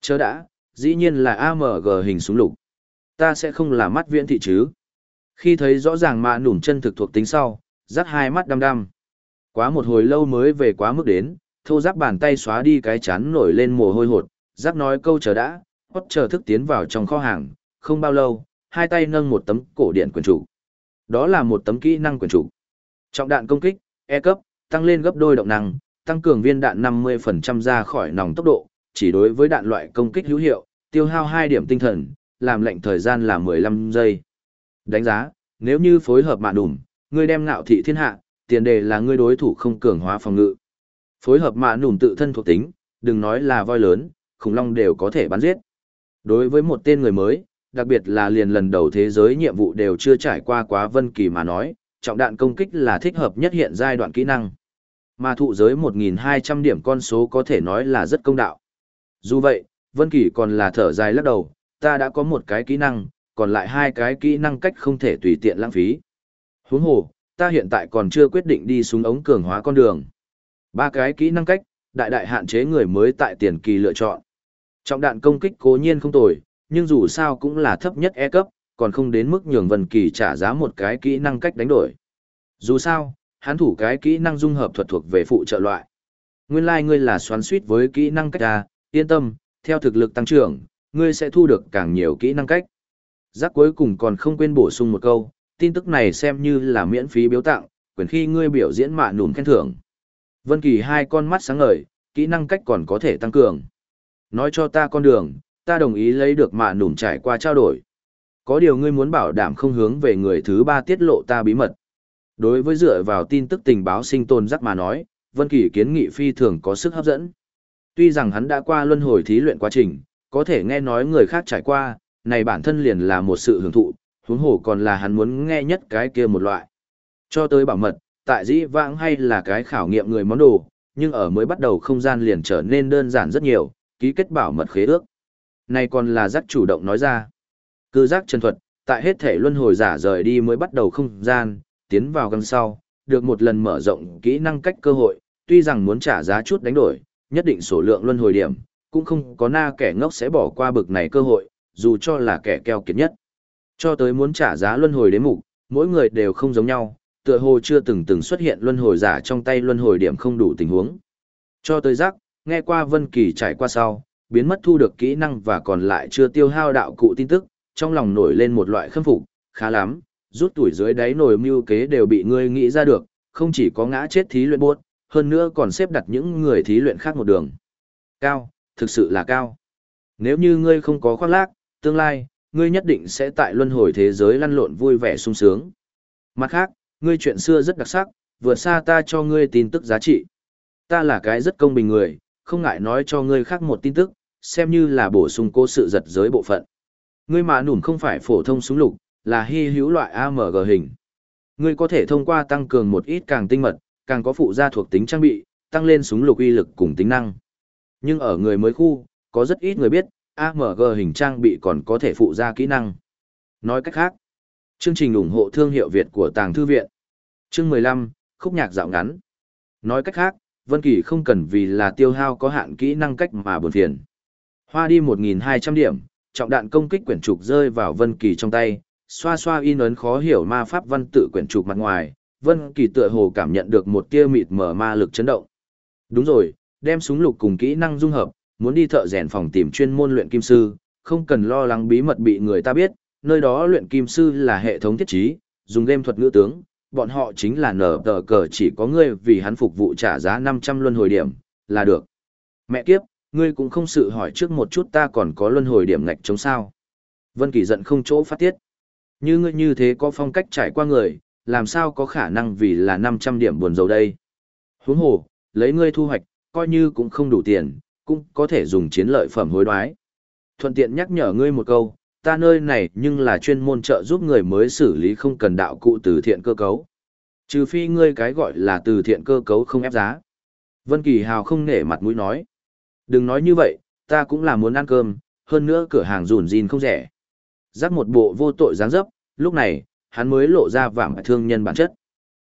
Chớ đã, dĩ nhiên là AMG hình súng lục. Ta sẽ không là mắt viễn thị chứ. Khi thấy rõ ràng mạ nùn chân thực thuộc tính sau, dắt hai mắt đăm đăm. Quá một hồi lâu mới về quá mức đến, thô giáp bàn tay xóa đi cái chán nổi lên mồ hôi hột, giáp nói câu chờ đã, hót chờ thức tiến vào trong kho hàng, không bao lâu, hai tay nâng một tấm cổ điện quyền chủ. Đó là một tấm kỹ năng quyền chủ. Trọng đạn công kích, E cấp, tăng lên gấp đôi động năng, tăng cường viên đạn 50% ra khỏi nòng tốc độ, chỉ đối với đạn loại công kích hữu hiệu, tiêu hao 2 điểm tinh thần, làm lệnh thời gian là 15 giây. Đánh giá, nếu như phối hợp mạ đùm, ngươi đem ngạo thị thiên hạ, tiền đề là ngươi đối thủ không cường hóa phòng ngự. Phối hợp mạ đùm tự thân thuộc tính, đừng nói là voi lớn, khủng long đều có thể bắn giết. Đối với một tên người mới, đặc biệt là liền lần đầu thế giới nhiệm vụ đều chưa trải qua quá vân kỳ mà nói, trọng đạn công kích là thích hợp nhất hiện giai đoạn kỹ năng. Mà thụ giới 1.200 điểm con số có thể nói là rất công đạo. Dù vậy, Vân Kỳ còn là thở dài lắc đầu, ta đã có một cái kỹ năng, còn lại hai cái kỹ năng cách không thể tùy tiện lãng phí. Huống hồ, ta hiện tại còn chưa quyết định đi xuống ống cường hóa con đường. Ba cái kỹ năng cách, đại đại hạn chế người mới tại tiền kỳ lựa chọn. Trọng đạn công kích cố nhiên không tồi, nhưng dù sao cũng là thấp nhất E cấp, còn không đến mức nhường Vân Kỳ trả giá một cái kỹ năng cách đánh đổi. Dù sao, hắn thủ cái kỹ năng dung hợp thuật thuộc về phụ trợ loại. Nguyên lai like ngươi là xoắn suýt với kỹ năng cách ta, yên tâm, theo thực lực tăng trưởng, ngươi sẽ thu được càng nhiều kỹ năng cách. Giác cuối cùng còn không quên bổ sung một câu, tin tức này xem như là miễn phí biếu tặng, quyền khi ngươi biểu diễn mạ nùm khen thưởng. Vân Kỳ hai con mắt sáng ngời, kỹ năng cách còn có thể tăng cường. Nói cho ta con đường, ta đồng ý lấy được mạ nùm trải qua trao đổi. Có điều ngươi muốn bảo đảm không hướng về người thứ ba tiết lộ ta bí mật. Đối với dựa vào tin tức tình báo sinh tồn rắc mà nói, Vân Kỳ kiến nghị phi thường có sức hấp dẫn. Tuy rằng hắn đã qua luân hồi thí luyện quá trình, có thể nghe nói người khác trải qua, này bản thân liền là một sự hưởng thụ, huống hồ còn là hắn muốn nghe nhất cái kia một loại. Cho tới bảo mật, tại dĩ vãng hay là cái khảo nghiệm người món đồ, nhưng ở mới bắt đầu không gian liền trở nên đơn giản rất nhiều, ký kết bảo mật khế ước. Này còn là giác chủ động nói ra. Cư giác chân thuật, tại hết thể luân hồi giả rời đi mới bắt đầu không gian, tiến vào găng sau, được một lần mở rộng kỹ năng cách cơ hội, tuy rằng muốn trả giá chút đánh đổi, nhất định số lượng luân hồi điểm, cũng không có na kẻ ngốc sẽ bỏ qua bực này cơ hội, dù cho là kẻ keo kiệt nhất. Cho tới muốn trả giá luân hồi đến mục, mỗi người đều không giống nhau, tựa hồ chưa từng từng xuất hiện luân hồi giả trong tay luân hồi điểm không đủ tình huống. Cho tới giác, nghe qua Vân Kỳ trải qua sau, biến mất thu được kỹ năng và còn lại chưa tiêu hao đạo cụ tin tức, trong lòng nổi lên một loại khâm phục, khá lắm, rút tuổi dưới đáy nồi mưu kế đều bị ngươi nghĩ ra được, không chỉ có ngã chết thí luyện buốt, hơn nữa còn xếp đặt những người thí luyện khác một đường. Cao, thực sự là cao. Nếu như ngươi không có khoác lác, tương lai, ngươi nhất định sẽ tại luân hồi thế giới lăn lộn vui vẻ sung sướng. Mặt khác, ngươi chuyện xưa rất đặc sắc, vượt xa ta cho ngươi tin tức giá trị. Ta là cái rất công bình người, không ngại nói cho ngươi khác một tin tức, xem như là bổ sung cố sự giật giới bộ phận. Ngươi mà nủm không phải phổ thông súng lục, là hy hữu loại AMG hình. Ngươi có thể thông qua tăng cường một ít càng tinh mật, càng có phụ gia thuộc tính trang bị, tăng lên súng lục uy lực cùng tính năng. Nhưng ở người mới khu, có rất ít người biết, AMG hình trang bị còn có thể phụ gia kỹ năng. Nói cách khác, chương trình ủng hộ thương hiệu Việt của Tàng Thư Viện. Chương 15, khúc nhạc dạo ngắn. Nói cách khác, Vân Kỳ không cần vì là tiêu hao có hạn kỹ năng cách mà buồn phiền. Hoa đi 1.200 điểm, trọng đạn công kích quyển trục rơi vào Vân Kỳ trong tay, xoa xoa in ấn khó hiểu ma pháp văn tự quyển trục mặt ngoài, Vân Kỳ tựa hồ cảm nhận được một tia mịt mờ ma lực chấn động. Đúng rồi, đem súng lục cùng kỹ năng dung hợp, muốn đi thợ rèn phòng tìm chuyên môn luyện kim sư, không cần lo lắng bí mật bị người ta biết, nơi đó luyện kim sư là hệ thống thiết trí, dùng game thuật ngữ tướng, bọn họ chính là nở tờ cờ chỉ có ngươi vì hắn phục vụ trả giá 500 luân hồi điểm, là được. Mẹ kiếp, ngươi cũng không sự hỏi trước một chút ta còn có luân hồi điểm ngạch chống sao. Vân Kỳ giận không chỗ phát tiết. Như ngươi như thế có phong cách trải qua người, làm sao có khả năng vì là 500 điểm buồn dầu đây. Huống hồ, lấy ngươi thu hoạch, coi như cũng không đủ tiền, cũng có thể dùng chiến lợi phẩm hối đoái. Thuận tiện nhắc nhở ngươi một câu, ta nơi này nhưng là chuyên môn trợ giúp người mới xử lý không cần đạo cụ từ thiện cơ cấu. Trừ phi ngươi cái gọi là từ thiện cơ cấu không ép giá. Vân Kỳ Hào không nể mặt mũi nói. Đừng nói như vậy, ta cũng là muốn ăn cơm, hơn nữa cửa hàng rủn rìn không rẻ. Giác một bộ vô tội dáng dấp, lúc này, hắn mới lộ ra vảm thương nhân bản chất.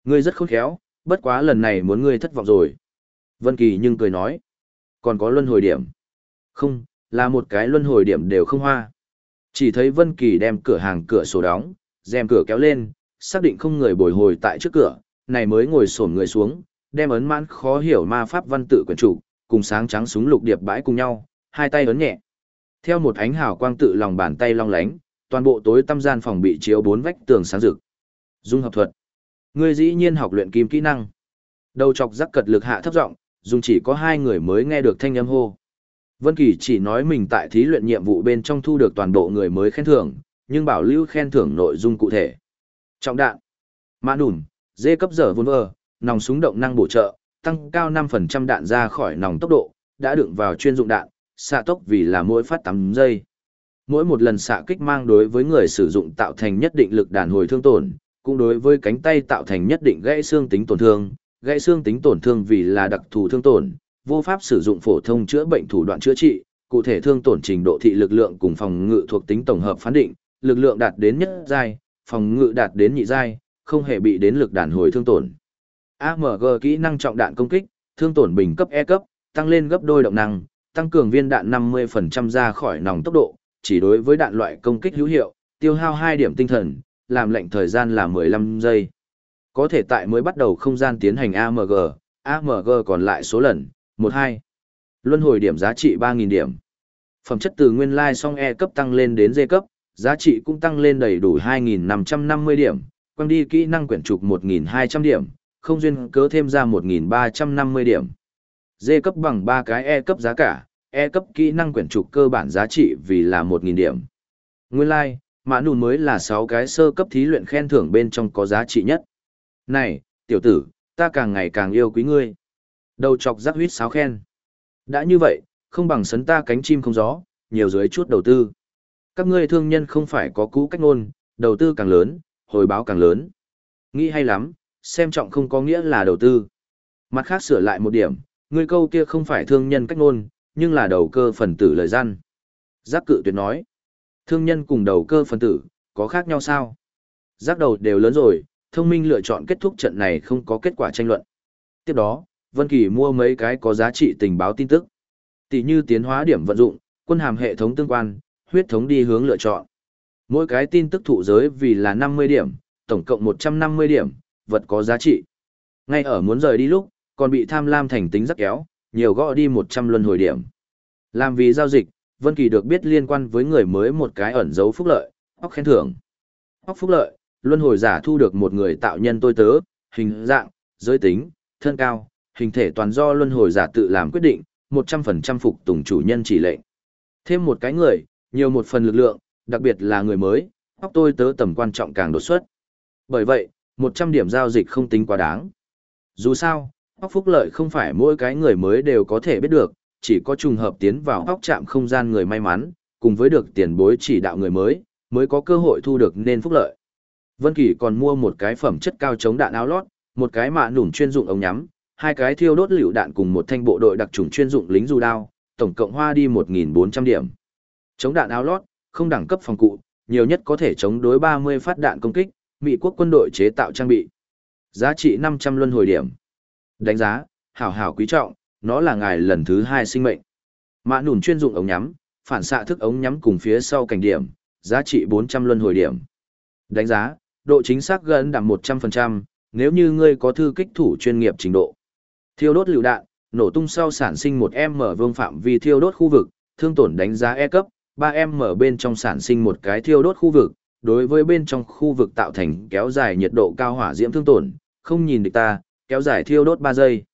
Ngươi rất khôn khéo, bất quá lần này muốn ngươi thất vọng rồi. Vân Kỳ nhưng cười nói, còn có luân hồi điểm. Không, là một cái luân hồi điểm đều không hoa. Chỉ thấy Vân Kỳ đem cửa hàng cửa sổ đóng, rèm cửa kéo lên, xác định không người bồi hồi tại trước cửa, này mới ngồi xổm người xuống, đem ấn mãn khó hiểu ma pháp văn tự quyển chủ, cùng sáng trắng súng lục điệp bãi cùng nhau, hai tay ấn nhẹ. Theo một ánh hào quang tự lòng bàn tay long lánh, toàn bộ tối tâm gian phòng bị chiếu bốn vách tường sáng rực. Dung hợp thuật. Ngươi dĩ nhiên học luyện kim kỹ năng. Đầu chọc rắc cật lực hạ thấp giọng, dùng chỉ có hai người mới nghe được thanh âm hô. Vân Kỳ chỉ nói mình tại thí luyện nhiệm vụ bên trong thu được toàn bộ người mới khen thưởng, nhưng bảo lưu khen thưởng nội dung cụ thể. Trọng đạn, mã đùn, dê cấp dở vốn vơ, nòng súng động năng bổ trợ, tăng cao 5% đạn ra khỏi nòng tốc độ, đã đựng vào chuyên dụng đạn, xạ tốc vì là mỗi phát 8 giây. Mỗi một lần xạ kích mang đối với người sử dụng tạo thành nhất định lực đàn hồi thương tổn, cũng đối với cánh tay tạo thành nhất định gãy xương tính tổn thương, gãy xương tính tổn thương vì là đặc thù thương tổn, vô pháp sử dụng phổ thông chữa bệnh thủ đoạn chữa trị, cụ thể thương tổn trình độ thị lực lượng cùng phòng ngự thuộc tính tổng hợp phán định, lực lượng đạt đến nhất giai, phòng ngự đạt đến nhị giai, không hề bị đến lực đàn hồi thương tổn. AMG kỹ năng trọng đạn công kích, thương tổn bình cấp E cấp, tăng lên gấp đôi động năng, tăng cường viên đạn 50% ra khỏi nòng tốc độ, chỉ đối với đạn loại công kích hữu hiệu, tiêu hao 2 điểm tinh thần, làm lệnh thời gian là 15 giây. Có thể tại mới bắt đầu không gian tiến hành AMG, AMG còn lại số lần, 12. Luân hồi điểm giá trị 3.000 điểm. Phẩm chất từ nguyên lai song E cấp tăng lên đến D cấp, giá trị cũng tăng lên đầy đủ 2.550 điểm, quăng đi kỹ năng quyển trục 1.200 điểm, không duyên cớ thêm ra 1.350 điểm. D cấp bằng 3 cái E cấp giá cả, E cấp kỹ năng quyển trục cơ bản giá trị vì là 1.000 điểm. Nguyên lai, like, mã nùn mới là 6 cái sơ cấp thí luyện khen thưởng bên trong có giá trị nhất. Này, tiểu tử, ta càng ngày càng yêu quý ngươi. Đầu chọc rắc huyết sáo khen. Đã như vậy, không bằng sấn ta cánh chim không gió, nhiều dưới chút đầu tư. Các ngươi thương nhân không phải có cũ cách ngôn, đầu tư càng lớn, hồi báo càng lớn. Nghĩ hay lắm, xem trọng không có nghĩa là đầu tư. Mặt khác sửa lại một điểm, người câu kia không phải thương nhân cách ngôn, nhưng là đầu cơ phần tử lời gian. Giác cự tuyệt nói, thương nhân cùng đầu cơ phần tử, có khác nhau sao? Giác đầu đều lớn rồi, thông minh lựa chọn kết thúc trận này không có kết quả tranh luận. Tiếp đó, Vân Kỳ mua mấy cái có giá trị tình báo tin tức. Tỷ như tiến hóa điểm vận dụng, quân hàm hệ thống tương quan, huyết thống đi hướng lựa chọn. Mỗi cái tin tức thụ giới vì là 50 điểm, tổng cộng 150 điểm, vật có giá trị. Ngay ở muốn rời đi lúc, còn bị tham lam thành tính rất kéo, nhiều gõ đi 100 luân hồi điểm. Làm vì giao dịch, Vân Kỳ được biết liên quan với người mới một cái ẩn dấu phúc lợi, óc khen thưởng. Óc phúc lợi, luân hồi giả thu được một người tạo nhân tôi tớ, hình dạng, giới tính, thân cao, hình thể toàn do luân hồi giả tự làm quyết định, 100% phục tùng chủ nhân chỉ lệnh. Thêm một cái người, nhiều một phần lực lượng, đặc biệt là người mới, óc tôi tớ tầm quan trọng càng đột xuất. Bởi vậy, 100 điểm giao dịch không tính quá đáng. Dù sao, óc phúc lợi không phải mỗi cái người mới đều có thể biết được, chỉ có trùng hợp tiến vào óc chạm không gian người may mắn, cùng với được tiền bối chỉ đạo người mới, mới có cơ hội thu được nên phúc lợi. Vân Kỳ còn mua một cái phẩm chất cao chống đạn áo lót, một cái mạ nủm chuyên dụng ống nhắm, hai cái thiêu đốt lựu đạn cùng một thanh bộ đội đặc trùng chuyên dụng lính dù đao, tổng cộng hoa đi 1.400 điểm. Chống đạn áo lót, không đẳng cấp phòng cụ, nhiều nhất có thể chống đối 30 phát đạn công kích, Mỹ quốc quân đội chế tạo trang bị. Giá trị 500 luân hồi điểm. Đánh giá, hảo hảo quý trọng, nó là ngài lần thứ hai sinh mệnh. Mã nùn chuyên dụng ống nhắm, phản xạ thức ống nhắm cùng phía sau cảnh điểm, giá trị 400 luân hồi điểm. Đánh giá, độ chính xác gần đảm 100%, nếu như ngươi có thư kích thủ chuyên nghiệp trình độ. Thiêu đốt lựu đạn, nổ tung sau sản sinh một M vương phạm vi thiêu đốt khu vực, thương tổn đánh giá E cấp, 3M bên trong sản sinh một cái thiêu đốt khu vực, đối với bên trong khu vực tạo thành kéo dài nhiệt độ cao hỏa diễm thương tổn, không nhìn được ta, kéo dài thiêu đốt 3 giây.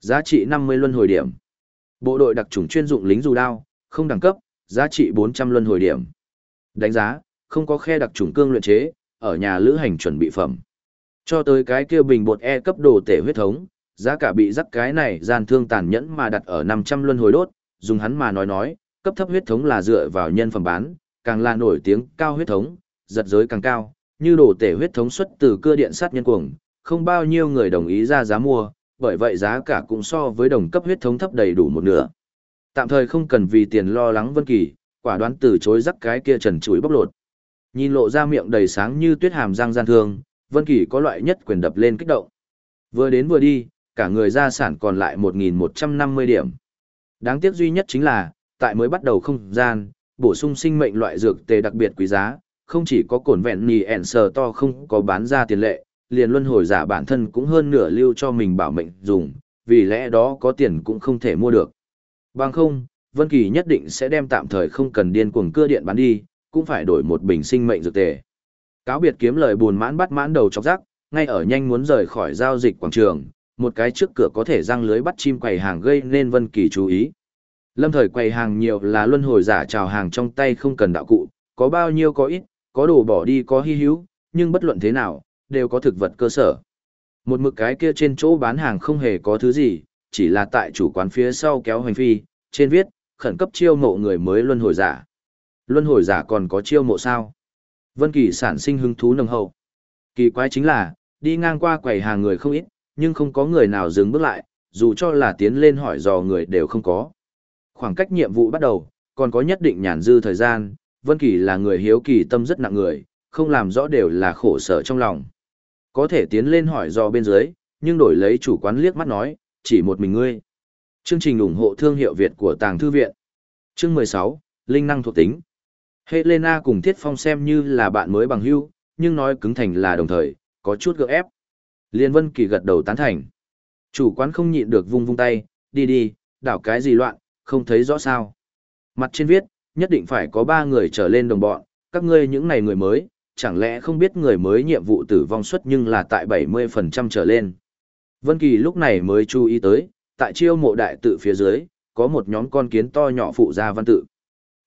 Giá trị 50 luân hồi điểm. Bộ đội đặc chủng chuyên dụng lính dù đao, không đẳng cấp, giá trị 400 luân hồi điểm. Đánh giá, không có khe đặc chủng cương luyện chế, ở nhà lữ hành chuẩn bị phẩm. Cho tới cái kia bình bột E cấp đồ tể huyết thống, giá cả bị rắc cái này gian thương tàn nhẫn mà đặt ở 500 luân hồi đốt, dùng hắn mà nói nói, cấp thấp huyết thống là dựa vào nhân phẩm bán, càng là nổi tiếng cao huyết thống, giật giới càng cao, như đổ tể huyết thống xuất từ cưa điện sát nhân cuồng, không bao nhiêu người đồng ý ra giá mua, bởi vậy giá cả cũng so với đồng cấp huyết thống thấp đầy đủ một nửa. Tạm thời không cần vì tiền lo lắng Vân Kỳ, quả đoán từ chối rắc cái kia trần chuối bóc lột. Nhìn lộ ra miệng đầy sáng như tuyết hàm răng gian thương, Vân Kỳ có loại nhất quyền đập lên kích động. Vừa đến vừa đi, cả người gia sản còn lại 1.150 điểm. Đáng tiếc duy nhất chính là, tại mới bắt đầu không gian, bổ sung sinh mệnh loại dược tề đặc biệt quý giá, không chỉ có cổn vẹn nì ẻn sờ to không có bán ra tiền lệ, liền luân hồi giả bản thân cũng hơn nửa lưu cho mình bảo mệnh dùng, vì lẽ đó có tiền cũng không thể mua được. Bằng không, Vân Kỳ nhất định sẽ đem tạm thời không cần điên cuồng cưa điện bán đi, cũng phải đổi một bình sinh mệnh dược tề. Cáo biệt kiếm lời buồn mãn bắt mãn đầu chọc rắc, ngay ở nhanh muốn rời khỏi giao dịch quảng trường, một cái trước cửa có thể răng lưới bắt chim quầy hàng gây nên Vân Kỳ chú ý. Lâm thời quầy hàng nhiều là luân hồi giả chào hàng trong tay không cần đạo cụ, có bao nhiêu có ít, có đồ bỏ đi có hy hữu, nhưng bất luận thế nào, đều có thực vật cơ sở. Một mực cái kia trên chỗ bán hàng không hề có thứ gì, chỉ là tại chủ quán phía sau kéo hành phi, trên viết, khẩn cấp chiêu mộ người mới luân hồi giả. Luân hồi giả còn có chiêu mộ sao? Vân Kỳ sản sinh hứng thú nồng hậu. Kỳ quái chính là, đi ngang qua quầy hàng người không ít, nhưng không có người nào dừng bước lại, dù cho là tiến lên hỏi dò người đều không có. Khoảng cách nhiệm vụ bắt đầu, còn có nhất định nhàn dư thời gian, Vân Kỳ là người hiếu kỳ tâm rất nặng người, không làm rõ đều là khổ sở trong lòng. Có thể tiến lên hỏi dò bên dưới, nhưng đổi lấy chủ quán liếc mắt nói, chỉ một mình ngươi. Chương trình ủng hộ thương hiệu Việt của Tàng Thư Viện. Chương 16, Linh năng thuộc tính. Helena cùng Thiết Phong xem như là bạn mới bằng hữu, nhưng nói cứng thành là đồng thời, có chút gượng ép. Liên Vân Kỳ gật đầu tán thành. Chủ quán không nhịn được vung vung tay, đi đi, đảo cái gì loạn, không thấy rõ sao. Mặt trên viết, nhất định phải có ba người trở lên đồng bọn, các ngươi những này người mới, chẳng lẽ không biết người mới nhiệm vụ tử vong suất nhưng là tại 70% trở lên. Vân Kỳ lúc này mới chú ý tới, tại chiêu mộ đại tự phía dưới, có một nhóm con kiến to nhỏ phụ gia văn tự.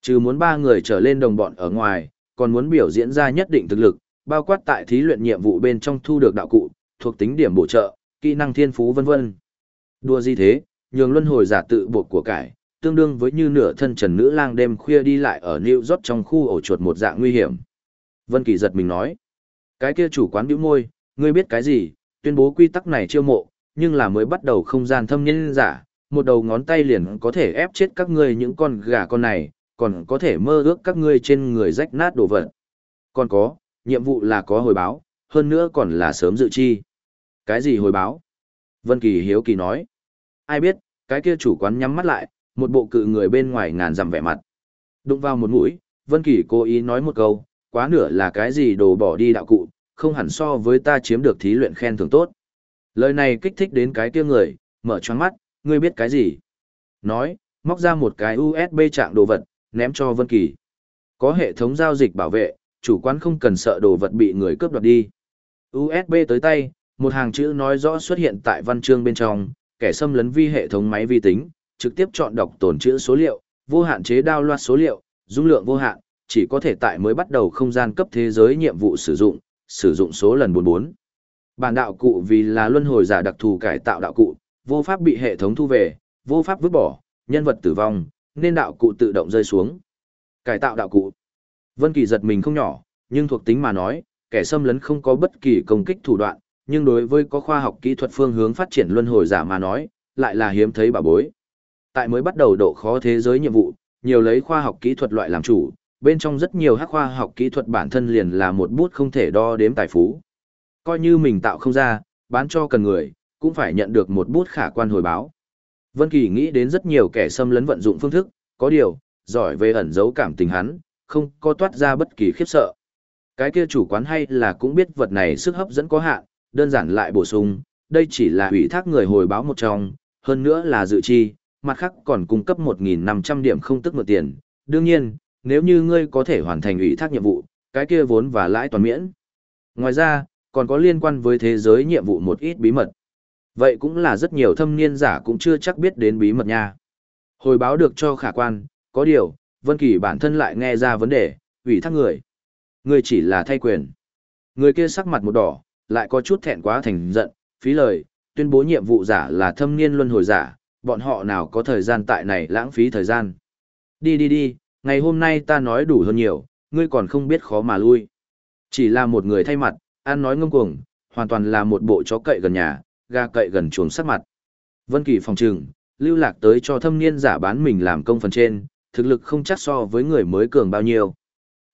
Trừ muốn ba người trở lên đồng bọn ở ngoài, còn muốn biểu diễn ra nhất định thực lực, bao quát tại thí luyện nhiệm vụ bên trong thu được đạo cụ, thuộc tính điểm bổ trợ, kỹ năng thiên phú vân vân. Đua gì thế, nhường luân hồi giả tự buộc của cải, tương đương với như nửa thân trần nữ lang đêm khuya đi lại ở New York trong khu ổ chuột một dạng nguy hiểm. Vân Kỳ giật mình nói, cái kia chủ quán bĩu môi, ngươi biết cái gì, tuyên bố quy tắc này chiêu mộ, nhưng là mới bắt đầu không gian thâm nhân giả, một đầu ngón tay liền có thể ép chết các ngươi những con gà con này, còn có thể mơ ước các ngươi trên người rách nát đồ vật. Còn có, nhiệm vụ là có hồi báo, hơn nữa còn là sớm dự chi. Cái gì hồi báo? Vân Kỳ hiếu kỳ nói. Ai biết, cái kia chủ quán nhắm mắt lại, một bộ cự người bên ngoài ngàn dặm vẻ mặt. Đụng vào một mũi, Vân Kỳ cố ý nói một câu, quá nửa là cái gì đồ bỏ đi đạo cụ, không hẳn so với ta chiếm được thí luyện khen thưởng tốt. Lời này kích thích đến cái kia người, mở choáng mắt, ngươi biết cái gì? Nói, móc ra một cái USB trạng đồ vật, ném cho Vân Kỳ. Có hệ thống giao dịch bảo vệ, chủ quán không cần sợ đồ vật bị người cướp đoạt đi. USB tới tay, một hàng chữ nói rõ xuất hiện tại văn chương bên trong, kẻ xâm lấn vi hệ thống máy vi tính, trực tiếp chọn đọc tồn chữ số liệu, vô hạn chế đao loạt số liệu, dung lượng vô hạn, chỉ có thể tại mới bắt đầu không gian cấp thế giới nhiệm vụ sử dụng, sử dụng số lần 44. Bản đạo cụ vì là luân hồi giả đặc thù cải tạo đạo cụ, vô pháp bị hệ thống thu về, vô pháp vứt bỏ, nhân vật tử vong, nên đạo cụ tự động rơi xuống. Cải tạo đạo cụ. Vân Kỳ giật mình không nhỏ, nhưng thuộc tính mà nói, kẻ xâm lấn không có bất kỳ công kích thủ đoạn, nhưng đối với có khoa học kỹ thuật phương hướng phát triển luân hồi giả mà nói, lại là hiếm thấy bà bối. Tại mới bắt đầu độ khó thế giới nhiệm vụ, nhiều lấy khoa học kỹ thuật loại làm chủ, bên trong rất nhiều hắc khoa học kỹ thuật bản thân liền là một bút không thể đo đếm tài phú. Coi như mình tạo không ra, bán cho cần người, cũng phải nhận được một bút khả quan hồi báo. Vân Kỳ nghĩ đến rất nhiều kẻ xâm lấn vận dụng phương thức, có điều, giỏi về ẩn giấu cảm tình hắn, không có toát ra bất kỳ khiếp sợ. Cái kia chủ quán hay là cũng biết vật này sức hấp dẫn có hạn, đơn giản lại bổ sung, đây chỉ là ủy thác người hồi báo một trong, hơn nữa là dự chi, mặt khác còn cung cấp 1.500 điểm không tức mượn tiền. Đương nhiên, nếu như ngươi có thể hoàn thành ủy thác nhiệm vụ, cái kia vốn và lãi toàn miễn. Ngoài ra, còn có liên quan với thế giới nhiệm vụ một ít bí mật. Vậy cũng là rất nhiều thâm niên giả cũng chưa chắc biết đến bí mật nha. Hồi báo được cho khả quan, có điều, Vân Kỳ bản thân lại nghe ra vấn đề, ủy thác người. Người chỉ là thay quyền. Người kia sắc mặt một đỏ, lại có chút thẹn quá thành giận, phí lời, tuyên bố nhiệm vụ giả là thâm niên luân hồi giả, bọn họ nào có thời gian tại này lãng phí thời gian. Đi đi đi, ngày hôm nay ta nói đủ hơn nhiều, ngươi còn không biết khó mà lui. Chỉ là một người thay mặt, ăn nói ngông cuồng, hoàn toàn là một bộ chó cậy gần nhà, gà cậy gần chuồng sắc mặt. Vân Kỳ phòng trừng, lưu lạc tới cho thâm niên giả bán mình làm công phần trên, thực lực không chắc so với người mới cường bao nhiêu.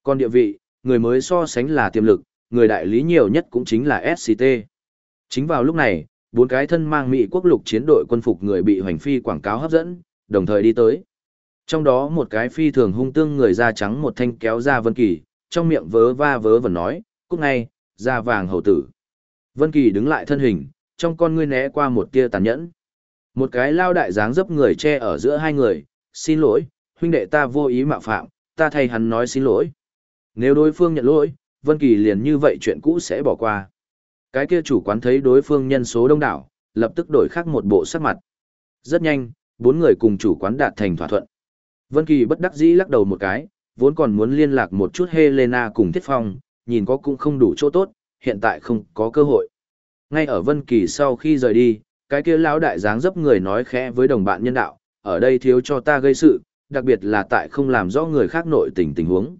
Còn địa vị, người mới so sánh là tiềm lực, người đại lý nhiều nhất cũng chính là SCT. Chính vào lúc này, bốn cái thân mang Mỹ quốc lục chiến đội quân phục người bị hoành phi quảng cáo hấp dẫn, đồng thời đi tới. Trong đó một cái phi thường hung tương người da trắng một thanh kéo ra Vân Kỳ, trong miệng vớ va vớ vẩn nói, cúc ngay, da vàng hầu tử. Vân Kỳ đứng lại thân hình, trong con ngươi né qua một tia tàn nhẫn. Một cái lao đại dáng dấp người che ở giữa hai người, xin lỗi, huynh đệ ta vô ý mạo phạm, ta thay hắn nói xin lỗi. Nếu đối phương nhận lỗi, Vân Kỳ liền như vậy chuyện cũ sẽ bỏ qua. Cái kia chủ quán thấy đối phương nhân số đông đảo, lập tức đổi khác một bộ sắc mặt. Rất nhanh, bốn người cùng chủ quán đạt thành thỏa thuận. Vân Kỳ bất đắc dĩ lắc đầu một cái, vốn còn muốn liên lạc một chút Helena cùng Thiết Phong, nhìn có cũng không đủ chỗ tốt, hiện tại không có cơ hội. Ngay ở Vân Kỳ sau khi rời đi, cái kia lão đại dáng dấp người nói khẽ với đồng bạn nhân đạo, ở đây thiếu cho ta gây sự, đặc biệt là tại không làm rõ người khác nội tình tình huống.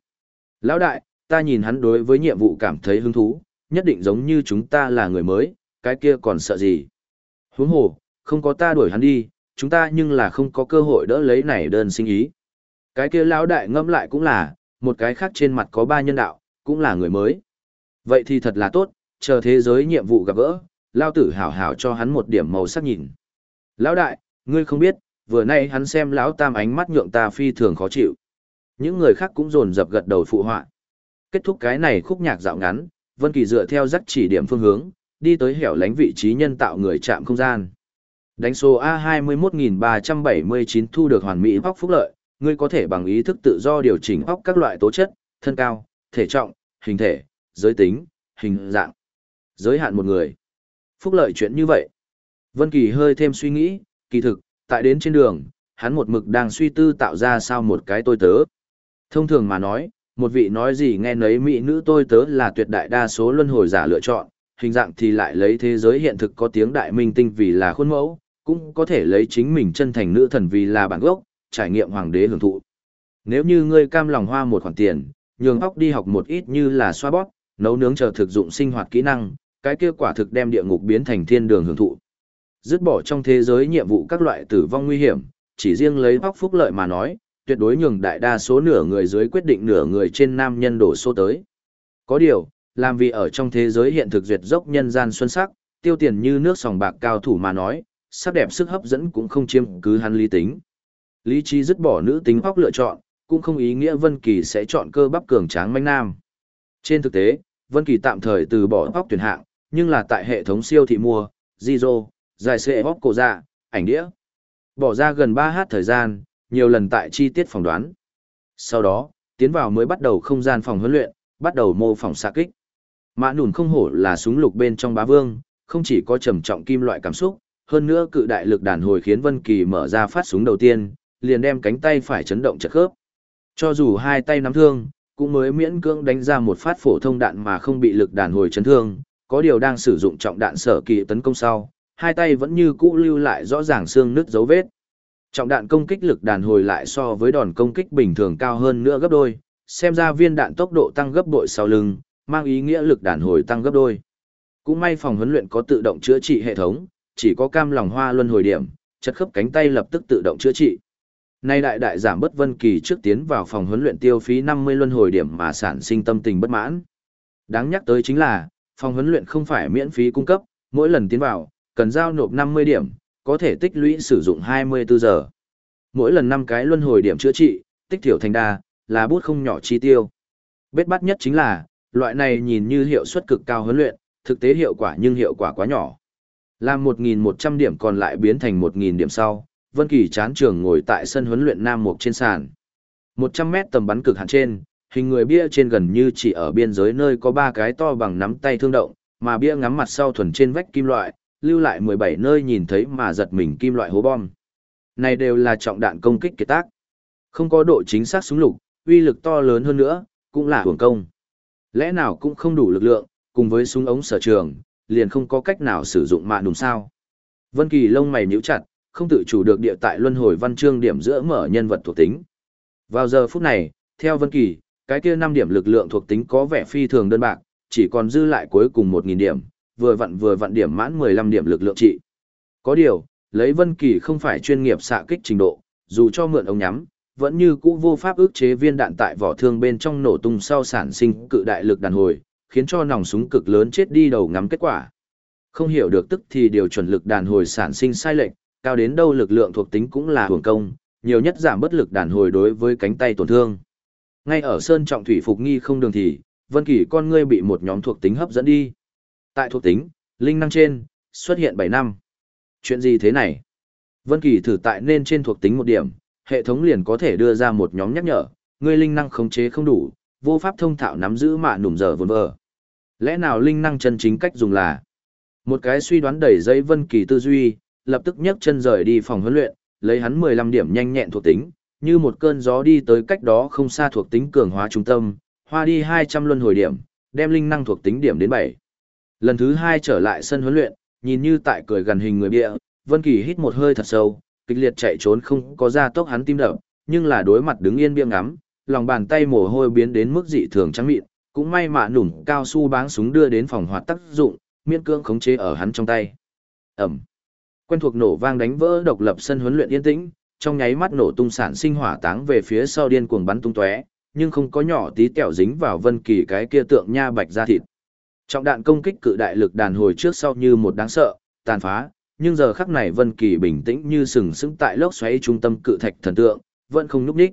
Lão đại, ta nhìn hắn đối với nhiệm vụ cảm thấy hứng thú, nhất định giống như chúng ta là người mới, cái kia còn sợ gì. Huống hồ, không có ta đuổi hắn đi, chúng ta nhưng là không có cơ hội đỡ lấy này đơn sinh ý. Cái kia lão đại ngâm lại cũng là, một cái khác trên mặt có ba nhân đạo, cũng là người mới. Vậy thì thật là tốt, chờ thế giới nhiệm vụ gặp gỡ, lao tử hảo hảo cho hắn một điểm màu sắc nhìn. Lão đại, ngươi không biết, vừa nay hắn xem lão tam ánh mắt nhượng ta phi thường khó chịu. Những người khác cũng rồn dập gật đầu phụ họa. Kết thúc cái này khúc nhạc dạo ngắn, Vân Kỳ dựa theo dắt chỉ điểm phương hướng, đi tới hẻo lánh vị trí nhân tạo người chạm không gian. Đánh số A21379 thu được hoàn mỹ bóc phúc lợi, ngươi có thể bằng ý thức tự do điều chỉnh bóc các loại tố chất, thân cao, thể trọng, hình thể, giới tính, hình dạng. Giới hạn một người. Phúc lợi chuyện như vậy. Vân Kỳ hơi thêm suy nghĩ, kỳ thực, tại đến trên đường, hắn một mực đang suy tư tạo ra sao một cái tôi tớ. Thông thường mà nói, một vị nói gì nghe nấy mỹ nữ tôi tớ là tuyệt đại đa số luân hồi giả lựa chọn, hình dạng thì lại lấy thế giới hiện thực có tiếng đại minh tinh vì là khuôn mẫu, cũng có thể lấy chính mình chân thành nữ thần vì là bản gốc, trải nghiệm hoàng đế hưởng thụ. Nếu như ngươi cam lòng hoa một khoản tiền, nhường óc đi học một ít như là xoa bóp, nấu nướng chờ thực dụng sinh hoạt kỹ năng, cái kia quả thực đem địa ngục biến thành thiên đường hưởng thụ. Dứt bỏ trong thế giới nhiệm vụ các loại tử vong nguy hiểm, chỉ riêng lấy óc phúc lợi mà nói, tuyệt đối nhường đại đa số nửa người dưới quyết định nửa người trên nam nhân đổ số tới. Có điều, làm vì ở trong thế giới hiện thực duyệt dốc nhân gian xuân sắc, tiêu tiền như nước sòng bạc cao thủ mà nói, sắc đẹp sức hấp dẫn cũng không chiếm cứ hắn lý tính. Lý trí dứt bỏ nữ tính óc lựa chọn, cũng không ý nghĩa Vân Kỳ sẽ chọn cơ bắp cường tráng manh nam. Trên thực tế, Vân Kỳ tạm thời từ bỏ óc tuyển hạng, nhưng là tại hệ thống siêu thị mua, Zizo, giải xệ óc cổ dạ, ảnh đĩa. Bỏ ra gần 3h thời gian, nhiều lần tại chi tiết phỏng đoán. Sau đó, tiến vào mới bắt đầu không gian phòng huấn luyện, bắt đầu mô phỏng xạ kích. Mã nùn không hổ là súng lục bên trong bá vương, không chỉ có trầm trọng kim loại cảm xúc, hơn nữa cự đại lực đàn hồi khiến Vân Kỳ mở ra phát súng đầu tiên, liền đem cánh tay phải chấn động chật khớp. Cho dù hai tay nắm thương, cũng mới miễn cưỡng đánh ra một phát phổ thông đạn mà không bị lực đàn hồi chấn thương, có điều đang sử dụng trọng đạn sở kỳ tấn công sau, hai tay vẫn như cũ lưu lại rõ ràng xương nứt dấu vết. Trọng đạn công kích lực đàn hồi lại so với đòn công kích bình thường cao hơn nữa gấp đôi, xem ra viên đạn tốc độ tăng gấp bội sau lưng, mang ý nghĩa lực đàn hồi tăng gấp đôi. Cũng may phòng huấn luyện có tự động chữa trị hệ thống, chỉ có cam lòng hoa luân hồi điểm, chất khớp cánh tay lập tức tự động chữa trị. Nay đại đại giảm bất vân kỳ trước tiến vào phòng huấn luyện tiêu phí 50 luân hồi điểm mà sản sinh tâm tình bất mãn. Đáng nhắc tới chính là, phòng huấn luyện không phải miễn phí cung cấp, mỗi lần tiến vào, cần giao nộp 50 điểm, có thể tích lũy sử dụng 24 giờ. Mỗi lần 5 cái luân hồi điểm chữa trị, tích thiểu thành đa, là bút không nhỏ chi tiêu. Bết bắt nhất chính là, loại này nhìn như hiệu suất cực cao huấn luyện, thực tế hiệu quả nhưng hiệu quả quá nhỏ. Làm 1.100 điểm còn lại biến thành 1.000 điểm sau, Vân Kỳ chán trường ngồi tại sân huấn luyện Nam Mục trên sàn. 100 mét tầm bắn cực hạn trên, hình người bia trên gần như chỉ ở biên giới nơi có ba cái to bằng nắm tay thương động, mà bia ngắm mặt sau thuần trên vách kim loại, lưu lại 17 nơi nhìn thấy mà giật mình kim loại hố bom. Này đều là trọng đạn công kích kiệt tác. Không có độ chính xác súng lục, uy lực to lớn hơn nữa, cũng là hưởng công. Lẽ nào cũng không đủ lực lượng, cùng với súng ống sở trường, liền không có cách nào sử dụng mạng đùm sao. Vân Kỳ lông mày nhíu chặt, không tự chủ được địa tại luân hồi văn chương điểm giữa mở nhân vật thuộc tính. Vào giờ phút này, theo Vân Kỳ, cái kia 5 điểm lực lượng thuộc tính có vẻ phi thường đơn bạc, chỉ còn dư lại cuối cùng 1000 điểm, vừa vặn vừa vặn điểm mãn 15 điểm lực lượng trị. Có điều, lấy Vân Kỳ không phải chuyên nghiệp xạ kích trình độ, dù cho mượn ống nhắm, vẫn như cũ vô pháp ức chế viên đạn tại vỏ thương bên trong nổ tung sau sản sinh cự đại lực đàn hồi, khiến cho nòng súng cực lớn chết đi đầu ngắm kết quả. Không hiểu được tức thì điều chuẩn lực đàn hồi sản sinh sai lệch, cao đến đâu lực lượng thuộc tính cũng là hưởng công, nhiều nhất giảm bất lực đàn hồi đối với cánh tay tổn thương. Ngay ở sơn trọng thủy phục nghi không đường thì, Vân Kỳ con ngươi bị một nhóm thuộc tính hấp dẫn đi. Tại thuộc tính, linh năng trên, xuất hiện 7 năm. Chuyện gì thế này? Vân Kỳ thử tại nên trên thuộc tính một điểm, hệ thống liền có thể đưa ra một nhóm nhắc nhở, ngươi linh năng khống chế không đủ, vô pháp thông thạo nắm giữ mạ nủm giờ vốn vờ. Lẽ nào linh năng chân chính cách dùng là? Một cái suy đoán đẩy dây Vân Kỳ tư duy, lập tức nhấc chân rời đi phòng huấn luyện, lấy hắn 15 điểm nhanh nhẹn thuộc tính, như một cơn gió đi tới cách đó không xa thuộc tính cường hóa trung tâm, hoa đi 200 luân hồi điểm, đem linh năng thuộc tính điểm đến 7. Lần thứ hai trở lại sân huấn luyện, nhìn như tại cười gần hình người bịa, Vân Kỳ hít một hơi thật sâu, kịch liệt chạy trốn không có ra tốc hắn tim đập, nhưng là đối mặt đứng yên biếng ngắm, lòng bàn tay mồ hôi biến đến mức dị thường trắng mịn, cũng may mà nủng cao su báng súng đưa đến phòng hoạt tác dụng, miễn cưỡng khống chế ở hắn trong tay. Ầm. Quen thuộc nổ vang đánh vỡ độc lập sân huấn luyện yên tĩnh, trong nháy mắt nổ tung sản sinh hỏa táng về phía sau điên cuồng bắn tung tóe, nhưng không có nhỏ tí tẹo dính vào Vân Kỳ cái kia tượng nha bạch da thịt. Trọng đạn công kích cự đại lực đàn hồi trước sau như một đáng sợ, tàn phá, nhưng giờ khắc này Vân Kỳ bình tĩnh như sừng sững tại lốc xoáy trung tâm cự thạch thần tượng, vẫn không nhúc nhích.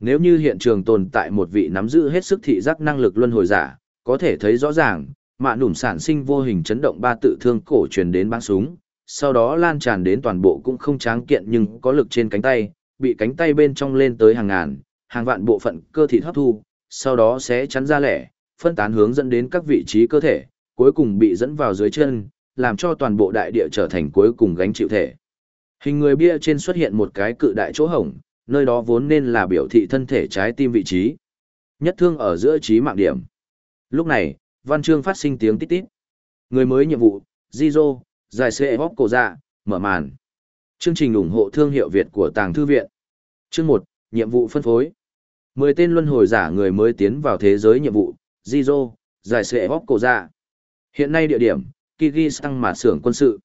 Nếu như hiện trường tồn tại một vị nắm giữ hết sức thị giác năng lực luân hồi giả, có thể thấy rõ ràng, mạ nủm sản sinh vô hình chấn động ba tự thương cổ truyền đến bắn súng, sau đó lan tràn đến toàn bộ cũng không tráng kiện nhưng có lực trên cánh tay, bị cánh tay bên trong lên tới hàng ngàn, hàng vạn bộ phận cơ thịt hấp thu, sau đó sẽ chắn ra lẻ, phân tán hướng dẫn đến các vị trí cơ thể, cuối cùng bị dẫn vào dưới chân, làm cho toàn bộ đại địa trở thành cuối cùng gánh chịu thể. Hình người bia trên xuất hiện một cái cự đại chỗ hổng, nơi đó vốn nên là biểu thị thân thể trái tim vị trí. Nhất thương ở giữa trí mạng điểm. Lúc này, văn chương phát sinh tiếng tít tít. Người mới nhiệm vụ, Zizo, giải xe bóp cổ dạ, mở màn. Chương trình ủng hộ thương hiệu Việt của Tàng Thư Viện. Chương 1, nhiệm vụ phân phối. 10 tên luân hồi giả người mới tiến vào thế giới nhiệm vụ, Jizo, giải sệ hóc cổ ra. Hiện nay địa điểm, Kyrgyzstan mà xưởng quân sự.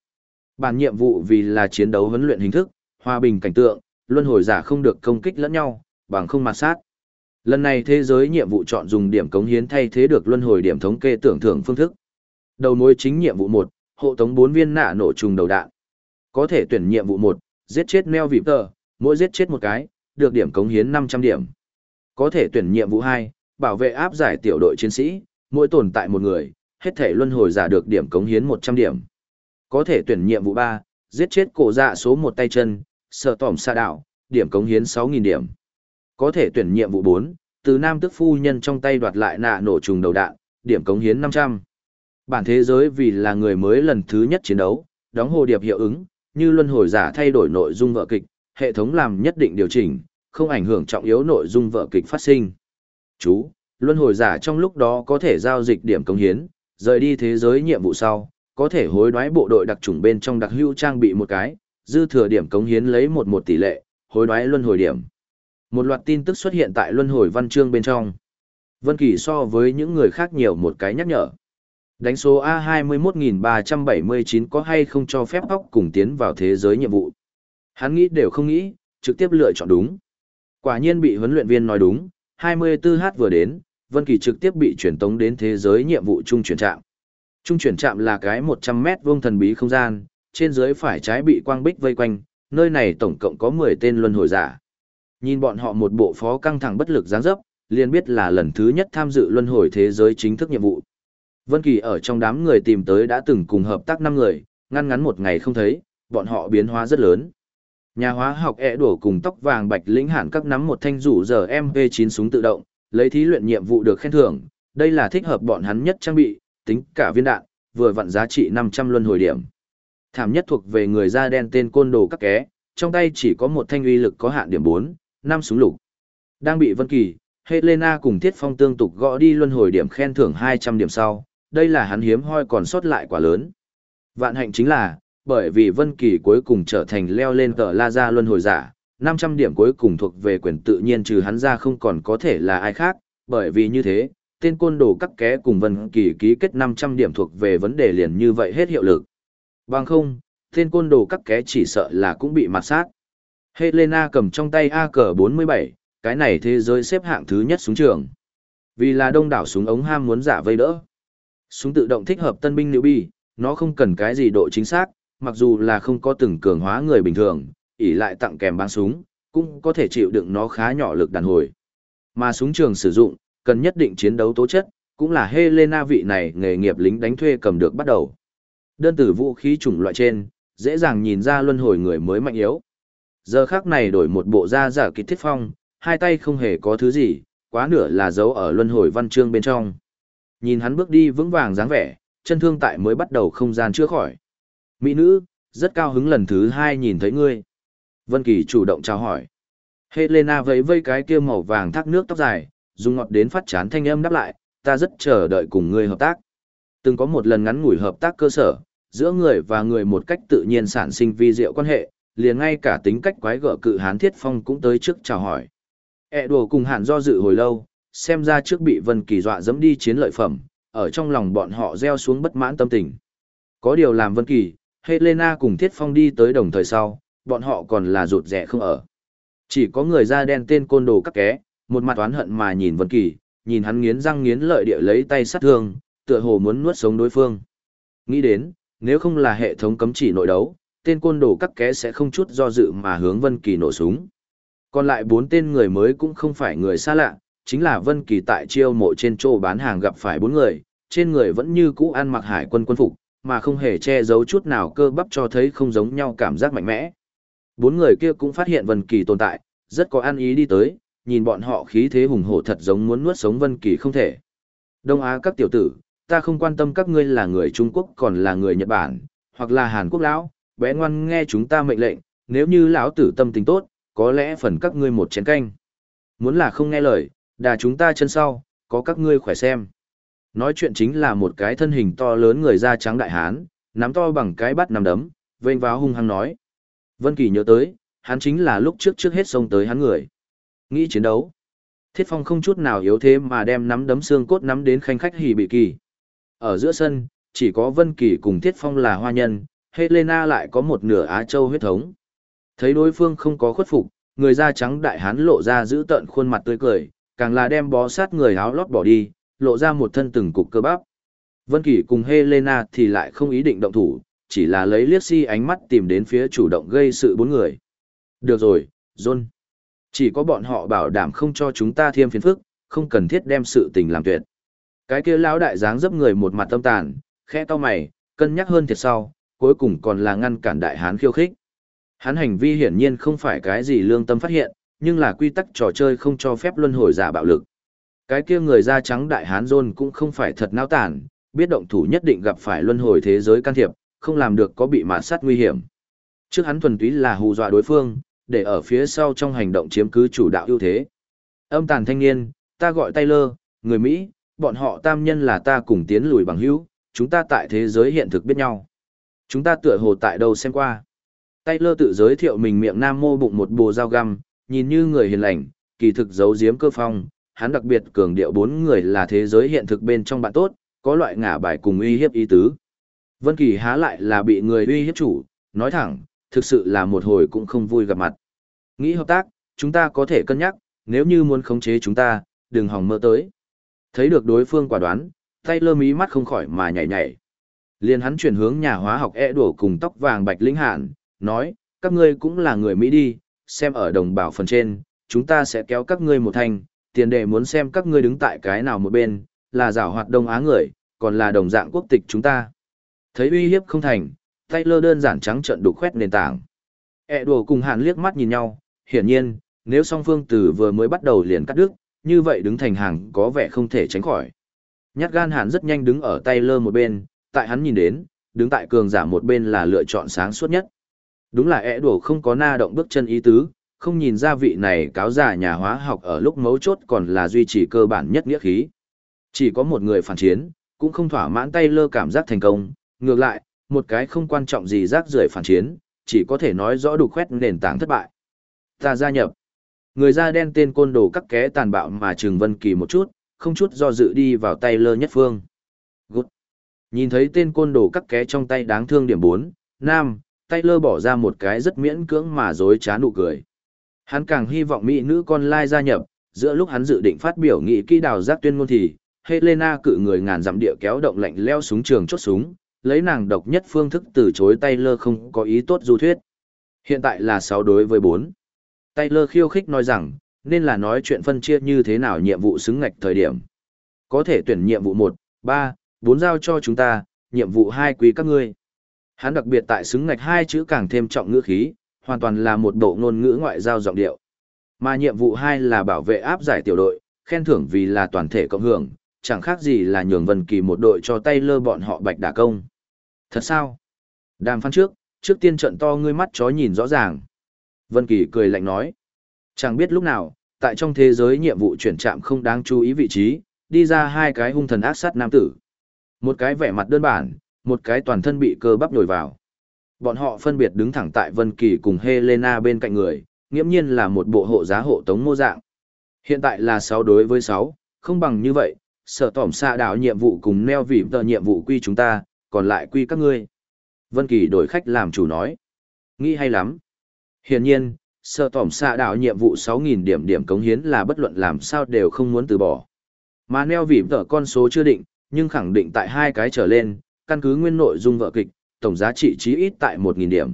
Bản nhiệm vụ vì là chiến đấu huấn luyện hình thức, hòa bình cảnh tượng, luân hồi giả không được công kích lẫn nhau, bằng không mặt sát. Lần này thế giới nhiệm vụ chọn dùng điểm cống hiến thay thế được luân hồi điểm thống kê tưởng thưởng phương thức. Đầu mối chính nhiệm vụ 1, hộ tống 4 viên nạ nổ trùng đầu đạn. Có thể tuyển nhiệm vụ 1, giết chết Neo Vịp Tờ, mỗi giết chết một cái, được điểm cống hiến 500 điểm. Có thể tuyển nhiệm vụ 2, bảo vệ áp giải tiểu đội chiến sĩ, mỗi tồn tại một người, hết thể luân hồi giả được điểm cống hiến 100 điểm. Có thể tuyển nhiệm vụ 3, giết chết cổ dạ số 1 tay chân, sở tỏm xa đảo, điểm cống hiến 6.000 điểm. Có thể tuyển nhiệm vụ 4, từ nam tức phu nhân trong tay đoạt lại nạ nổ trùng đầu đạn, điểm cống hiến 500. Bản thế giới vì là người mới lần thứ nhất chiến đấu, đóng hồ điệp hiệu ứng, như luân hồi giả thay đổi nội dung vợ kịch, hệ thống làm nhất định điều chỉnh, không ảnh hưởng trọng yếu nội dung vợ kịch phát sinh. Chú, luân hồi giả trong lúc đó có thể giao dịch điểm công hiến, rời đi thế giới nhiệm vụ sau, có thể hối đoái bộ đội đặc trùng bên trong đặc hữu trang bị một cái, dư thừa điểm cống hiến lấy một một tỷ lệ, hối đoái luân hồi điểm. Một loạt tin tức xuất hiện tại luân hồi văn chương bên trong. Vân Kỳ so với những người khác nhiều một cái nhắc nhở. Đánh số A21379 có hay không cho phép óc cùng tiến vào thế giới nhiệm vụ. Hắn nghĩ đều không nghĩ, trực tiếp lựa chọn đúng. Quả nhiên bị huấn luyện viên nói đúng, 24H vừa đến, Vân Kỳ trực tiếp bị chuyển tống đến thế giới nhiệm vụ trung chuyển trạm. Trung chuyển trạm là cái 100 mét vuông thần bí không gian, trên dưới phải trái bị quang bích vây quanh, nơi này tổng cộng có 10 tên luân hồi giả. Nhìn bọn họ một bộ phó căng thẳng bất lực dáng dấp, liền biết là lần thứ nhất tham dự luân hồi thế giới chính thức nhiệm vụ. Vân Kỳ ở trong đám người tìm tới đã từng cùng hợp tác 5 người, ngăn ngắn một ngày không thấy, bọn họ biến hóa rất lớn. Nhà hóa học e đổ cùng tóc vàng bạch lĩnh hạn các nắm một thanh rủ giờ MP9 súng tự động, lấy thí luyện nhiệm vụ được khen thưởng, đây là thích hợp bọn hắn nhất trang bị, tính cả viên đạn, vừa vặn giá trị 500 luân hồi điểm. Thảm nhất thuộc về người da đen tên côn đồ các ké, trong tay chỉ có một thanh uy lực có hạn điểm 4, 5 súng lục. Đang bị Vân Kỳ, Helena cùng Thiết Phong tương tục gõ đi luân hồi điểm khen thưởng 200 điểm sau, đây là hắn hiếm hoi còn sót lại quả lớn. Vạn hạnh chính là, bởi vì Vân Kỳ cuối cùng trở thành leo lên tờ La Gia luân hồi giả, 500 điểm cuối cùng thuộc về quyền tự nhiên trừ hắn ra không còn có thể là ai khác, bởi vì như thế, tên côn đồ cắt ké cùng Vân Kỳ ký kết 500 điểm thuộc về vấn đề liền như vậy hết hiệu lực. Bằng không, tên côn đồ cắt ké chỉ sợ là cũng bị mạt sát. Helena cầm trong tay AK-47, cái này thế giới xếp hạng thứ nhất súng trường. Vì là đông đảo súng ống ham muốn giả vây đỡ, Súng tự động thích hợp tân binh nữ bi, nó không cần cái gì độ chính xác, mặc dù là không có từng cường hóa người bình thường, ỉ lại tặng kèm băng súng, cũng có thể chịu đựng nó khá nhỏ lực đàn hồi. Mà súng trường sử dụng, cần nhất định chiến đấu tố chất, cũng là Helena vị này nghề nghiệp lính đánh thuê cầm được bắt đầu. Đơn tử vũ khí chủng loại trên, dễ dàng nhìn ra luân hồi người mới mạnh yếu. Giờ khác này đổi một bộ da giả kịch thiết phong, hai tay không hề có thứ gì, quá nửa là dấu ở luân hồi văn chương bên trong. Nhìn hắn bước đi vững vàng dáng vẻ, chân thương tại mới bắt đầu không gian chữa khỏi. Mỹ nữ, rất cao hứng lần thứ hai nhìn thấy ngươi. Vân Kỳ chủ động chào hỏi. Helena vẫy vây cái kia màu vàng thác nước tóc dài, dùng ngọt đến phát chán thanh âm đáp lại, ta rất chờ đợi cùng ngươi hợp tác. Từng có một lần ngắn ngủi hợp tác cơ sở, giữa người và người một cách tự nhiên sản sinh vi diệu quan hệ, liền ngay cả tính cách quái gở cự hán thiết phong cũng tới trước chào hỏi. E đùa cùng hạn do dự hồi lâu, xem ra trước bị Vân Kỳ dọa dẫm đi chiến lợi phẩm, ở trong lòng bọn họ gieo xuống bất mãn tâm tình. Có điều làm Vân Kỳ, Helena cùng Thiết Phong đi tới đồng thời sau, bọn họ còn là rụt rẻ không ở. Chỉ có người da đen tên côn đồ các ké, một mặt oán hận mà nhìn Vân Kỳ, nhìn hắn nghiến răng nghiến lợi địa lấy tay sát thương, tựa hồ muốn nuốt sống đối phương. Nghĩ đến, nếu không là hệ thống cấm chỉ nội đấu, tên côn đồ các ké sẽ không chút do dự mà hướng Vân Kỳ nổ súng. Còn lại bốn tên người mới cũng không phải người xa lạ, chính là Vân Kỳ tại chiêu mộ trên chỗ bán hàng gặp phải bốn người, trên người vẫn như cũ ăn mặc hải quân quân phục, mà không hề che giấu chút nào cơ bắp cho thấy không giống nhau cảm giác mạnh mẽ. Bốn người kia cũng phát hiện Vân Kỳ tồn tại, rất có ăn ý đi tới, nhìn bọn họ khí thế hùng hổ thật giống muốn nuốt sống Vân Kỳ không thể. Đông Á các tiểu tử, ta không quan tâm các ngươi là người Trung Quốc còn là người Nhật Bản, hoặc là Hàn Quốc lão, bé ngoan nghe chúng ta mệnh lệnh, nếu như lão tử tâm tình tốt, có lẽ phần các ngươi một chén canh. Muốn là không nghe lời, đà chúng ta chân sau, có các ngươi khỏe xem. Nói chuyện chính là một cái thân hình to lớn người da trắng đại hán, nắm to bằng cái bắt nằm đấm, vênh váo hung hăng nói. Vân Kỳ nhớ tới, hắn chính là lúc trước trước hết xông tới hắn người. Nghĩ chiến đấu. Thiết Phong không chút nào yếu thế mà đem nắm đấm xương cốt nắm đến khanh khách hỉ bị kỳ. Ở giữa sân, chỉ có Vân Kỳ cùng Thiết Phong là hoa nhân, Helena lại có một nửa Á Châu huyết thống. Thấy đối phương không có khuất phục, người da trắng đại hán lộ ra giữ tợn khuôn mặt tươi cười, càng là đem bó sát người áo lót bỏ đi, lộ ra một thân từng cục cơ bắp. Vân Kỳ cùng Helena thì lại không ý định động thủ, chỉ là lấy liếc si ánh mắt tìm đến phía chủ động gây sự bốn người. Được rồi, John. Chỉ có bọn họ bảo đảm không cho chúng ta thêm phiền phức, không cần thiết đem sự tình làm tuyệt. Cái kia lão đại dáng dấp người một mặt tâm tàn, khẽ to mày, cân nhắc hơn thiệt sau, cuối cùng còn là ngăn cản đại hán khiêu khích. Hắn hành vi hiển nhiên không phải cái gì lương tâm phát hiện, nhưng là quy tắc trò chơi không cho phép luân hồi giả bạo lực. Cái kia người da trắng đại hán John cũng không phải thật nao tản, biết động thủ nhất định gặp phải luân hồi thế giới can thiệp, không làm được có bị mạt sát nguy hiểm. Trước hắn thuần túy là hù dọa đối phương, để ở phía sau trong hành động chiếm cứ chủ đạo ưu thế. Âm tàn thanh niên, ta gọi Taylor, người Mỹ, bọn họ tam nhân là ta cùng tiến lùi bằng hữu, chúng ta tại thế giới hiện thực biết nhau. Chúng ta tựa hồ tại đâu xem qua. Taylor tự giới thiệu mình miệng nam mô bụng một bồ dao găm, nhìn như người hiền lành, kỳ thực giấu giếm cơ phong, hắn đặc biệt cường điệu bốn người là thế giới hiện thực bên trong bạn tốt, có loại ngả bài cùng uy hiếp ý tứ. Vân Kỳ há lại là bị người uy hiếp chủ, nói thẳng, thực sự là một hồi cũng không vui gặp mặt. Nghĩ hợp tác, chúng ta có thể cân nhắc, nếu như muốn khống chế chúng ta, đừng hòng mơ tới. Thấy được đối phương quả đoán, tay lơ mí mắt không khỏi mà nhảy nhảy. Liền hắn chuyển hướng nhà hóa học e đổ cùng tóc vàng bạch lĩnh hạn, nói, các ngươi cũng là người Mỹ đi, xem ở đồng bào phần trên, chúng ta sẽ kéo các ngươi một thành, tiền đề muốn xem các ngươi đứng tại cái nào một bên, là giảo hoạt Đông Á người, còn là đồng dạng quốc tịch chúng ta. Thấy uy hiếp không thành, Taylor đơn giản trắng trận đục khoét nền tảng. E đùa cùng hàn liếc mắt nhìn nhau, hiển nhiên, nếu song phương từ vừa mới bắt đầu liền cắt đứt, như vậy đứng thành hàng có vẻ không thể tránh khỏi. Nhát gan hàn rất nhanh đứng ở Taylor một bên, tại hắn nhìn đến, đứng tại cường giả một bên là lựa chọn sáng suốt nhất. Đúng là E đùa không có na động bước chân ý tứ, không nhìn ra vị này cáo giả nhà hóa học ở lúc mấu chốt còn là duy trì cơ bản nhất nghĩa khí. Chỉ có một người phản chiến, cũng không thỏa mãn tay lơ cảm giác thành công, ngược lại, một cái không quan trọng gì rác rưởi phản chiến, chỉ có thể nói rõ đủ khoét nền tảng thất bại. Ta gia nhập. Người da đen tên côn đồ cắt ké tàn bạo mà Trừng Vân Kỳ một chút, không chút do dự đi vào tay lơ nhất phương. Gút Nhìn thấy tên côn đồ cắt ké trong tay đáng thương điểm 4, nam, tay lơ bỏ ra một cái rất miễn cưỡng mà dối trá nụ cười. Hắn càng hy vọng mỹ nữ con lai gia nhập, giữa lúc hắn dự định phát biểu nghị kỹ đào giác tuyên ngôn thì, Helena cự người ngàn dặm địa kéo động lạnh leo súng trường chốt súng, lấy nàng độc nhất phương thức từ chối Taylor không có ý tốt du thuyết. Hiện tại là 6 đối với 4. Taylor khiêu khích nói rằng, nên là nói chuyện phân chia như thế nào nhiệm vụ xứng ngạch thời điểm. Có thể tuyển nhiệm vụ 1, 3, 4 giao cho chúng ta, nhiệm vụ 2 quý các ngươi. Hắn đặc biệt tại xứng ngạch hai chữ càng thêm trọng ngữ khí, hoàn toàn là một bộ ngôn ngữ ngoại giao giọng điệu. Mà nhiệm vụ 2 là bảo vệ áp giải tiểu đội, khen thưởng vì là toàn thể cộng hưởng, chẳng khác gì là nhường Vân Kỳ một đội cho tay lơ bọn họ bạch đả công. Thật sao? Đàm phán trước, trước tiên trận to ngươi mắt chó nhìn rõ ràng. Vân Kỳ cười lạnh nói. Chẳng biết lúc nào, tại trong thế giới nhiệm vụ chuyển trạm không đáng chú ý vị trí, đi ra hai cái hung thần ác sát nam tử. Một cái vẻ mặt đơn bản, một cái toàn thân bị cơ bắp nhồi vào. Bọn họ phân biệt đứng thẳng tại Vân Kỳ cùng Helena bên cạnh người, nghiễm nhiên là một bộ hộ giá hộ tống mô dạng. Hiện tại là 6 đối với 6, không bằng như vậy, sở tỏm xạ đảo nhiệm vụ cùng neo vỉm tờ nhiệm vụ quy chúng ta, còn lại quy các ngươi. Vân Kỳ đổi khách làm chủ nói. Nghĩ hay lắm. Hiển nhiên, sở tỏm xạ đảo nhiệm vụ 6.000 điểm điểm cống hiến là bất luận làm sao đều không muốn từ bỏ. Mà neo vỉm tờ con số chưa định, nhưng khẳng định tại hai cái trở lên, căn cứ nguyên nội dung vợ kịch, tổng giá trị chí ít tại 1.000 điểm.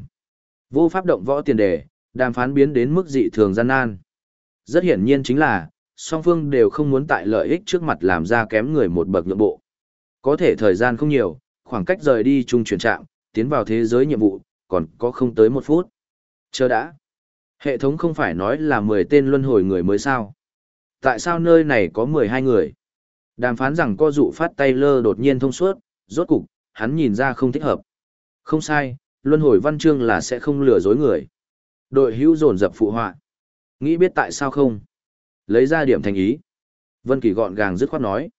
Vô pháp động võ tiền đề, đàm phán biến đến mức dị thường gian nan. Rất hiển nhiên chính là, song phương đều không muốn tại lợi ích trước mặt làm ra kém người một bậc nhượng bộ. Có thể thời gian không nhiều, khoảng cách rời đi chung chuyển trạm, tiến vào thế giới nhiệm vụ, còn có không tới một phút. Chờ đã. Hệ thống không phải nói là 10 tên luân hồi người mới sao. Tại sao nơi này có 12 người? Đàm phán rằng co dụ phát tay lơ đột nhiên thông suốt, rốt cục, hắn nhìn ra không thích hợp. Không sai, luân hồi văn chương là sẽ không lừa dối người. Đội hữu dồn dập phụ họa. Nghĩ biết tại sao không? Lấy ra điểm thành ý. Vân Kỳ gọn gàng dứt khoát nói.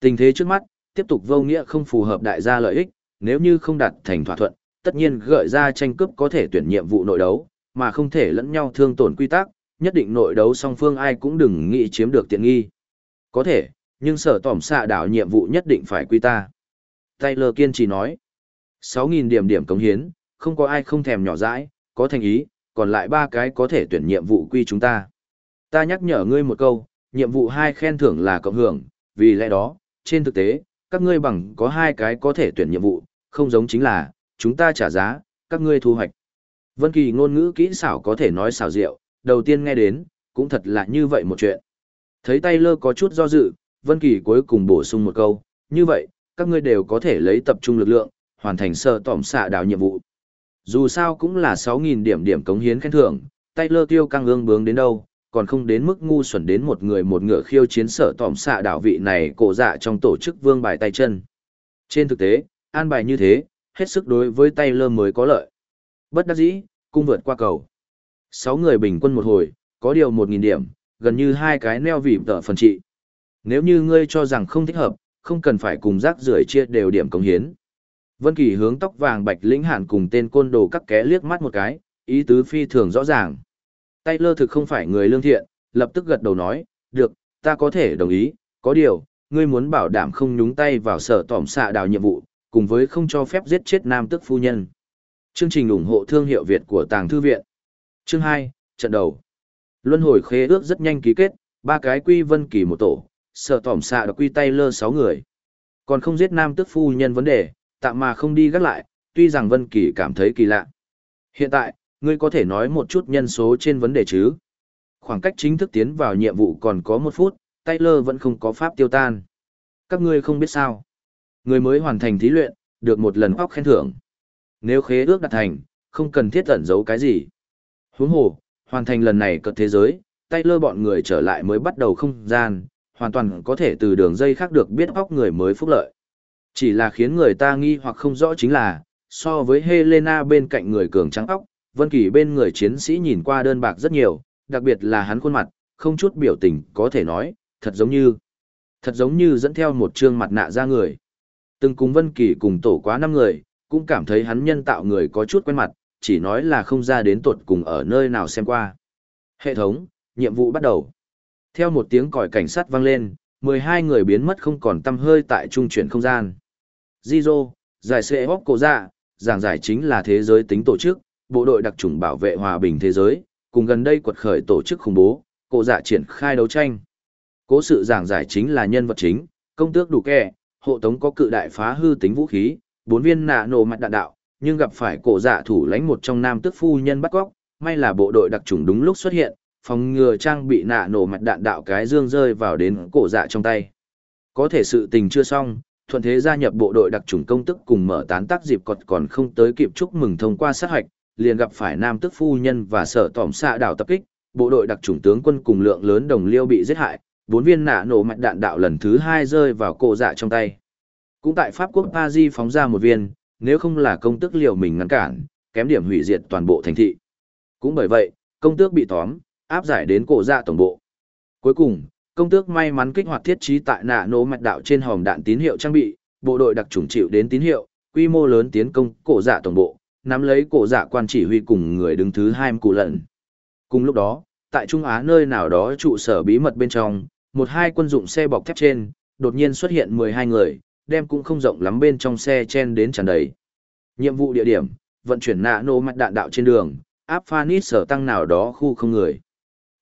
Tình thế trước mắt, tiếp tục vô nghĩa không phù hợp đại gia lợi ích, nếu như không đạt thành thỏa thuận, tất nhiên gợi ra tranh cướp có thể tuyển nhiệm vụ nội đấu, mà không thể lẫn nhau thương tổn quy tắc, nhất định nội đấu song phương ai cũng đừng nghĩ chiếm được tiện nghi. Có thể, nhưng sở tỏm xạ đảo nhiệm vụ nhất định phải quy ta. Taylor kiên trì nói. 6.000 điểm điểm cống hiến, không có ai không thèm nhỏ dãi, có thành ý, còn lại ba cái có thể tuyển nhiệm vụ quy chúng ta. Ta nhắc nhở ngươi một câu, nhiệm vụ hai khen thưởng là cộng hưởng, vì lẽ đó, trên thực tế, các ngươi bằng có hai cái có thể tuyển nhiệm vụ, không giống chính là, chúng ta trả giá, các ngươi thu hoạch. Vân Kỳ ngôn ngữ kỹ xảo có thể nói xảo diệu, đầu tiên nghe đến, cũng thật là như vậy một chuyện. Thấy tay lơ có chút do dự, Vân Kỳ cuối cùng bổ sung một câu, như vậy, các ngươi đều có thể lấy tập trung lực lượng, hoàn thành sơ tỏm xạ đào nhiệm vụ. Dù sao cũng là 6.000 điểm điểm cống hiến khen thưởng, Taylor tiêu căng ương bướng đến đâu, còn không đến mức ngu xuẩn đến một người một ngựa khiêu chiến sở tỏm xạ đảo vị này cổ dạ trong tổ chức vương bài tay chân. Trên thực tế, an bài như thế, hết sức đối với Taylor mới có lợi. Bất đắc dĩ, cung vượt qua cầu. 6 người bình quân một hồi, có điều 1.000 điểm, gần như hai cái neo vỉm tợ phần trị. Nếu như ngươi cho rằng không thích hợp, không cần phải cùng rác rưởi chia đều điểm cống hiến. Vân Kỳ hướng tóc vàng bạch lĩnh Hàn cùng tên côn đồ các ké liếc mắt một cái, ý tứ phi thường rõ ràng. Taylor thực không phải người lương thiện, lập tức gật đầu nói, được, ta có thể đồng ý, có điều, ngươi muốn bảo đảm không nhúng tay vào sở tỏm xạ đào nhiệm vụ, cùng với không cho phép giết chết nam tức phu nhân. Chương trình ủng hộ thương hiệu Việt của Tàng Thư Viện. Chương 2, trận đầu. Luân hồi khế ước rất nhanh ký kết, ba cái quy vân kỳ một tổ, sở tỏm xạ đã quy Taylor 6 người. Còn không giết nam tức phu nhân vấn đề, tạm mà không đi gác lại, tuy rằng Vân Kỳ cảm thấy kỳ lạ. Hiện tại, ngươi có thể nói một chút nhân số trên vấn đề chứ? Khoảng cách chính thức tiến vào nhiệm vụ còn có một phút, Taylor vẫn không có pháp tiêu tan. Các ngươi không biết sao. Người mới hoàn thành thí luyện, được một lần óc khen thưởng. Nếu khế ước đạt thành, không cần thiết ẩn giấu cái gì. Huống hồ, hoàn thành lần này cật thế giới, Taylor bọn người trở lại mới bắt đầu không gian, hoàn toàn có thể từ đường dây khác được biết óc người mới phúc lợi. Chỉ là khiến người ta nghi hoặc không rõ chính là, so với Helena bên cạnh người cường trắng óc, Vân Kỳ bên người chiến sĩ nhìn qua đơn bạc rất nhiều, đặc biệt là hắn khuôn mặt, không chút biểu tình có thể nói, thật giống như, thật giống như dẫn theo một trương mặt nạ ra người. Từng cùng Vân Kỳ cùng tổ quá năm người, cũng cảm thấy hắn nhân tạo người có chút quen mặt, chỉ nói là không ra đến tuột cùng ở nơi nào xem qua. Hệ thống, nhiệm vụ bắt đầu. Theo một tiếng còi cảnh sát vang lên, 12 người biến mất không còn tăm hơi tại trung chuyển không gian. Jizo, giải sẽ hốc cổ dạ, giảng giải chính là thế giới tính tổ chức, bộ đội đặc trùng bảo vệ hòa bình thế giới, cùng gần đây quật khởi tổ chức khủng bố, cổ dạ triển khai đấu tranh. Cố sự giảng giải chính là nhân vật chính, Công tước đủ kẻ, hộ tống có cự đại phá hư tính vũ khí, bốn viên nạ nổ mặt đạn đạo, nhưng gặp phải cổ dạ thủ lãnh một trong nam tước phu nhân bắt góc, may là bộ đội đặc trùng đúng lúc xuất hiện, phòng ngừa trang bị nạ nổ mặt đạn đạo cái dương rơi vào đến cổ dạ trong tay. Có thể sự tình chưa xong, thuận thế gia nhập bộ đội đặc trùng công tức cùng mở tán tác dịp cọt còn không tới kịp chúc mừng thông qua sát hạch liền gặp phải nam tức phu nhân và sở tỏm xạ đảo tập kích, bộ đội đặc trùng tướng quân cùng lượng lớn đồng liêu bị giết hại, bốn viên nạ nổ mạch đạn đạo lần thứ hai rơi vào cổ dạ trong tay. Cũng tại Pháp quốc Paris phóng ra một viên, nếu không là công tức liều mình ngăn cản, kém điểm hủy diệt toàn bộ thành thị. Cũng bởi vậy, công tước bị tóm, áp giải đến cổ dạ tổng bộ. Cuối cùng, công tước may mắn kích hoạt thiết trí tại nạ nổ mạch đạo trên hòm đạn tín hiệu trang bị, bộ đội đặc trùng chịu đến tín hiệu, quy mô lớn tiến công cổ dạ tổng bộ, nắm lấy cổ dạ quan chỉ huy cùng người đứng thứ hai cụ lận. Cùng lúc đó, tại Trung Á nơi nào đó trụ sở bí mật bên trong, một hai quân dụng xe bọc thép trên, đột nhiên xuất hiện 12 người, đem cũng không rộng lắm bên trong xe chen đến tràn đầy. Nhiệm vụ địa điểm, vận chuyển nạ nổ mạch đạn đạo trên đường, áp phanit sở tăng nào đó khu không người.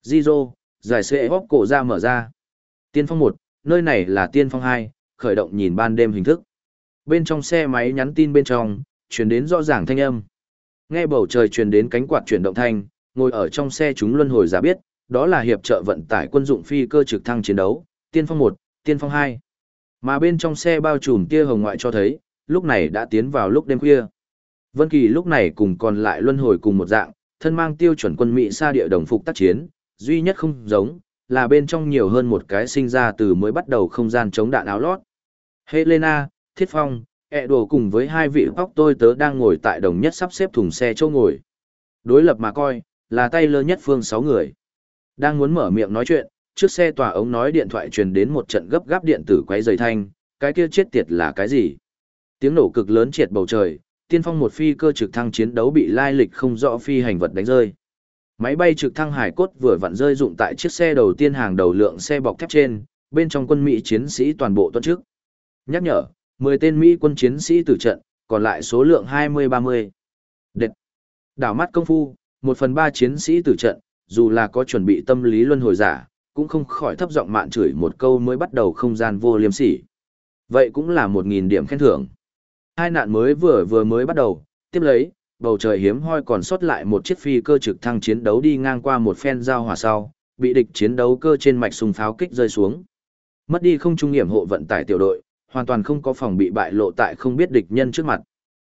Zizo, giải xe hóc cổ ra mở ra. Tiên phong 1, nơi này là tiên phong 2, khởi động nhìn ban đêm hình thức. Bên trong xe máy nhắn tin bên trong, truyền đến rõ ràng thanh âm. Nghe bầu trời truyền đến cánh quạt chuyển động thanh, ngồi ở trong xe chúng luân hồi giả biết, đó là hiệp trợ vận tải quân dụng phi cơ trực thăng chiến đấu, tiên phong 1, tiên phong 2. Mà bên trong xe bao trùm tia hồng ngoại cho thấy, lúc này đã tiến vào lúc đêm khuya. Vân Kỳ lúc này cùng còn lại luân hồi cùng một dạng, thân mang tiêu chuẩn quân Mỹ xa địa đồng phục tác chiến, duy nhất không giống, là bên trong nhiều hơn một cái sinh ra từ mới bắt đầu không gian chống đạn áo lót. Helena, Thiết Phong, ẹ đồ cùng với hai vị bóc tôi tớ đang ngồi tại đồng nhất sắp xếp thùng xe chỗ ngồi. Đối lập mà coi, là tay lơ nhất phương sáu người. Đang muốn mở miệng nói chuyện, trước xe tòa ống nói điện thoại truyền đến một trận gấp gáp điện tử quay dày thanh, cái kia chết tiệt là cái gì? Tiếng nổ cực lớn triệt bầu trời, tiên phong một phi cơ trực thăng chiến đấu bị lai lịch không rõ phi hành vật đánh rơi. Máy bay trực thăng hải cốt vừa vặn rơi dụng tại chiếc xe đầu tiên hàng đầu lượng xe bọc thép trên, bên trong quân Mỹ chiến sĩ toàn bộ tuân trước. Nhắc nhở, 10 tên Mỹ quân chiến sĩ tử trận, còn lại số lượng 20-30. Đệt. Đảo mắt công phu, một phần ba chiến sĩ tử trận, dù là có chuẩn bị tâm lý luân hồi giả, cũng không khỏi thấp giọng mạn chửi một câu mới bắt đầu không gian vô liêm sỉ. Vậy cũng là một nghìn điểm khen thưởng. Hai nạn mới vừa vừa mới bắt đầu, tiếp lấy, bầu trời hiếm hoi còn sót lại một chiếc phi cơ trực thăng chiến đấu đi ngang qua một phen giao hỏa sau, bị địch chiến đấu cơ trên mạch súng pháo kích rơi xuống. Mất đi không trung nghiệm hộ vận tải tiểu đội, hoàn toàn không có phòng bị bại lộ tại không biết địch nhân trước mặt.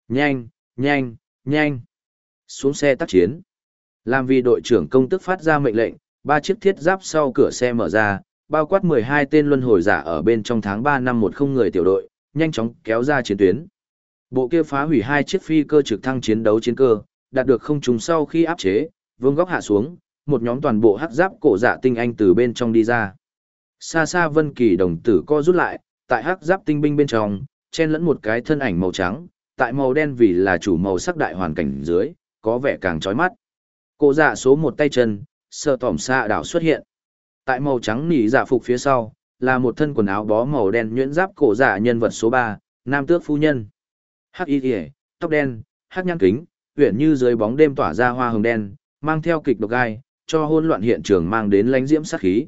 Nhanh, nhanh, nhanh. Xuống xe tác chiến. Làm vì đội trưởng công tức phát ra mệnh lệnh, ba chiếc thiết giáp sau cửa xe mở ra, bao quát 12 tên luân hồi giả ở bên trong tháng 3 năm một không người tiểu đội, nhanh chóng kéo ra chiến tuyến. Bộ kia phá hủy hai chiếc phi cơ trực thăng chiến đấu chiến cơ, đạt được không trùng sau khi áp chế, vương góc hạ xuống, một nhóm toàn bộ hắc giáp cổ dạ tinh anh từ bên trong đi ra. Xa xa Vân Kỳ đồng tử co rút lại, tại hắc giáp tinh binh bên trong, chen lẫn một cái thân ảnh màu trắng, tại màu đen vì là chủ màu sắc đại hoàn cảnh dưới, có vẻ càng chói mắt. Cổ dạ số một tay chân, sợ tỏm xa đảo xuất hiện. Tại màu trắng nỉ dạ phục phía sau, là một thân quần áo bó màu đen nhuyễn giáp cổ dạ nhân vật số 3, nam tước phu nhân. Hắc y kìa, tóc đen, hắc nhăn kính, uyển như dưới bóng đêm tỏa ra hoa hồng đen, mang theo kịch độc gai, cho hỗn loạn hiện trường mang đến lánh diễm sát khí.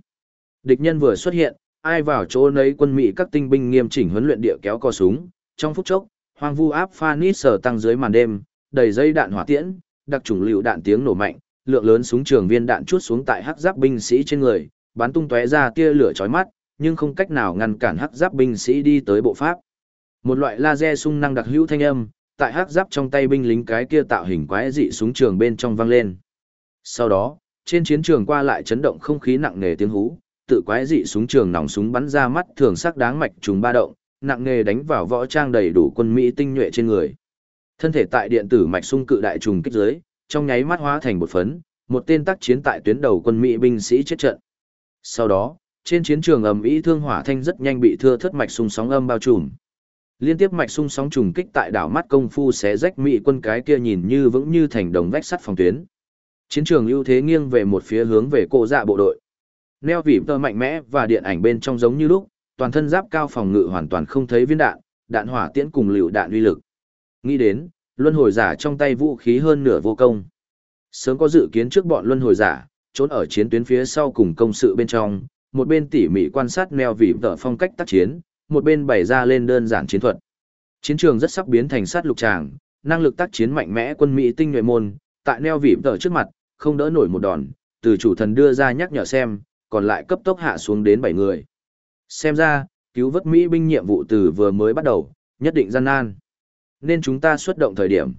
Địch nhân vừa xuất hiện, ai vào chỗ nấy quân mỹ các tinh binh nghiêm chỉnh huấn luyện địa kéo co súng, trong phút chốc, hoang vu áp phanit sở tăng dưới màn đêm, đầy dây đạn hỏa tiễn, đặc trùng liều đạn tiếng nổ mạnh, lượng lớn súng trường viên đạn chút xuống tại hắc giáp binh sĩ trên người, bắn tung tóe ra tia lửa chói mắt, nhưng không cách nào ngăn cản hắc giáp binh sĩ đi tới bộ pháp. Một loại laser sung năng đặc hữu thanh âm, tại hắc giáp trong tay binh lính cái kia tạo hình quái dị súng trường bên trong vang lên. Sau đó, trên chiến trường qua lại chấn động không khí nặng nề tiếng hú, tự quái dị súng trường nòng súng bắn ra mắt thường sắc đáng mạch trùng ba động, nặng nề đánh vào võ trang đầy đủ quân Mỹ tinh nhuệ trên người. Thân thể tại điện tử mạch sung cự đại trùng kích dưới, trong nháy mắt hóa thành một phấn, một tên tác chiến tại tuyến đầu quân Mỹ binh sĩ chết trận. Sau đó, trên chiến trường ầm ĩ thương hỏa thanh rất nhanh bị thưa thất mạch sung sóng âm bao trùm. Liên tiếp mạch sung sóng trùng kích tại đảo mắt công phu xé rách Mỹ quân cái kia nhìn như vững như thành đồng vách sắt phòng tuyến. Chiến trường ưu thế nghiêng về một phía hướng về cổ dạ bộ đội. Neo vỉ tơ mạnh mẽ và điện ảnh bên trong giống như lúc, toàn thân giáp cao phòng ngự hoàn toàn không thấy viên đạn, đạn hỏa tiễn cùng liều đạn uy lực. Nghĩ đến, luân hồi giả trong tay vũ khí hơn nửa vô công. Sớm có dự kiến trước bọn luân hồi giả, trốn ở chiến tuyến phía sau cùng công sự bên trong, một bên tỉ mỉ quan sát neo vì tờ phong cách tác chiến, một bên bày ra lên đơn giản chiến thuật. Chiến trường rất sắp biến thành sát lục tràng, năng lực tác chiến mạnh mẽ quân Mỹ tinh nhuệ môn, tại neo vỉm tờ trước mặt, không đỡ nổi một đòn, từ chủ thần đưa ra nhắc nhở xem, còn lại cấp tốc hạ xuống đến 7 người. Xem ra, cứu vớt Mỹ binh nhiệm vụ từ vừa mới bắt đầu, nhất định gian nan. Nên chúng ta xuất động thời điểm.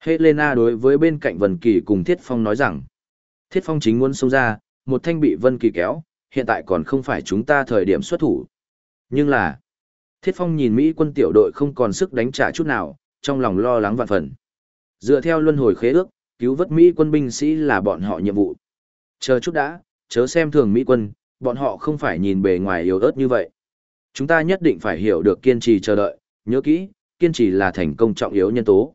Helena đối với bên cạnh Vân Kỳ cùng Thiết Phong nói rằng, Thiết Phong chính muốn xông ra, một thanh bị Vân Kỳ kéo, hiện tại còn không phải chúng ta thời điểm xuất thủ. Nhưng là, Thiết Phong nhìn Mỹ quân tiểu đội không còn sức đánh trả chút nào, trong lòng lo lắng vạn phần. Dựa theo luân hồi khế ước, cứu vớt Mỹ quân binh sĩ là bọn họ nhiệm vụ. Chờ chút đã, chớ xem thường Mỹ quân, bọn họ không phải nhìn bề ngoài yếu ớt như vậy. Chúng ta nhất định phải hiểu được kiên trì chờ đợi, nhớ kỹ, kiên trì là thành công trọng yếu nhân tố.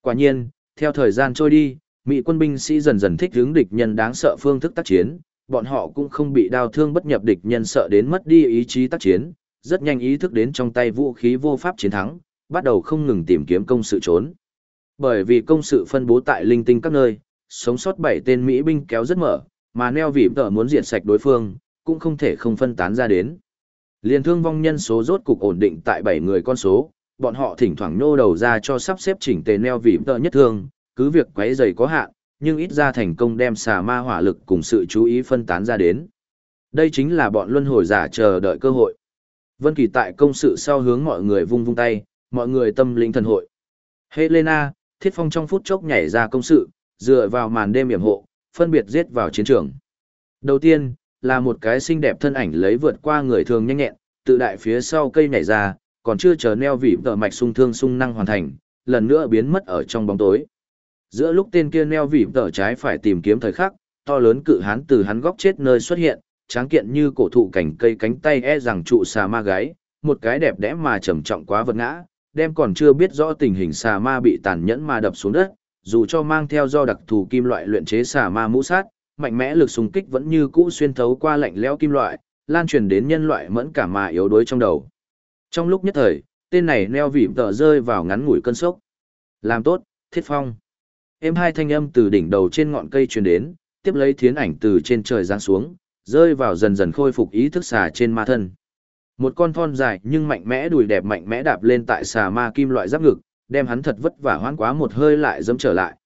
Quả nhiên, theo thời gian trôi đi, Mỹ quân binh sĩ dần dần thích hướng địch nhân đáng sợ phương thức tác chiến, bọn họ cũng không bị đau thương bất nhập địch nhân sợ đến mất đi ý chí tác chiến, rất nhanh ý thức đến trong tay vũ khí vô pháp chiến thắng, bắt đầu không ngừng tìm kiếm công sự trốn. Bởi vì công sự phân bố tại linh tinh các nơi, sống sót bảy tên Mỹ binh kéo rất mở, mà neo vỉm tờ muốn diệt sạch đối phương, cũng không thể không phân tán ra đến. Liên thương vong nhân số rốt cục ổn định tại 7 người con số, bọn họ thỉnh thoảng nô đầu ra cho sắp xếp chỉnh tề neo vỉm tờ nhất thương, cứ việc quấy giày có hạn, nhưng ít ra thành công đem xà ma hỏa lực cùng sự chú ý phân tán ra đến. Đây chính là bọn luân hồi giả chờ đợi cơ hội. Vân Kỳ tại công sự sau hướng mọi người vung vung tay, mọi người tâm linh thần hội. Helena, Thiết Phong trong phút chốc nhảy ra công sự, dựa vào màn đêm yểm hộ, phân biệt giết vào chiến trường. Đầu tiên, là một cái xinh đẹp thân ảnh lấy vượt qua người thường nhanh nhẹn, tự đại phía sau cây nhảy ra, còn chưa chờ neo vị tờ mạch sung thương sung năng hoàn thành, lần nữa biến mất ở trong bóng tối. Giữa lúc tên kia neo vị tờ trái phải tìm kiếm thời khắc, to lớn cự hán từ hắn góc chết nơi xuất hiện, tráng kiện như cổ thụ cảnh cây cánh tay e rằng trụ xà ma gái, một cái đẹp đẽ mà trầm trọng quá vật ngã, đem còn chưa biết rõ tình hình xà ma bị tàn nhẫn mà đập xuống đất, dù cho mang theo do đặc thù kim loại luyện chế xà ma mũ sát, mạnh mẽ lực xung kích vẫn như cũ xuyên thấu qua lạnh lẽo kim loại, lan truyền đến nhân loại mẫn cả mà yếu đuối trong đầu. Trong lúc nhất thời, tên này neo vỉm tờ rơi vào ngắn ngủi cơn sốc. Làm tốt, thiết phong. Em hai thanh âm từ đỉnh đầu trên ngọn cây truyền đến, tiếp lấy thiến ảnh từ trên trời giáng xuống, rơi vào dần dần khôi phục ý thức xà trên ma thân. Một con thon dài nhưng mạnh mẽ đùi đẹp mạnh mẽ đạp lên tại xà ma kim loại giáp ngực, đem hắn thật vất vả hoãn quá một hơi lại dẫm trở lại.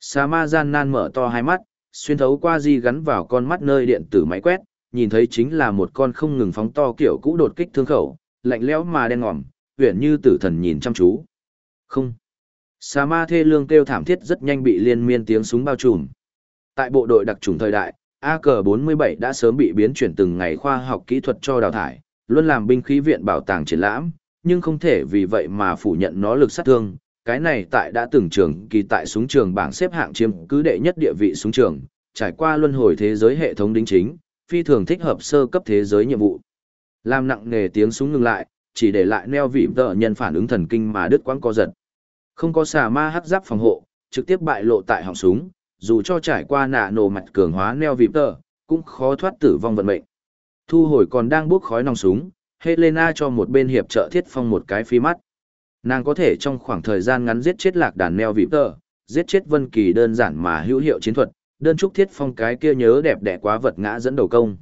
Xà ma gian nan mở to hai mắt, xuyên thấu qua di gắn vào con mắt nơi điện tử máy quét, nhìn thấy chính là một con không ngừng phóng to kiểu cũ đột kích thương khẩu, lạnh lẽo mà đen ngòm, huyền như tử thần nhìn chăm chú. Không. Xà ma thê lương kêu thảm thiết rất nhanh bị liên miên tiếng súng bao trùm. Tại bộ đội đặc trùng thời đại, AK-47 đã sớm bị biến chuyển từng ngày khoa học kỹ thuật cho đào thải, luôn làm binh khí viện bảo tàng triển lãm, nhưng không thể vì vậy mà phủ nhận nó lực sát thương. Cái này tại đã từng trường kỳ tại súng trường bảng xếp hạng chiếm cứ đệ nhất địa vị súng trường, trải qua luân hồi thế giới hệ thống đính chính, phi thường thích hợp sơ cấp thế giới nhiệm vụ. Làm nặng nghề tiếng súng ngừng lại, chỉ để lại neo vị tợ nhân phản ứng thần kinh mà đứt quãng co giật. Không có xà ma hắc giáp phòng hộ, trực tiếp bại lộ tại họng súng, dù cho trải qua nạ nổ mặt cường hóa neo vịp tờ, cũng khó thoát tử vong vận mệnh. Thu hồi còn đang bốc khói nòng súng, Helena cho một bên hiệp trợ thiết phong một cái phi mắt. Nàng có thể trong khoảng thời gian ngắn giết chết lạc đàn neo vịp tờ, giết chết Vân Kỳ đơn giản mà hữu hiệu chiến thuật, đơn trúc thiết phong cái kia nhớ đẹp đẽ quá vật ngã dẫn đầu công.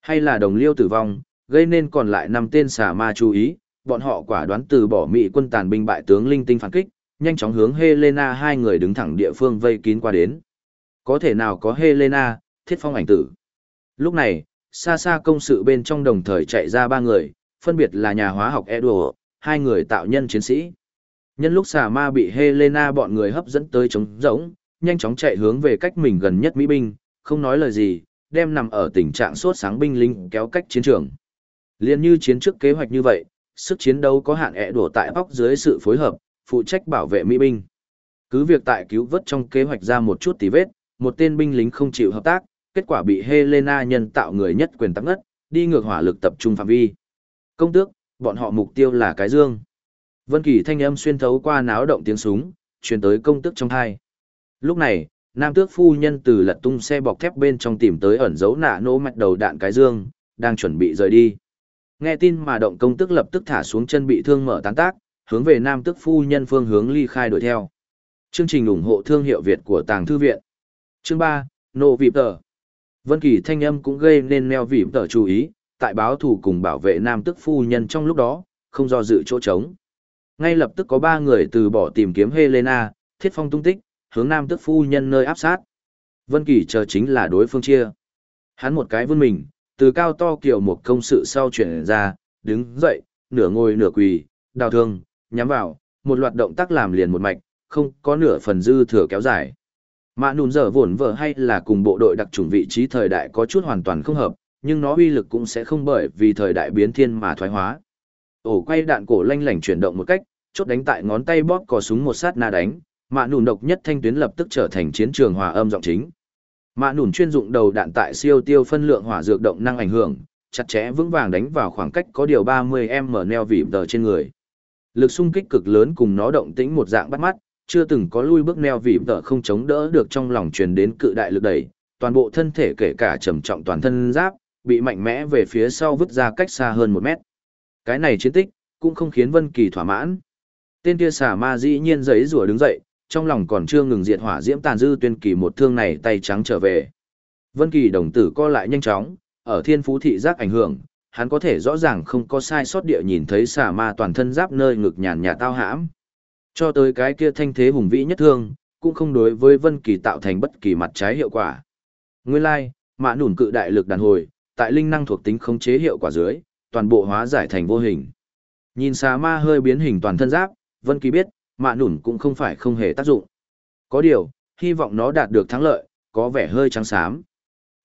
Hay là đồng liêu tử vong, gây nên còn lại năm tên xà ma chú ý, bọn họ quả đoán từ bỏ mỹ quân tàn binh bại tướng linh tinh phản kích, nhanh chóng hướng Helena hai người đứng thẳng địa phương vây kín qua đến. Có thể nào có Helena, thiết phong ảnh tử. Lúc này, xa xa công sự bên trong đồng thời chạy ra ba người, phân biệt là nhà hóa học Edward, hai người tạo nhân chiến sĩ. Nhân lúc xà ma bị Helena bọn người hấp dẫn tới trống rỗng, nhanh chóng chạy hướng về cách mình gần nhất Mỹ binh, không nói lời gì, đem nằm ở tình trạng sốt sáng binh lính kéo cách chiến trường. Liên như chiến trước kế hoạch như vậy, sức chiến đấu có hạn ẹ đổ tại bóc dưới sự phối hợp, phụ trách bảo vệ Mỹ binh. Cứ việc tại cứu vớt trong kế hoạch ra một chút tí vết, một tên binh lính không chịu hợp tác, kết quả bị Helena nhân tạo người nhất quyền tắc ngất, đi ngược hỏa lực tập trung phạm vi. Công tước, bọn họ mục tiêu là cái dương. Vân Kỳ thanh âm xuyên thấu qua náo động tiếng súng, truyền tới công tước trong hai. Lúc này, nam tước phu nhân từ lật tung xe bọc thép bên trong tìm tới ẩn dấu nạ nỗ mạch đầu đạn cái dương, đang chuẩn bị rời đi. Nghe tin mà động công tước lập tức thả xuống chân bị thương mở tán tác, hướng về nam tước phu nhân phương hướng ly khai đuổi theo. Chương trình ủng hộ thương hiệu Việt của Tàng Thư Viện. Chương 3, Nộ Vịp Tờ. Vân Kỳ thanh âm cũng gây nên neo vịp tờ chú ý, tại báo thủ cùng bảo vệ nam tức phu nhân trong lúc đó, không do dự chỗ trống. Ngay lập tức có ba người từ bỏ tìm kiếm Helena, thiết phong tung tích, hướng nam tức phu nhân nơi áp sát. Vân Kỳ chờ chính là đối phương chia. Hắn một cái vươn mình, từ cao to kiểu một công sự sau chuyển ra, đứng dậy, nửa ngồi nửa quỳ, đào thương, nhắm vào, một loạt động tác làm liền một mạch, không có nửa phần dư thừa kéo dài. Mạ nùn giờ vốn vợ hay là cùng bộ đội đặc trùng vị trí thời đại có chút hoàn toàn không hợp, nhưng nó uy lực cũng sẽ không bởi vì thời đại biến thiên mà thoái hóa. Ổ quay đạn cổ lanh lảnh chuyển động một cách, chốt đánh tại ngón tay bóp cò súng một sát na đánh, mạ nùn độc nhất thanh tuyến lập tức trở thành chiến trường hòa âm giọng chính. Mạ nùn chuyên dụng đầu đạn tại siêu tiêu phân lượng hỏa dược động năng ảnh hưởng, chặt chẽ vững vàng đánh vào khoảng cách có điều 30m neo vỉm tờ trên người. Lực xung kích cực lớn cùng nó động tĩnh một dạng bắt mắt, chưa từng có lui bước neo vì vợ không chống đỡ được trong lòng truyền đến cự đại lực đẩy, toàn bộ thân thể kể cả trầm trọng toàn thân giáp, bị mạnh mẽ về phía sau vứt ra cách xa hơn một mét. Cái này chiến tích, cũng không khiến Vân Kỳ thỏa mãn. Tên kia xà ma dĩ nhiên giấy rủa đứng dậy, trong lòng còn chưa ngừng diệt hỏa diễm tàn dư tuyên kỳ một thương này tay trắng trở về. Vân Kỳ đồng tử co lại nhanh chóng, ở thiên phú thị giác ảnh hưởng, hắn có thể rõ ràng không có sai sót địa nhìn thấy xà ma toàn thân giáp nơi ngực nhàn nhạt tao hãm. Cho tới cái kia thanh thế hùng vĩ nhất thương, cũng không đối với Vân Kỳ tạo thành bất kỳ mặt trái hiệu quả. Nguyên lai, like, mã nủn cự đại lực đàn hồi, tại linh năng thuộc tính khống chế hiệu quả dưới, toàn bộ hóa giải thành vô hình. Nhìn xà ma hơi biến hình toàn thân giáp, Vân Kỳ biết, mạ nủn cũng không phải không hề tác dụng. Có điều, hy vọng nó đạt được thắng lợi, có vẻ hơi trắng xám.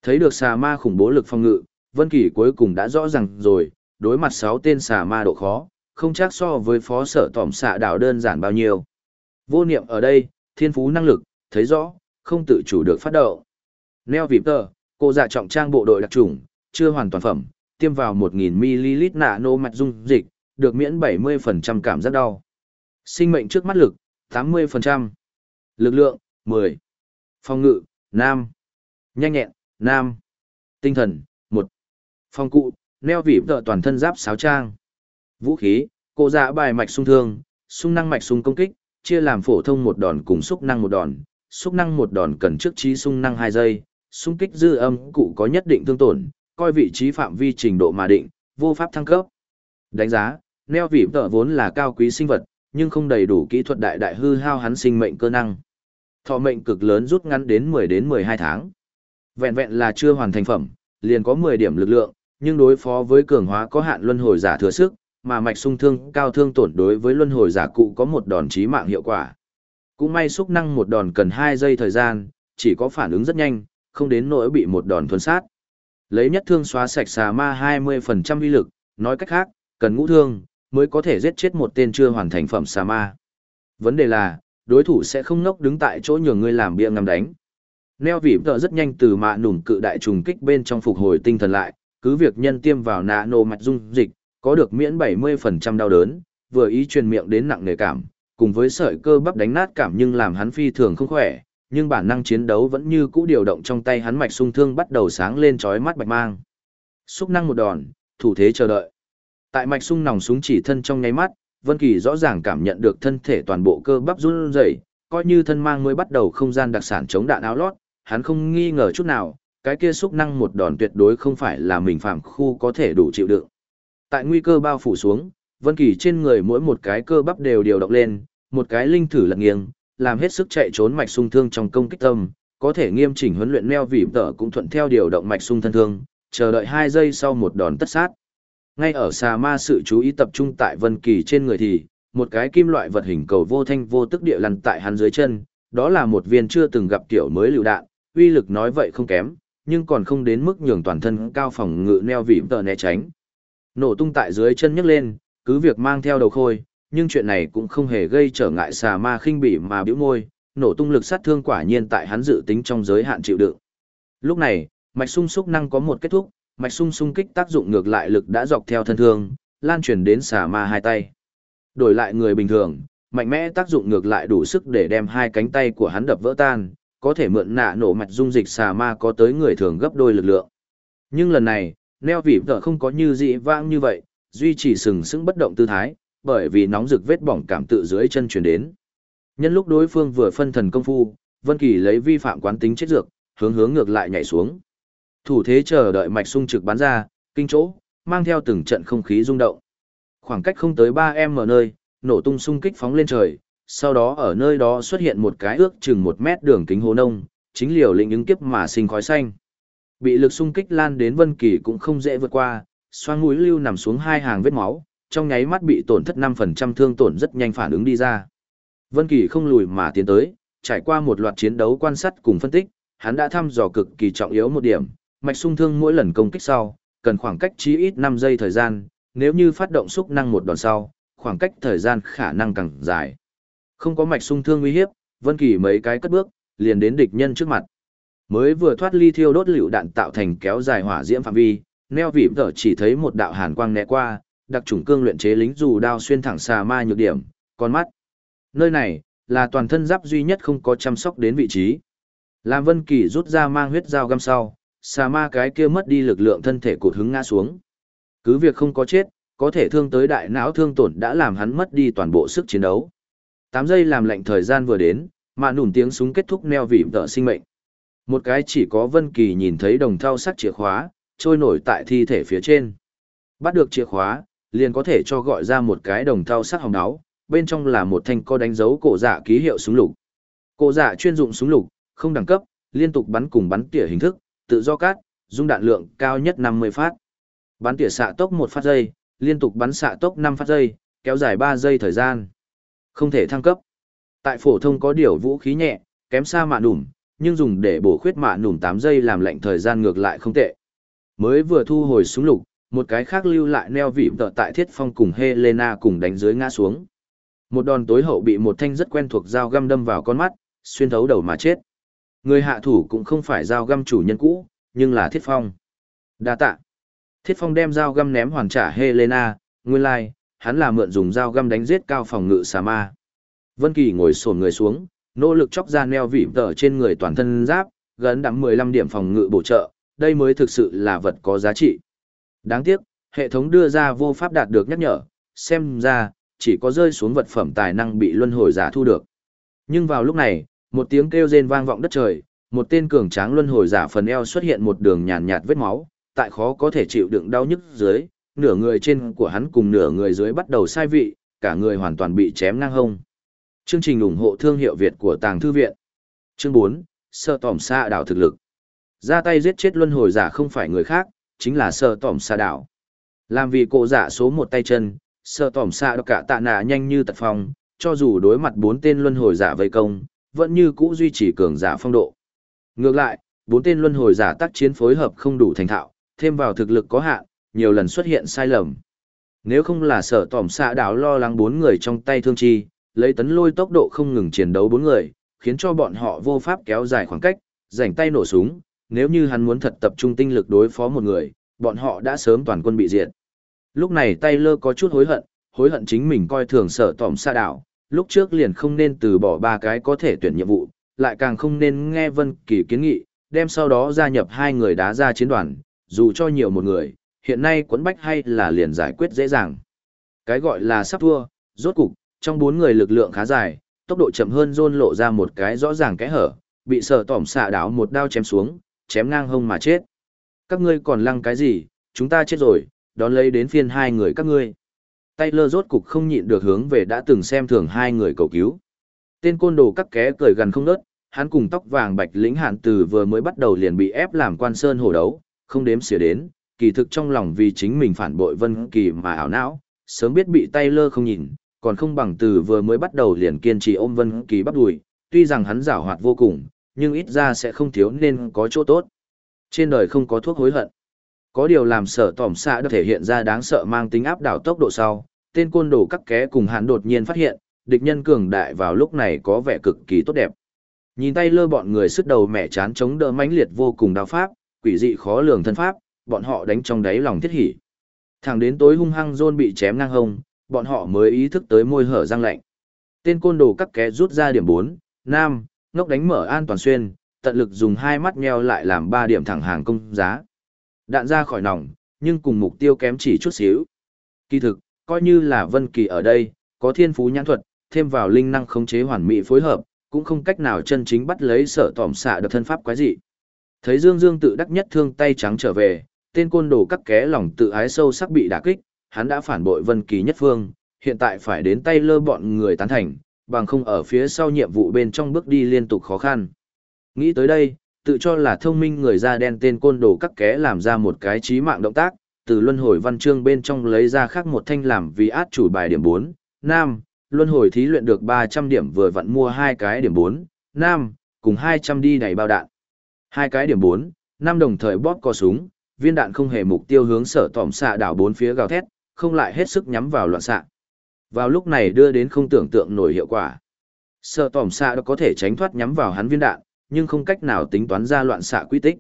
Thấy được xà ma khủng bố lực phòng ngự, Vân Kỳ cuối cùng đã rõ ràng rồi, đối mặt 6 tên xà ma độ khó, không chắc so với phó sở tỏm xạ đảo đơn giản bao nhiêu. Vô niệm ở đây, thiên phú năng lực, thấy rõ, không tự chủ được phát động. Neo vịp tờ, cô giả trọng trang bộ đội đặc trùng, chưa hoàn toàn phẩm, tiêm vào 1000ml nano mạch dung dịch, được miễn 70% cảm giác đau. Sinh mệnh trước mắt lực, 80%. Lực lượng, 10. Phòng ngự, nam. Nhanh nhẹn, nam. Tinh thần, 1. Phòng cụ, neo vịp tờ toàn thân giáp sáo trang. Vũ khí, cổ dạ bài mạch sung thương, sung năng mạch sung công kích, chia làm phổ thông một đòn cùng xúc năng một đòn. Xúc năng một đòn cần trước trí sung năng 2 giây, xung kích dư âm cụ có nhất định thương tổn, coi vị trí phạm vi trình độ mà định, vô pháp thăng cấp. Đánh giá, neo vỉ tợ vốn là cao quý sinh vật, nhưng không đầy đủ kỹ thuật đại đại hư hao hắn sinh mệnh cơ năng. Thọ mệnh cực lớn rút ngắn đến 10 đến 12 tháng. Vẹn vẹn là chưa hoàn thành phẩm, liền có 10 điểm lực lượng, nhưng đối phó với cường hóa có hạn luân hồi giả thừa sức, mà mạch sung thương cao thương tổn đối với luân hồi giả cụ có một đòn chí mạng hiệu quả. Cũng may xúc năng một đòn cần 2 giây thời gian, chỉ có phản ứng rất nhanh, không đến nỗi bị một đòn thuần sát. Lấy nhất thương xóa sạch xà ma 20% uy lực, nói cách khác, cần ngũ thương, mới có thể giết chết một tên chưa hoàn thành phẩm xà ma. Vấn đề là, đối thủ sẽ không ngốc đứng tại chỗ nhường ngươi làm bia ngắm đánh. Neo vỉ tợ rất nhanh từ mạ nủm cự đại trùng kích bên trong phục hồi tinh thần lại, cứ việc nhân tiêm vào nạ nổ mạch dung dịch, có được miễn 70% đau đớn, vừa ý truyền miệng đến nặng nề cảm, cùng với sợi cơ bắp đánh nát cảm nhưng làm hắn phi thường không khỏe, nhưng bản năng chiến đấu vẫn như cũ điều động trong tay hắn mạch sung thương bắt đầu sáng lên chói mắt bạch mang. Xúc năng một đòn, thủ thế chờ đợi. Tại mạch sung nòng súng chỉ thân trong nháy mắt, Vân Kỳ rõ ràng cảm nhận được thân thể toàn bộ cơ bắp run rẩy, coi như thân mang mới bắt đầu không gian đặc sản chống đạn áo lót, hắn không nghi ngờ chút nào, cái kia xúc năng một đòn tuyệt đối không phải là mình phạm khu có thể đủ chịu đựng. Tại nguy cơ bao phủ xuống, Vân Kỳ trên người mỗi một cái cơ bắp đều điều động lên, một cái linh thử lật nghiêng, làm hết sức chạy trốn mạch xung thương trong công kích tâm, có thể nghiêm chỉnh huấn luyện neo vị tở cũng thuận theo điều động mạch xung thân thương, chờ đợi 2 giây sau một đòn tất sát. Ngay ở xà ma sự chú ý tập trung tại Vân Kỳ trên người thì, một cái kim loại vật hình cầu vô thanh vô tức địa lăn tại hắn dưới chân, đó là một viên chưa từng gặp kiểu mới lưu đạn, uy lực nói vậy không kém, nhưng còn không đến mức nhường toàn thân cao phòng ngự neo vỉm tờ né tránh. Nổ tung tại dưới chân nhấc lên, cứ việc mang theo đầu khôi, nhưng chuyện này cũng không hề gây trở ngại xà ma khinh bỉ mà biểu môi, nổ tung lực sát thương quả nhiên tại hắn dự tính trong giới hạn chịu đựng. Lúc này, mạch sung xúc năng có một kết thúc, mạch sung sung kích tác dụng ngược lại lực đã dọc theo thân thương, lan truyền đến xà ma hai tay. Đổi lại người bình thường, mạnh mẽ tác dụng ngược lại đủ sức để đem hai cánh tay của hắn đập vỡ tan, có thể mượn nạ nổ mạch dung dịch xà ma có tới người thường gấp đôi lực lượng. Nhưng lần này, neo vỉ tờ không có như dị vãng như vậy, duy trì sừng sững bất động tư thái, bởi vì nóng rực vết bỏng cảm tự dưới chân chuyển đến. Nhân lúc đối phương vừa phân thần công phu, Vân Kỳ lấy vi phạm quán tính chết dược, hướng hướng ngược lại nhảy xuống. Thủ thế chờ đợi mạch sung trực bắn ra, kinh chỗ, mang theo từng trận không khí rung động. Khoảng cách không tới 3m nơi, nổ tung xung kích phóng lên trời, sau đó ở nơi đó xuất hiện một cái ước chừng một mét đường kính hồ nông, chính liều lĩnh ứng kiếp mà sinh khói xanh. Bị lực xung kích lan đến Vân Kỳ cũng không dễ vượt qua, xoang mũi lưu nằm xuống hai hàng vết máu, trong nháy mắt bị tổn thất 5% thương tổn rất nhanh phản ứng đi ra. Vân Kỳ không lùi mà tiến tới, trải qua một loạt chiến đấu quan sát cùng phân tích, hắn đã thăm dò cực kỳ trọng yếu một điểm, mạch sung thương mỗi lần công kích sau, cần khoảng cách chí ít 5 giây thời gian, nếu như phát động xúc năng một đòn sau, khoảng cách thời gian khả năng càng dài. Không có mạch sung thương uy hiếp, Vân Kỳ mấy cái cất bước, liền đến địch nhân trước mặt. Mới vừa thoát ly thiêu đốt liều đạn tạo thành kéo dài hỏa diễm phạm vi, neo vịp tở chỉ thấy một đạo hàn quang né qua, đặc trùng cương luyện chế lính dù đao xuyên thẳng xà ma nhược điểm, con mắt. Nơi này, là toàn thân giáp duy nhất không có chăm sóc đến vị trí. Làm Vân Kỳ rút ra mang huyết dao găm sau, xà ma cái kia mất đi lực lượng thân thể cột hứng ngã xuống. Cứ việc không có chết, có thể thương tới đại não thương tổn đã làm hắn mất đi toàn bộ sức chiến đấu. tám giây làm lệnh thời gian vừa đến, mà nủn tiếng súng kết thúc neo vị tợ sinh mệnh. Một cái chỉ có Vân Kỳ nhìn thấy đồng thau sắt chìa khóa, trôi nổi tại thi thể phía trên. Bắt được chìa khóa, liền có thể cho gọi ra một cái đồng thau sắt hồng áo, bên trong là một thanh có đánh dấu cổ dạ ký hiệu súng lục. Cổ dạ chuyên dụng súng lục, không đẳng cấp, liên tục bắn cùng bắn tỉa hình thức, tự do cát, dung đạn lượng cao nhất 50 phát. Bắn tỉa xạ tốc 1 phát giây, liên tục bắn xạ tốc 5 phát giây, kéo dài 3 giây thời gian. Không thể thăng cấp. Tại phổ thông có điều vũ khí nhẹ, kém xa mạ nủm, nhưng dùng để bổ khuyết mạ nùm 8 giây làm lệnh thời gian ngược lại không tệ. Mới vừa thu hồi súng lục, một cái khác lưu lại neo vị tợ tại thiết phong cùng Helena cùng đánh dưới ngã xuống. Một đòn tối hậu bị một thanh rất quen thuộc dao găm đâm vào con mắt, xuyên thấu đầu mà chết. Người hạ thủ cũng không phải dao găm chủ nhân cũ, nhưng là thiết phong. Đa tạ. Thiết phong đem dao găm ném hoàn trả Helena, nguyên lai, like, hắn là mượn dùng dao găm đánh giết cao phòng ngự xà ma. Vân Kỳ ngồi xổm người xuống, nỗ lực chọc ra neo vỉ tờ trên người toàn thân giáp, gần đắm 15 điểm phòng ngự bổ trợ, đây mới thực sự là vật có giá trị. Đáng tiếc, hệ thống đưa ra vô pháp đạt được nhắc nhở, xem ra, chỉ có rơi xuống vật phẩm tài năng bị luân hồi giả thu được. Nhưng vào lúc này, một tiếng kêu rên vang vọng đất trời, một tên cường tráng luân hồi giả phần eo xuất hiện một đường nhàn nhạt vết máu, tại khó có thể chịu đựng đau nhức dưới, nửa người trên của hắn cùng nửa người dưới bắt đầu sai vị, cả người hoàn toàn bị chém ngang hông. Chương trình ủng hộ thương hiệu Việt của Tàng Thư Viện. Chương 4, Sơ Tỏm Sa Đảo Thực Lực. Ra tay giết chết luân hồi giả không phải người khác, chính là Sơ Tỏm Sa Đảo. Làm vì cổ giả số một tay chân, Sơ Tỏm Sa Đảo cả tạ nạ nhanh như tật phong, cho dù đối mặt bốn tên luân hồi giả vây công, vẫn như cũ duy trì cường giả phong độ. Ngược lại, bốn tên luân hồi giả tác chiến phối hợp không đủ thành thạo, thêm vào thực lực có hạn, nhiều lần xuất hiện sai lầm. Nếu không là sở tỏm xạ đảo lo lắng bốn người trong tay thương chi, lấy tấn lôi tốc độ không ngừng chiến đấu bốn người, khiến cho bọn họ vô pháp kéo dài khoảng cách, rảnh tay nổ súng, nếu như hắn muốn thật tập trung tinh lực đối phó một người, bọn họ đã sớm toàn quân bị diệt. Lúc này Taylor có chút hối hận, hối hận chính mình coi thường sở tỏm xa đảo, lúc trước liền không nên từ bỏ ba cái có thể tuyển nhiệm vụ, lại càng không nên nghe Vân Kỳ kiến nghị, đem sau đó gia nhập hai người đá ra chiến đoàn, dù cho nhiều một người, hiện nay quấn bách hay là liền giải quyết dễ dàng. Cái gọi là sắp thua, rốt cục, trong bốn người lực lượng khá dài, tốc độ chậm hơn John lộ ra một cái rõ ràng kẽ hở, bị sở tỏm xạ đảo một đao chém xuống, chém ngang hông mà chết. Các ngươi còn lăng cái gì, chúng ta chết rồi, đón lấy đến phiên hai người các ngươi. Taylor rốt cục không nhịn được hướng về đã từng xem thường hai người cầu cứu. Tên côn đồ cắt ké cười gần không nớt, hắn cùng tóc vàng bạch lĩnh hạn từ vừa mới bắt đầu liền bị ép làm quan sơn hổ đấu, không đếm xỉa đến, kỳ thực trong lòng vì chính mình phản bội Vân Kỳ mà ảo não, sớm biết bị Taylor không nhìn, còn không bằng từ vừa mới bắt đầu liền kiên trì ôm Vân Kỳ bắt đuổi, tuy rằng hắn giảo hoạt vô cùng, nhưng ít ra sẽ không thiếu nên có chỗ tốt. Trên đời không có thuốc hối hận. Có điều làm sở tỏm xạ đã thể hiện ra đáng sợ mang tính áp đảo tốc độ sau, tên côn đồ các ké cùng hắn đột nhiên phát hiện, địch nhân cường đại vào lúc này có vẻ cực kỳ tốt đẹp. Nhìn tay lơ bọn người sức đầu mẹ chán chống đỡ mãnh liệt vô cùng đao pháp, quỷ dị khó lường thân pháp, bọn họ đánh trong đáy lòng thiết hỉ. Thẳng đến tối hung hăng John bị chém ngang hông, bọn họ mới ý thức tới môi hở răng lạnh. Tên côn đồ cắt ké rút ra điểm 4, nam, ngốc đánh mở an toàn xuyên, tận lực dùng hai mắt nheo lại làm 3 điểm thẳng hàng công giá. Đạn ra khỏi nòng, nhưng cùng mục tiêu kém chỉ chút xíu. Kỳ thực, coi như là Vân Kỳ ở đây, có thiên phú nhãn thuật, thêm vào linh năng khống chế hoàn mỹ phối hợp, cũng không cách nào chân chính bắt lấy sở tòm xạ được thân pháp quái dị. Thấy Dương Dương tự đắc nhất thương tay trắng trở về, tên côn đồ cắt ké lòng tự ái sâu sắc bị đả kích, hắn đã phản bội Vân Kỳ nhất phương, hiện tại phải đến tay lơ bọn người tán thành, bằng không ở phía sau nhiệm vụ bên trong bước đi liên tục khó khăn. Nghĩ tới đây, tự cho là thông minh người da đen tên côn đồ các ké làm ra một cái trí mạng động tác, từ luân hồi văn chương bên trong lấy ra khác một thanh làm vì át chủ bài điểm 4, nam, luân hồi thí luyện được 300 điểm vừa vặn mua hai cái điểm 4, nam, cùng 200 đi đầy bao đạn. Hai cái điểm 4, nam đồng thời bóp co súng, viên đạn không hề mục tiêu hướng sở tỏm xạ đảo bốn phía gào thét, không lại hết sức nhắm vào loạn xạ. Vào lúc này đưa đến không tưởng tượng nổi hiệu quả. Sợ tỏm xạ đã có thể tránh thoát nhắm vào hắn viên đạn, nhưng không cách nào tính toán ra loạn xạ quy tích.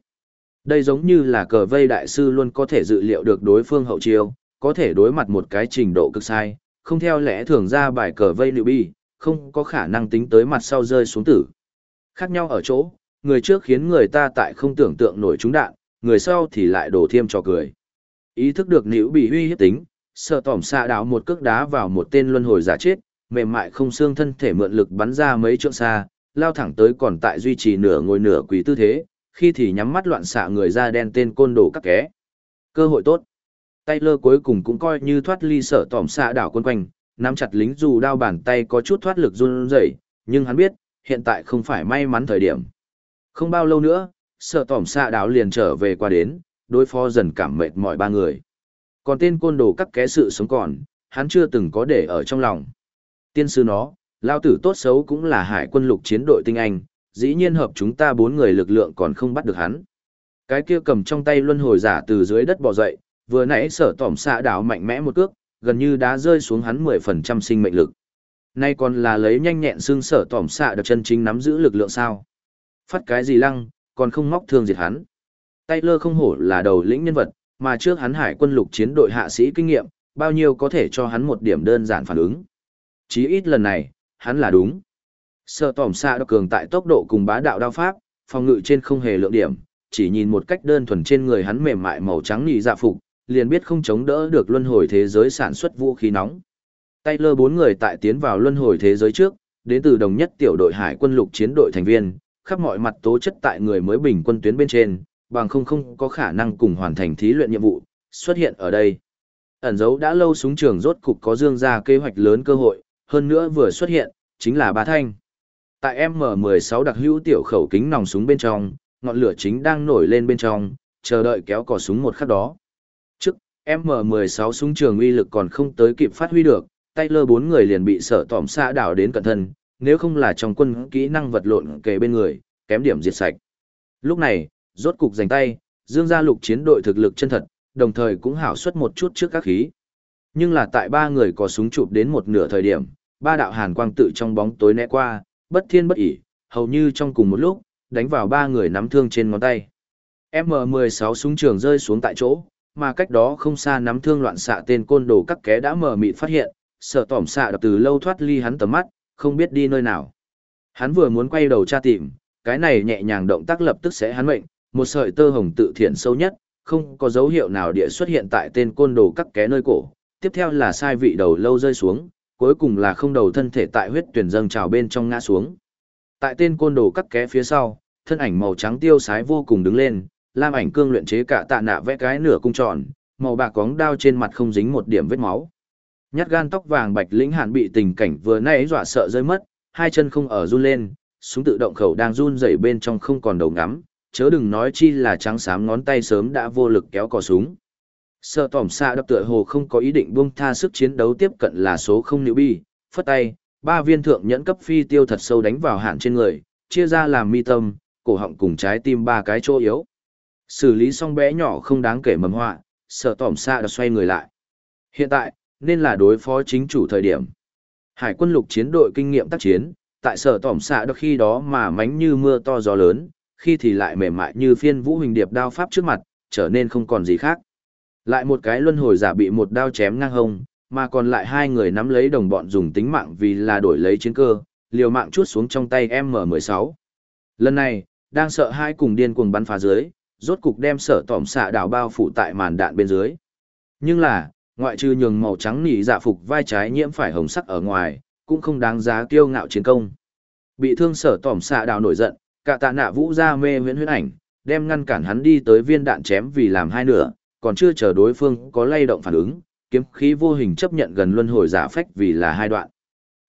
Đây giống như là cờ vây đại sư luôn có thể dự liệu được đối phương hậu chiêu, có thể đối mặt một cái trình độ cực sai, không theo lẽ thường ra bài cờ vây liệu bi, không có khả năng tính tới mặt sau rơi xuống tử. Khác nhau ở chỗ, người trước khiến người ta tại không tưởng tượng nổi trúng đạn, người sau thì lại đổ thiêm cho cười. Ý thức được nữ bị huy hiếp tính, sợ tỏm xạ đảo một cước đá vào một tên luân hồi giả chết, mềm mại không xương thân thể mượn lực bắn ra mấy trượng xa, lao thẳng tới còn tại duy trì nửa ngồi nửa quỳ tư thế, khi thì nhắm mắt loạn xạ người da đen tên côn đồ các ké. Cơ hội tốt. Taylor cuối cùng cũng coi như thoát ly Sợ tỏm xạ đảo quân quanh, nắm chặt lính dù đao bàn tay có chút thoát lực run rẩy, nhưng hắn biết, hiện tại không phải may mắn thời điểm. Không bao lâu nữa, Sợ tỏm xạ đảo liền trở về qua đến, đối phó dần cảm mệt mọi ba người. Còn tên côn đồ các ké sự sống còn, hắn chưa từng có để ở trong lòng. Tiên sư nó, lao tử tốt xấu cũng là hải quân lục chiến đội tinh anh, dĩ nhiên hợp chúng ta bốn người lực lượng còn không bắt được hắn. Cái kia cầm trong tay luân hồi giả từ dưới đất bò dậy, vừa nãy sở tỏm xạ đảo mạnh mẽ một cước, gần như đã rơi xuống hắn 10% sinh mệnh lực. Nay còn là lấy nhanh nhẹn xương sở tỏm xạ được chân chính nắm giữ lực lượng sao. Phát cái gì lăng, còn không móc thương diệt hắn. Taylor không hổ là đầu lĩnh nhân vật, mà trước hắn hải quân lục chiến đội hạ sĩ kinh nghiệm, bao nhiêu có thể cho hắn một điểm đơn giản phản ứng. Chí ít lần này, hắn là đúng. Sở tỏm xạ đo cường tại tốc độ cùng bá đạo đao pháp, phòng ngự trên không hề lượng điểm, chỉ nhìn một cách đơn thuần trên người hắn mềm mại màu trắng nhị dạ phục, liền biết không chống đỡ được luân hồi thế giới sản xuất vũ khí nóng. Taylor bốn người tại tiến vào luân hồi thế giới trước, đến từ đồng nhất tiểu đội hải quân lục chiến đội thành viên, khắp mọi mặt tố chất tại người mới bình quân tuyến bên trên, bằng không không có khả năng cùng hoàn thành thí luyện nhiệm vụ, xuất hiện ở đây. Ẩn dấu đã lâu súng trường rốt cục có dương ra kế hoạch lớn cơ hội, hơn nữa vừa xuất hiện, chính là ba thanh. Tại M16 đặc hữu tiểu khẩu kính nòng súng bên trong, ngọn lửa chính đang nổi lên bên trong, chờ đợi kéo cò súng một khắc đó. Trước, M16 súng trường uy lực còn không tới kịp phát huy được, Taylor bốn người liền bị sợ tỏm xa đảo đến cẩn thân, nếu không là trong quân kỹ năng vật lộn kề bên người, kém điểm diệt sạch. Lúc này, rốt cục giành tay, dương gia lục chiến đội thực lực chân thật, đồng thời cũng hảo suất một chút trước các khí. Nhưng là tại ba người có súng chụp đến một nửa thời điểm, ba đạo hàn quang tự trong bóng tối né qua, bất thiên bất ỉ, hầu như trong cùng một lúc, đánh vào ba người nắm thương trên ngón tay. M16 súng trường rơi xuống tại chỗ, mà cách đó không xa nắm thương loạn xạ tên côn đồ các ké đã mở mịt phát hiện, sợ tỏm xạ đập từ lâu thoát ly hắn tầm mắt, không biết đi nơi nào. Hắn vừa muốn quay đầu tra tìm, cái này nhẹ nhàng động tác lập tức sẽ hắn mệnh, một sợi tơ hồng tự thiện sâu nhất, không có dấu hiệu nào địa xuất hiện tại tên côn đồ các ké nơi cổ. Tiếp theo là sai vị đầu lâu rơi xuống, cuối cùng là không đầu thân thể tại huyết tuyển dâng trào bên trong ngã xuống. Tại tên côn đồ cắt ké phía sau, thân ảnh màu trắng tiêu sái vô cùng đứng lên, lam ảnh cương luyện chế cả tạ nạ vẽ cái nửa cung tròn, màu bạc cóng đao trên mặt không dính một điểm vết máu. Nhát gan tóc vàng bạch lĩnh hàn bị tình cảnh vừa nãy dọa sợ rơi mất, hai chân không ở run lên, súng tự động khẩu đang run rẩy bên trong không còn đầu ngắm, chớ đừng nói chi là trắng xám ngón tay sớm đã vô lực kéo cò súng. Sợ tỏm xạ đập tựa hồ không có ý định buông tha sức chiến đấu tiếp cận là số không nữ bi, phất tay, ba viên thượng nhẫn cấp phi tiêu thật sâu đánh vào hạn trên người, chia ra làm mi tâm, cổ họng cùng trái tim ba cái chỗ yếu. Xử lý xong bé nhỏ không đáng kể mầm họa, sợ tỏm xạ đã xoay người lại. Hiện tại, nên là đối phó chính chủ thời điểm. Hải quân lục chiến đội kinh nghiệm tác chiến, tại sở tỏm xạ đôi khi đó mà mánh như mưa to gió lớn, khi thì lại mềm mại như phiên vũ hình điệp đao pháp trước mặt, trở nên không còn gì khác. Lại một cái luân hồi giả bị một đao chém ngang hông, mà còn lại hai người nắm lấy đồng bọn dùng tính mạng vì là đổi lấy chiến cơ, liều mạng chuốt xuống trong tay M16. Lần này, đang sợ hai cùng điên cuồng bắn phá dưới, rốt cục đem sở tỏm xạ đảo bao phủ tại màn đạn bên dưới. Nhưng là, ngoại trừ nhường màu trắng nỉ dạ phục vai trái nhiễm phải hồng sắc ở ngoài, cũng không đáng giá kiêu ngạo chiến công. Bị thương sở tỏm xạ đảo nổi giận, cả tạ nạ vũ ra mê huyễn huyễn ảnh, đem ngăn cản hắn đi tới viên đạn chém vì làm hai nửa, còn chưa chờ đối phương có lay động phản ứng, kiếm khí vô hình chấp nhận gần luân hồi giả phách vì là hai đoạn.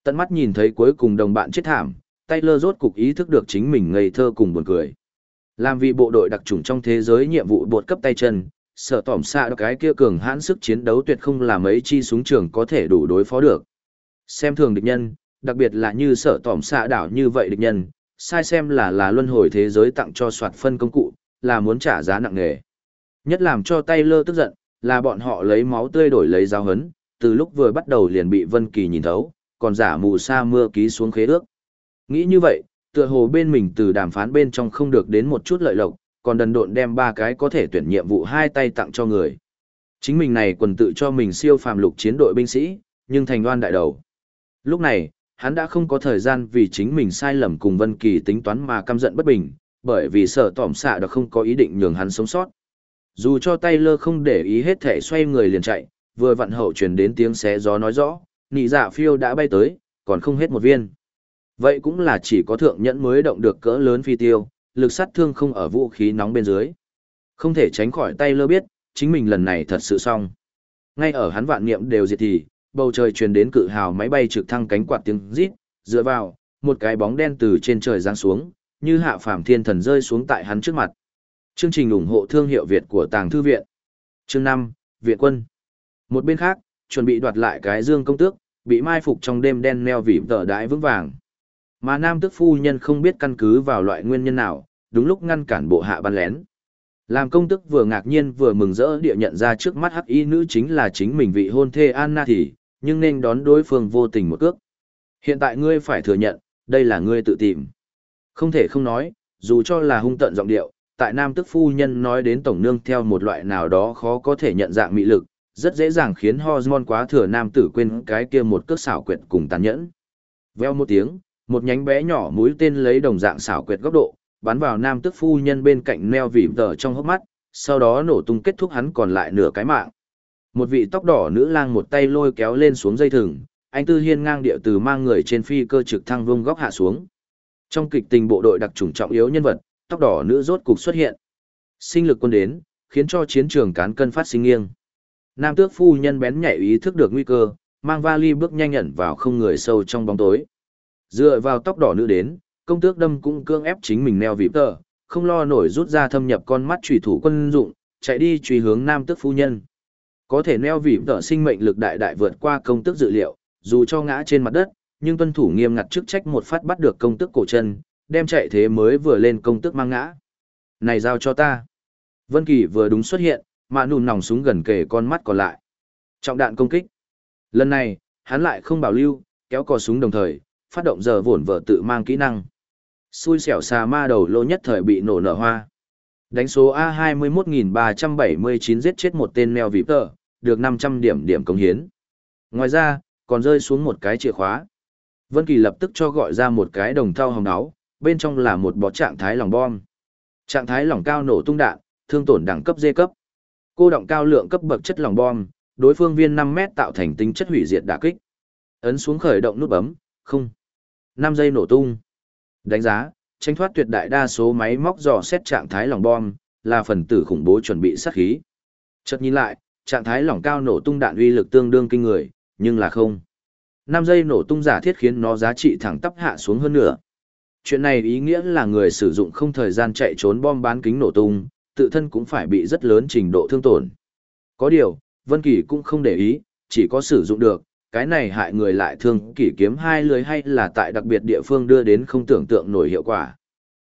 Tận mắt nhìn thấy cuối cùng đồng bạn chết thảm, Taylor rốt cục ý thức được chính mình ngây thơ cùng buồn cười. Làm vì bộ đội đặc trùng trong thế giới nhiệm vụ bột cấp tay chân, sợ tỏm xạ cái kia cường hãn sức chiến đấu tuyệt không là mấy chi súng trường có thể đủ đối phó được. Xem thường địch nhân, đặc biệt là như sợ tỏm xạ đảo như vậy địch nhân, sai xem là là luân hồi thế giới tặng cho soạt phân công cụ, là muốn trả giá nặng nề. Nhất làm cho Taylor tức giận, là bọn họ lấy máu tươi đổi lấy giáo hấn, từ lúc vừa bắt đầu liền bị Vân Kỳ nhìn thấu, còn giả mù sa mưa ký xuống khế ước. Nghĩ như vậy, tựa hồ bên mình từ đàm phán bên trong không được đến một chút lợi lộc, còn đần độn đem ba cái có thể tuyển nhiệm vụ hai tay tặng cho người. Chính mình này quần tự cho mình siêu phàm lục chiến đội binh sĩ, nhưng thành đoan đại đầu. Lúc này, hắn đã không có thời gian vì chính mình sai lầm cùng Vân Kỳ tính toán mà căm giận bất bình, bởi vì sợ tỏm xạ đã không có ý định nhường hắn sống sót. Dù cho Taylor không để ý hết thể xoay người liền chạy, vừa vặn hậu truyền đến tiếng xé gió nói rõ, nị dạ phiêu đã bay tới, còn không hết một viên. Vậy cũng là chỉ có thượng nhẫn mới động được cỡ lớn phi tiêu, lực sát thương không ở vũ khí nóng bên dưới. Không thể tránh khỏi Taylor biết, chính mình lần này thật sự xong. Ngay ở hắn vạn niệm đều diệt thì, bầu trời truyền đến cự hào máy bay trực thăng cánh quạt tiếng rít, dựa vào, một cái bóng đen từ trên trời giáng xuống, như hạ phàm thiên thần rơi xuống tại hắn trước mặt. Chương trình ủng hộ thương hiệu Việt của Tàng Thư Viện. Chương 5, Viện Quân. Một bên khác, chuẩn bị đoạt lại cái dương công tước, bị mai phục trong đêm đen neo vì tờ đái vững vàng. Mà nam tước phu nhân không biết căn cứ vào loại nguyên nhân nào, đúng lúc ngăn cản bộ hạ ban lén. Làm công tức vừa ngạc nhiên vừa mừng rỡ địa nhận ra trước mắt hắc y nữ chính là chính mình vị hôn thê Anna thì, nhưng nên đón đối phương vô tình một cước. Hiện tại ngươi phải thừa nhận, đây là ngươi tự tìm. Không thể không nói, dù cho là hung tận giọng điệu, tại nam tức phu nhân nói đến tổng nương theo một loại nào đó khó có thể nhận dạng mị lực, rất dễ dàng khiến hormone quá thừa nam tử quên cái kia một cước xảo quyệt cùng tàn nhẫn. Veo một tiếng, một nhánh bé nhỏ mũi tên lấy đồng dạng xảo quyệt góc độ, bắn vào nam tức phu nhân bên cạnh neo vỉm tờ trong hốc mắt, sau đó nổ tung kết thúc hắn còn lại nửa cái mạng. Một vị tóc đỏ nữ lang một tay lôi kéo lên xuống dây thừng, anh Tư Hiên ngang địa từ mang người trên phi cơ trực thăng vung góc hạ xuống. Trong kịch tình bộ đội đặc trùng trọng yếu nhân vật, tóc đỏ nữ rốt cục xuất hiện. Sinh lực quân đến, khiến cho chiến trường cán cân phát sinh nghiêng. Nam tước phu nhân bén nhạy ý thức được nguy cơ, mang vali bước nhanh nhẩn vào không người sâu trong bóng tối. Dựa vào tóc đỏ nữ đến, công tước đâm cũng cương ép chính mình neo vịp tờ, không lo nổi rút ra thâm nhập con mắt trùy thủ quân dụng, chạy đi truy hướng nam tước phu nhân. Có thể neo vịp tở sinh mệnh lực đại đại vượt qua công tức dự liệu, dù cho ngã trên mặt đất, nhưng tuân thủ nghiêm ngặt chức trách một phát bắt được công tức cổ chân, đem chạy thế mới vừa lên công tức mang ngã. Này giao cho ta. Vân Kỳ vừa đúng xuất hiện, mà nùn nòng súng gần kề con mắt còn lại. Trọng đạn công kích. Lần này, hắn lại không bảo lưu, kéo cò súng đồng thời, phát động giờ vổn vợ tự mang kỹ năng. Xui xẻo xà ma đầu lô nhất thời bị nổ nở hoa. Đánh số A21379 giết chết một tên mèo vịp tờ, được 500 điểm điểm công hiến. Ngoài ra, còn rơi xuống một cái chìa khóa. Vân Kỳ lập tức cho gọi ra một cái đồng thau hồng áo, bên trong là một bó trạng thái lỏng bom. Trạng thái lỏng cao nổ tung đạn, thương tổn đẳng cấp D cấp. Cô động cao lượng cấp bậc chất lỏng bom, đối phương viên 5 mét tạo thành tính chất hủy diệt đả kích. Ấn xuống khởi động nút bấm, không. 5 giây nổ tung. Đánh giá, tránh thoát tuyệt đại đa số máy móc dò xét trạng thái lỏng bom, là phần tử khủng bố chuẩn bị sát khí. Chợt nhìn lại, trạng thái lỏng cao nổ tung đạn uy lực tương đương kinh người, nhưng là không. 5 giây nổ tung giả thiết khiến nó giá trị thẳng tắp hạ xuống hơn nữa. Chuyện này ý nghĩa là người sử dụng không thời gian chạy trốn bom bán kính nổ tung, tự thân cũng phải bị rất lớn trình độ thương tổn. Có điều, Vân Kỳ cũng không để ý, chỉ có sử dụng được, cái này hại người lại thương kỷ kiếm hai lưới hay là tại đặc biệt địa phương đưa đến không tưởng tượng nổi hiệu quả.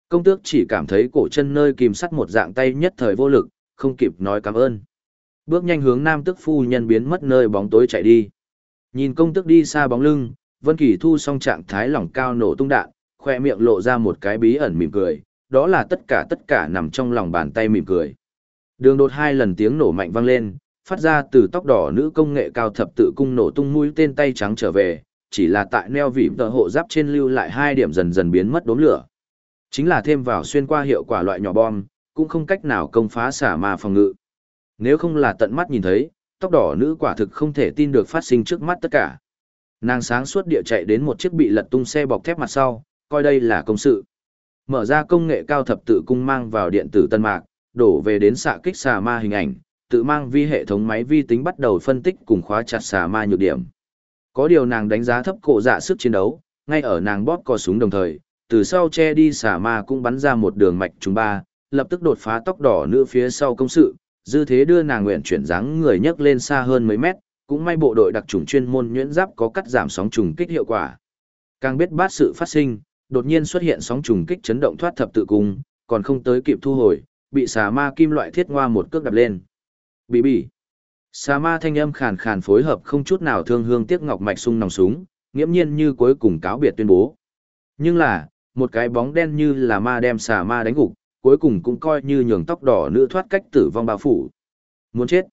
Công tước chỉ cảm thấy cổ chân nơi kìm sắt một dạng tay nhất thời vô lực, không kịp nói cảm ơn. Bước nhanh hướng nam tước phu nhân biến mất nơi bóng tối chạy đi. Nhìn công tước đi xa bóng lưng, Vân Kỳ thu xong trạng thái lỏng cao nổ tung đạn, khoe miệng lộ ra một cái bí ẩn mỉm cười, đó là tất cả tất cả nằm trong lòng bàn tay mỉm cười. Đường đột hai lần tiếng nổ mạnh vang lên, phát ra từ tóc đỏ nữ công nghệ cao thập tự cung nổ tung mũi tên tay trắng trở về, chỉ là tại neo vỉ tờ hộ giáp trên lưu lại hai điểm dần dần biến mất đốm lửa. Chính là thêm vào xuyên qua hiệu quả loại nhỏ bom, cũng không cách nào công phá xả ma phòng ngự. Nếu không là tận mắt nhìn thấy, tóc đỏ nữ quả thực không thể tin được phát sinh trước mắt tất cả. Nàng sáng suốt địa chạy đến một chiếc bị lật tung xe bọc thép mặt sau, coi đây là công sự. Mở ra công nghệ cao thập tự cung mang vào điện tử tân mạc, đổ về đến xạ kích xà ma hình ảnh, tự mang vi hệ thống máy vi tính bắt đầu phân tích cùng khóa chặt xà ma nhược điểm. Có điều nàng đánh giá thấp cổ dạ sức chiến đấu, ngay ở nàng bóp cò súng đồng thời, từ sau che đi xà ma cũng bắn ra một đường mạch trùng ba, lập tức đột phá tóc đỏ nữ phía sau công sự, dư thế đưa nàng nguyện chuyển dáng người nhấc lên xa hơn mấy mét, cũng may bộ đội đặc trùng chuyên môn nhuyễn giáp có cắt giảm sóng trùng kích hiệu quả. Càng biết bát sự phát sinh, đột nhiên xuất hiện sóng trùng kích chấn động thoát thập tự cung, còn không tới kịp thu hồi, bị xà ma kim loại thiết ngoa một cước đập lên. Bì bì. Xà ma thanh âm khàn khàn phối hợp không chút nào thương hương tiếc ngọc mạch sung nòng súng, nghiễm nhiên như cuối cùng cáo biệt tuyên bố. Nhưng là, một cái bóng đen như là ma đem xà ma đánh gục, cuối cùng cũng coi như nhường tóc đỏ nữ thoát cách tử vong bao phủ. Muốn chết.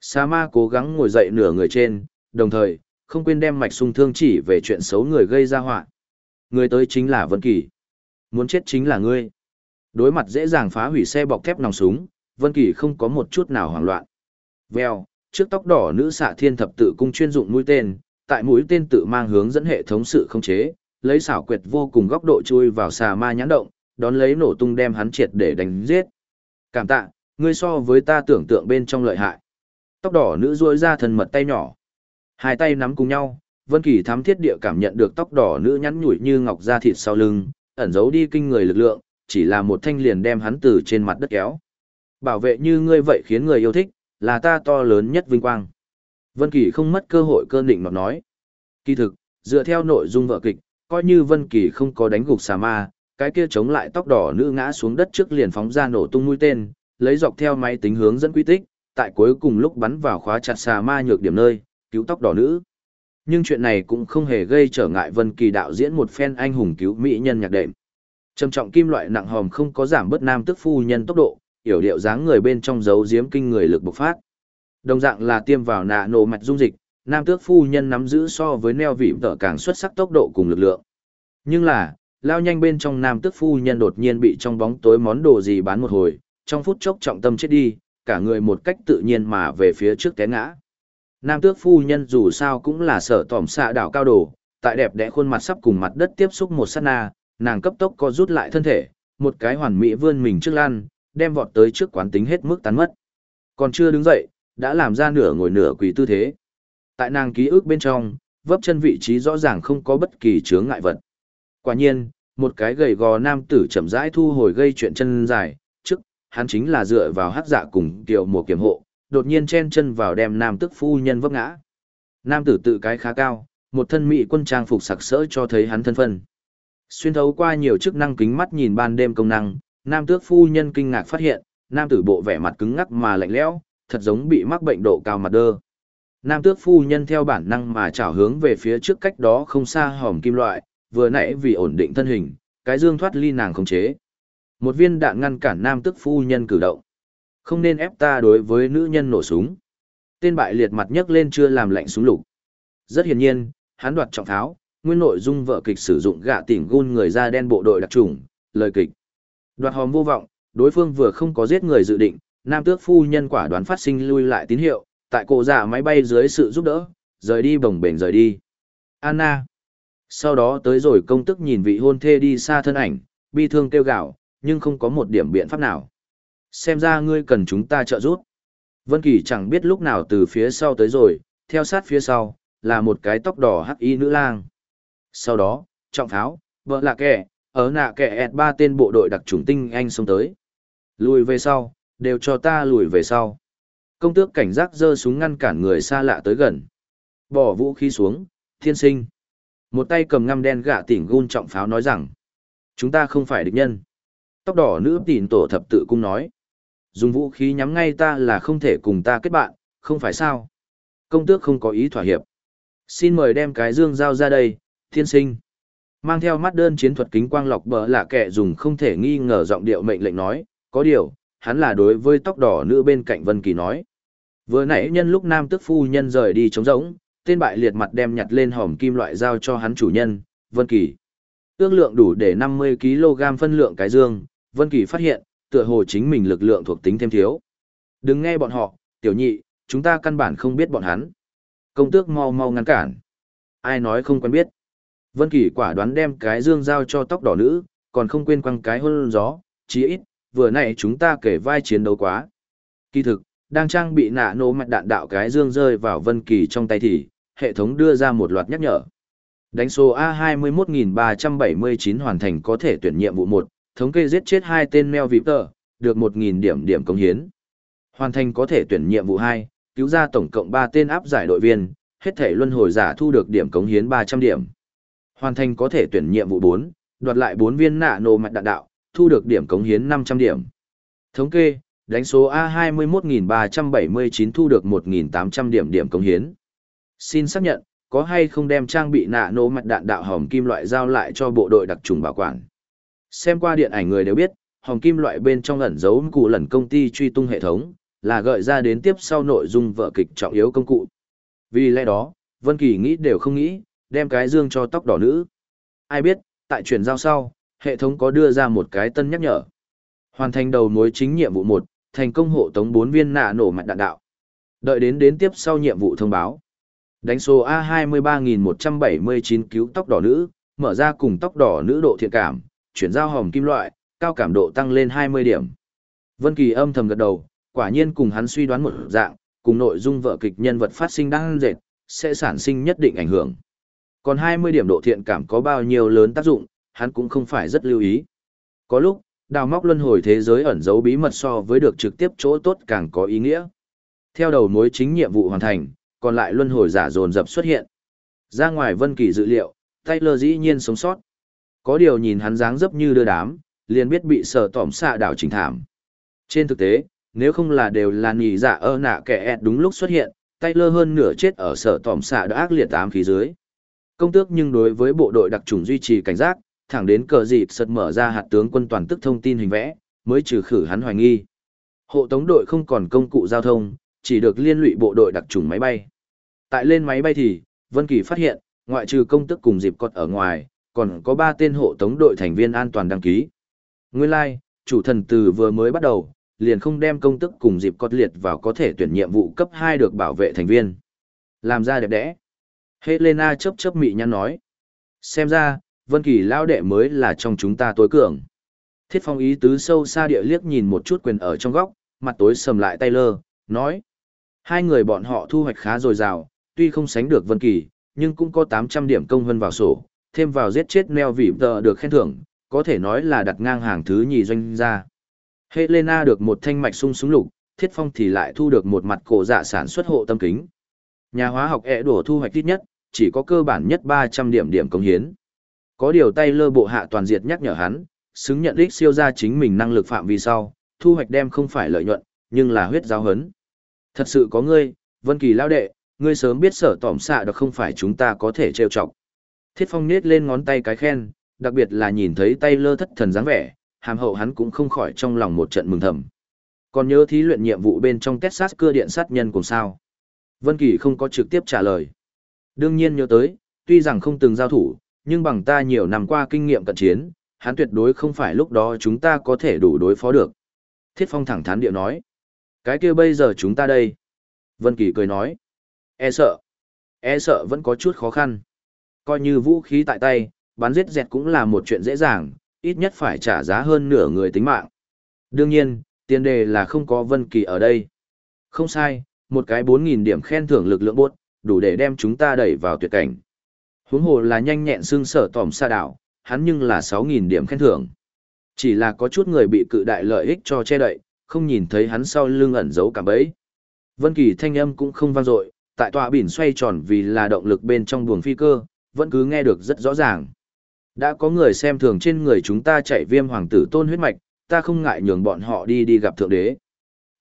Xà ma cố gắng ngồi dậy nửa người trên, đồng thời, không quên đem mạch sung thương chỉ về chuyện xấu người gây ra họa. Người tới chính là Vân Kỳ. Muốn chết chính là ngươi. Đối mặt dễ dàng phá hủy xe bọc thép nòng súng, Vân Kỳ không có một chút nào hoảng loạn. Vèo, trước tóc đỏ nữ xạ thiên thập tự cung chuyên dụng mũi tên, tại mũi tên tự mang hướng dẫn hệ thống sự không chế, lấy xảo quyệt vô cùng góc độ chui vào xà ma nhãn động, đón lấy nổ tung đem hắn triệt để đánh giết. Cảm tạ, ngươi so với ta tưởng tượng bên trong lợi hại. Tóc đỏ nữ duỗi ra thân mật tay nhỏ. Hai tay nắm cùng nhau, Vân Kỳ thám thiết địa cảm nhận được tóc đỏ nữ nhắn nhủi như ngọc da thịt sau lưng, ẩn giấu đi kinh người lực lượng, chỉ là một thanh liền đem hắn từ trên mặt đất kéo. Bảo vệ như ngươi vậy khiến người yêu thích, là ta to lớn nhất vinh quang. Vân Kỳ không mất cơ hội cơn định nọt nói. Kỳ thực, dựa theo nội dung vở kịch, coi như Vân Kỳ không có đánh gục xà ma, cái kia chống lại tóc đỏ nữ ngã xuống đất trước liền phóng ra nổ tung mũi tên, lấy dọc theo máy tính hướng dẫn quy tích, tại cuối cùng lúc bắn vào khóa chặt xà ma nhược điểm nơi, cứu tóc đỏ nữ. Nhưng chuyện này cũng không hề gây trở ngại Vân Kỳ đạo diễn một phen anh hùng cứu mỹ nhân nhạc đệm. Trầm trọng kim loại nặng hòm không có giảm bớt nam tức phu nhân tốc độ, yểu điệu dáng người bên trong giấu giếm kinh người lực bộc phát. Đồng dạng là tiêm vào nạ nổ mạch dung dịch, nam tước phu nhân nắm giữ so với neo vị tở càng xuất sắc tốc độ cùng lực lượng. Nhưng là, lao nhanh bên trong nam tước phu nhân đột nhiên bị trong bóng tối món đồ gì bán một hồi, trong phút chốc trọng tâm chết đi, cả người một cách tự nhiên mà về phía trước té ngã. Nam tước phu nhân dù sao cũng là sở tỏm xạ đảo cao đồ, tại đẹp đẽ khuôn mặt sắp cùng mặt đất tiếp xúc một sát na, nàng cấp tốc co rút lại thân thể, một cái hoàn mỹ vươn mình trước lan, đem vọt tới trước quán tính hết mức tán mất. Còn chưa đứng dậy, đã làm ra nửa ngồi nửa quỳ tư thế. Tại nàng ký ức bên trong, vấp chân vị trí rõ ràng không có bất kỳ chướng ngại vật. Quả nhiên, một cái gầy gò nam tử chậm rãi thu hồi gây chuyện chân dài, trước, hắn chính là dựa vào hắc dạ cùng tiểu mùa kiểm hộ, đột nhiên chen chân vào đem nam tức phu nhân vấp ngã. Nam tử tự cái khá cao, một thân mỹ quân trang phục sặc sỡ cho thấy hắn thân phân. Xuyên thấu qua nhiều chức năng kính mắt nhìn ban đêm công năng, nam tước phu nhân kinh ngạc phát hiện, nam tử bộ vẻ mặt cứng ngắc mà lạnh lẽo, thật giống bị mắc bệnh độ cao mặt đơ. Nam tước phu nhân theo bản năng mà chảo hướng về phía trước cách đó không xa hòm kim loại, vừa nãy vì ổn định thân hình, cái dương thoát ly nàng khống chế. Một viên đạn ngăn cản nam tước phu nhân cử động. Không nên ép ta đối với nữ nhân nổ súng. Tên bại liệt mặt nhấc lên chưa làm lạnh súng lục. Rất hiển nhiên, hắn đoạt trọng tháo, nguyên nội dung vợ kịch sử dụng gạ tỉnh gun người da đen bộ đội đặc trùng, lời kịch. Đoạt hòm vô vọng, đối phương vừa không có giết người dự định, nam tước phu nhân quả đoán phát sinh lui lại tín hiệu, tại cổ giả máy bay dưới sự giúp đỡ, rời đi bồng bềnh rời đi. Anna. Sau đó tới rồi công tức nhìn vị hôn thê đi xa thân ảnh, bi thương kêu gạo, nhưng không có một điểm biện pháp nào. Xem ra ngươi cần chúng ta trợ giúp. Vân Kỳ chẳng biết lúc nào từ phía sau tới rồi, theo sát phía sau, là một cái tóc đỏ hắc y nữ lang. Sau đó, trọng pháo, vợ là kẻ, ở nạ kẻ ẹt ba tên bộ đội đặc trùng tinh anh xông tới. Lùi về sau, đều cho ta lùi về sau. Công tước cảnh giác giơ súng ngăn cản người xa lạ tới gần. Bỏ vũ khí xuống, thiên sinh. Một tay cầm ngăm đen gạ tỉnh gun trọng pháo nói rằng, chúng ta không phải địch nhân. Tóc đỏ nữ tỉnh tổ thập tự cung nói, dùng vũ khí nhắm ngay ta là không thể cùng ta kết bạn, không phải sao. Công tước không có ý thỏa hiệp. Xin mời đem cái dương giao ra đây, thiên sinh. Mang theo mắt đơn chiến thuật kính quang lọc bờ là kẻ dùng không thể nghi ngờ giọng điệu mệnh lệnh nói, có điều, hắn là đối với tóc đỏ nữ bên cạnh Vân Kỳ nói. Vừa nãy nhân lúc nam tức phu nhân rời đi trống rỗng, tên bại liệt mặt đem nhặt lên hòm kim loại giao cho hắn chủ nhân, Vân Kỳ. Ước lượng đủ để 50 kg phân lượng cái dương, Vân Kỳ phát hiện, tựa hồ chính mình lực lượng thuộc tính thêm thiếu. Đừng nghe bọn họ, tiểu nhị, chúng ta căn bản không biết bọn hắn. Công tước mau mau ngăn cản. Ai nói không quen biết. Vân Kỳ quả đoán đem cái dương giao cho tóc đỏ nữ, còn không quên quăng cái hôn gió, chí ít, vừa nãy chúng ta kể vai chiến đấu quá. Kỳ thực, Đang trang bị nạ nổ mạch đạn đạo cái dương rơi vào Vân Kỳ trong tay thì, hệ thống đưa ra một loạt nhắc nhở. Đánh số A21379 hoàn thành có thể tuyển nhiệm vụ 1, thống kê giết chết hai tên meo vịp tờ, được 1.000 điểm điểm công hiến. Hoàn thành có thể tuyển nhiệm vụ 2, cứu ra tổng cộng 3 tên áp giải đội viên, hết thể luân hồi giả thu được điểm cống hiến 300 điểm. Hoàn thành có thể tuyển nhiệm vụ 4, đoạt lại 4 viên nạ nổ mạch đạn đạo, thu được điểm cống hiến 500 điểm. Thống kê, đánh số A21379 thu được 1.800 điểm điểm cống hiến. Xin xác nhận, có hay không đem trang bị nạ nổ mạch đạn đạo hồng kim loại giao lại cho bộ đội đặc trùng bảo quản. Xem qua điện ảnh người đều biết, hồng kim loại bên trong ẩn giấu cụ lần công ty truy tung hệ thống, là gợi ra đến tiếp sau nội dung vợ kịch trọng yếu công cụ. Vì lẽ đó, Vân Kỳ nghĩ đều không nghĩ, đem cái dương cho tóc đỏ nữ. Ai biết, tại chuyển giao sau, hệ thống có đưa ra một cái tân nhắc nhở. Hoàn thành đầu mối chính nhiệm vụ 1, thành công hộ tống 4 viên nạ nổ mạch đạn đạo. Đợi đến đến tiếp sau nhiệm vụ thông báo. Đánh số A23179 cứu tóc đỏ nữ, mở ra cùng tóc đỏ nữ độ thiện cảm, chuyển giao hồng kim loại, cao cảm độ tăng lên 20 điểm. Vân Kỳ âm thầm gật đầu, quả nhiên cùng hắn suy đoán một dạng, cùng nội dung vở kịch nhân vật phát sinh đang dệt, sẽ sản sinh nhất định ảnh hưởng. Còn 20 điểm độ thiện cảm có bao nhiêu lớn tác dụng, hắn cũng không phải rất lưu ý. Có lúc, đào móc luân hồi thế giới ẩn giấu bí mật so với được trực tiếp chỗ tốt càng có ý nghĩa. Theo đầu mối chính nhiệm vụ hoàn thành, còn lại luân hồi giả dồn dập xuất hiện. Ra ngoài Vân Kỳ dự liệu, Taylor dĩ nhiên sống sót. Có điều nhìn hắn dáng dấp như đưa đám, liền biết bị sở tỏm xạ đảo chỉnh thảm. Trên thực tế, nếu không là đều là nhì giả dạ ơ nạ kẻ ẹt đúng lúc xuất hiện, Taylor hơn nửa chết ở sở tỏm xạ đã ác liệt tám khí dưới. Công tước nhưng đối với bộ đội đặc trùng duy trì cảnh giác, thẳng đến cờ dịp sật mở ra hạt tướng quân toàn tức thông tin hình vẽ, mới trừ khử hắn hoài nghi. Hộ tống đội không còn công cụ giao thông, chỉ được liên lụy bộ đội đặc trùng máy bay. Tại lên máy bay thì, Vân Kỳ phát hiện, ngoại trừ công tức cùng dịp cọt ở ngoài, còn có 3 tên hộ tống đội thành viên an toàn đăng ký. Nguyên lai, like, chủ thần từ vừa mới bắt đầu, liền không đem công tức cùng dịp cọt liệt vào có thể tuyển nhiệm vụ cấp 2 được bảo vệ thành viên. Làm ra đẹp đẽ. Helena chớp chớp mị nhăn nói. Xem ra, Vân Kỳ lao đệ mới là trong chúng ta tối cường. Thiết Phong ý tứ sâu xa địa liếc nhìn một chút quyền ở trong góc, mặt tối sầm lại Taylor, nói: Hai người bọn họ thu hoạch khá dồi dào, tuy không sánh được Vân Kỳ, nhưng cũng có 800 điểm công vân vào sổ, thêm vào giết chết Neo Vĩ tờ được khen thưởng, có thể nói là đặt ngang hàng thứ nhì doanh gia. Helena được một thanh mạch sung súng lục, Thiết Phong thì lại thu được một mặt cổ dạ sản xuất hộ tâm kính. Nhà hóa học ẹ đổ thu hoạch ít nhất, chỉ có cơ bản nhất 300 điểm điểm công hiến. Có điều tay lơ bộ hạ toàn diệt nhắc nhở hắn, xứng nhận đích siêu ra chính mình năng lực phạm vi sau, thu hoạch đem không phải lợi nhuận, nhưng là huyết giáo hấn. Thật sự có ngươi, Vân Kỳ lao đệ, ngươi sớm biết sở tỏm xạ được không phải chúng ta có thể trêu chọc. Thiết Phong nết lên ngón tay cái khen, đặc biệt là nhìn thấy tay lơ thất thần dáng vẻ, hàm hậu hắn cũng không khỏi trong lòng một trận mừng thầm. Còn nhớ thí luyện nhiệm vụ bên trong Texas cưa điện sát nhân cùng sao? Vân Kỳ không có trực tiếp trả lời. Đương nhiên nhớ tới, tuy rằng không từng giao thủ, nhưng bằng ta nhiều năm qua kinh nghiệm cận chiến, hắn tuyệt đối không phải lúc đó chúng ta có thể đủ đối phó được. Thiết Phong thẳng thắn điệu nói. Cái kia bây giờ chúng ta đây. Vân Kỳ cười nói. E sợ. E sợ vẫn có chút khó khăn. Coi như vũ khí tại tay, bắn giết dẹt cũng là một chuyện dễ dàng, ít nhất phải trả giá hơn nửa người tính mạng. Đương nhiên, tiền đề là không có Vân Kỳ ở đây. Không sai, một cái 4.000 điểm khen thưởng lực lượng bốt, đủ để đem chúng ta đẩy vào tuyệt cảnh. Huống hồ là nhanh nhẹn xương sở tòm xa đảo, hắn nhưng là 6.000 điểm khen thưởng. Chỉ là có chút người bị cự đại lợi ích cho che đậy, không nhìn thấy hắn sau lưng ẩn giấu cả bấy. Vân Kỳ thanh âm cũng không vang dội, tại tòa biển xoay tròn vì là động lực bên trong buồng phi cơ, vẫn cứ nghe được rất rõ ràng. Đã có người xem thường trên người chúng ta chạy viêm hoàng tử tôn huyết mạch, ta không ngại nhường bọn họ đi đi gặp thượng đế.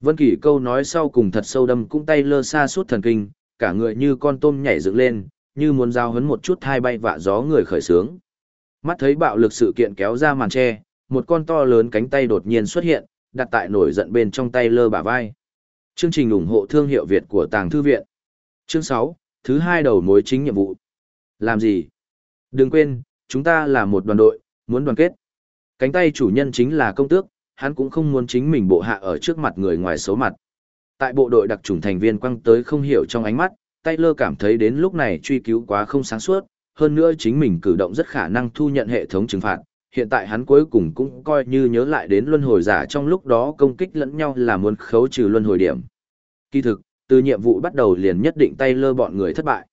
Vân Kỳ câu nói sau cùng thật sâu đâm cũng tay lơ xa suốt thần kinh, cả người như con tôm nhảy dựng lên, như muốn giao hấn một chút hai bay vạ gió người khởi sướng. Mắt thấy bạo lực sự kiện kéo ra màn che, một con to lớn cánh tay đột nhiên xuất hiện, đặt tại nổi giận bên trong tay lơ bả vai. Chương trình ủng hộ thương hiệu Việt của Tàng Thư Viện. Chương 6, thứ hai đầu mối chính nhiệm vụ. Làm gì? Đừng quên, chúng ta là một đoàn đội, muốn đoàn kết. Cánh tay chủ nhân chính là công tước, hắn cũng không muốn chính mình bộ hạ ở trước mặt người ngoài xấu mặt. Tại bộ đội đặc trùng thành viên quăng tới không hiểu trong ánh mắt, Taylor cảm thấy đến lúc này truy cứu quá không sáng suốt, hơn nữa chính mình cử động rất khả năng thu nhận hệ thống trừng phạt. Hiện tại hắn cuối cùng cũng coi như nhớ lại đến luân hồi giả trong lúc đó công kích lẫn nhau là muốn khấu trừ luân hồi điểm. Kỳ thực, từ nhiệm vụ bắt đầu liền nhất định tay lơ bọn người thất bại.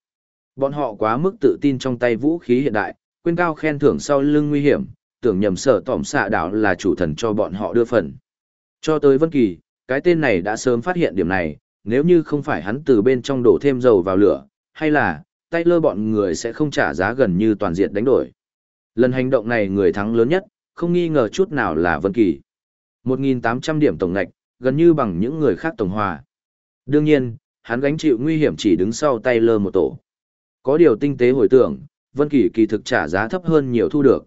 Bọn họ quá mức tự tin trong tay vũ khí hiện đại, quên cao khen thưởng sau lưng nguy hiểm, tưởng nhầm sở tỏm xạ đảo là chủ thần cho bọn họ đưa phần. Cho tới Vân Kỳ, cái tên này đã sớm phát hiện điểm này, nếu như không phải hắn từ bên trong đổ thêm dầu vào lửa, hay là, tay lơ bọn người sẽ không trả giá gần như toàn diện đánh đổi. Lần hành động này người thắng lớn nhất, không nghi ngờ chút nào là Vân Kỳ. 1.800 điểm tổng ngạch, gần như bằng những người khác tổng hòa. Đương nhiên, hắn gánh chịu nguy hiểm chỉ đứng sau tay lơ một tổ. Có điều tinh tế hồi tưởng, Vân Kỳ kỳ thực trả giá thấp hơn nhiều thu được.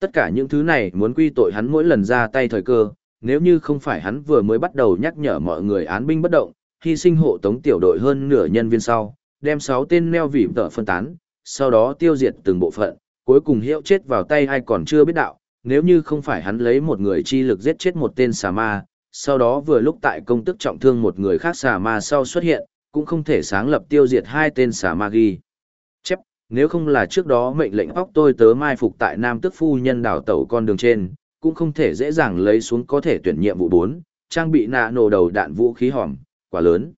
Tất cả những thứ này muốn quy tội hắn mỗi lần ra tay thời cơ, nếu như không phải hắn vừa mới bắt đầu nhắc nhở mọi người án binh bất động, hy sinh hộ tống tiểu đội hơn nửa nhân viên sau, đem 6 tên neo vỉ tợ phân tán, sau đó tiêu diệt từng bộ phận, cuối cùng hiệu chết vào tay ai còn chưa biết đạo, nếu như không phải hắn lấy một người chi lực giết chết một tên xà ma, sau đó vừa lúc tại công tức trọng thương một người khác xà ma sau xuất hiện, cũng không thể sáng lập tiêu diệt hai tên xà ma ghi. Chép, nếu không là trước đó mệnh lệnh óc tôi tớ mai phục tại Nam Tức Phu Nhân đảo tàu con đường trên, cũng không thể dễ dàng lấy xuống có thể tuyển nhiệm vụ 4, trang bị nạ nổ đầu đạn vũ khí hòm, quá lớn.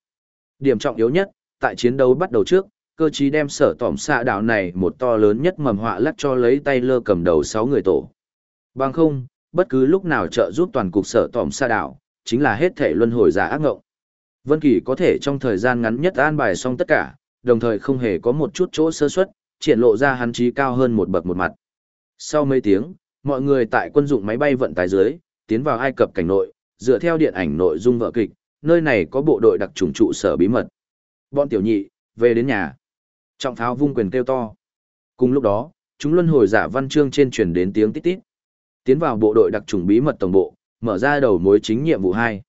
Điểm trọng yếu nhất, tại chiến đấu bắt đầu trước, cơ chí đem sở tỏm xạ đảo này một to lớn nhất mầm họa lắc cho lấy tay lơ cầm đầu 6 người tổ. Bằng không, bất cứ lúc nào trợ giúp toàn cục sở tỏm xạ đảo, chính là hết thể luân hồi giả ác ngộng. Vân Kỳ có thể trong thời gian ngắn nhất an bài xong tất cả, đồng thời không hề có một chút chỗ sơ suất, triển lộ ra hắn trí cao hơn một bậc một mặt. Sau mấy tiếng, mọi người tại quân dụng máy bay vận tải dưới, tiến vào Ai Cập cảnh nội, dựa theo điện ảnh nội dung vở kịch, nơi này có bộ đội đặc trùng trụ sở bí mật. Bọn tiểu nhị, về đến nhà. Trọng pháo vung quyền kêu to. Cùng lúc đó, chúng luân hồi giả văn chương trên truyền đến tiếng tít tít. Tiến vào bộ đội đặc trùng bí mật tổng bộ, mở ra đầu mối chính nhiệm vụ 2.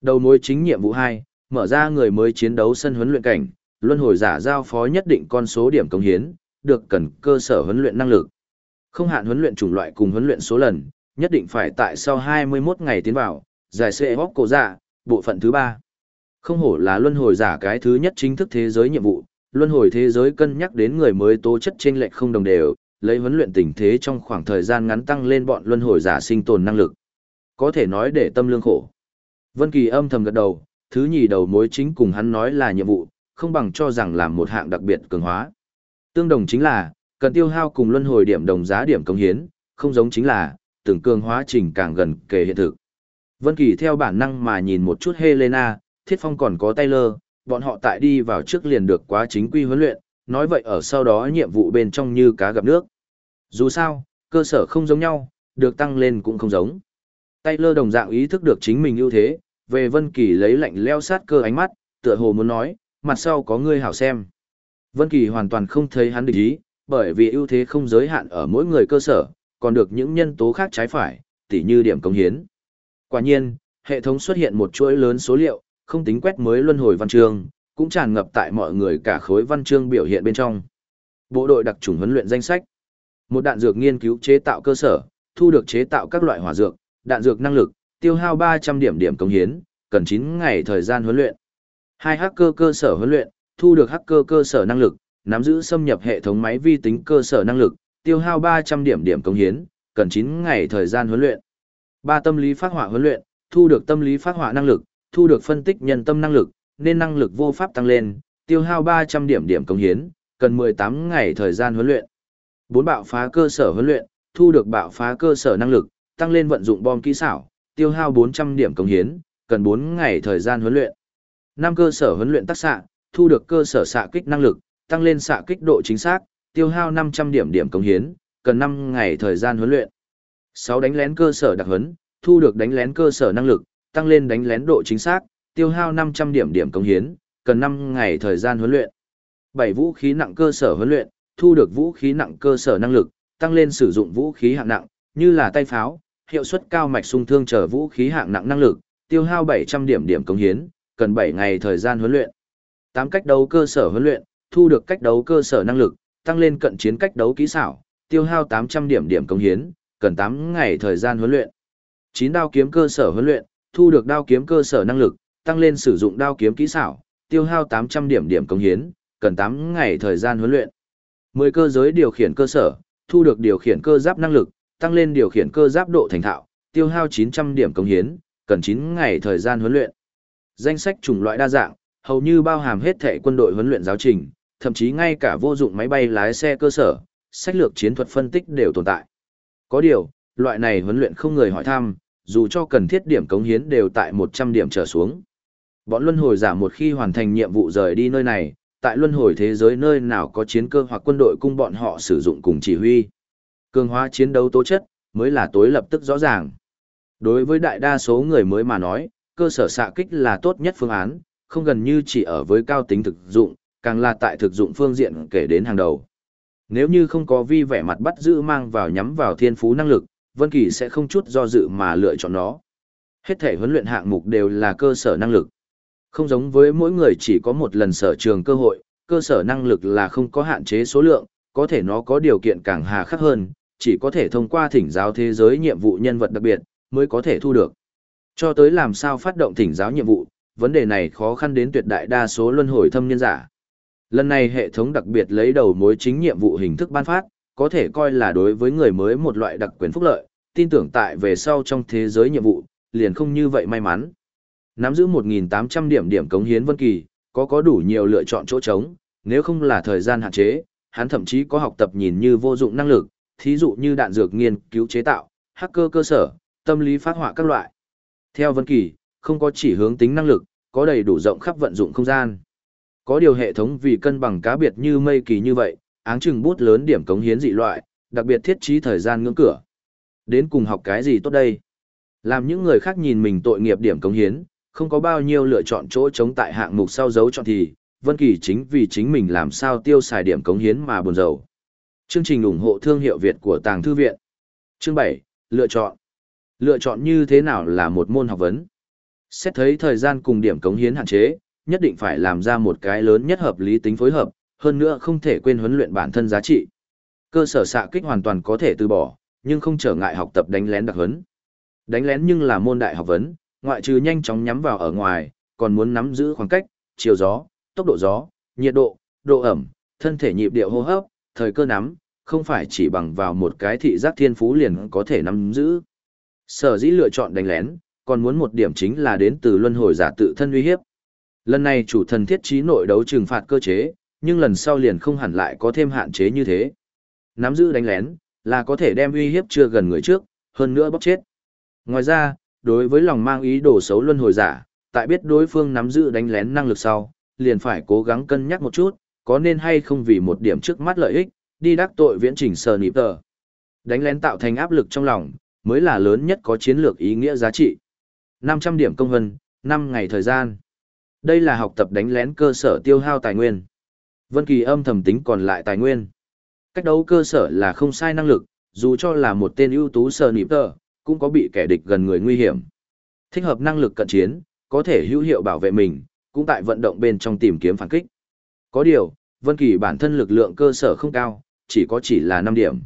Đầu mối chính nhiệm vụ 2, mở ra người mới chiến đấu sân huấn luyện cảnh, luân hồi giả giao phó nhất định con số điểm công hiến, được cần cơ sở huấn luyện năng lực. Không hạn huấn luyện chủng loại cùng huấn luyện số lần, nhất định phải tại sau 21 ngày tiến vào, giải xệ góc cổ dạ, bộ phận thứ 3. Không hổ là luân hồi giả cái thứ nhất chính thức thế giới nhiệm vụ, luân hồi thế giới cân nhắc đến người mới tố chất trên lệch không đồng đều, lấy huấn luyện tình thế trong khoảng thời gian ngắn tăng lên bọn luân hồi giả sinh tồn năng lực. Có thể nói để tâm lương khổ. Vân Kỳ âm thầm gật đầu, thứ nhì đầu mối chính cùng hắn nói là nhiệm vụ, không bằng cho rằng làm một hạng đặc biệt cường hóa. Tương đồng chính là, cần tiêu hao cùng luân hồi điểm đồng giá điểm công hiến, không giống chính là, từng cường hóa trình càng gần kề hiện thực. Vân Kỳ theo bản năng mà nhìn một chút Helena, Thiết Phong còn có Taylor, bọn họ tại đi vào trước liền được quá chính quy huấn luyện, nói vậy ở sau đó nhiệm vụ bên trong như cá gặp nước. Dù sao, cơ sở không giống nhau, được tăng lên cũng không giống. Taylor đồng dạng ý thức được chính mình ưu thế, về Vân Kỳ lấy lạnh leo sát cơ ánh mắt, tựa hồ muốn nói, mặt sau có ngươi hảo xem. Vân Kỳ hoàn toàn không thấy hắn địch ý, bởi vì ưu thế không giới hạn ở mỗi người cơ sở, còn được những nhân tố khác trái phải, tỉ như điểm công hiến. Quả nhiên, hệ thống xuất hiện một chuỗi lớn số liệu, không tính quét mới luân hồi văn chương, cũng tràn ngập tại mọi người cả khối văn chương biểu hiện bên trong. Bộ đội đặc chủng huấn luyện danh sách. Một đạn dược nghiên cứu chế tạo cơ sở, thu được chế tạo các loại hỏa dược, đạn dược năng lực, tiêu hao 300 điểm điểm công hiến, cần 9 ngày thời gian huấn luyện. Hai hacker cơ sở huấn luyện, thu được hacker cơ sở năng lực, nắm giữ xâm nhập hệ thống máy vi tính cơ sở năng lực, tiêu hao 300 điểm điểm công hiến, cần 9 ngày thời gian huấn luyện. Ba tâm lý phát họa huấn luyện, thu được tâm lý phát họa năng lực, thu được phân tích nhân tâm năng lực, nên năng lực vô pháp tăng lên, tiêu hao 300 điểm điểm công hiến, cần 18 ngày thời gian huấn luyện. Bốn bạo phá cơ sở huấn luyện, thu được bạo phá cơ sở năng lực, tăng lên vận dụng bom kỹ xảo, tiêu hao 400 điểm công hiến, cần 4 ngày thời gian huấn luyện. Năm cơ sở huấn luyện tác xạ, thu được cơ sở xạ kích năng lực, tăng lên xạ kích độ chính xác, tiêu hao 500 điểm điểm công hiến, cần 5 ngày thời gian huấn luyện. 6 đánh lén cơ sở đặc huấn, thu được đánh lén cơ sở năng lực, tăng lên đánh lén độ chính xác, tiêu hao 500 điểm điểm công hiến, cần 5 ngày thời gian huấn luyện. 7 vũ khí nặng cơ sở huấn luyện, thu được vũ khí nặng cơ sở năng lực, tăng lên sử dụng vũ khí hạng nặng, như là tay pháo, hiệu suất cao mạch xung thương trở vũ khí hạng nặng năng lực, tiêu hao 700 điểm điểm công hiến, cần 7 ngày thời gian huấn luyện. 8 cách đấu cơ sở huấn luyện, thu được cách đấu cơ sở năng lực, tăng lên cận chiến cách đấu kỹ xảo, tiêu hao 800 điểm điểm công hiến, cần 8 ngày thời gian huấn luyện. 9 đao kiếm cơ sở huấn luyện, thu được đao kiếm cơ sở năng lực, tăng lên sử dụng đao kiếm kỹ xảo, tiêu hao 800 điểm điểm công hiến, cần 8 ngày thời gian huấn luyện. 10 cơ giới điều khiển cơ sở, thu được điều khiển cơ giáp năng lực, tăng lên điều khiển cơ giáp độ thành thạo, tiêu hao 900 điểm công hiến, cần 9 ngày thời gian huấn luyện. Danh sách chủng loại đa dạng, hầu như bao hàm hết thể quân đội huấn luyện giáo trình, thậm chí ngay cả vô dụng máy bay lái xe cơ sở, sách lược chiến thuật phân tích đều tồn tại. Có điều, loại này huấn luyện không người hỏi thăm, dù cho cần thiết điểm cống hiến đều tại 100 điểm trở xuống. Bọn luân hồi giả một khi hoàn thành nhiệm vụ rời đi nơi này, tại luân hồi thế giới nơi nào có chiến cơ hoặc quân đội cung bọn họ sử dụng cùng chỉ huy. Cường hóa chiến đấu tố chất, mới là tối lập tức rõ ràng. Đối với đại đa số người mới mà nói, cơ sở xạ kích là tốt nhất phương án, không gần như chỉ ở với cao tính thực dụng, càng là tại thực dụng phương diện kể đến hàng đầu. Nếu như không có vi vẻ mặt bắt giữ mang vào nhắm vào thiên phú năng lực, Vân Kỳ sẽ không chút do dự mà lựa chọn nó. Hết thể huấn luyện hạng mục đều là cơ sở năng lực. Không giống với mỗi người chỉ có một lần sở trường cơ hội, cơ sở năng lực là không có hạn chế số lượng, có thể nó có điều kiện càng hà khắc hơn, chỉ có thể thông qua thỉnh giáo thế giới nhiệm vụ nhân vật đặc biệt, mới có thể thu được. Cho tới làm sao phát động thỉnh giáo nhiệm vụ, vấn đề này khó khăn đến tuyệt đại đa số luân hồi thâm niên giả. Lần này hệ thống đặc biệt lấy đầu mối chính nhiệm vụ hình thức ban phát, có thể coi là đối với người mới một loại đặc quyền phúc lợi, tin tưởng tại về sau trong thế giới nhiệm vụ, liền không như vậy may mắn. Nắm giữ 1.800 điểm điểm cống hiến Vân Kỳ, có có đủ nhiều lựa chọn chỗ trống, nếu không là thời gian hạn chế, hắn thậm chí có học tập nhìn như vô dụng năng lực, thí dụ như đạn dược nghiên cứu chế tạo, hacker cơ sở, tâm lý phát họa các loại. Theo Vân Kỳ, không có chỉ hướng tính năng lực, có đầy đủ rộng khắp vận dụng không gian. Có điều hệ thống vì cân bằng cá biệt như mây kỳ như vậy, áng chừng bút lớn điểm cống hiến dị loại, đặc biệt thiết trí thời gian ngưỡng cửa. Đến cùng học cái gì tốt đây? Làm những người khác nhìn mình tội nghiệp điểm cống hiến, không có bao nhiêu lựa chọn chỗ chống tại hạng mục sau dấu chọn thì, Vân Kỳ chính vì chính mình làm sao tiêu xài điểm cống hiến mà buồn rầu. Chương trình ủng hộ thương hiệu Việt của Tàng Thư Viện. Chương 7, lựa chọn. Lựa chọn như thế nào là một môn học vấn? Xét thấy thời gian cùng điểm cống hiến hạn chế, nhất định phải làm ra một cái lớn nhất hợp lý tính phối hợp, hơn nữa không thể quên huấn luyện bản thân giá trị. Cơ sở xạ kích hoàn toàn có thể từ bỏ, nhưng không trở ngại học tập đánh lén đặc huấn. Đánh lén nhưng là môn đại học vấn, ngoại trừ nhanh chóng nhắm vào ở ngoài, còn muốn nắm giữ khoảng cách, chiều gió, tốc độ gió, nhiệt độ, độ ẩm, thân thể nhịp điệu hô hấp, thời cơ nắm, không phải chỉ bằng vào một cái thị giác thiên phú liền có thể nắm giữ. Sở dĩ lựa chọn đánh lén, còn muốn một điểm chính là đến từ luân hồi giả tự thân uy hiếp. Lần này chủ thần thiết trí nội đấu trừng phạt cơ chế, nhưng lần sau liền không hẳn lại có thêm hạn chế như thế. Nắm giữ đánh lén, là có thể đem uy hiếp chưa gần người trước, hơn nữa bóc chết. Ngoài ra, đối với lòng mang ý đồ xấu luân hồi giả, tại biết đối phương nắm giữ đánh lén năng lực sau, liền phải cố gắng cân nhắc một chút, có nên hay không vì một điểm trước mắt lợi ích, đi đắc tội viễn trình sờ nịp tờ. Đánh lén tạo thành áp lực trong lòng, mới là lớn nhất có chiến lược ý nghĩa giá trị. 500 điểm công hân, 5 ngày thời gian. Đây là học tập đánh lén cơ sở tiêu hao tài nguyên. Vân Kỳ âm thầm tính còn lại tài nguyên. Cách đấu cơ sở là không sai năng lực, dù cho là một tên ưu tú sờ nịp tờ, cũng có bị kẻ địch gần người nguy hiểm. Thích hợp năng lực cận chiến, có thể hữu hiệu bảo vệ mình, cũng tại vận động bên trong tìm kiếm phản kích. Có điều, Vân Kỳ bản thân lực lượng cơ sở không cao, chỉ có chỉ là 5 điểm.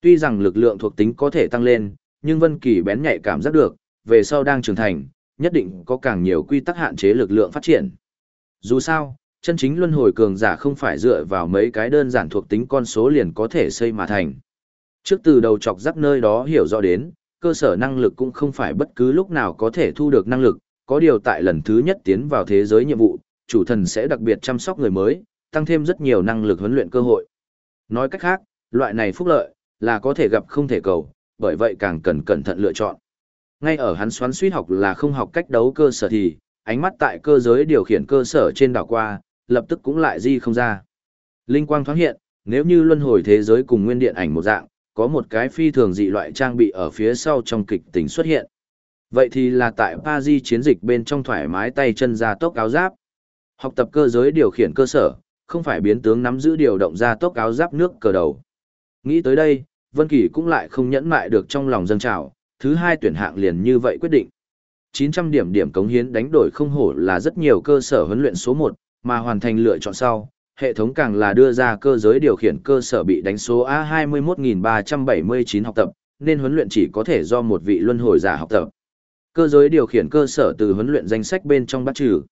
Tuy rằng lực lượng thuộc tính có thể tăng lên, nhưng Vân Kỳ bén nhạy cảm giác được, về sau đang trưởng thành, nhất định có càng nhiều quy tắc hạn chế lực lượng phát triển. Dù sao, chân chính luân hồi cường giả không phải dựa vào mấy cái đơn giản thuộc tính con số liền có thể xây mà thành. Trước từ đầu chọc rắc nơi đó hiểu rõ đến, cơ sở năng lực cũng không phải bất cứ lúc nào có thể thu được năng lực, có điều tại lần thứ nhất tiến vào thế giới nhiệm vụ, chủ thần sẽ đặc biệt chăm sóc người mới, tăng thêm rất nhiều năng lực huấn luyện cơ hội. Nói cách khác, loại này phúc lợi, là có thể gặp không thể cầu, bởi vậy càng cần cẩn thận lựa chọn. Ngay ở hắn xoắn suýt học là không học cách đấu cơ sở thì, ánh mắt tại cơ giới điều khiển cơ sở trên đảo qua, lập tức cũng lại di không ra. Linh quang thoáng hiện, nếu như luân hồi thế giới cùng nguyên điện ảnh một dạng, có một cái phi thường dị loại trang bị ở phía sau trong kịch tính xuất hiện. Vậy thì là tại Paris chiến dịch bên trong thoải mái tay chân ra tốc áo giáp. Học tập cơ giới điều khiển cơ sở, không phải biến tướng nắm giữ điều động ra tốc áo giáp nước cờ đầu. Nghĩ tới đây, Vân Kỳ cũng lại không nhẫn mại được trong lòng dâng trào, thứ hai tuyển hạng liền như vậy quyết định. 900 điểm điểm cống hiến đánh đổi không hổ là rất nhiều cơ sở huấn luyện số 1, mà hoàn thành lựa chọn sau, hệ thống càng là đưa ra cơ giới điều khiển cơ sở bị đánh số A21379 học tập, nên huấn luyện chỉ có thể do một vị luân hồi giả học tập. Cơ giới điều khiển cơ sở từ huấn luyện danh sách bên trong bắt trừ.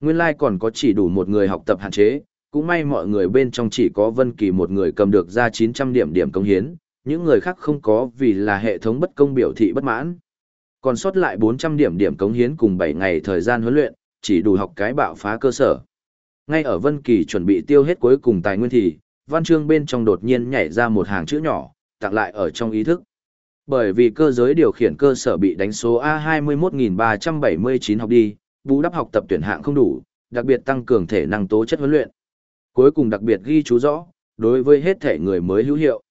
Nguyên lai like còn có chỉ đủ một người học tập hạn chế, cũng may mọi người bên trong chỉ có Vân Kỳ một người cầm được ra 900 điểm điểm công hiến, những người khác không có vì là hệ thống bất công biểu thị bất mãn. Còn sót lại 400 điểm điểm cống hiến cùng 7 ngày thời gian huấn luyện, chỉ đủ học cái bạo phá cơ sở. Ngay ở Vân Kỳ chuẩn bị tiêu hết cuối cùng tài nguyên thì, văn chương bên trong đột nhiên nhảy ra một hàng chữ nhỏ, tặng lại ở trong ý thức. Bởi vì cơ giới điều khiển cơ sở bị đánh số A21379 học đi, bù đắp học tập tuyển hạng không đủ, đặc biệt tăng cường thể năng tố chất huấn luyện. Cuối cùng đặc biệt ghi chú rõ, đối với hết thể người mới hữu hiệu.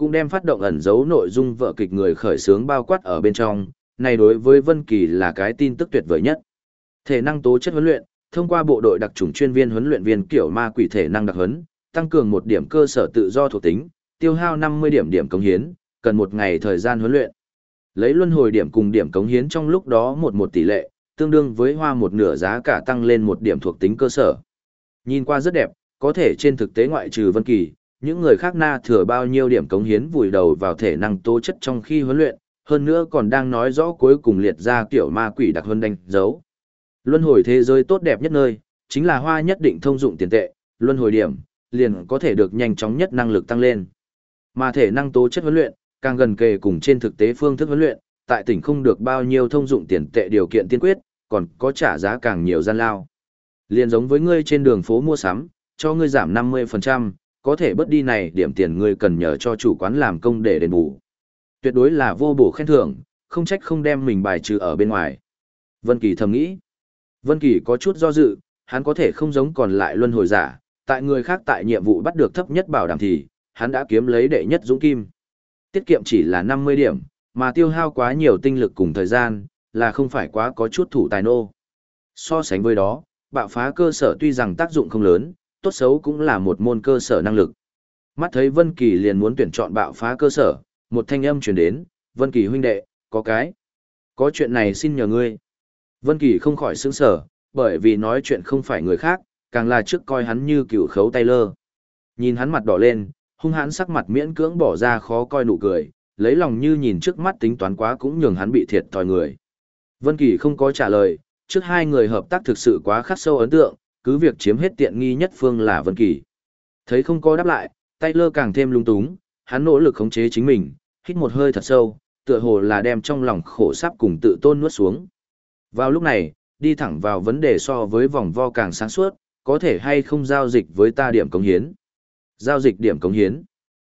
Cũng đem phát động ẩn dấu nội dung vợ kịch người khởi sướng bao quát ở bên trong, này đối với Vân Kỳ là cái tin tức tuyệt vời nhất. Thể năng tố chất huấn luyện, thông qua bộ đội đặc chủng chuyên viên huấn luyện viên kiểu ma quỷ thể năng đặc huấn, tăng cường một điểm cơ sở tự do thuộc tính, tiêu hao 50 điểm điểm cống hiến, cần một ngày thời gian huấn luyện. Lấy luân hồi điểm cùng điểm cống hiến trong lúc đó một một tỷ lệ, tương đương với hoa một nửa giá cả tăng lên một điểm thuộc tính cơ sở. Nhìn qua rất đẹp, có thể trên thực tế ngoại trừ Vân Kỳ, những người khác na thừa bao nhiêu điểm cống hiến vùi đầu vào thể năng tố chất trong khi huấn luyện, hơn nữa còn đang nói rõ cuối cùng liệt ra kiểu ma quỷ đặc hơn đánh dấu. Luân hồi thế giới tốt đẹp nhất nơi, chính là hoa nhất định thông dụng tiền tệ, luân hồi điểm, liền có thể được nhanh chóng nhất năng lực tăng lên. Mà thể năng tố chất huấn luyện, càng gần kề cùng trên thực tế phương thức huấn luyện, tại tỉnh không được bao nhiêu thông dụng tiền tệ điều kiện tiên quyết, còn có trả giá càng nhiều gian lao. Liên giống với ngươi trên đường phố mua sắm, cho ngươi giảm 50%, có thể bớt đi này điểm tiền ngươi cần nhờ cho chủ quán làm công để đền bù. Tuyệt đối là vô bổ khen thưởng, không trách không đem mình bài trừ ở bên ngoài. Vân Kỳ thầm nghĩ. Vân Kỳ có chút do dự, hắn có thể không giống còn lại luân hồi giả, tại người khác tại nhiệm vụ bắt được thấp nhất bảo đảm thì, hắn đã kiếm lấy đệ nhất dũng kim. Tiết kiệm chỉ là 50 điểm, mà tiêu hao quá nhiều tinh lực cùng thời gian, là không phải quá có chút thủ tài nô. So sánh với đó, bạo phá cơ sở tuy rằng tác dụng không lớn, tốt xấu cũng là một môn cơ sở năng lực. Mắt thấy Vân Kỳ liền muốn tuyển chọn bạo phá cơ sở, một thanh âm truyền đến, "Vân Kỳ huynh đệ, có cái, có chuyện này xin nhờ ngươi." Vân Kỳ không khỏi sững sờ, bởi vì nói chuyện không phải người khác, càng là trước coi hắn như cựu khấu Taylor. Nhìn hắn mặt đỏ lên, hung hãn sắc mặt miễn cưỡng bỏ ra khó coi nụ cười, lấy lòng như nhìn trước mắt tính toán quá cũng nhường hắn bị thiệt thòi người. Vân Kỳ không có trả lời, trước hai người hợp tác thực sự quá khắc sâu ấn tượng, cứ việc chiếm hết tiện nghi nhất phương là Vân Kỳ. Thấy không có đáp lại, tay lơ càng thêm lung túng, hắn nỗ lực khống chế chính mình, hít một hơi thật sâu, tựa hồ là đem trong lòng khổ sắp cùng tự tôn nuốt xuống. Vào lúc này, đi thẳng vào vấn đề so với vòng vo càng sáng suốt, có thể hay không giao dịch với ta điểm cống hiến. Giao dịch điểm cống hiến.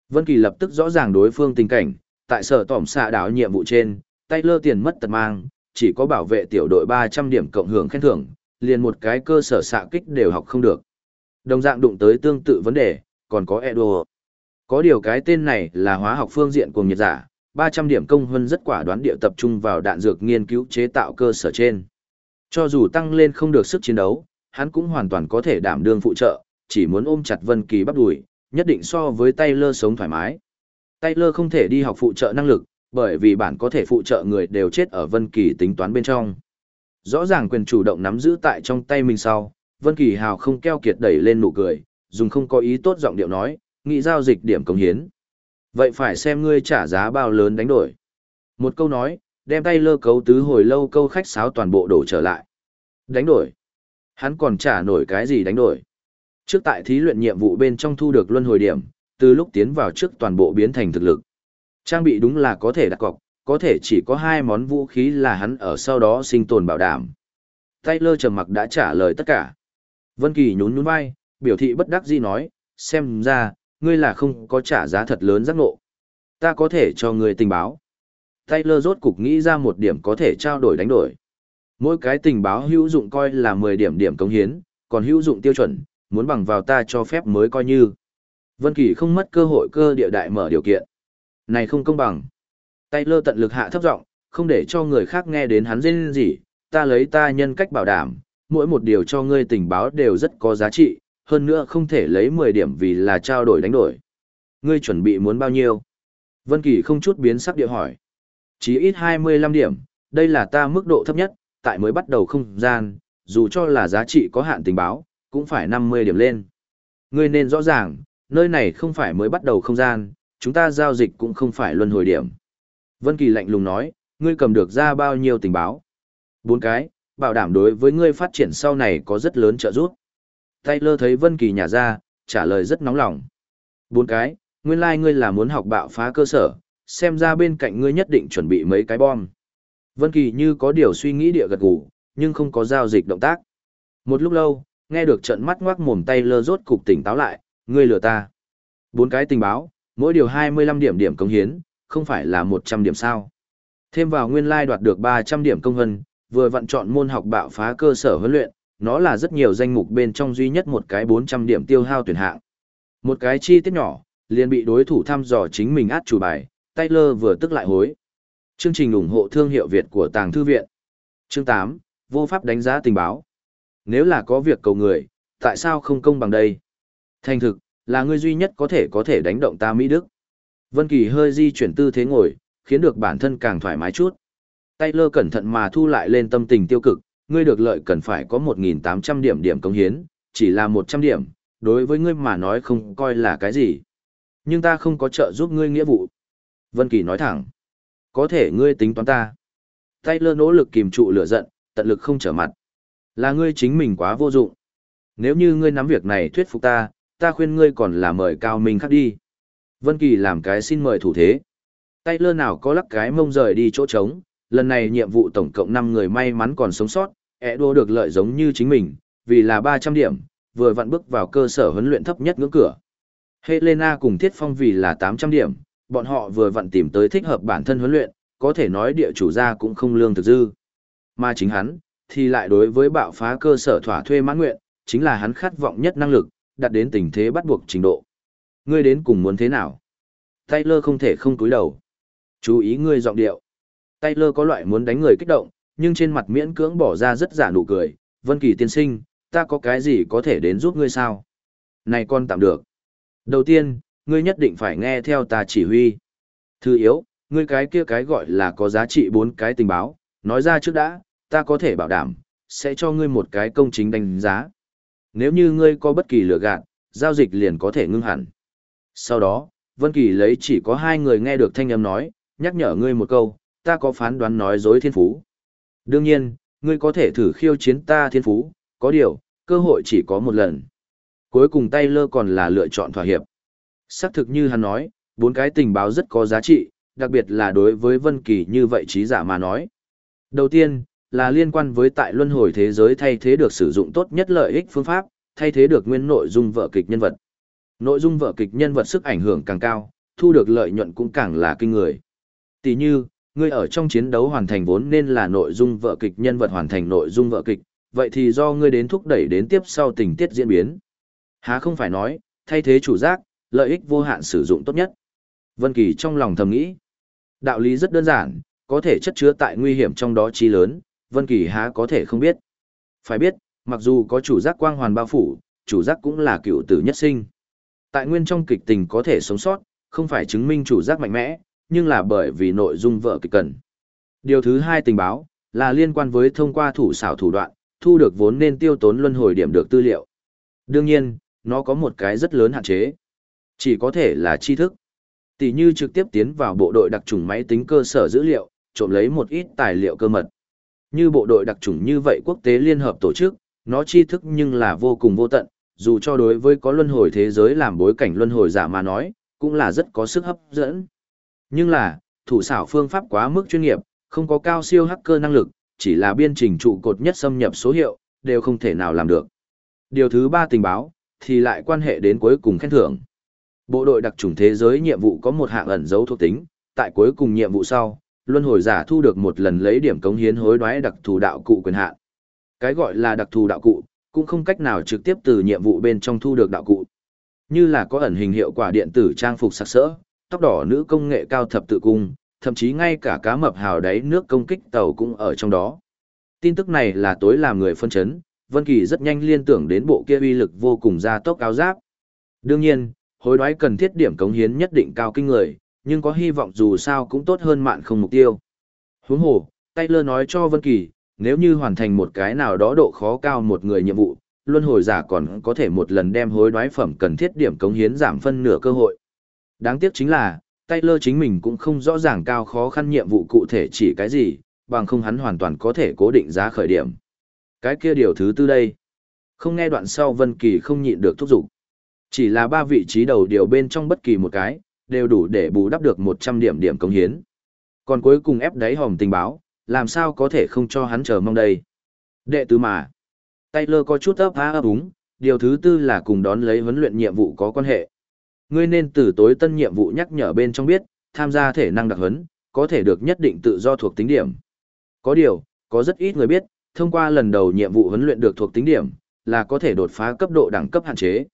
Vân Kỳ lập tức rõ ràng đối phương tình cảnh, tại sở tỏm xạ đảo nhiệm vụ trên, tay lơ tiền mất tật mang, chỉ có bảo vệ tiểu đội 300 điểm cộng hưởng khen thưởng, liền một cái cơ sở xạ kích đều học không được. Đồng dạng đụng tới tương tự vấn đề, còn có Edo. Có điều cái tên này là hóa học phương diện cùng nhiệt giả, 300 điểm công hơn rất quả đoán địa tập trung vào đạn dược nghiên cứu chế tạo cơ sở trên. Cho dù tăng lên không được sức chiến đấu, hắn cũng hoàn toàn có thể đảm đương phụ trợ, chỉ muốn ôm chặt Vân Kỳ bắp đuổi, nhất định so với Taylor sống thoải mái. Taylor không thể đi học phụ trợ năng lực, bởi vì bản có thể phụ trợ người đều chết ở Vân Kỳ tính toán bên trong. Rõ ràng quyền chủ động nắm giữ tại trong tay mình sau, Vân Kỳ hào không keo kiệt đẩy lên nụ cười, dùng không có ý tốt giọng điệu nói, nghĩ giao dịch điểm công hiến. Vậy phải xem ngươi trả giá bao lớn đánh đổi. Một câu nói, đem tay lơ cấu tứ hồi lâu câu khách sáo toàn bộ đổ trở lại. Đánh đổi. Hắn còn trả nổi cái gì đánh đổi. Trước tại thí luyện nhiệm vụ bên trong thu được luân hồi điểm, từ lúc tiến vào trước toàn bộ biến thành thực lực. Trang bị đúng là có thể đặt cọc, có thể chỉ có hai món vũ khí là hắn ở sau đó sinh tồn bảo đảm. Taylor trầm mặc đã trả lời tất cả. Vân Kỳ nhún nhún vai, biểu thị bất đắc dĩ nói, xem ra, ngươi là không có trả giá thật lớn giác ngộ. Ta có thể cho ngươi tình báo. Taylor rốt cục nghĩ ra một điểm có thể trao đổi đánh đổi. Mỗi cái tình báo hữu dụng coi là 10 điểm điểm cống hiến, còn hữu dụng tiêu chuẩn, muốn bằng vào ta cho phép mới coi như. Vân Kỳ không mất cơ hội cơ địa đại mở điều kiện. Này không công bằng. Tay lơ tận lực hạ thấp giọng, không để cho người khác nghe đến hắn rên gì, ta lấy ta nhân cách bảo đảm, mỗi một điều cho ngươi tình báo đều rất có giá trị, hơn nữa không thể lấy 10 điểm vì là trao đổi đánh đổi. Ngươi chuẩn bị muốn bao nhiêu? Vân Kỳ không chút biến sắc địa hỏi. Chỉ ít 25 điểm, đây là ta mức độ thấp nhất, tại mới bắt đầu không gian, dù cho là giá trị có hạn tình báo, cũng phải 50 điểm lên. Ngươi nên rõ ràng, nơi này không phải mới bắt đầu không gian, chúng ta giao dịch cũng không phải luân hồi điểm. Vân Kỳ lạnh lùng nói, ngươi cầm được ra bao nhiêu tình báo? Bốn cái, bảo đảm đối với ngươi phát triển sau này có rất lớn trợ giúp. Taylor thấy Vân Kỳ nhả ra, trả lời rất nóng lòng. Bốn cái, nguyên lai like ngươi là muốn học bạo phá cơ sở, xem ra bên cạnh ngươi nhất định chuẩn bị mấy cái bom. Vân Kỳ như có điều suy nghĩ địa gật gù, nhưng không có giao dịch động tác. Một lúc lâu, nghe được trận mắt ngoác mồm tay lơ rốt cục tỉnh táo lại, ngươi lừa ta. Bốn cái tình báo, mỗi điều 25 điểm điểm công hiến, không phải là 100 điểm sao. Thêm vào nguyên lai đoạt được 300 điểm công hân, vừa vận chọn môn học bạo phá cơ sở huấn luyện, nó là rất nhiều danh mục bên trong duy nhất một cái 400 điểm tiêu hao tuyển hạng. Một cái chi tiết nhỏ, liền bị đối thủ thăm dò chính mình át chủ bài, Taylor vừa tức lại hối. Chương trình ủng hộ thương hiệu Việt của Tàng Thư Viện. Chương 8, vô pháp đánh giá tình báo. Nếu là có việc cầu người, tại sao không công bằng đây? Thành thực, là người duy nhất có thể có thể đánh động ta Mỹ Đức. Vân Kỳ hơi di chuyển tư thế ngồi, khiến được bản thân càng thoải mái chút. Taylor cẩn thận mà thu lại lên tâm tình tiêu cực, ngươi được lợi cần phải có 1.800 điểm điểm công hiến, chỉ là 100 điểm, đối với ngươi mà nói không coi là cái gì. Nhưng ta không có trợ giúp ngươi nghĩa vụ. Vân Kỳ nói thẳng. Có thể ngươi tính toán ta. Taylor nỗ lực kìm trụ lửa giận, tận lực không trở mặt. Là ngươi chính mình quá vô dụng. Nếu như ngươi nắm việc này thuyết phục ta, ta khuyên ngươi còn là mời cao minh khác đi. Vân Kỳ làm cái xin mời thủ thế. tay lơ nào có lắc cái mông rời đi chỗ trống, lần này nhiệm vụ tổng cộng 5 người may mắn còn sống sót, ẹ đua được lợi giống như chính mình, vì là 300 điểm, vừa vặn bước vào cơ sở huấn luyện thấp nhất ngưỡng cửa. Helena cùng Thiết Phong vì là 800 điểm, bọn họ vừa vặn tìm tới thích hợp bản thân huấn luyện, có thể nói địa chủ gia cũng không lương thực dư. Mà chính hắn, thì lại đối với bạo phá cơ sở thỏa thuê mãn nguyện, chính là hắn khát vọng nhất năng lực, đạt đến tình thế bắt buộc trình độ. Ngươi đến cùng muốn thế nào? Taylor không thể không cúi đầu. Chú ý ngươi giọng điệu. Taylor có loại muốn đánh người kích động, nhưng trên mặt miễn cưỡng bỏ ra rất giả nụ cười. Vân Kỳ tiên sinh, ta có cái gì có thể đến giúp ngươi sao? Này con tạm được. Đầu tiên, ngươi nhất định phải nghe theo ta chỉ huy. Thứ yếu, ngươi cái kia cái gọi là có giá trị bốn cái tình báo, nói ra trước đã, ta có thể bảo đảm, sẽ cho ngươi một cái công chính đánh giá. Nếu như ngươi có bất kỳ lừa gạt, giao dịch liền có thể ngưng hẳn. Sau đó, Vân Kỳ lấy chỉ có hai người nghe được thanh âm nói, nhắc nhở ngươi một câu, ta có phán đoán nói dối thiên phú. Đương nhiên, ngươi có thể thử khiêu chiến ta thiên phú, có điều, cơ hội chỉ có một lần. Cuối cùng Taylor còn là lựa chọn thỏa hiệp. Xác thực như hắn nói, bốn cái tình báo rất có giá trị, đặc biệt là đối với Vân Kỳ như vậy trí giả mà nói. Đầu tiên, là liên quan với tại luân hồi thế giới thay thế được sử dụng tốt nhất lợi ích phương pháp, thay thế được nguyên nội dung vở kịch nhân vật. Nội dung vở kịch nhân vật sức ảnh hưởng càng cao, thu được lợi nhuận cũng càng là kinh người. Tỷ như, ngươi ở trong chiến đấu hoàn thành vốn nên là nội dung vở kịch nhân vật hoàn thành nội dung vở kịch, vậy thì do ngươi đến thúc đẩy đến tiếp sau tình tiết diễn biến. Há không phải nói, thay thế chủ giác, lợi ích vô hạn sử dụng tốt nhất. Vân Kỳ trong lòng thầm nghĩ, đạo lý rất đơn giản, có thể chất chứa tại nguy hiểm trong đó chi lớn, Vân Kỳ há có thể không biết. Phải biết, mặc dù có chủ giác quang hoàn bao phủ, chủ giác cũng là cựu tử nhất sinh. Tại nguyên trong kịch tình có thể sống sót, không phải chứng minh chủ giác mạnh mẽ, nhưng là bởi vì nội dung vợ kịch cần. Điều thứ hai tình báo, là liên quan với thông qua thủ xảo thủ đoạn, thu được vốn nên tiêu tốn luân hồi điểm được tư liệu. Đương nhiên, nó có một cái rất lớn hạn chế. Chỉ có thể là tri thức. Tỷ như trực tiếp tiến vào bộ đội đặc trùng máy tính cơ sở dữ liệu, trộm lấy một ít tài liệu cơ mật. Như bộ đội đặc trùng như vậy quốc tế liên hợp tổ chức, nó tri thức nhưng là vô cùng vô tận, dù cho đối với có luân hồi thế giới làm bối cảnh luân hồi giả mà nói, cũng là rất có sức hấp dẫn. Nhưng là, thủ xảo phương pháp quá mức chuyên nghiệp, không có cao siêu hacker năng lực, chỉ là biên trình trụ cột nhất xâm nhập số hiệu, đều không thể nào làm được. Điều thứ ba tình báo, thì lại quan hệ đến cuối cùng khen thưởng. Bộ đội đặc trùng thế giới nhiệm vụ có một hạng ẩn dấu thuộc tính, tại cuối cùng nhiệm vụ sau, luân hồi giả thu được một lần lấy điểm cống hiến hối đoái đặc thù đạo cụ quyền hạn. Cái gọi là đặc thù đạo cụ, cũng không cách nào trực tiếp từ nhiệm vụ bên trong thu được đạo cụ. Như là có ẩn hình hiệu quả điện tử trang phục sặc sỡ, tóc đỏ nữ công nghệ cao thập tự cung, thậm chí ngay cả cá mập hào đáy nước công kích tàu cũng ở trong đó. Tin tức này là tối làm người phân chấn, Vân Kỳ rất nhanh liên tưởng đến bộ kia uy lực vô cùng gia tốc áo giáp. Đương nhiên, hối đoái cần thiết điểm cống hiến nhất định cao kinh người, nhưng có hy vọng dù sao cũng tốt hơn mạn không mục tiêu. Huống hồ, Taylor nói cho Vân Kỳ, nếu như hoàn thành một cái nào đó độ khó cao một người nhiệm vụ, luân hồi giả còn có thể một lần đem hối đoái phẩm cần thiết điểm cống hiến giảm phân nửa cơ hội. Đáng tiếc chính là, Taylor chính mình cũng không rõ ràng cao khó khăn nhiệm vụ cụ thể chỉ cái gì, bằng không hắn hoàn toàn có thể cố định giá khởi điểm. Cái kia điều thứ tư đây. Không nghe đoạn sau Vân Kỳ không nhịn được thúc giục. Chỉ là ba vị trí đầu điều bên trong bất kỳ một cái, đều đủ để bù đắp được 100 điểm điểm công hiến. Còn cuối cùng ép đáy hòm tình báo, làm sao có thể không cho hắn chờ mong đây. Đệ tứ mà. Taylor có chút ấp há ấp úng, điều thứ tư là cùng đón lấy huấn luyện nhiệm vụ có quan hệ. Ngươi nên từ tối tân nhiệm vụ nhắc nhở bên trong biết, tham gia thể năng đặc huấn, có thể được nhất định tự do thuộc tính điểm. Có điều, có rất ít người biết, thông qua lần đầu nhiệm vụ huấn luyện được thuộc tính điểm, là có thể đột phá cấp độ đẳng cấp hạn chế.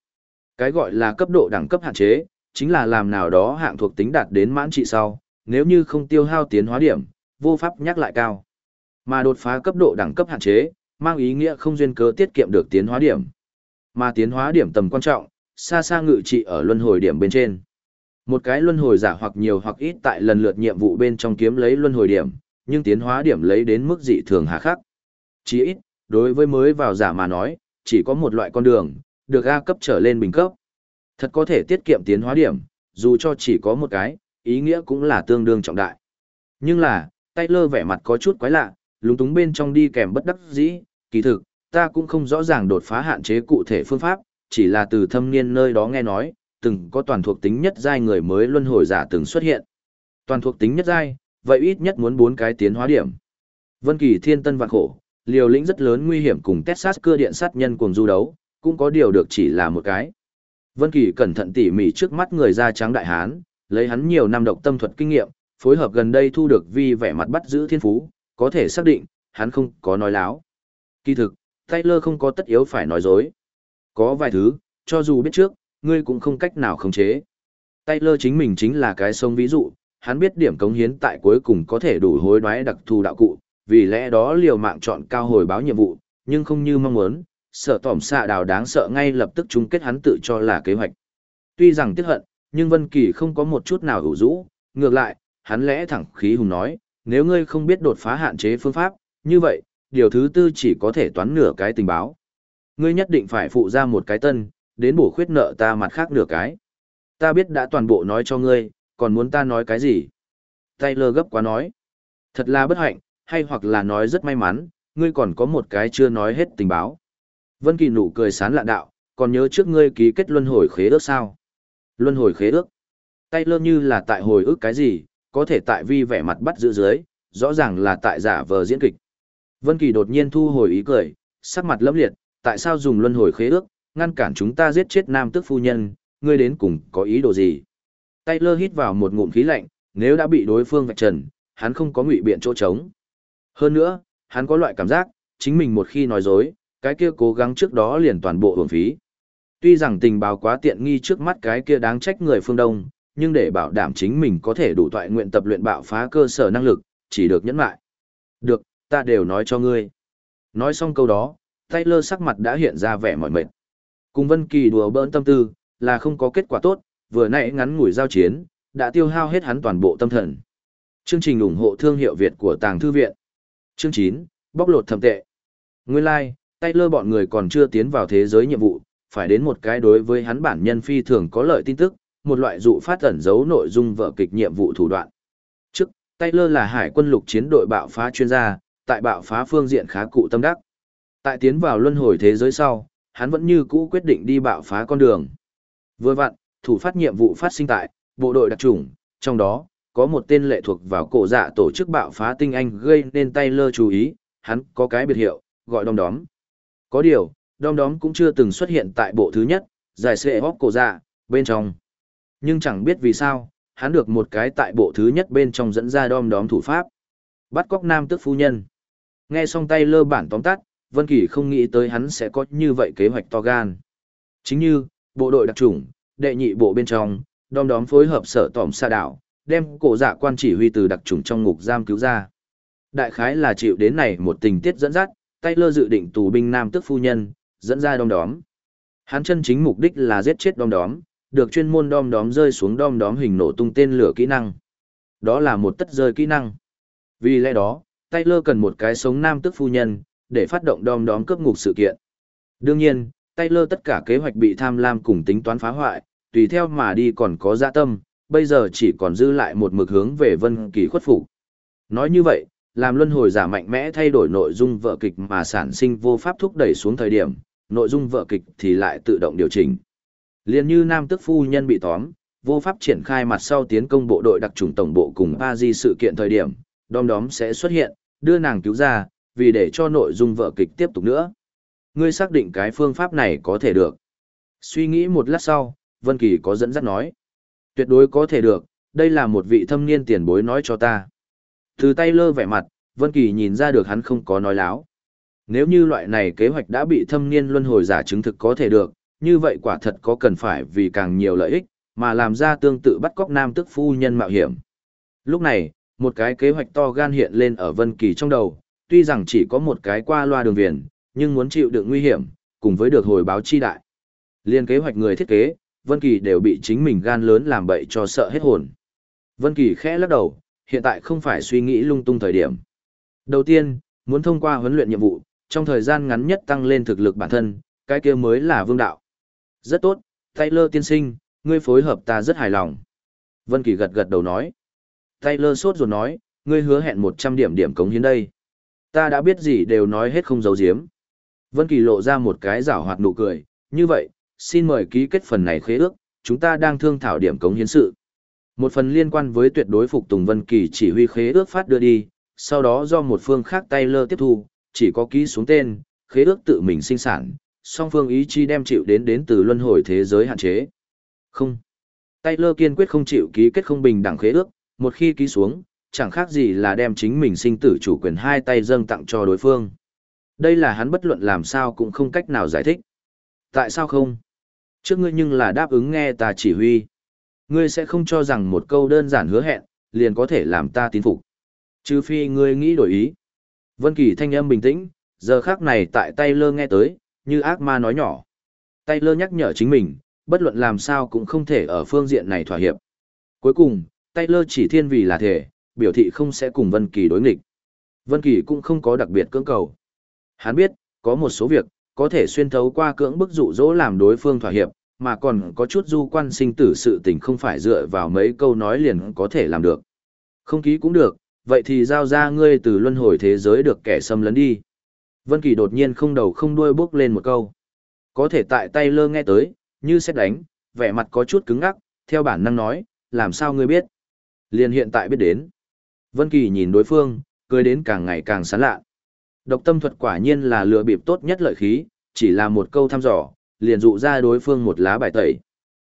Cái gọi là cấp độ đẳng cấp hạn chế, chính là làm nào đó hạng thuộc tính đạt đến mãn trị sau, nếu như không tiêu hao tiến hóa điểm, vô pháp nhắc lại cao. Mà đột phá cấp độ đẳng cấp hạn chế, mang ý nghĩa không duyên cớ tiết kiệm được tiến hóa điểm. Mà tiến hóa điểm tầm quan trọng, xa xa ngự trị ở luân hồi điểm bên trên. Một cái luân hồi giả hoặc nhiều hoặc ít tại lần lượt nhiệm vụ bên trong kiếm lấy luân hồi điểm, nhưng tiến hóa điểm lấy đến mức dị thường hà khắc. Chỉ ít, đối với mới vào giả mà nói, chỉ có một loại con đường, được A cấp trở lên bình cấp. Thật có thể tiết kiệm tiến hóa điểm, dù cho chỉ có một cái, ý nghĩa cũng là tương đương trọng đại. Nhưng là, Taylor vẻ mặt có chút quái lạ, lúng túng bên trong đi kèm bất đắc dĩ, kỳ thực, ta cũng không rõ ràng đột phá hạn chế cụ thể phương pháp, chỉ là từ thâm niên nơi đó nghe nói, từng có toàn thuộc tính nhất giai người mới luân hồi giả từng xuất hiện. Toàn thuộc tính nhất giai, vậy ít nhất muốn bốn cái tiến hóa điểm. Vân Kỳ thiên tân vạn khổ, liều lĩnh rất lớn nguy hiểm cùng Texas cưa điện sát nhân cuồng du đấu, cũng có điều được chỉ là một cái. Vân Kỳ cẩn thận tỉ mỉ trước mắt người da trắng đại hán, lấy hắn nhiều năm độc tâm thuật kinh nghiệm, phối hợp gần đây thu được vi vẻ mặt bắt giữ thiên phú, có thể xác định, hắn không có nói láo. Kỳ thực, Taylor không có tất yếu phải nói dối. Có vài thứ, cho dù biết trước, ngươi cũng không cách nào khống chế. Taylor chính mình chính là cái sông ví dụ, hắn biết điểm cống hiến tại cuối cùng có thể đủ hối đoái đặc thù đạo cụ, vì lẽ đó liều mạng chọn cao hồi báo nhiệm vụ, nhưng không như mong muốn, sợ tỏm xạ đào đáng sợ ngay lập tức chung kết hắn tự cho là kế hoạch. Tuy rằng tiếc hận, nhưng Vân Kỳ không có một chút nào hữu rũ, ngược lại, hắn lẽ thẳng khí hùng nói, nếu ngươi không biết đột phá hạn chế phương pháp, như vậy, điều thứ tư chỉ có thể toán nửa cái tình báo. Ngươi nhất định phải phụ ra một cái tân, đến bổ khuyết nợ ta mặt khác nửa cái. Ta biết đã toàn bộ nói cho ngươi, còn muốn ta nói cái gì? Taylor gấp quá nói. Thật là bất hạnh, hay hoặc là nói rất may mắn, ngươi còn có một cái chưa nói hết tình báo. Vân Kỳ nụ cười sán lạ đạo, còn nhớ trước ngươi ký kết luân hồi khế ước sao? Luân hồi khế ước. Taylor như là tại hồi ức cái gì, có thể tại vi vẻ mặt bắt giữ dưới, rõ ràng là tại giả vờ diễn kịch. Vân Kỳ đột nhiên thu hồi ý cười, sắc mặt lẫm liệt, tại sao dùng luân hồi khế ước, ngăn cản chúng ta giết chết nam tước phu nhân, ngươi đến cùng có ý đồ gì? Taylor hít vào một ngụm khí lạnh, nếu đã bị đối phương vạch trần, hắn không có ngụy biện chỗ trống. Hơn nữa, hắn có loại cảm giác, chính mình một khi nói dối, cái kia cố gắng trước đó liền toàn bộ uổng phí. Tuy rằng tình báo quá tiện nghi trước mắt cái kia đáng trách người phương Đông, nhưng để bảo đảm chính mình có thể đủ thoại nguyện tập luyện bạo phá cơ sở năng lực, chỉ được nhẫn lại. Được, ta đều nói cho ngươi. Nói xong câu đó, Taylor sắc mặt đã hiện ra vẻ mỏi mệt. Cùng Vân Kỳ đùa bỡn tâm tư, là không có kết quả tốt, vừa nãy ngắn ngủi giao chiến, đã tiêu hao hết hắn toàn bộ tâm thần. Chương trình ủng hộ thương hiệu Việt của Tàng Thư Viện. Chương 9, bóc lột thẩm tệ. Nguyên lai, like, Taylor bọn người còn chưa tiến vào thế giới nhiệm vụ, phải đến một cái đối với hắn bản nhân phi thường có lợi tin tức, một loại dụ phát ẩn giấu nội dung vở kịch nhiệm vụ thủ đoạn. Trước, Taylor là hải quân lục chiến đội bạo phá chuyên gia, tại bạo phá phương diện khá cụ tâm đắc. Tại tiến vào luân hồi thế giới sau, hắn vẫn như cũ quyết định đi bạo phá con đường. Vừa vặn, thủ phát nhiệm vụ phát sinh tại bộ đội đặc chủng, trong đó có một tên lệ thuộc vào cổ dạ tổ chức bạo phá tinh anh gây nên Taylor chú ý, hắn có cái biệt hiệu, gọi đom đóm. Có điều, đom đóm cũng chưa từng xuất hiện tại bộ thứ nhất, giải sẽ hóc cổ dạ, bên trong. Nhưng chẳng biết vì sao, hắn được một cái tại bộ thứ nhất bên trong dẫn ra đom đóm thủ pháp. Bắt cóc nam tức phu nhân. Nghe xong tay lơ bản tóm tắt, Vân Kỳ không nghĩ tới hắn sẽ có như vậy kế hoạch to gan. Chính như, bộ đội đặc chủng, đệ nhị bộ bên trong, đom đóm phối hợp sở tỏm xa đảo, đem cổ dạ quan chỉ huy từ đặc chủng trong ngục giam cứu ra. Đại khái là chịu đến này một tình tiết dẫn dắt, Taylor dự định tù binh nam tức phu nhân, dẫn ra đom đóm. Hắn chân chính mục đích là giết chết đom đóm, được chuyên môn đom đóm rơi xuống đom đóm hình nổ tung tên lửa kỹ năng. Đó là một tất rơi kỹ năng. Vì lẽ đó, Taylor cần một cái sống nam tức phu nhân, để phát động đom đóm cướp ngục sự kiện. Đương nhiên, Taylor tất cả kế hoạch bị tham lam cùng tính toán phá hoại, tùy theo mà đi còn có dạ tâm, bây giờ chỉ còn dư lại một mực hướng về Vân Kỳ khuất phục. Nói như vậy, làm luân hồi giả mạnh mẽ thay đổi nội dung vở kịch mà sản sinh vô pháp thúc đẩy xuống thời điểm, nội dung vở kịch thì lại tự động điều chỉnh. Liên như nam tức phu nhân bị tóm, vô pháp triển khai mặt sau tiến công bộ đội đặc trùng tổng bộ cùng ba di sự kiện thời điểm, đom đóm sẽ xuất hiện, đưa nàng cứu ra, vì để cho nội dung vở kịch tiếp tục nữa. Ngươi xác định cái phương pháp này có thể được. Suy nghĩ một lát sau, Vân Kỳ có dẫn dắt nói. Tuyệt đối có thể được, đây là một vị thâm niên tiền bối nói cho ta. Từ tay lơ vẻ mặt, Vân Kỳ nhìn ra được hắn không có nói láo. Nếu như loại này kế hoạch đã bị thâm niên luân hồi giả chứng thực có thể được, như vậy quả thật có cần phải vì càng nhiều lợi ích, mà làm ra tương tự bắt cóc nam tức phu nhân mạo hiểm. Lúc này, một cái kế hoạch to gan hiện lên ở Vân Kỳ trong đầu, tuy rằng chỉ có một cái qua loa đường viền, nhưng muốn chịu đựng nguy hiểm, cùng với được hồi báo chi đại. Liên kế hoạch người thiết kế, Vân Kỳ đều bị chính mình gan lớn làm bậy cho sợ hết hồn. Vân Kỳ khẽ lắc đầu, hiện tại không phải suy nghĩ lung tung thời điểm. Đầu tiên, muốn thông qua huấn luyện nhiệm vụ, trong thời gian ngắn nhất tăng lên thực lực bản thân, cái kia mới là vương đạo. Rất tốt, Taylor tiên sinh, ngươi phối hợp ta rất hài lòng. Vân Kỳ gật gật đầu nói. Taylor sốt ruột nói, ngươi hứa hẹn 100 điểm điểm cống hiến đây. Ta đã biết gì đều nói hết không giấu giếm. Vân Kỳ lộ ra một cái giảo hoạt nụ cười, như vậy, xin mời ký kết phần này khế ước, chúng ta đang thương thảo điểm cống hiến sự. Một phần liên quan với tuyệt đối phục tùng Vân Kỳ chỉ huy khế ước phát đưa đi, sau đó do một phương khác Taylor tiếp thu, chỉ có ký xuống tên, khế ước tự mình sinh sản, song phương ý chí đem chịu đến đến từ luân hồi thế giới hạn chế. Không. Taylor kiên quyết không chịu ký kết không bình đẳng khế ước, một khi ký xuống, chẳng khác gì là đem chính mình sinh tử chủ quyền hai tay dâng tặng cho đối phương. Đây là hắn bất luận làm sao cũng không cách nào giải thích. Tại sao không? Trước ngươi nhưng là đáp ứng nghe ta chỉ huy. Ngươi sẽ không cho rằng một câu đơn giản hứa hẹn, liền có thể làm ta tín phục. Trừ phi ngươi nghĩ đổi ý. Vân Kỳ thanh âm bình tĩnh, giờ khắc này tại tay lơ nghe tới, như ác ma nói nhỏ. Tay lơ nhắc nhở chính mình, bất luận làm sao cũng không thể ở phương diện này thỏa hiệp. Cuối cùng, tay lơ chỉ thiên vì là thể, biểu thị không sẽ cùng Vân Kỳ đối nghịch. Vân Kỳ cũng không có đặc biệt cưỡng cầu. Hắn biết, có một số việc, có thể xuyên thấu qua cưỡng bức dụ dỗ làm đối phương thỏa hiệp, mà còn có chút du quan sinh tử sự tình không phải dựa vào mấy câu nói liền có thể làm được. Không ký cũng được, vậy thì giao ra ngươi từ luân hồi thế giới được kẻ xâm lấn đi. Vân Kỳ đột nhiên không đầu không đuôi bước lên một câu. Có thể tại tay lơ nghe tới, như xét đánh, vẻ mặt có chút cứng ngắc, theo bản năng nói, làm sao ngươi biết? Liền hiện tại biết đến. Vân Kỳ nhìn đối phương, cười đến càng ngày càng sán lạ. Độc tâm thuật quả nhiên là lừa bịp tốt nhất lợi khí, chỉ là một câu thăm dò, liền dụ ra đối phương một lá bài tẩy.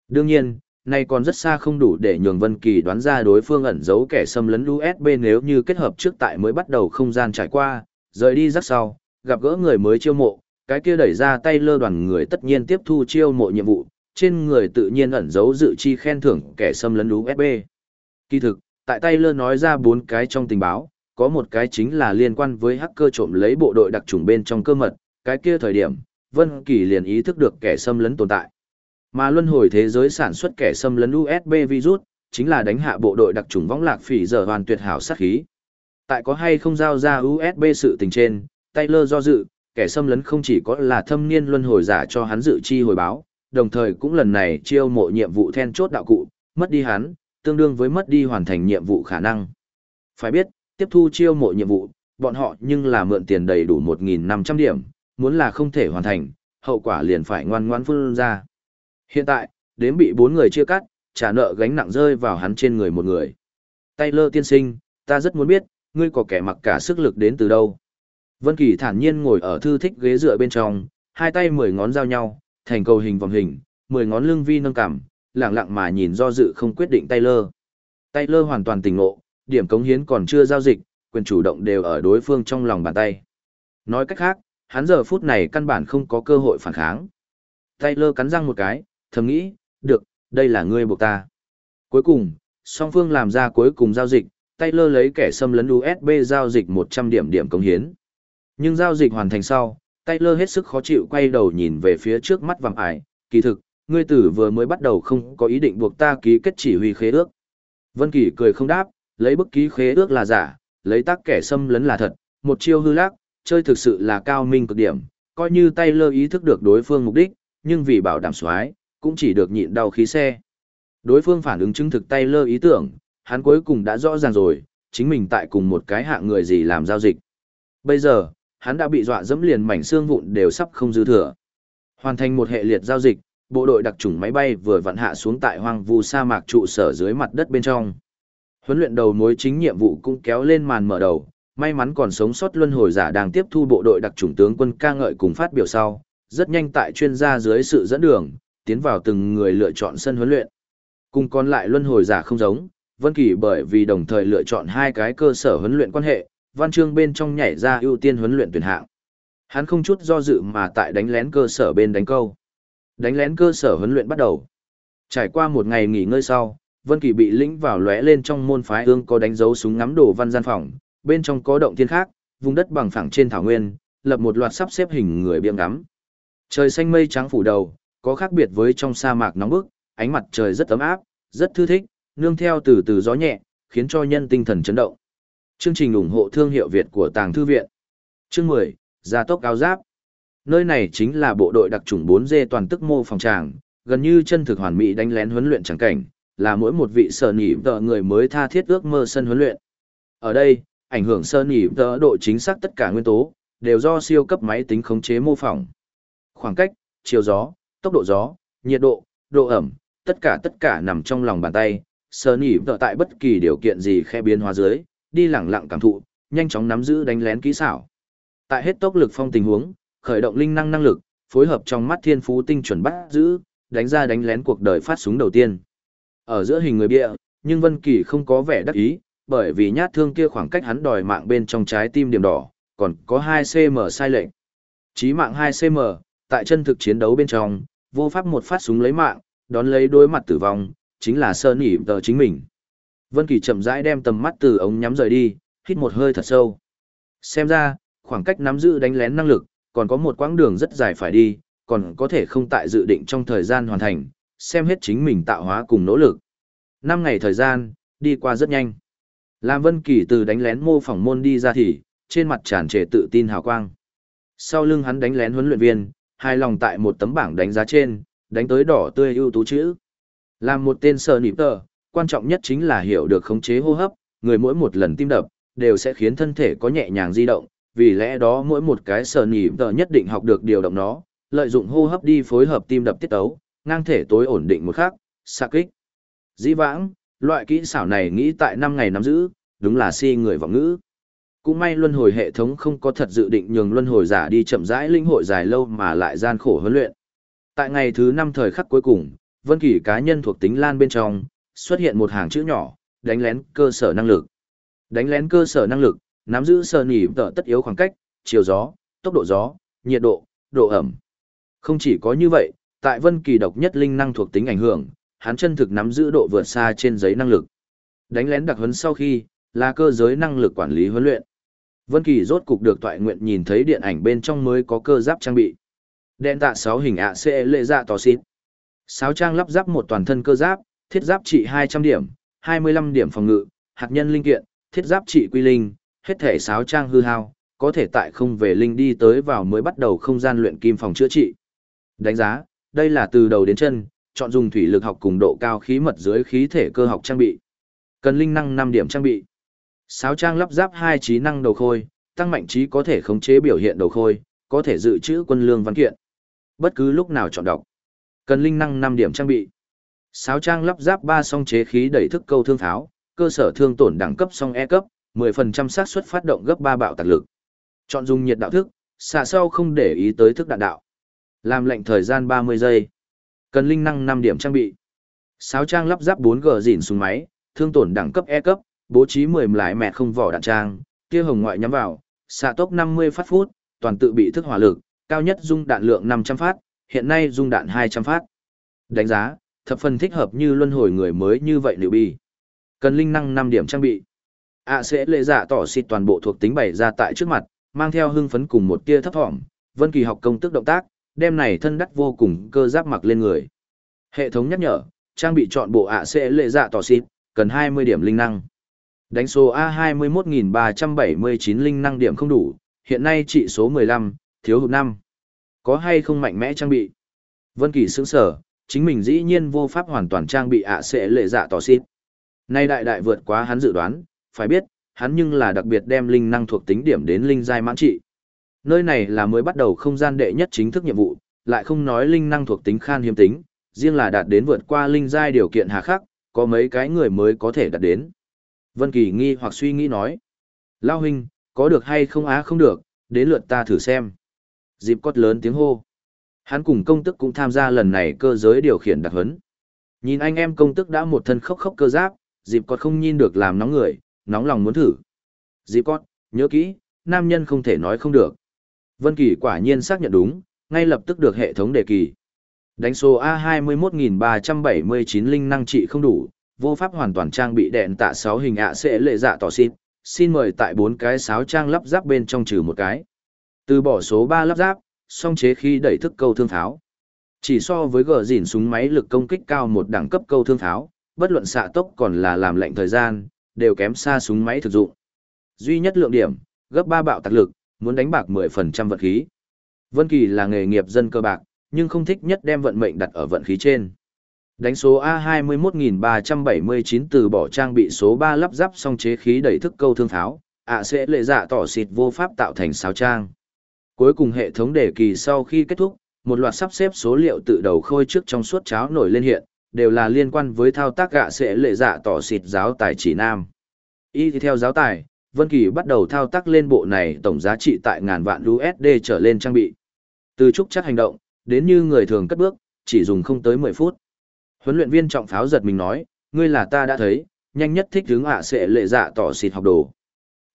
Đương nhiên, nay còn rất xa không đủ để nhường Vân Kỳ đoán ra đối phương ẩn giấu kẻ xâm lấn USB nếu như kết hợp trước tại mới bắt đầu không gian trải qua, rời đi rất sau, gặp gỡ người mới chiêu mộ, cái kia đẩy ra tay lơ đoàn người tất nhiên tiếp thu chiêu mộ nhiệm vụ, trên người tự nhiên ẩn giấu dự chi khen thưởng kẻ xâm lấn USB. Kỳ thực, tại tay lơ nói ra bốn cái trong tình báo, có một cái chính là liên quan với hacker trộm lấy bộ đội đặc trùng bên trong cơ mật, cái kia thời điểm, Vân Kỳ liền ý thức được kẻ xâm lấn tồn tại. Mà luân hồi thế giới sản xuất kẻ xâm lấn USB virus, chính là đánh hạ bộ đội đặc trùng võng lạc phỉ giờ hoàn tuyệt hảo sát khí. Tại có hay không giao ra USB sự tình trên, Taylor do dự, kẻ xâm lấn không chỉ có là thâm niên luân hồi giả cho hắn dự chi hồi báo, đồng thời cũng lần này chiêu mộ nhiệm vụ then chốt đạo cụ, mất đi hắn, tương đương với mất đi hoàn thành nhiệm vụ khả năng. Phải biết, tiếp thu chiêu mộ nhiệm vụ, bọn họ nhưng là mượn tiền đầy đủ 1.500 điểm, muốn là không thể hoàn thành, hậu quả liền phải ngoan ngoãn phương ra. Hiện tại, đến bị bốn người chia cắt, trả nợ gánh nặng rơi vào hắn trên người một người. Taylor tiên sinh, ta rất muốn biết, ngươi có kẻ mặc cả sức lực đến từ đâu. Vân Kỳ thản nhiên ngồi ở thư thích ghế dựa bên trong, hai tay mười ngón giao nhau, thành cầu hình vòng hình, mười ngón lưng vi nâng cằm, lặng lặng mà nhìn do dự không quyết định Taylor. Taylor hoàn toàn tỉnh ngộ, điểm cống hiến còn chưa giao dịch, quyền chủ động đều ở đối phương trong lòng bàn tay. Nói cách khác, hắn giờ phút này căn bản không có cơ hội phản kháng. Taylor cắn răng một cái, thầm nghĩ, được, đây là ngươi buộc ta. Cuối cùng, song phương làm ra cuối cùng giao dịch, Taylor lấy kẻ xâm lấn USB giao dịch 100 điểm điểm cống hiến. Nhưng giao dịch hoàn thành sau, Taylor hết sức khó chịu quay đầu nhìn về phía trước mắt vàng ải, kỳ thực, ngươi tử vừa mới bắt đầu không có ý định buộc ta ký kết chỉ huy khế ước. Vân Kỳ cười không đáp, lấy bức ký khế ước là giả, lấy tác kẻ xâm lấn là thật, một chiêu hư lác, chơi thực sự là cao minh cực điểm, coi như Taylor ý thức được đối phương mục đích, nhưng vì bảo đảm xoái, cũng chỉ được nhịn đau khí xe. Đối phương phản ứng chứng thực Taylor ý tưởng, hắn cuối cùng đã rõ ràng rồi, chính mình tại cùng một cái hạng người gì làm giao dịch. Bây giờ, hắn đã bị dọa dẫm liền mảnh xương vụn đều sắp không dư thừa. Hoàn thành một hệ liệt giao dịch, bộ đội đặc trùng máy bay vừa vận hạ xuống tại hoang vu sa mạc trụ sở dưới mặt đất bên trong. Huấn luyện đầu mối chính nhiệm vụ cũng kéo lên màn mở đầu, May mắn còn sống sót luân hồi giả đang tiếp thu bộ đội đặc chủng tướng quân ca ngợi cùng phát biểu sau, rất nhanh tại chuyên gia dưới sự dẫn đường, tiến vào từng người lựa chọn sân huấn luyện. Cùng còn lại luân hồi giả không giống, Vân Kỳ bởi vì đồng thời lựa chọn hai cái cơ sở huấn luyện quan hệ, văn chương bên trong nhảy ra ưu tiên huấn luyện tuyển hạng. Hắn không chút do dự mà tại đánh lén cơ sở bên đánh câu. Đánh lén cơ sở huấn luyện bắt đầu. Trải qua một ngày nghỉ ngơi sau, Vân Kỳ bị lĩnh vào lóe lên trong môn phái ương có đánh dấu súng ngắm đồ văn gian phòng, bên trong có động thiên khác, vùng đất bằng phẳng trên thảo nguyên, lập một loạt sắp xếp hình người biếng ngắm. Trời xanh mây trắng phủ đầu, có khác biệt với trong sa mạc nóng bức, ánh mặt trời rất ấm áp, rất thư thích, nương theo từ từ gió nhẹ, khiến cho nhân tinh thần chấn động. Chương trình ủng hộ thương hiệu Việt của Tàng Thư Viện. Chương 10, Gia tốc áo giáp. Nơi này chính là bộ đội đặc chủng 4G toàn tức mô phòng tràng, gần như chân thực hoàn mỹ đánh lén huấn luyện chẳng cảnh, là mỗi một vị sở nhị tợ người mới tha thiết ước mơ sân huấn luyện. Ở đây, ảnh hưởng sơ nhị tợ độ chính xác tất cả nguyên tố, đều do siêu cấp máy tính khống chế mô phỏng. Khoảng cách, chiều gió, tốc độ gió, nhiệt độ, độ ẩm, tất cả tất cả nằm trong lòng bàn tay, sơ nhị tợ tại bất kỳ điều kiện gì khe biến hóa dưới, đi lẳng lặng cảm thụ, nhanh chóng nắm giữ đánh lén kỹ xảo. Tại hết tốc lực phong tình huống, khởi động linh năng năng lực, phối hợp trong mắt thiên phú tinh chuẩn bắt giữ, đánh ra đánh lén cuộc đời phát súng đầu tiên. Ở giữa hình người bịa, nhưng Vân Kỳ không có vẻ đắc ý, bởi vì nhát thương kia khoảng cách hắn đòi mạng bên trong trái tim điểm đỏ, còn có 2cm sai lệch. Chí mạng 2cm, tại chân thực chiến đấu bên trong, vô pháp một phát súng lấy mạng, đón lấy đối mặt tử vong, chính là Sơn Nhị tờ chính mình. Vân Kỳ chậm rãi đem tầm mắt từ ống nhắm rời đi, hít một hơi thật sâu. Xem ra, khoảng cách nắm giữ đánh lén năng lực, còn có một quãng đường rất dài phải đi, còn có thể không tại dự định trong thời gian hoàn thành, xem hết chính mình tạo hóa cùng nỗ lực. Năm ngày thời gian, đi qua rất nhanh. Lam Vân Kỳ từ đánh lén mô phỏng môn đi ra thì, trên mặt tràn trề tự tin hào quang. Sau lưng hắn đánh lén huấn luyện viên, hai lòng tại một tấm bảng đánh giá trên, đánh tới đỏ tươi ưu tú chữ. Làm một tên sờ nịp tờ, quan trọng nhất chính là hiểu được khống chế hô hấp, người mỗi một lần tim đập, đều sẽ khiến thân thể có nhẹ nhàng di động, vì lẽ đó mỗi một cái sờ nịp tờ nhất định học được điều động nó, lợi dụng hô hấp đi phối hợp tim đập tiết tấu, ngang thể tối ổn định một khắc, xạ kích. Dĩ vãng, loại kỹ xảo này nghĩ tại 5 ngày nắm giữ, đúng là si người vọng ngữ. Cũng may luân hồi hệ thống không có thật dự định nhường luân hồi giả đi chậm rãi linh hội dài lâu mà lại gian khổ huấn luyện. Tại ngày thứ 5 thời khắc cuối cùng, Vân Kỳ cá nhân thuộc tính lan bên trong, xuất hiện một hàng chữ nhỏ, đánh lén cơ sở năng lực. Đánh lén cơ sở năng lực, nắm giữ sơ nỉ tợ tất yếu khoảng cách, chiều gió, tốc độ gió, nhiệt độ, độ ẩm. Không chỉ có như vậy, tại Vân Kỳ độc nhất linh năng thuộc tính ảnh hưởng, hắn chân thực nắm giữ độ vượt xa trên giấy năng lực. Đánh lén đặc huấn sau khi, là cơ giới năng lực quản lý huấn luyện. Vân Kỳ rốt cục được toại nguyện nhìn thấy điện ảnh bên trong mới có cơ giáp trang bị. Đen tạ 6 hình ạ sẽ lệ dạ tỏ xịt. sáu trang lắp ráp một toàn thân cơ giáp, thiết giáp trị 200 điểm, 25 điểm phòng ngự, hạt nhân linh kiện, thiết giáp trị quy linh, hết thể sáo trang hư hao, có thể tại không về linh đi tới vào mới bắt đầu không gian luyện kim phòng chữa trị. Đánh giá, đây là từ đầu đến chân, chọn dùng thủy lực học cùng độ cao khí mật dưới khí thể cơ học trang bị. Cần linh năng 5 điểm trang bị. Sáo trang lắp ráp hai trí năng đầu khôi, tăng mạnh trí có thể khống chế biểu hiện đầu khôi, có thể dự trữ quân lương văn kiện. Bất cứ lúc nào chọn đọc. Cần linh năng 5 điểm trang bị. Sáo trang lắp ráp ba song chế khí đẩy thức câu thương tháo, cơ sở thương tổn đẳng cấp song E cấp, 10% xác suất phát động gấp 3 bạo tạc lực. Chọn dùng nhiệt đạo thức, xạ sau không để ý tới thức đạn đạo. Làm lệnh thời gian 30 giây. Cần linh năng 5 điểm trang bị. Sáo trang lắp ráp 4G dỉn súng máy, thương tổn đẳng cấp E cấp, bố trí 10 lái mẹ không vỏ đạn trang, kia hồng ngoại nhắm vào, xạ tốc 50 phát phút, toàn tự bị thức hỏa lực, cao nhất dung đạn lượng 500 phát, hiện nay dung đạn 200 phát. Đánh giá, thập phần thích hợp như luân hồi người mới như vậy liệu bi. Cần linh năng năm điểm trang bị. ạ sẽ lệ dạ tỏ xịt toàn bộ thuộc tính bày ra tại trước mặt, mang theo hưng phấn cùng một tia thấp thỏm, Vân Kỳ học công tức động tác, đem này thân đắt vô cùng cơ giáp mặc lên người. Hệ thống nhắc nhở, trang bị chọn bộ ạ sẽ lệ dạ tỏ xịt, cần 20 điểm linh năng. Đánh số A21379 linh năng điểm không đủ, hiện nay trị số 15, thiếu hụt năm Có hay không mạnh mẽ trang bị? Vân Kỳ xứng sở, chính mình dĩ nhiên vô pháp hoàn toàn trang bị ạ sẽ lệ dạ tỏ xịt. Nay đại đại vượt quá hắn dự đoán, phải biết, hắn nhưng là đặc biệt đem linh năng thuộc tính điểm đến linh giai mãn trị. Nơi này là mới bắt đầu không gian đệ nhất chính thức nhiệm vụ, lại không nói linh năng thuộc tính khan hiếm tính, riêng là đạt đến vượt qua linh giai điều kiện hà khắc, có mấy cái người mới có thể đạt đến. Vân Kỳ nghi hoặc suy nghĩ nói, Lao huynh, có được hay không á không được, đến lượt ta thử xem. Dịp cót lớn tiếng hô. Hắn cùng công tức cũng tham gia lần này cơ giới điều khiển đặc huấn. Nhìn anh em công tức đã một thân khốc khốc cơ giáp, dịp cót không nhìn được làm nóng người, nóng lòng muốn thử. Dịp cót, nhớ kỹ, nam nhân không thể nói không được. Vân Kỳ quả nhiên xác nhận đúng, ngay lập tức được hệ thống đề kỳ. Đánh số A21379 linh năng trị không đủ, vô pháp hoàn toàn trang bị đèn tạ 6 hình ạ sẽ lệ dạ tỏ xin. Xin mời tại bốn cái sáo trang lắp ráp bên trong trừ một cái. Từ bỏ số 3 lắp ráp, song chế khi đẩy thức câu thương tháo. Chỉ so với gờ dỉn súng máy lực công kích cao một đẳng cấp câu thương tháo, bất luận xạ tốc còn là làm lệnh thời gian, đều kém xa súng máy thực dụng. Duy nhất lượng điểm, gấp 3 bạo tạc lực, muốn đánh bạc 10% vận khí. Vân Kỳ là nghề nghiệp dân cơ bạc, nhưng không thích nhất đem vận mệnh đặt ở vận khí trên. Đánh số A21379 từ bỏ trang bị số 3 lắp ráp song chế khí đẩy thức câu thương tháo, ạ sẽ lệ dạ tỏ xịt vô pháp tạo thành sáo trang. Cuối cùng hệ thống đề kỳ sau khi kết thúc, một loạt sắp xếp số liệu tự đầu khôi trước trong suốt cháo nổi lên hiện, đều là liên quan với thao tác gạ sẽ lệ dạ tỏ xịt giáo tài chỉ nam. Y theo giáo tài, Vân Kỳ bắt đầu thao tác lên bộ này tổng giá trị tại ngàn vạn USD trở lên trang bị. Từ trúc chắc hành động, đến như người thường cất bước, chỉ dùng không tới 10 phút. Huấn luyện viên trọng pháo giật mình nói, ngươi là ta đã thấy, nhanh nhất thích hướng ạ sẽ lệ dạ tỏ xịt học đồ.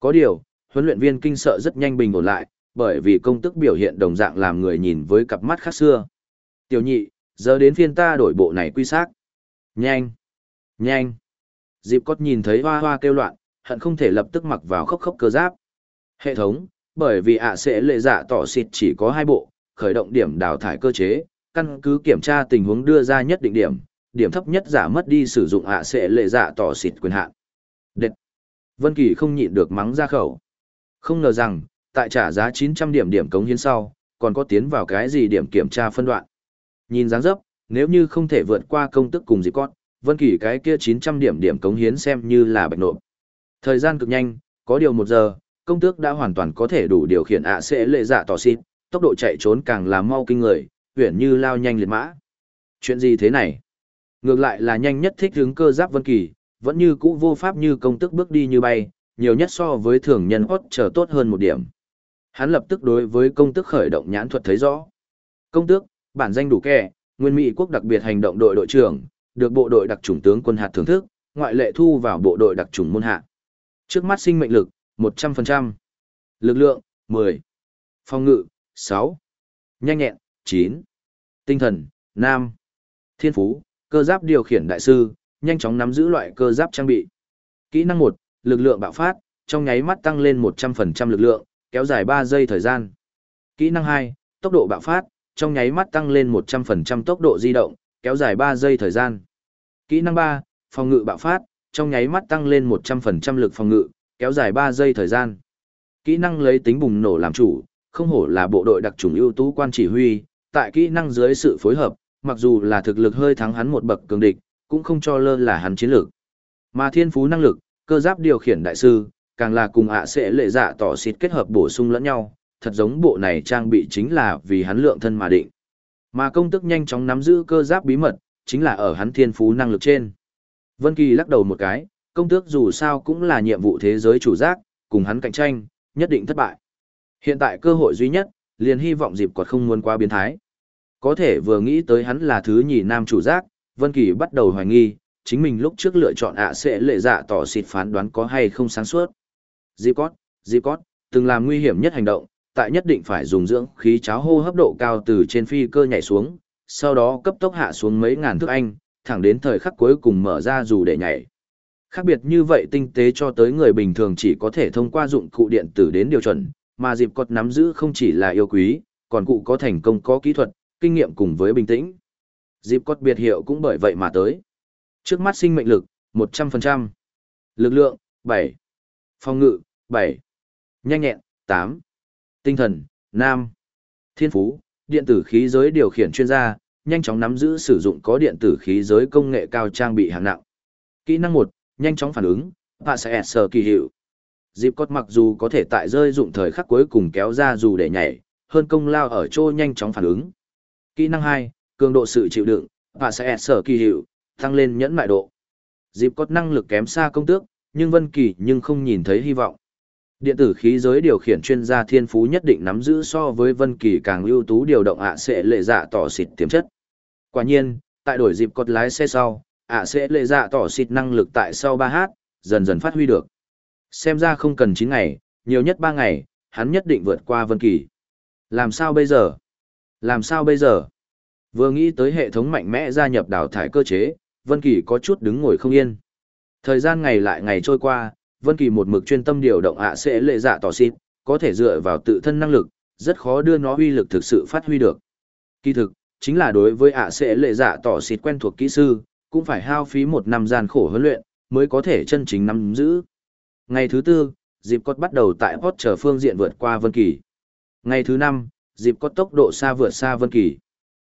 Có điều, huấn luyện viên kinh sợ rất nhanh bình ổn lại, bởi vì công tức biểu hiện đồng dạng làm người nhìn với cặp mắt khác xưa. Tiểu nhị, giờ đến phiên ta đổi bộ này quy xác. Nhanh! Nhanh! Dịp cốt nhìn thấy hoa hoa kêu loạn, hận không thể lập tức mặc vào khốc khốc cơ giáp. Hệ thống, bởi vì ạ sẽ lệ dạ tỏ xịt chỉ có hai bộ, khởi động điểm đào thải cơ chế, căn cứ kiểm tra tình huống đưa ra nhất định điểm, điểm thấp nhất giả mất đi sử dụng ạ sẽ lệ dạ tỏ xịt quyền hạn. Đệt! Vân Kỳ không nhịn được mắng ra khẩu. Không ngờ rằng, tại trả giá 900 điểm điểm cống hiến sau, còn có tiến vào cái gì điểm kiểm tra phân đoạn. Nhìn dáng dấp, nếu như không thể vượt qua công tức cùng dịp con, Vân Kỳ cái kia 900 điểm điểm cống hiến xem như là bạch nộp. Thời gian cực nhanh, có điều một giờ, công tước đã hoàn toàn có thể đủ điều khiển ạ sẽ lệ dạ tỏ xin, tốc độ chạy trốn càng là mau kinh người, huyển như lao nhanh liệt mã. Chuyện gì thế này? Ngược lại là nhanh nhất thích hướng cơ giáp Vân Kỳ, vẫn như cũ vô pháp như công tức bước đi như bay, nhiều nhất so với thường nhân hốt trở tốt hơn một điểm. Hắn lập tức đối với công tước khởi động nhãn thuật thấy rõ. Công tước, bản danh đủ kẻ, nguyên mỹ quốc đặc biệt hành động đội đội trưởng, được bộ đội đặc chủng tướng quân hạt thưởng thức, ngoại lệ thu vào bộ đội đặc chủng môn hạ. Trước mắt sinh mệnh lực, 100%. Lực lượng, 10. Phòng ngự, 6. Nhanh nhẹn, 9. Tinh thần, 5. Thiên phú, cơ giáp điều khiển đại sư, nhanh chóng nắm giữ loại cơ giáp trang bị. Kỹ năng 1, lực lượng bạo phát, trong nháy mắt tăng lên 100% lực lượng, kéo dài 3 giây thời gian. Kỹ năng 2, tốc độ bạo phát, trong nháy mắt tăng lên 100% tốc độ di động, kéo dài 3 giây thời gian. Kỹ năng 3, phòng ngự bạo phát, trong nháy mắt tăng lên 100% lực phòng ngự, kéo dài 3 giây thời gian. Kỹ năng lấy tính bùng nổ làm chủ, không hổ là bộ đội đặc chủng ưu tú quan chỉ huy, tại kỹ năng dưới sự phối hợp, mặc dù là thực lực hơi thắng hắn một bậc cường địch, cũng không cho lơ là hắn chiến lược. Mà thiên phú năng lực, cơ giáp điều khiển đại sư, càng là cùng ạ sẽ lệ dạ tỏ xịt kết hợp bổ sung lẫn nhau, thật giống bộ này trang bị chính là vì hắn lượng thân mà định. Mà công tức nhanh chóng nắm giữ cơ giáp bí mật, chính là ở hắn thiên phú năng lực trên. Vân Kỳ lắc đầu một cái, công tước dù sao cũng là nhiệm vụ thế giới chủ giác, cùng hắn cạnh tranh, nhất định thất bại. Hiện tại cơ hội duy nhất, liền hy vọng dịp quật không muốn qua biến thái. Có thể vừa nghĩ tới hắn là thứ nhì nam chủ giác, Vân Kỳ bắt đầu hoài nghi, chính mình lúc trước lựa chọn ạ sẽ lệ dạ tỏ xịt phán đoán có hay không sáng suốt. Dịp cót, dịp cót, từng làm nguy hiểm nhất hành động, tại nhất định phải dùng dưỡng khí cháo hô hấp độ cao từ trên phi cơ nhảy xuống, sau đó cấp tốc hạ xuống mấy ngàn thước anh, thẳng đến thời khắc cuối cùng mở ra dù để nhảy. Khác biệt như vậy tinh tế cho tới người bình thường chỉ có thể thông qua dụng cụ điện tử đến điều chuẩn, mà dịp cột nắm giữ không chỉ là yêu quý, còn cụ có thành công có kỹ thuật, kinh nghiệm cùng với bình tĩnh. Dịp cột biệt hiệu cũng bởi vậy mà tới. Trước mắt sinh mệnh lực, 100%. Lực lượng, 7. Phòng ngự, 7. Nhanh nhẹn, 8. Tinh thần, Nam. Thiên phú, điện tử khí giới điều khiển chuyên gia, nhanh chóng nắm giữ sử dụng có điện tử khí giới công nghệ cao trang bị hạng nặng. Kỹ năng 1, nhanh chóng phản ứng, và sẽ sở kỳ hiệu. Dịp cốt mặc dù có thể tại rơi dụng thời khắc cuối cùng kéo ra dù để nhảy, hơn công lao ở chỗ nhanh chóng phản ứng. Kỹ năng 2, cường độ sự chịu đựng, và sẽ sở kỳ hiệu, tăng lên nhẫn mại độ. Dịp cốt năng lực kém xa công tước, nhưng Vân Kỳ nhưng không nhìn thấy hy vọng. Điện tử khí giới điều khiển chuyên gia thiên phú nhất định nắm giữ so với Vân Kỳ càng ưu tú điều động ạ sẽ lệ dạ tỏ xịt tiềm chất. Quả nhiên, tại đổi dịp cột lái xe sau, ạ sẽ lệ dạ tỏ xịt năng lực tại sau 3H, dần dần phát huy được. Xem ra không cần 9 ngày, nhiều nhất 3 ngày, hắn nhất định vượt qua Vân Kỳ. Làm sao bây giờ? Làm sao bây giờ? Vừa nghĩ tới hệ thống mạnh mẽ gia nhập đào thải cơ chế, Vân Kỳ có chút đứng ngồi không yên. Thời gian ngày lại ngày trôi qua, Vân Kỳ một mực chuyên tâm điều động ạ sẽ lệ dạ tỏ xịt, có thể dựa vào tự thân năng lực, rất khó đưa nó uy lực thực sự phát huy được. Kỳ thực, chính là đối với ạ sẽ lệ dạ tỏ xịt quen thuộc kỹ sư, cũng phải hao phí một năm gian khổ huấn luyện, mới có thể chân chính nắm giữ. Ngày thứ tư, dịp cốt bắt đầu tại hot chờ phương diện vượt qua Vân Kỳ. Ngày thứ năm, dịp cốt tốc độ xa vượt xa Vân Kỳ.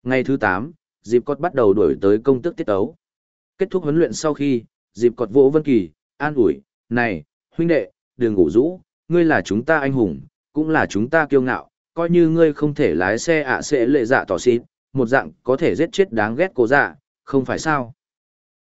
Ngày thứ tám, dịp cốt bắt đầu đổi tới công tức tiết ấu. Kết thúc huấn luyện sau khi, dịp cọt vỗ Vân Kỳ, an ủi, này, huynh đệ, đừng ngủ rũ, ngươi là chúng ta anh hùng, cũng là chúng ta kiêu ngạo, coi như ngươi không thể lái xe ạ sẽ lệ dạ tỏ xịt, một dạng có thể giết chết đáng ghét cố dạ, không phải sao.